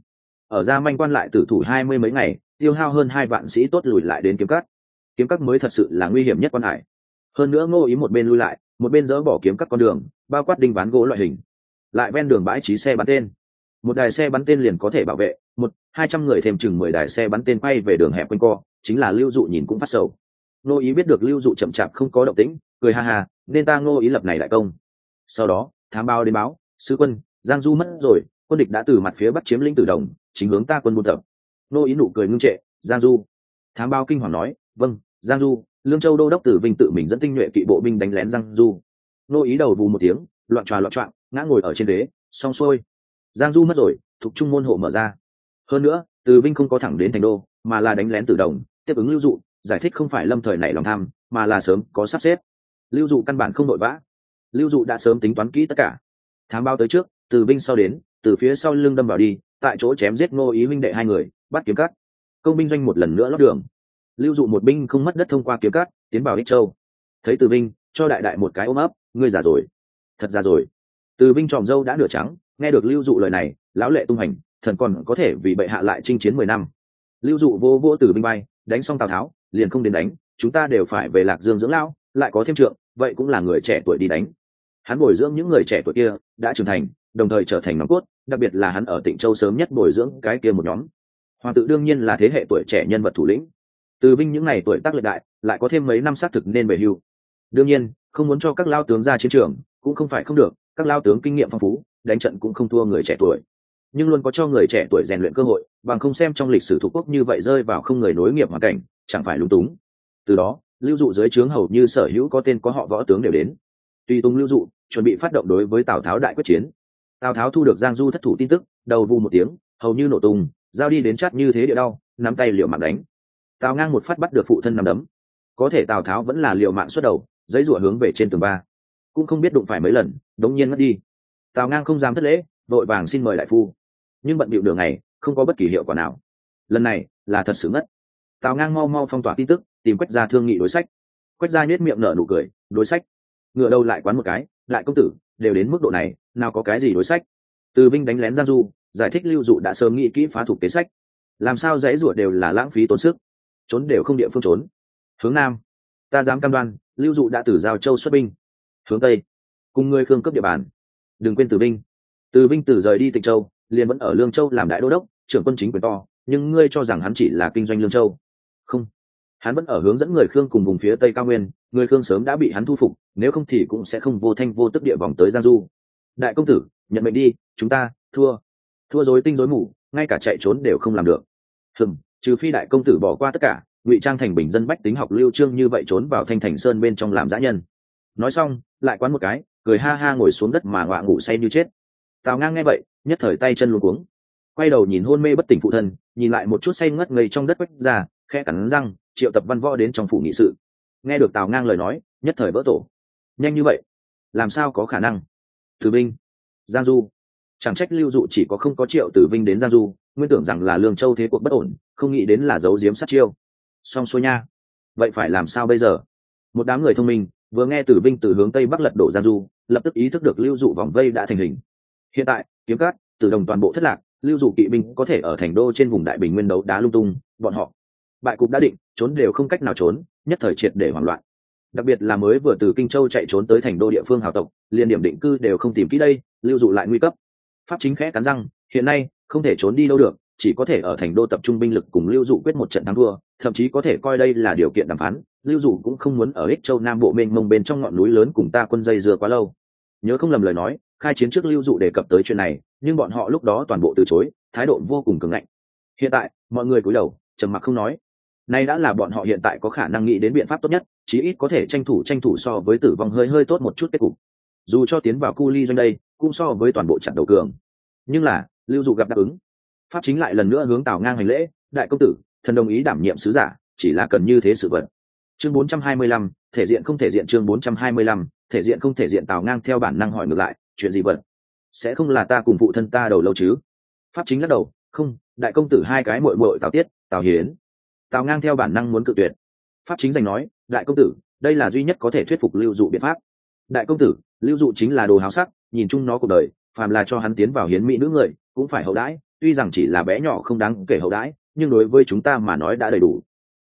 Ở gia manh quan lại tử thủ hai mươi mấy ngày, tiêu hao hơn hai vạn sĩ tốt lùi lại đến kiếm cát kiếm cát mới thật sự là nguy hiểm nhất quan hải. Hơn nữa ngô ý một bên lui lại, một bên dỡ bỏ kiếm các con đường, bao quát đinh ván gỗ loại hình. Lại ven đường bãi trí xe bắn tên. Một đài xe bắn tên liền có thể bảo vệ, một, hai trăm người thêm chừng mười đài xe bắn tên quay về đường hẹp quanh co, chính là lưu dụ nhìn cũng phát sầu ngô ý biết được lưu dụ chậm chạp không có động tĩnh, cười ha ha, nên ta ngô ý lập này đại công. Sau đó, thám báo đến báo sứ quân, giang du mất rồi, quân địch đã từ mặt phía bắc chiếm lĩnh tử đồng, chính hướng ta quân buôn tập. Ngô ý nụ cười ngưng trệ, giang du. Thám báo kinh hoàng nói vâng giang du, lương châu đô đốc tử vinh tự mình dẫn tinh nhuệ kỵ bộ binh đánh lén giang du. Ngô ý đầu vù một tiếng, loạn tròa loạn trọn, ngã ngồi ở trên đế, xong xuôi. Giang du mất rồi, thuộc trung môn hộ mở ra. Hơn nữa từ vinh không có thẳng đến thành đô, mà là đánh lén tử đồng, tiếp ứng lưu dụ giải thích không phải lâm thời nảy lòng tham, mà là sớm có sắp xếp. Lưu dụ căn bản không vội vã. Lưu dụ đã sớm tính toán kỹ tất cả. Thám bao tới trước, từ vinh sau đến, từ phía sau lưng đâm vào đi, tại chỗ chém giết ngô ý minh đệ hai người, bắt kiếm cắt công binh doanh một lần nữa lót đường. Lưu dụ một binh không mất đất thông qua kiếm cắt tiến vào ích châu. Thấy từ vinh cho đại đại một cái ôm ấp, ngươi già rồi. Thật già rồi. Từ vinh tròm dâu đã nửa trắng, nghe được lưu dụ lời này, lão lệ tung hành, thần còn có thể vì bệ hạ lại chinh chiến mười năm. Lưu dụ vô vô từ binh bay, đánh xong tào tháo liền không đến đánh, chúng ta đều phải về lạc dương dưỡng lão, lại có thêm trượng, vậy cũng là người trẻ tuổi đi đánh. Hắn bồi dưỡng những người trẻ tuổi kia, đã trưởng thành, đồng thời trở thành nòng cốt, đặc biệt là hắn ở tỉnh châu sớm nhất bồi dưỡng cái kia một nhóm. Hoàng tự đương nhiên là thế hệ tuổi trẻ nhân vật thủ lĩnh. Từ vinh những ngày tuổi tác lệ đại, lại có thêm mấy năm xác thực nên về hưu. Đương nhiên, không muốn cho các lao tướng ra chiến trường, cũng không phải không được, các lao tướng kinh nghiệm phong phú, đánh trận cũng không thua người trẻ tuổi. Nhưng luôn có cho người trẻ tuổi rèn luyện cơ hội, bằng không xem trong lịch sử thủ quốc như vậy rơi vào không người nối nghiệp hoàn cảnh chẳng phải lúng túng. Từ đó, lưu dụ dưới trướng hầu như sở hữu có tên có họ võ tướng đều đến. Tuy tung lưu dụ chuẩn bị phát động đối với tào tháo đại quyết chiến, tào tháo thu được giang du thất thủ tin tức, đầu vu một tiếng, hầu như nổ tung, giao đi đến chát như thế địa đau, nắm tay liệu mạng đánh. Tào ngang một phát bắt được phụ thân nằm đấm. Có thể tào tháo vẫn là liệu mạng xuất đầu, giấy rủa hướng về trên tường ba. Cũng không biết đụng phải mấy lần, đống nhiên mất đi. Tào ngang không dám thất lễ, vội vàng xin mời đại phu. Nhưng bận bịu đường này không có bất kỳ hiệu quả nào. Lần này là thật sự ngất tào ngang mau mau phong tỏa tin tức, tìm quách gia thương nghị đối sách. Quách gia nhét miệng nở nụ cười, đối sách. Ngựa đâu lại quán một cái, lại công tử, đều đến mức độ này, nào có cái gì đối sách? Từ vinh đánh lén giang du, giải thích lưu dụ đã sớm nghĩ kỹ phá thủ kế sách. Làm sao dãy ruột đều là lãng phí tốn sức? Trốn đều không địa phương trốn. Hướng nam, ta dám cam đoan, lưu dụ đã từ giao châu xuất binh. Hướng tây, cùng người khương cấp địa bàn. Đừng quên từ binh từ binh từ rời đi tịnh châu, liền vẫn ở lương châu làm đại đô đốc, trưởng quân chính quyền to, nhưng ngươi cho rằng hắn chỉ là kinh doanh lương châu không. Hắn vẫn ở hướng dẫn người khương cùng vùng phía tây cao nguyên, người khương sớm đã bị hắn thu phục, nếu không thì cũng sẽ không vô thanh vô tức địa vòng tới giang du. Đại công tử, nhận mệnh đi, chúng ta, thua. Thua dối tinh dối mù, ngay cả chạy trốn đều không làm được. Hừm, trừ phi đại công tử bỏ qua tất cả, ngụy trang thành bình dân bách tính học lưu trương như vậy trốn vào thanh thành sơn bên trong làm giã nhân. Nói xong, lại quán một cái, cười ha ha ngồi xuống đất mà ngọa ngủ say như chết. Tào ngang nghe vậy, nhất thời tay chân luôn cuống. Quay đầu nhìn hôn mê bất tỉnh phụ thân, nhìn lại một chút say ngất ngây trong đất quách ra khe cắn răng, triệu tập văn võ đến trong phủ nghị sự. Nghe được tào ngang lời nói, nhất thời vỡ tổ. Nhanh như vậy, làm sao có khả năng? Từ binh giang du. Chẳng trách lưu dụ chỉ có không có triệu từ vinh đến giang du, nguyên tưởng rằng là lương châu thế cuộc bất ổn, không nghĩ đến là giấu giếm sát chiêu. Song xuôi nha. Vậy phải làm sao bây giờ? Một đám người thông minh, vừa nghe tử vinh từ hướng tây bắc lật đổ giang du, lập tức ý thức được lưu dụ vòng vây đã thành hình. Hiện tại, kiếm cát, từ đồng toàn bộ thất lạc, lưu dụ kỵ binh có thể ở thành đô trên vùng đại bình nguyên đấu đá lung tung, bọn họ bại cục đã định, trốn đều không cách nào trốn, nhất thời triệt để hoảng loạn. Đặc biệt là mới vừa từ kinh châu chạy trốn tới thành đô địa phương hào tộc liền điểm định cư đều không tìm kỹ đây, lưu dụ lại nguy cấp. Pháp chính khẽ cắn răng, hiện nay, không thể trốn đi đâu được, chỉ có thể ở thành đô tập trung binh lực cùng lưu dụ quyết một trận thắng thua, thậm chí có thể coi đây là điều kiện đàm phán, lưu dụ cũng không muốn ở ích châu nam bộ mênh mông bên trong ngọn núi lớn cùng ta quân dây dưa quá lâu. Nhớ không lầm lời nói, khai chiến trước lưu dụ đề cập tới chuyện này, nhưng bọn họ lúc đó toàn bộ từ chối, thái độ vô cùng cứng ngạnh. Hiện tại, mọi người cúi đầu, trầm mặc không nói nay đã là bọn họ hiện tại có khả năng nghĩ đến biện pháp tốt nhất chí ít có thể tranh thủ tranh thủ so với tử vong hơi hơi tốt một chút kết cục. Dù cho tiến vào cu ly doanh đây cũng so với toàn bộ trận đầu cường. Nhưng là lưu dụ gặp đáp ứng. Pháp chính lại lần nữa hướng tào ngang hành lễ đại công tử thần đồng ý đảm nhiệm sứ giả chỉ là cần như thế sự vật. Chương 425, thể diện không thể diện chương 425, thể diện không thể diện tào ngang theo bản năng hỏi ngược lại chuyện gì vật sẽ không là ta cùng phụ thân ta đầu lâu chứ? Pháp chính lắc đầu không đại công tử hai cái muội muội tào tiết tào hiến tào ngang theo bản năng muốn cự tuyệt. Pháp chính giành nói, đại công tử, đây là duy nhất có thể thuyết phục lưu dụ biện pháp. Đại công tử, lưu dụ chính là đồ háo sắc, nhìn chung nó cuộc đời, phàm là cho hắn tiến vào hiến mỹ nữ người, cũng phải hậu đãi, tuy rằng chỉ là bé nhỏ không đáng kể hậu đãi, nhưng đối với chúng ta mà nói đã đầy đủ.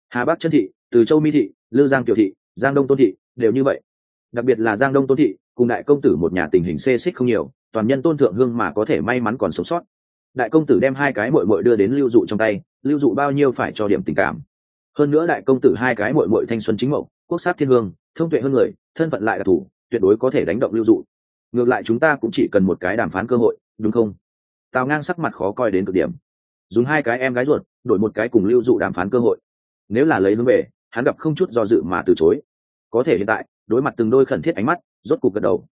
Hà bắc chân thị, từ châu mỹ thị, lư giang tiểu thị, giang đông tôn thị đều như vậy. Đặc biệt là giang đông tôn thị, cùng đại công tử một nhà tình hình xê xích không nhiều, toàn nhân tôn thượng hương mà có thể may mắn còn sống sót đại công tử đem hai cái mội mội đưa đến lưu dụ trong tay, lưu dụ bao nhiêu phải cho điểm tình cảm. Hơn nữa đại công tử hai cái mội mội thanh xuân chính mậu quốc sát thiên hương, thông tuệ hơn người, thân phận lại là thủ, tuyệt đối có thể đánh động lưu dụ. Ngược lại chúng ta cũng chỉ cần một cái đàm phán cơ hội, đúng không? Tào ngang sắc mặt khó coi đến cực điểm. Dùng hai cái em gái ruột, đổi một cái cùng lưu dụ đàm phán cơ hội. Nếu là lấy hướng về, hắn gặp không chút do dự mà từ chối. Có thể hiện tại, đối mặt từng đôi khẩn thiết ánh mắt, rốt cục gật đầu.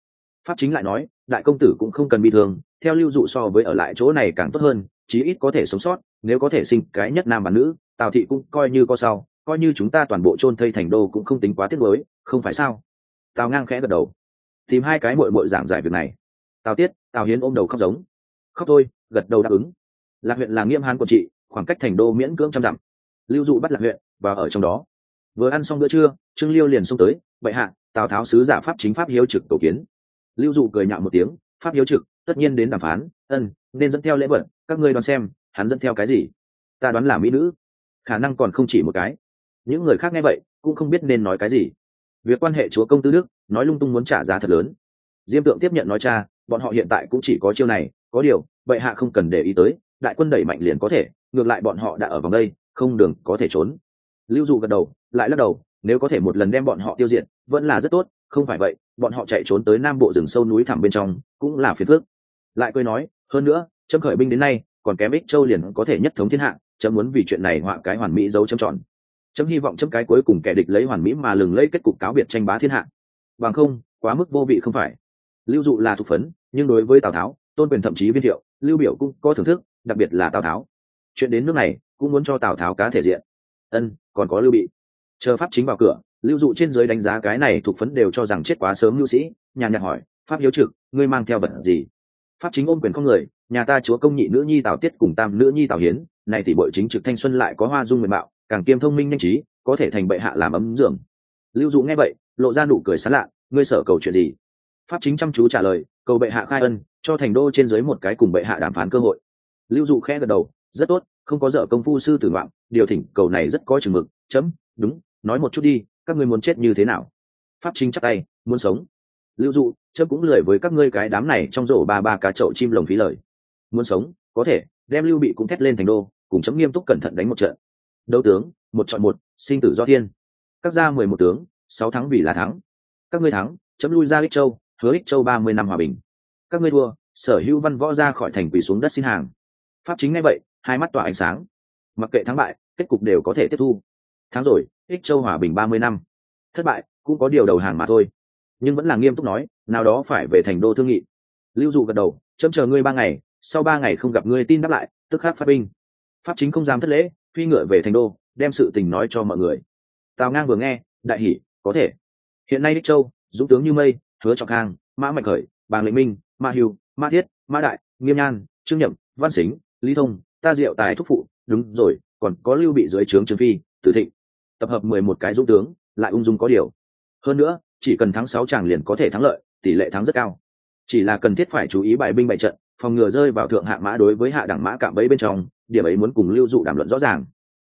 Pháp chính lại nói, đại công tử cũng không cần bị thương theo lưu dụ so với ở lại chỗ này càng tốt hơn, chí ít có thể sống sót, nếu có thể sinh cái nhất nam và nữ, tào thị cũng coi như có sau, coi như chúng ta toàn bộ chôn thây thành đô cũng không tính quá tiếc mới không phải sao? Tào ngang khẽ gật đầu. Tìm hai cái mội mội giảng giải việc này. Tào tiết, tào hiến ôm đầu khóc giống. Khóc thôi, gật đầu đáp ứng. Lạc huyện là nghiêm hán của chị khoảng cách thành đô miễn cưỡng trăm dặm. Lưu dụ bắt lạc huyện và ở trong đó. Vừa ăn xong bữa trưa, trương liêu liền xông tới vậy hạ, tào tháo sứ giả pháp chính pháp hiếu trực cầu kiến. Lưu dụ cười nhạo một tiếng, pháp hiếu trực tất nhiên đến đàm phán, ân, nên dẫn theo lễ vật, các ngươi đoán xem, hắn dẫn theo cái gì? Ta đoán là mỹ nữ. Khả năng còn không chỉ một cái. Những người khác nghe vậy, cũng không biết nên nói cái gì. Việc quan hệ chúa công tư đức, nói lung tung muốn trả giá thật lớn. Diêm tượng tiếp nhận nói cha, bọn họ hiện tại cũng chỉ có chiêu này, có điều, bệ hạ không cần để ý tới, đại quân đẩy mạnh liền có thể, ngược lại bọn họ đã ở vòng đây, không đường có thể trốn. Lưu dụ gật đầu, lại lắc đầu, nếu có thể một lần đem bọn họ tiêu diệt, vẫn là rất tốt, không phải vậy, bọn họ chạy trốn tới nam bộ rừng sâu núi thẳm bên trong, cũng là phiền phước lại cười nói, hơn nữa, trâm khởi binh đến nay, còn kém ích châu liền có thể nhất thống thiên hạ chấm muốn vì chuyện này họa cái hoàn mỹ dấu chấm tròn. Chấm hy vọng chấm cái cuối cùng kẻ địch lấy hoàn mỹ mà lừng lấy kết cục cáo biệt tranh bá thiên hạ. Bằng không, quá mức vô vị không phải. Lưu dụ là thuộc phấn, nhưng đối với tào tháo, tôn quyền thậm chí viên thiệu, lưu biểu cũng có thưởng thức, đặc biệt là tào tháo. Chuyện đến nước này, cũng muốn cho tào tháo cá thể diện. Ân, còn có lưu bị. Chờ pháp chính vào cửa, lưu dụ trên giới đánh giá cái này thuộc phấn đều cho rằng chết quá sớm lưu sĩ nhà nhạc hỏi, pháp hiếu trực, ngươi mang theo vật gì? Pháp chính ôm quyền không người, nhà ta chúa công nhị nữ nhi tào tiết cùng tam nữ nhi tào hiến này thì bội chính trực thanh xuân lại có hoa dung nguyện mạo, càng kiêm thông minh nhanh trí, có thể thành bệ hạ làm ấm dưỡng. Lưu dụ nghe vậy, lộ ra nụ cười sán lạ, ngươi sở cầu chuyện gì? Pháp chính chăm chú trả lời, cầu bệ hạ khai ân, cho thành đô trên dưới một cái cùng bệ hạ đàm phán cơ hội. Lưu dụ khẽ gật đầu, rất tốt, không có dở công phu sư tử ngoạn, điều thỉnh cầu này rất có chừng mực, chấm, đúng, nói một chút đi, các ngươi muốn chết như thế nào? Pháp chính chắc tay, muốn sống lưu dụ, chớ cũng lười với các ngươi cái đám này trong rổ ba ba cá chậu chim lồng phí lời. Muốn sống, có thể, đem lưu bị cũng thét lên thành đô, cùng chấm nghiêm túc cẩn thận đánh một trận. Đấu tướng, một chọn một, sinh tử do thiên. Các gia mười một tướng, sáu thắng vì là thắng. Các ngươi thắng, chấm lui ra ích châu, hứa ích châu ba mươi năm hòa bình. Các ngươi thua, sở hữu văn võ ra khỏi thành quỳ xuống đất xin hàng. Pháp chính ngay vậy, hai mắt tỏa ánh sáng. Mặc kệ thắng bại, kết cục đều có thể tiếp thu. Thắng rồi, ích châu hòa bình ba mươi năm. Thất bại, cũng có điều đầu hàng mà thôi nhưng vẫn là nghiêm túc nói, nào đó phải về thành đô thương nghị. Lưu dụ gật đầu, chấm chờ ngươi ba ngày, sau ba ngày không gặp ngươi tin đáp lại, tức khắc phát binh. Pháp chính không dám thất lễ, phi ngựa về thành đô, đem sự tình nói cho mọi người. Tào ngang vừa nghe, đại hỷ có thể. Hiện nay đích châu, dũng tướng như mây, hứa trọng khang, mã mạnh khởi, bàng lệnh minh ma hưu ma thiết ma đại, nghiêm nhan, trương nhậm, văn xính, lý thông, ta diệu tài thúc phụ, đúng rồi, còn có lưu bị dưới trướng trương phi, tử thịnh. Tập hợp mười một cái dũng tướng, lại ung dung có điều. Hơn nữa chỉ cần thắng sáu chàng liền có thể thắng lợi, tỷ lệ thắng rất cao. Chỉ là cần thiết phải chú ý bài binh bại trận, phòng ngừa rơi vào thượng hạ mã đối với hạ đẳng mã cạm bẫy bên trong, điểm ấy muốn cùng lưu dụ đàm luận rõ ràng.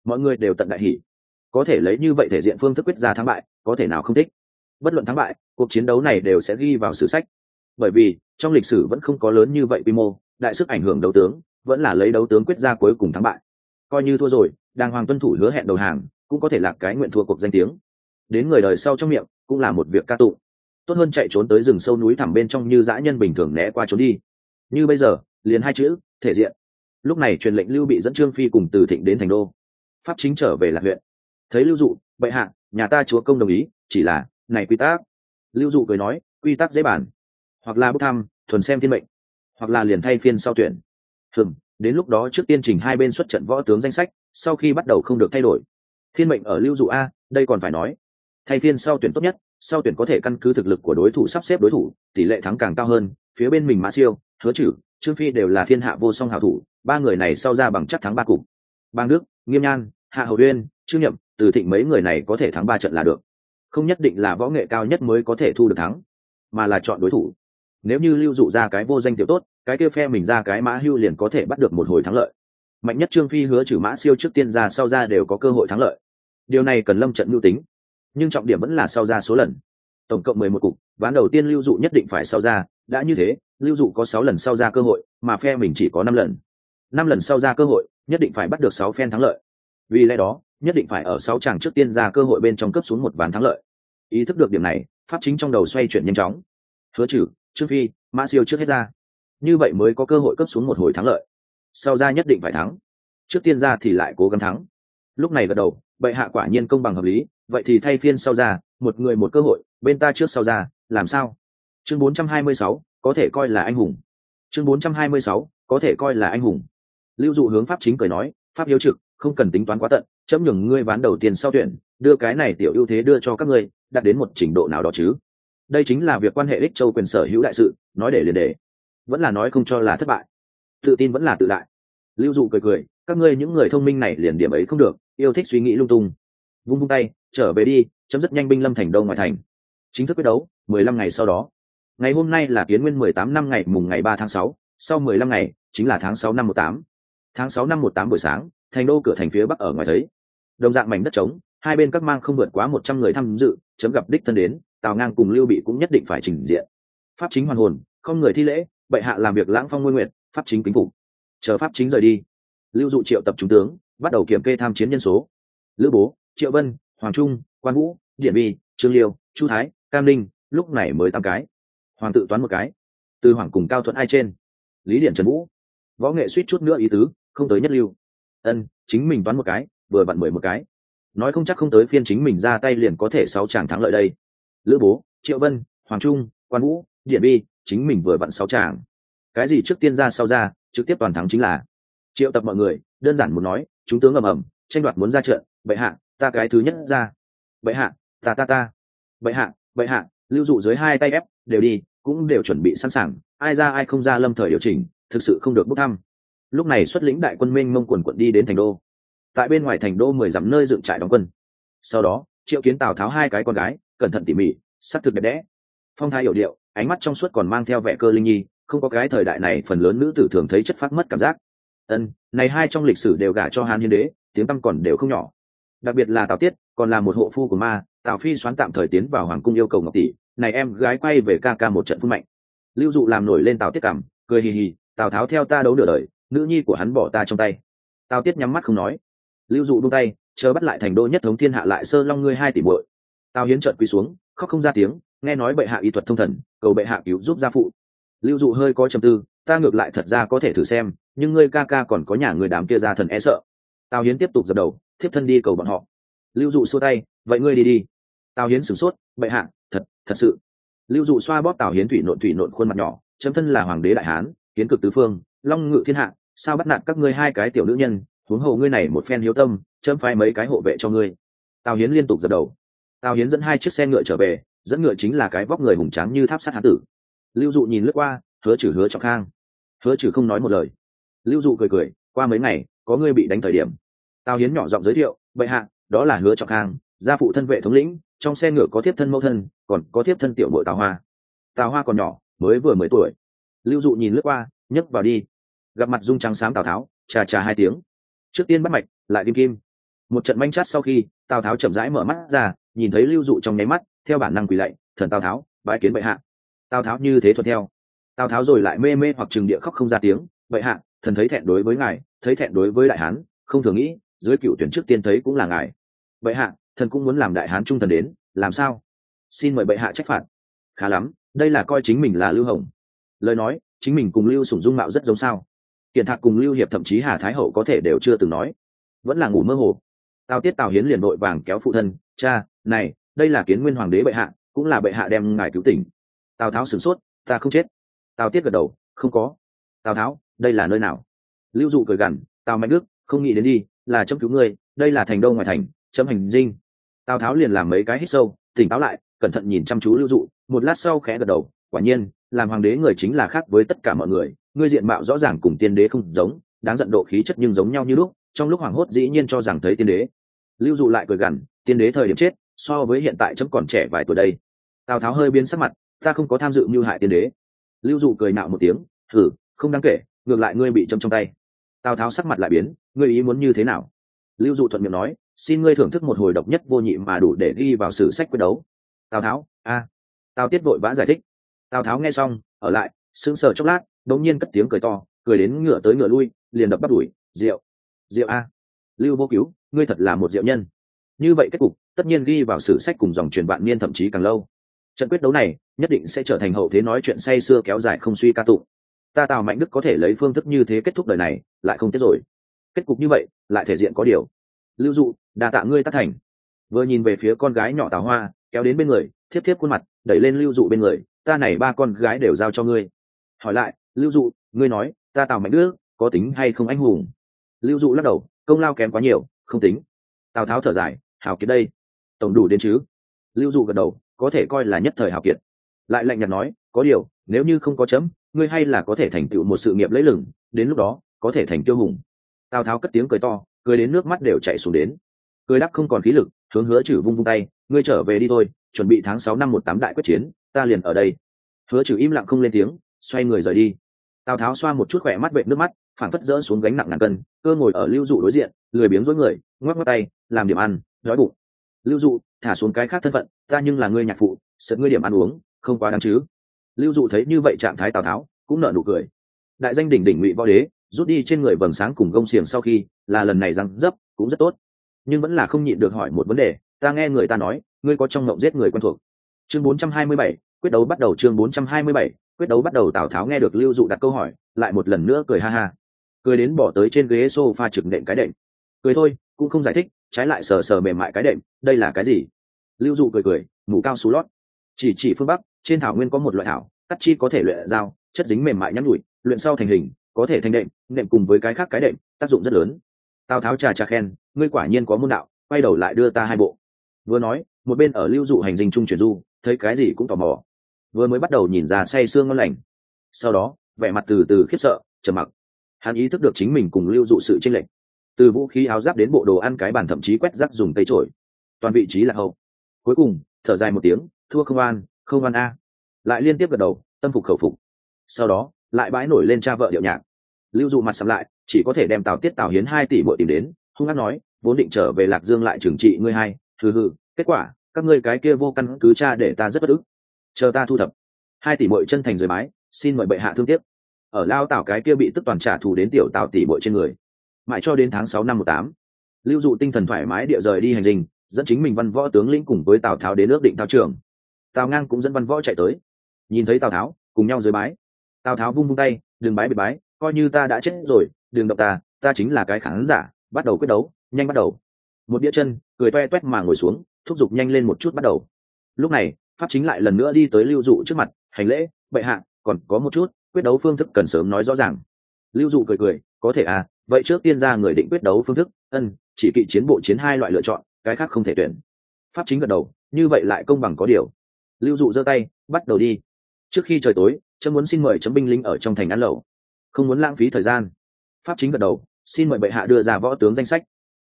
Mọi người đều tận đại hỷ có thể lấy như vậy thể diện phương thức quyết ra thắng bại, có thể nào không thích? Bất luận thắng bại, cuộc chiến đấu này đều sẽ ghi vào sử sách. Bởi vì, trong lịch sử vẫn không có lớn như vậy quy mô, đại sức ảnh hưởng đấu tướng, vẫn là lấy đấu tướng quyết ra cuối cùng thắng bại. Coi như thua rồi, đàng hoàng tuân thủ hứa hẹn đầu hàng, cũng có thể là cái nguyện thua cuộc danh tiếng. Đến người đời sau trong miệng cũng là một việc ca tụng. Tốt hơn chạy trốn tới rừng sâu núi thẳm bên trong như dã nhân bình thường né qua trốn đi. Như bây giờ liền hai chữ thể diện. Lúc này truyền lệnh lưu bị dẫn trương phi cùng từ thịnh đến thành đô. Pháp chính trở về lạc huyện. Thấy lưu dụ bệ hạ nhà ta chúa công đồng ý chỉ là này quy tắc. Lưu dụ cười nói quy tắc dễ bàn, hoặc là bốc thăm thuần xem thiên mệnh. Hoặc là liền thay phiên sau tuyển. Thường, đến lúc đó trước tiên trình hai bên xuất trận võ tướng danh sách sau khi bắt đầu không được thay đổi. Thiên mệnh ở lưu dụ a đây còn phải nói thay phiên sau tuyển tốt nhất, sau tuyển có thể căn cứ thực lực của đối thủ sắp xếp đối thủ, tỷ lệ thắng càng cao hơn. Phía bên mình mã siêu, hứa chử trương phi đều là thiên hạ vô song hảo thủ, ba người này sau ra bằng chắc thắng ba cục. Bang đức, nghiêm nhan, hạ hầu uyên, trương nhậm, từ thịnh mấy người này có thể thắng ba trận là được. Không nhất định là võ nghệ cao nhất mới có thể thu được thắng, mà là chọn đối thủ. Nếu như lưu dụ ra cái vô danh tiểu tốt, cái kia phe mình ra cái mã hưu liền có thể bắt được một hồi thắng lợi. Mạnh nhất trương phi hứa trừ mã siêu trước tiên ra sau ra đều có cơ hội thắng lợi. Điều này cần lâm trận mưu tính nhưng trọng điểm vẫn là sau ra số lần. Tổng cộng mười một cục, ván đầu tiên lưu dụ nhất định phải sau ra, đã như thế, lưu dụ có sáu lần sau ra cơ hội, mà phe mình chỉ có năm lần. Năm lần sau ra cơ hội, nhất định phải bắt được sáu phen thắng lợi. Vì lẽ đó, nhất định phải ở sáu chàng trước tiên ra cơ hội bên trong cấp xuống một ván thắng lợi. Ý thức được điểm này, pháp chính trong đầu xoay chuyển nhanh chóng. Hứa trừ trương phi mã siêu trước hết ra. Như vậy mới có cơ hội cấp xuống một hồi thắng lợi. Sau ra nhất định phải thắng. Trước tiên ra thì lại cố gắng thắng. Lúc này gật đầu bệ hạ quả nhiên công bằng hợp lý vậy thì thay phiên sau ra một người một cơ hội bên ta trước sau ra làm sao? Chương 426, có thể coi là anh hùng. Chương 426, có thể coi là anh hùng. Lưu dụ hướng pháp chính cười nói pháp hiếu trực không cần tính toán quá tận chấm nhường ngươi ván đầu tiên sau tuyển đưa cái này tiểu ưu thế đưa cho các ngươi đạt đến một trình độ nào đó chứ? Đây chính là việc quan hệ đích châu quyền sở hữu đại sự nói để liền để. Vẫn là nói không cho là thất bại. Tự tin vẫn là tự đại. Lưu dụ cười cười các ngươi những người thông minh này liền điểm ấy không được, yêu thích suy nghĩ lung tung. Vung vung tay, trở về đi, chấm dứt nhanh binh lâm thành đâu ngoài thành. Chính thức quyết đấu, mười lăm ngày sau đó. Ngày hôm nay là kiến nguyên mười tám năm ngày, mùng ngày ba tháng sáu. Sau mười lăm ngày, chính là tháng sáu năm một tám. Tháng sáu năm một tám buổi sáng, thành đô cửa thành phía bắc ở ngoài thấy. Đồng dạng mảnh đất trống, hai bên các mang không vượt quá một trăm người tham dự, chấm gặp đích thân đến, tào ngang cùng lưu bị cũng nhất định phải trình diện. Pháp chính hoàn hồn, không người thi lễ, bệ hạ làm việc lãng phong nguyên nguyện pháp chính kính phục. Chờ pháp chính rời đi lưu dụ triệu tập trung tướng, bắt đầu kiểm kê tham chiến nhân số. Lữ bố, triệu vân, hoàng trung, quan vũ, điện vi trương liêu, chu thái, cam linh lúc này mới tám cái. Hoàng tự toán một cái. Từ hoàng cùng cao thuận ai trên? Lý điện trần vũ. Võ nghệ suýt chút nữa ý tứ, không tới nhất lưu. Ân, chính mình toán một cái, vừa vặn mười một cái. Nói không chắc không tới phiên chính mình ra tay liền có thể sáu chàng thắng lợi đây. Lữ bố, triệu vân, hoàng trung, quan vũ, điện bi, chính mình vừa vặn sáu chàng. Cái gì trước tiên ra sau ra, trực tiếp toàn thắng chính là triệu tập mọi người, đơn giản muốn nói, chúng tướng ầm ầm, tranh đoạt muốn ra trận, bệ hạ, ta cái thứ nhất ra. Bệ hạ, ta ta ta. Bệ hạ bệ hạ, lưu dụ dưới hai tay ép, đều đi, cũng đều chuẩn bị sẵn sàng, ai ra ai không ra lâm thời điều chỉnh, thực sự không được bốc thăm. Lúc này xuất lĩnh đại quân minh mông quần quận đi đến thành đô. Tại bên ngoài thành đô mười dặm nơi dựng trại đóng quân. Sau đó, triệu kiến tào tháo hai cái con gái, cẩn thận tỉ mỉ, sắc thực đẹp đẽ. Phong thái hiểu điệu, ánh mắt trong suốt còn mang theo vẻ cơ linh nhi, không có cái thời đại này phần lớn nữ tử thường thấy chất phát mất cảm giác ân, này hai trong lịch sử đều gả cho hàn hiến đế, tiếng tăm còn đều không nhỏ. Đặc biệt là tào tiết, còn là một hộ phu của ma, tào phi xoán tạm thời tiến vào hoàng cung yêu cầu ngọc tỷ, này em gái quay về ca ca một trận phun mạnh. Lưu dụ làm nổi lên tào tiết cảm cười hì hì, tào tháo theo ta đấu nửa đời, nữ nhi của hắn bỏ ta trong tay. Tào tiết nhắm mắt không nói. Lưu dụ buông tay, chờ bắt lại thành đô nhất thống thiên hạ lại sơ long ngươi hai tỷ muội. Tào hiến trợn quỳ xuống, khóc không ra tiếng, nghe nói bệ hạ y thuật thông thần, cầu bệ hạ cứu giúp gia phụ. Lưu dụ hơi có trầm tư, ta ngược lại thật ra có thể thử xem nhưng ngươi ca ca còn có nhà người đám kia ra thần e sợ. Tào hiến tiếp tục dập đầu, thiếp thân đi cầu bọn họ. Lưu dụ xua tay, vậy ngươi đi đi. Tào hiến sửng sốt, bệ hạ, thật thật sự. Lưu dụ xoa bóp tào hiến thủy nộn thủy nộn khuôn mặt nhỏ, chấm thân là hoàng đế đại hán, kiến cực tứ phương, long ngự thiên hạ, sao bắt nạt các ngươi hai cái tiểu nữ nhân, huống hồ ngươi này một phen hiếu tâm, chấm phái mấy cái hộ vệ cho ngươi. Tào hiến liên tục dập đầu. Tào hiến dẫn hai chiếc xe ngựa trở về, dẫn ngựa chính là cái vóc người hùng tráng như tháp sắt hán tử. Lưu dụ nhìn lướt qua, hứa chử hứa trọng khang. Hứa chử không nói một lời lưu dụ cười cười, qua mấy ngày, có ngươi bị đánh thời điểm. Tào hiến nhỏ giọng giới thiệu, bệ hạ, đó là hứa trọng khang, gia phụ thân vệ thống lĩnh, trong xe ngựa có thiếp thân mẫu thân, còn có thiếp thân tiểu bội tào hoa. Tào hoa còn nhỏ, mới vừa mười tuổi. Lưu dụ nhìn lướt qua, nhấc vào đi. Gặp mặt dung trắng sáng tào tháo, trà trà hai tiếng. Trước tiên bắt mạch, lại kim kim. Một trận manh chát sau khi, tào tháo chậm rãi mở mắt ra, nhìn thấy lưu dụ trong nháy mắt, theo bản năng quỳ lạy, thần tào tháo bãi kiến bệ hạ. Tào tháo như thế thuận theo. Tào tháo rồi lại mê mê hoặc trừng địa khóc không ra tiếng, bệ hạ thần thấy thẹn đối với ngài, thấy thẹn đối với đại hán, không thường nghĩ, dưới cựu tuyển trước tiên thấy cũng là ngài. Bệ hạ, thần cũng muốn làm đại hán trung thần đến, làm sao? Xin mời bệ hạ trách phạt. Khá lắm, đây là coi chính mình là lưu hồng. Lời nói, chính mình cùng lưu sủng dung mạo rất giống sao. Kiện thạc cùng lưu hiệp thậm chí hà thái hậu có thể đều chưa từng nói. Vẫn là ngủ mơ hồ. Tào tiết tào hiến liền đội vàng kéo phụ thân, cha, này, đây là kiến nguyên hoàng đế bệ hạ, cũng là bệ hạ đem ngài cứu tỉnh. Tào tháo sửng sốt, ta không chết. Tào tiết gật đầu, không có. Tào tháo đây là nơi nào? Lưu dụ cười gằn, tào mạnh đức, không nghĩ đến đi, là chấm cứu ngươi, đây là thành đâu ngoài thành, chấm hành dinh. Tào tháo liền làm mấy cái hít sâu, tỉnh táo lại, cẩn thận nhìn chăm chú lưu dụ, một lát sau khẽ gật đầu, quả nhiên, làm hoàng đế người chính là khác với tất cả mọi người, ngươi diện mạo rõ ràng cùng tiên đế không giống, đáng giận độ khí chất nhưng giống nhau như lúc, trong lúc hoảng hốt dĩ nhiên cho rằng thấy tiên đế. Lưu dụ lại cười gằn, tiên đế thời điểm chết, so với hiện tại chấm còn trẻ vài tuổi đây. Tào tháo hơi biến sắc mặt, ta không có tham dự mưu hại tiên đế. Lưu dụ cười nạo một tiếng thử không đáng kể ngược lại ngươi bị châm trong tay. Tào tháo sắc mặt lại biến, ngươi ý muốn như thế nào? Lưu dụ thuận miệng nói, xin ngươi thưởng thức một hồi độc nhất vô nhị mà đủ để ghi vào sử sách quyết đấu. Tào tháo, a. Tào tiết vội vã giải thích. Tào tháo nghe xong, ở lại, sững sờ chốc lát, đống nhiên cất tiếng cười to, cười đến ngựa tới ngựa lui, liền đập bắt đuổi rượu rượu a. Lưu vô cứu, ngươi thật là một diệu nhân. Như vậy kết cục, tất nhiên ghi vào sử sách cùng dòng truyền vạn niên thậm chí càng lâu. Trận quyết đấu này, nhất định sẽ trở thành hậu thế nói chuyện say xưa kéo dài không suy ca tụng ta tào mạnh đức có thể lấy phương thức như thế kết thúc đời này, lại không tiếc rồi. Kết cục như vậy, lại thể diện có điều. Lưu dụ đà tạ ngươi tác thành. Vừa nhìn về phía con gái nhỏ tào hoa, kéo đến bên người, thiếp thiếp khuôn mặt, đẩy lên lưu dụ bên người, ta này ba con gái đều giao cho ngươi. Hỏi lại, lưu dụ, ngươi nói, ta tào mạnh đức, có tính hay không anh hùng? Lưu dụ lắc đầu, công lao kém quá nhiều, không tính. Tào tháo thở dài, hào kiệt đây. Tổng đủ đến chứ? Lưu dụ gật đầu, có thể coi là nhất thời hào kiệt. Lại lạnh nhạt nói, có điều, nếu như không có chấm ngươi hay là có thể thành tựu một sự nghiệp lấy lừng, đến lúc đó, có thể thành tiêu hùng. Tào tháo cất tiếng cười to, cười đến nước mắt đều chạy xuống đến. Cười đắp không còn khí lực, hướng hứa chử vung vung tay, ngươi trở về đi thôi, chuẩn bị tháng sáu năm một tám đại quyết chiến, ta liền ở đây. Hứa chử im lặng không lên tiếng, xoay người rời đi. Tào tháo xoa một chút khỏe mắt vệ nước mắt phản phất dỡ xuống gánh nặng ngàn cân, cơ ngồi ở lưu dụ đối diện, lười biếng dối người, ngoắc ngoắc tay, làm điểm ăn, đói bụng. Lưu dụ, thả xuống cái khác thân phận, ta nhưng là ngươi nhạc phụ, sợ ngươi điểm ăn uống, không quá đáng chứ lưu dụ thấy như vậy trạng thái tào tháo cũng nở nụ cười. Đại danh đỉnh đỉnh ngụy võ đế rút đi trên người vầng sáng cùng gông xiềng sau khi là lần này răng dấp cũng rất tốt. Nhưng vẫn là không nhịn được hỏi một vấn đề ta nghe người ta nói ngươi có trong mộng giết người quen thuộc. Chương 427, quyết đấu bắt đầu chương 427, quyết đấu bắt đầu tào tháo nghe được lưu dụ đặt câu hỏi lại một lần nữa cười ha ha. Cười đến bỏ tới trên ghế sofa trực nệm cái đệm. Cười thôi cũng không giải thích trái lại sờ sờ mềm mại cái đệm đây là cái gì? Lưu dụ cười cười mũ cao xú lót. Chỉ chỉ phương bắc trên thảo nguyên có một loại thảo, cắt chi có thể luyện dao, chất dính mềm mại nhắn nhụi luyện sau thành hình, có thể thành đệm đệm cùng với cái khác cái đệm, tác dụng rất lớn. Tào tháo trà trà khen, ngươi quả nhiên có môn đạo, quay đầu lại đưa ta hai bộ. Vừa nói, một bên ở lưu dụ hành dinh trung chuyển du, thấy cái gì cũng tò mò. Vừa mới bắt đầu nhìn ra say sương ngon lành. Sau đó, vẻ mặt từ từ khiếp sợ, trầm mặc. Hắn ý thức được chính mình cùng lưu dụ sự chênh lệch. Từ vũ khí áo giáp đến bộ đồ ăn cái bàn thậm chí quét rác dùng tay trổi. Toàn vị trí là hậu. Cuối cùng, thở dài một tiếng, thua không an không văn a. Lại liên tiếp gật đầu, tâm phục khẩu phục. Sau đó, lại bãi nổi lên cha vợ điệu nhạc. Lưu dụ mặt sắm lại, chỉ có thể đem tào tiết tào hiến hai tỷ bội tìm đến, hung hát nói, vốn định trở về lạc dương lại trừng trị ngươi hai, hừ hừ, kết quả, các ngươi cái kia vô căn cứ cha để ta rất bất ức. Chờ ta thu thập. Hai tỷ bội chân thành rời mái xin mời bệ hạ thương tiếc. Ở lao tảo cái kia bị tức toàn trả thù đến tiểu tào tỷ bội trên người. Mãi cho đến tháng sáu năm một tám, lưu dụ tinh thần thoải mái địa rời đi hành trình, dẫn chính mình văn võ tướng lĩnh cùng với tào tháo đến ước định thao trường tào ngang cũng dẫn văn võ chạy tới. Nhìn thấy tào tháo, cùng nhau dưới bái. Tào tháo vung vung tay, đừng bái bị bái, coi như ta đã chết rồi, đừng động ta ta chính là cái khán giả, bắt đầu quyết đấu, nhanh bắt đầu. Một đĩa chân, cười toe toét mà ngồi xuống, thúc giục nhanh lên một chút bắt đầu. Lúc này, pháp chính lại lần nữa đi tới lưu dụ trước mặt, hành lễ, bệ hạ, còn có một chút, quyết đấu phương thức cần sớm nói rõ ràng. Lưu dụ cười cười, có thể à vậy trước tiên ra người định quyết đấu phương thức, ân, chỉ kỵ chiến bộ chiến hai loại lựa chọn, cái khác không thể tuyển. Pháp chính gật đầu, như vậy lại công bằng có điều lưu dụ giơ tay, bắt đầu đi. Trước khi trời tối, chấm muốn xin mời chấm binh lính ở trong thành ăn lẩu. Không muốn lãng phí thời gian. Pháp chính gật đầu, xin mời bệ hạ đưa ra võ tướng danh sách.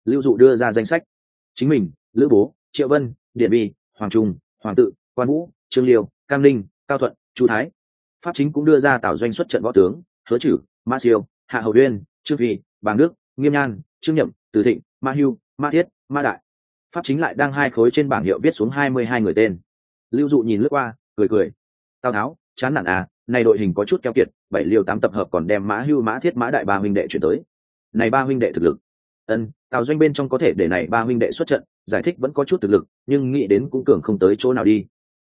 Lưu dụ đưa ra danh sách. Chính mình, lữ bố, triệu vân, điện bi hoàng trung, hoàng tự, quan vũ, trương liêu, cam linh cao thuận, chu thái. Pháp chính cũng đưa ra tảo doanh xuất trận võ tướng, hứa chử ma siêu, hạ hầu uyên, trương phi, bàng đức, nghiêm nhan, trương nhậm, từ thịnh ma hưu ma thiết ma đại. Pháp chính lại đang hai khối trên bảng hiệu viết xuống hai mươi hai người tên lưu dụ nhìn lướt qua, cười cười. Tào tháo, chán nản à này đội hình có chút keo kiệt, bảy liều tám tập hợp còn đem mã hưu, mã thiết, mã đại ba huynh đệ chuyển tới. Này ba huynh đệ thực lực. Ân, tào doanh bên trong có thể để này ba huynh đệ xuất trận, giải thích vẫn có chút thực lực, nhưng nghĩ đến cũng cường không tới chỗ nào đi.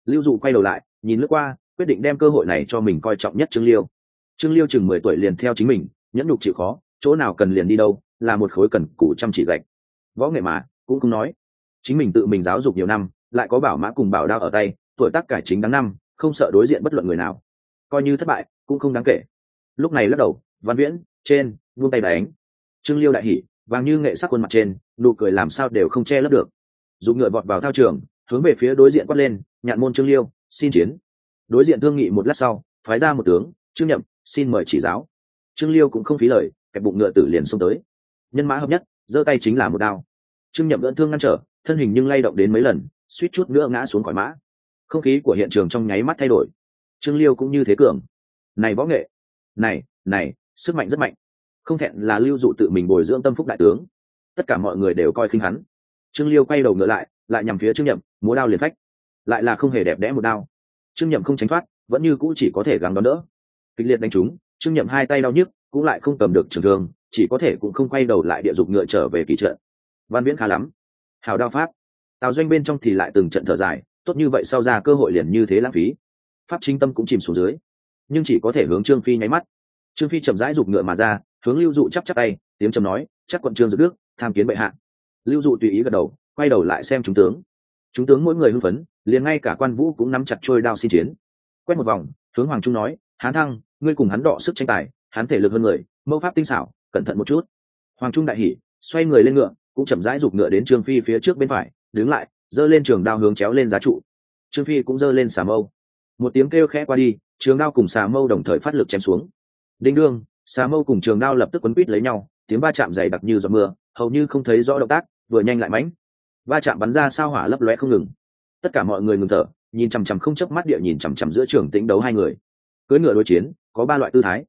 Lưu dụ quay đầu lại, nhìn lướt qua, quyết định đem cơ hội này cho mình coi trọng nhất trương liêu. Trương liêu chừng mười tuổi liền theo chính mình, nhẫn nhục chịu khó, chỗ nào cần liền đi đâu, là một khối cần củ chăm chỉ gạch. Võ nghệ mà, cũng không nói. Chính mình tự mình giáo dục nhiều năm lại có bảo mã cùng bảo đao ở tay, tuổi tác cải chính đáng năm, không sợ đối diện bất luận người nào. Coi như thất bại, cũng không đáng kể. Lúc này lắc đầu, văn viễn, trên vung tay đánh trương liêu đại hỉ, vàng như nghệ sắc khuôn mặt trên, nụ cười làm sao đều không che lấp được. Dùng ngựa vọt vào thao trường, hướng về phía đối diện quát lên, nhạn môn trương liêu, xin chiến. Đối diện thương nghị một lát sau, phái ra một tướng, trương nhậm, xin mời chỉ giáo. Trương liêu cũng không phí lời, kẹp bụng ngựa tử liền xông tới. Nhân mã hợp nhất, giơ tay chính là một đao. Trương nhậm đỡ thương ngăn trở, thân hình nhưng lay động đến mấy lần suýt chút nữa ngã xuống khỏi mã. Không khí của hiện trường trong nháy mắt thay đổi. Trương liêu cũng như thế cường. Này võ nghệ. Này này, sức mạnh rất mạnh. Không thẹn là lưu dụ tự mình bồi dưỡng tâm phúc đại tướng. Tất cả mọi người đều coi khinh hắn. Trương liêu quay đầu ngựa lại lại nhằm phía trương nhậm, múa đao liền phách. Lại là không hề đẹp đẽ một đao. Trương nhậm không tránh thoát, vẫn như cũ chỉ có thể gắng đón đỡ. Kịch liệt đánh trúng, trương nhậm hai tay đau nhức, cũng lại không cầm được trường thương, chỉ có thể cũng không quay đầu lại địa dục ngựa trở về kỳ trận. Văn viễn khá lắm. Hào đao pháp tào doanh bên trong thì lại từng trận thở dài, tốt như vậy sau ra cơ hội liền như thế lãng phí. Pháp chính tâm cũng chìm xuống dưới. Nhưng chỉ có thể hướng trương phi nháy mắt. Trương phi chậm rãi giục ngựa mà ra, hướng lưu dụ chắp chắp tay, tiếng trầm nói, chắc quận trương dự đức, tham kiến bệ hạ. Lưu dụ tùy ý gật đầu, quay đầu lại xem chúng tướng. Chúng tướng mỗi người hưng phấn, liền ngay cả quan vũ cũng nắm chặt trôi đao xin chiến. Quét một vòng, hướng hoàng trung nói, hán thăng, ngươi cùng hắn đọ sức tranh tài, hắn thể lực hơn người mẫu pháp tinh xảo, cẩn thận một chút. Hoàng trung đại hỉ, xoay người lên ngựa, cũng chậm rãi giục ngựa đến trương phi phía trước bên phải đứng lại, giơ lên trường đao hướng chéo lên giá trụ. Trương phi cũng giơ lên xà mâu. Một tiếng kêu khẽ qua đi, trường đao cùng xà mâu đồng thời phát lực chém xuống. Đinh đương, xà mâu cùng trường đao lập tức quấn quít lấy nhau, tiếng va chạm dày đặc như giọt mưa, hầu như không thấy rõ động tác, vừa nhanh lại mãnh. Va chạm bắn ra sao hỏa lấp lóe không ngừng. Tất cả mọi người ngừng thở, nhìn chằm chằm không chớp mắt địa nhìn chằm chằm giữa trường tĩnh đấu hai người. Cưỡi ngựa đối chiến, có ba loại tư thái.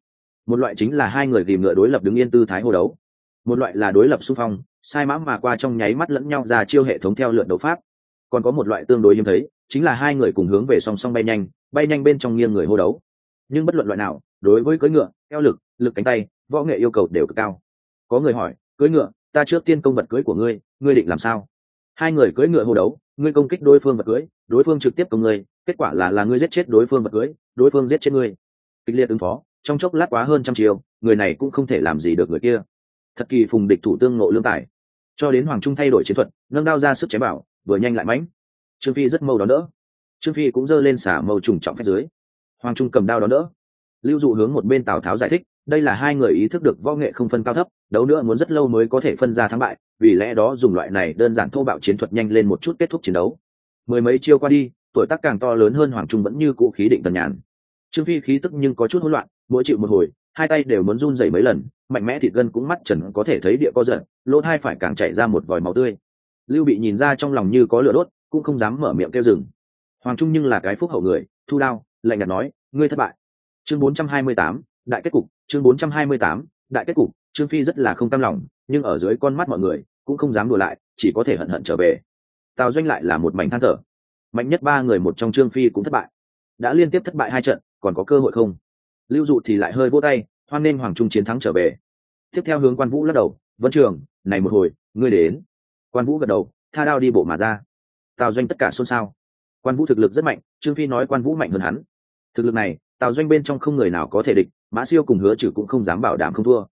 Một loại chính là hai người tìm ngựa đối lập đứng yên tư thái hô đấu một loại là đối lập xung phong, sai mã mà qua trong nháy mắt lẫn nhau ra chiêu hệ thống theo lượt đấu pháp. Còn có một loại tương đối hiếm thấy, chính là hai người cùng hướng về song song bay nhanh bay nhanh bên trong nghiêng người hô đấu. Nhưng bất luận loại nào, đối với cưỡi ngựa, eo lực lực cánh tay, võ nghệ yêu cầu đều cực cao. Có người hỏi, cưỡi ngựa, ta trước tiên công vật cưỡi của ngươi ngươi định làm sao? Hai người cưỡi ngựa hô đấu, ngươi công kích đối phương vật cưỡi, đối phương trực tiếp công ngươi, kết quả là là ngươi giết chết đối phương vật cưỡi, đối phương giết chết ngươi. Kịch liệt ứng phó, trong chốc lát quá hơn trăm chiều, người này cũng không thể làm gì được người kia thật kỳ phùng địch thủ tương nộ lương tài. Cho đến hoàng trung thay đổi chiến thuật, nâng đao ra sức chém bảo, vừa nhanh lại mãnh. Trương phi rất mâu đón đỡ. Trương phi cũng giơ lên xả mâu trùng trọng phép dưới. Hoàng trung cầm đao đón đỡ. Lưu dụ hướng một bên tào tháo giải thích, đây là hai người ý thức được võ nghệ không phân cao thấp, đấu nữa muốn rất lâu mới có thể phân ra thắng bại, vì lẽ đó dùng loại này đơn giản thô bạo chiến thuật nhanh lên một chút kết thúc chiến đấu. Mười mấy chiêu qua đi, tuổi tác càng to lớn hơn hoàng trung vẫn như cũ khí định tần nhàn. Trương phi khí tức nhưng có chút hỗn loạn, mỗi chịu một hồi hai tay đều muốn run rẩy mấy lần mạnh mẽ thịt gân cũng mắt trần có thể thấy địa co giận lỗ hai phải càng chảy ra một vòi máu tươi. Lưu bị nhìn ra trong lòng như có lửa đốt cũng không dám mở miệng kêu dừng. Hoàng trung nhưng là cái phúc hậu người thu lao, lạnh nhạt nói ngươi thất bại. Chương 428, đại kết cục chương 428, đại kết cục trương phi rất là không cam lòng nhưng ở dưới con mắt mọi người cũng không dám đùa lại chỉ có thể hận hận trở về. Tào doanh lại là một mảnh than thở. Mạnh nhất ba người một trong trương phi cũng thất bại. Đã liên tiếp thất bại hai trận còn có cơ hội không? Lưu dụ thì lại hơi vỗ tay, hoan nên hoàng trung chiến thắng trở về. Tiếp theo hướng quan vũ lắc đầu, vân trường, này một hồi, ngươi đến. Quan vũ gật đầu, tha đao đi bộ mà ra. Tào doanh tất cả xôn xao. Quan vũ thực lực rất mạnh, trương phi nói quan vũ mạnh hơn hắn. Thực lực này, tào doanh bên trong không người nào có thể địch, mã siêu cùng hứa trừ cũng không dám bảo đảm không thua.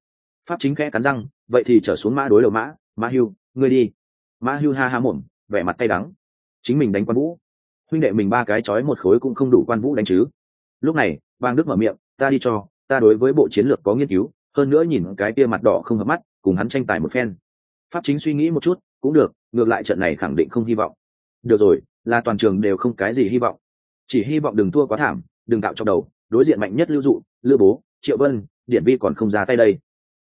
Pháp chính khẽ cắn răng, vậy thì trở xuống mã đối đầu mã mã hưu, ngươi đi. Mã hưu ha ha mồm, vẻ mặt tay đắng. Chính mình đánh quan vũ. Huynh đệ mình ba cái chói một khối cũng không đủ quan vũ đánh chứ. Lúc này bang đức mở miệng ta đi cho, ta đối với bộ chiến lược có nghiên cứu, hơn nữa nhìn cái kia mặt đỏ không hợp mắt, cùng hắn tranh tài một phen. Pháp chính suy nghĩ một chút, cũng được, ngược lại trận này khẳng định không hy vọng. Được rồi, là toàn trường đều không cái gì hy vọng. Chỉ hy vọng đừng thua quá thảm, đừng tạo trong đầu, đối diện mạnh nhất lưu dụ lưu bố, triệu vân điện vi còn không ra tay đây.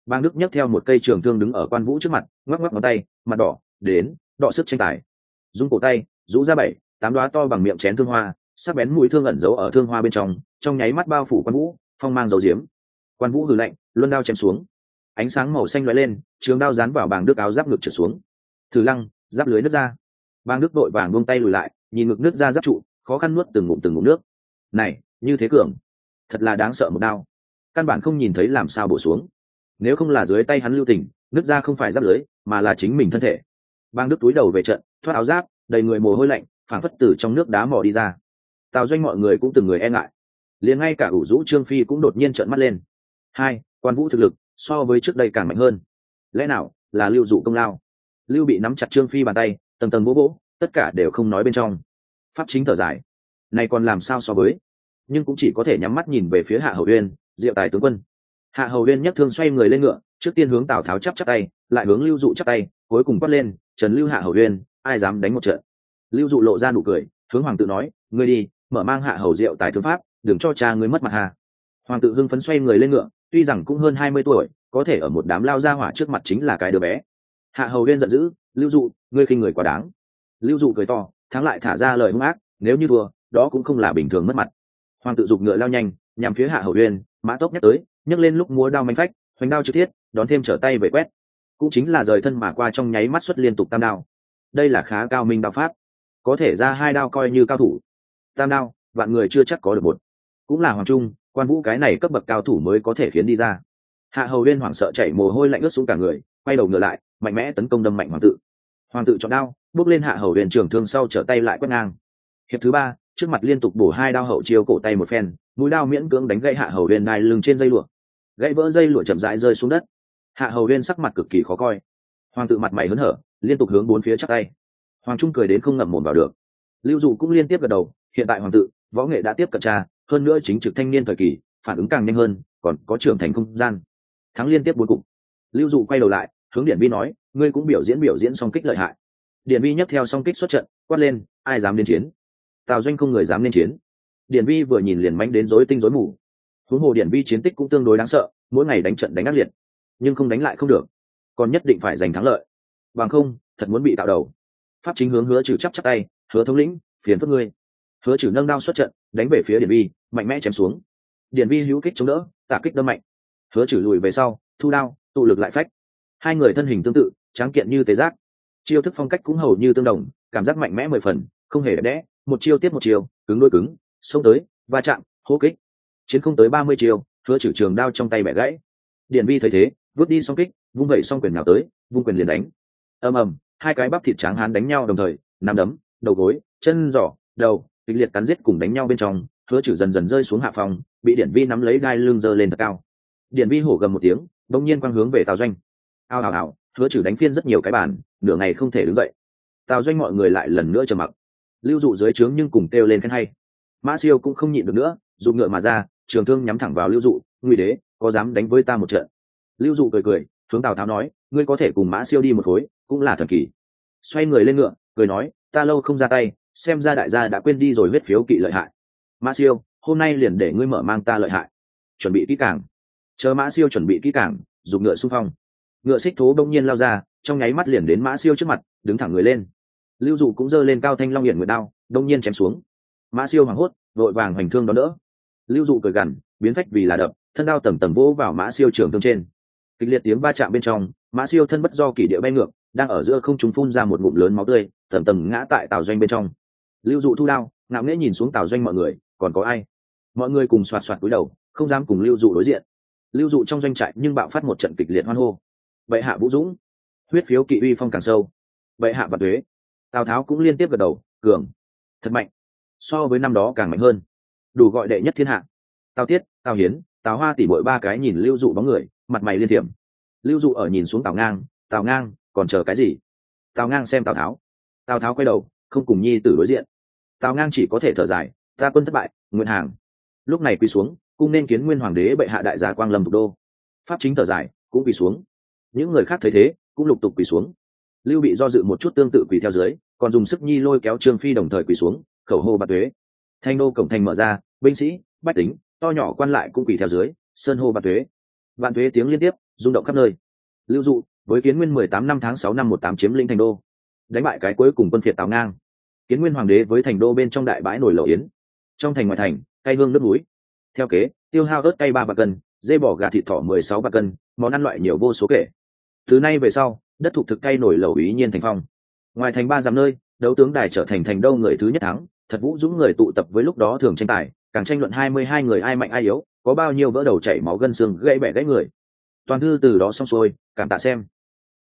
Bang đức nhấc theo một cây trường thương đứng ở quan vũ trước mặt, ngoắc ngoắc ngón tay, mặt đỏ, đến, đọ sức tranh tài. Dung cổ tay, rũ ra bảy, tám đoá to bằng miệng chén thương hoa sắc bén mũi thương ẩn giấu ở thương hoa bên trong trong nháy mắt bao phủ quan vũ, phong mang dấu diếm. Quan vũ hừ lạnh, luân đao chém xuống. Ánh sáng màu xanh lóe lên, trường đao dán vào bàng đức áo giáp ngực trở xuống. Thử lăng, giáp lưới nước ra. Bàng đức đội vàng buông tay lùi lại, nhìn ngực nước ra giáp trụ, khó khăn nuốt từng ngụm từng ngụm nước. Này, như thế cường, thật là đáng sợ một đao. Căn bản không nhìn thấy làm sao bổ xuống. Nếu không là dưới tay hắn lưu tình nước ra không phải giáp lưới, mà là chính mình thân thể. Bang đức túi đầu về trận, thoát áo giáp, đầy người mồ hôi lạnh, phảng phất từ trong nước đá mò đi ra tào doanh mọi người cũng từng người e ngại. Liền ngay cả ủ rũ trương phi cũng đột nhiên trợn mắt lên. Hai, quan vũ thực lực so với trước đây càng mạnh hơn. Lẽ nào là lưu dụ công lao? Lưu bị nắm chặt trương phi bàn tay, tầng tầng bố bố, tất cả đều không nói bên trong. Pháp chính thở dài. Này còn làm sao so với? Nhưng cũng chỉ có thể nhắm mắt nhìn về phía hạ hầu uyên, diệu tài tướng quân. Hạ hầu uyên nhấc thương xoay người lên ngựa, trước tiên hướng tào tháo chắp chắp tay, lại hướng lưu dụ chắp tay, cuối cùng quát lên, trần lưu hạ hầu uyên, ai dám đánh một trận? Lưu dụ lộ ra nụ cười, hướng hoàng tự nói, ngươi đi mở mang hạ hầu diệu tài tướng pháp, đừng cho cha ngươi mất mặt hà. Hoàng tự hưng phấn xoay người lên ngựa, tuy rằng cũng hơn hai mươi tuổi, có thể ở một đám lao ra hỏa trước mặt chính là cái đứa bé. Hạ hầu uyên giận dữ, lưu dụ, ngươi khinh người quá đáng. Lưu dụ cười to, thắng lại thả ra lời hung ác, nếu như thua, đó cũng không là bình thường mất mặt. Hoàng tự giục ngựa lao nhanh, nhằm phía hạ hầu uyên mã tốc nhắc tới, nhấc lên lúc múa đao manh phách, hoành đao trực thiết đón thêm trở tay về quét. Cũng chính là rời thân mà qua trong nháy mắt xuất liên tục tam đao. Đây là khá cao minh đao pháp. Có thể ra hai đao coi như cao thủ tam đao, vạn người chưa chắc có được một. Cũng là hoàng trung, quan vũ cái này cấp bậc cao thủ mới có thể khiến đi ra. Hạ hầu huyên hoảng sợ chảy mồ hôi lạnh ướt xuống cả người, quay đầu ngựa lại, mạnh mẽ tấn công đâm mạnh hoàng tự. Hoàng tự chọn đao, bước lên hạ hầu huyền trường thương sau trở tay lại quét ngang. Hiệp thứ ba, trước mặt liên tục bổ hai đao hậu chiêu cổ tay một phen, mũi đao miễn cưỡng đánh gãy hạ hầu huyền đai lưng trên dây lụa. Gãy vỡ dây lụa chậm rãi rơi xuống đất. Hạ hầu huyền sắc mặt cực kỳ khó coi. Hoàng tự mặt mày hớn hở, liên tục hướng bốn phía chắc tay. Hoàng trung cười đến không ngậm mồm vào được. Lưu dụ cũng liên tiếp gật đầu hiện tại hoàng tự, võ nghệ đã tiếp cận cha, hơn nữa chính trực thanh niên thời kỳ, phản ứng càng nhanh hơn, còn có trưởng thành không gian. Thắng liên tiếp bốn cục. Lưu dụ quay đầu lại, hướng điển vi nói, ngươi cũng biểu diễn biểu diễn song kích lợi hại. Điển vi nhấc theo song kích xuất trận, quát lên, ai dám lên chiến? Tào doanh không người dám lên chiến. Điển vi vừa nhìn liền mánh đến rối tinh rối mù. Huống hồ điển vi chiến tích cũng tương đối đáng sợ, mỗi ngày đánh trận đánh ác liệt, nhưng không đánh lại không được, còn nhất định phải giành thắng lợi. Bằng không, thật muốn bị tạo đầu. Pháp chính hướng hứa trừ chắp chắp tay, hứa thống lĩnh, phiền phức ngươi hứa trừ nâng đao xuất trận, đánh về phía điện vi, mạnh mẽ chém xuống. Điện vi hữu kích chống đỡ, tạ kích đâm mạnh. Hứa trừ lùi về sau, thu đao, tụ lực lại phách. Hai người thân hình tương tự, tráng kiện như tế giác. Chiêu thức phong cách cũng hầu như tương đồng, cảm giác mạnh mẽ mười phần, không hề đẹp đẽ, một chiêu tiếp một chiêu, cứng đôi cứng, xông tới, va chạm, hô kích. Chiến không tới ba mươi chiêu, hứa trừ trường đao trong tay bẻ gãy. Điện vi thấy thế, vứt đi song kích, vung vẩy xong quyền nào tới, vung quyền liền đánh. Ầm ầm, hai cái bắp thịt tráng hán đánh nhau đồng thời nằm đấm, đầu gối, chân giỏ đầu kịch liệt cắn giết cùng đánh nhau bên trong, hứa trừ dần dần rơi xuống hạ phòng bị Điển vi nắm lấy gai lưng giơ lên thật cao. Điển vi hổ gầm một tiếng đông nhiên quang hướng về tào doanh. Ao ào ào hứa trừ đánh phiên rất nhiều cái bàn, nửa ngày không thể đứng dậy. Tào doanh mọi người lại lần nữa trầm mặc. Lưu dụ dưới trướng nhưng cùng kêu lên khen hay. Mã siêu cũng không nhịn được nữa dùng ngựa mà ra, trường thương nhắm thẳng vào lưu dụ nguy đế, có dám đánh với ta một trận? Lưu dụ cười cười, hướng tào tháo nói, ngươi có thể cùng mã siêu đi một khối, cũng là thần kỳ. Xoay người lên ngựa, cười nói, ta lâu không ra tay xem ra đại gia đã quên đi rồi huyết phiếu kỵ lợi hại. Mã siêu, hôm nay liền để ngươi mở mang ta lợi hại. Chuẩn bị kỹ càng. Chờ mã siêu chuẩn bị kỹ càng, dùng ngựa xung phong. Ngựa xích thố đông nhiên lao ra, trong nháy mắt liền đến mã siêu trước mặt, đứng thẳng người lên. Lưu dụ cũng giơ lên cao thanh long hiển nguyệt đao, đông nhiên chém xuống. Mã siêu hoảng hốt, vội vàng hoành thương đón đỡ. Lưu dụ cười gằn, biến phách vì là đập, thân đao tầm tầm vỗ vào mã siêu trường thương trên. Kịch liệt tiếng va chạm bên trong mã siêu thân bất do kỷ địa bay ngược, đang ở giữa không chúng phun ra một ngụm lớn máu tươi, tầm tầm ngã tại tàu doanh bên trong. Lưu dụ thu đao, ngạo nghễ nhìn xuống tàu doanh mọi người, còn có ai? Mọi người cùng soạt soạt cúi đầu, không dám cùng lưu dụ đối diện. Lưu dụ trong doanh trại nhưng bạo phát một trận kịch liệt hoan hô. Bệ hạ vũ dũng! Huyết phiếu kỵ uy phong càng sâu. Bệ hạ và thuế tào tháo cũng liên tiếp gật đầu, cường, thật mạnh. So với năm đó càng mạnh hơn. Đủ gọi đệ nhất thiên hạ. Tào tiết, tào hiến, tào hoa tỉ bội ba cái nhìn lưu dụ bóng người, mặt mày liên tiệm lưu dụ ở nhìn xuống tào ngang tào ngang, còn chờ cái gì? Tào ngang xem tào tháo. Tào tháo quay đầu, không cùng nhi tử đối diện. Tào ngang chỉ có thể thở dài, ta quân thất bại nguyện hàng. Lúc này quỳ xuống, cung nên kiến nguyên hoàng đế bệ hạ đại gia quang lâm thủ đô. Pháp chính thở dài, cũng quỳ xuống. Những người khác thấy thế, cũng lục tục quỳ xuống. Lưu bị do dự một chút tương tự quỳ theo dưới, còn dùng sức nhi lôi kéo trương phi đồng thời quỳ xuống, khẩu hô bạc thuế thanh đô cổng thành mở ra, binh sĩ, bách tính, to nhỏ quan lại cũng quỳ theo dưới, sơn hô bạc thuế vạn thuế tiếng liên tiếp rung động khắp nơi. Lưu dụ, với kiến nguyên mười tám năm tháng sáu năm một tám chiếm lĩnh thành đô. Đánh bại cái cuối cùng quân phiệt tào ngang. Kiến nguyên hoàng đế với thành đô bên trong đại bãi nổi lẩu yến. Trong thành ngoài thành cây hương nước núi. Theo kế, tiêu hao ớt cây ba bạc cân, dê bỏ gà thịt thỏ mười sáu bạc cân, món ăn loại nhiều vô số kể. Từ nay về sau, đất thuộc thực cây nổi lẩu ý nhiên thành phong. Ngoài thành ba dặm nơi, đấu tướng đài trở thành thành đô người thứ nhất thắng. Thật vũ dũng người tụ tập với lúc đó thường tranh tài, càng tranh luận hai mươi hai người ai mạnh ai yếu, có bao nhiêu vỡ đầu chảy máu gân xương gãy bẻ gãy người toàn thư từ đó xong xuôi cảm tạ xem.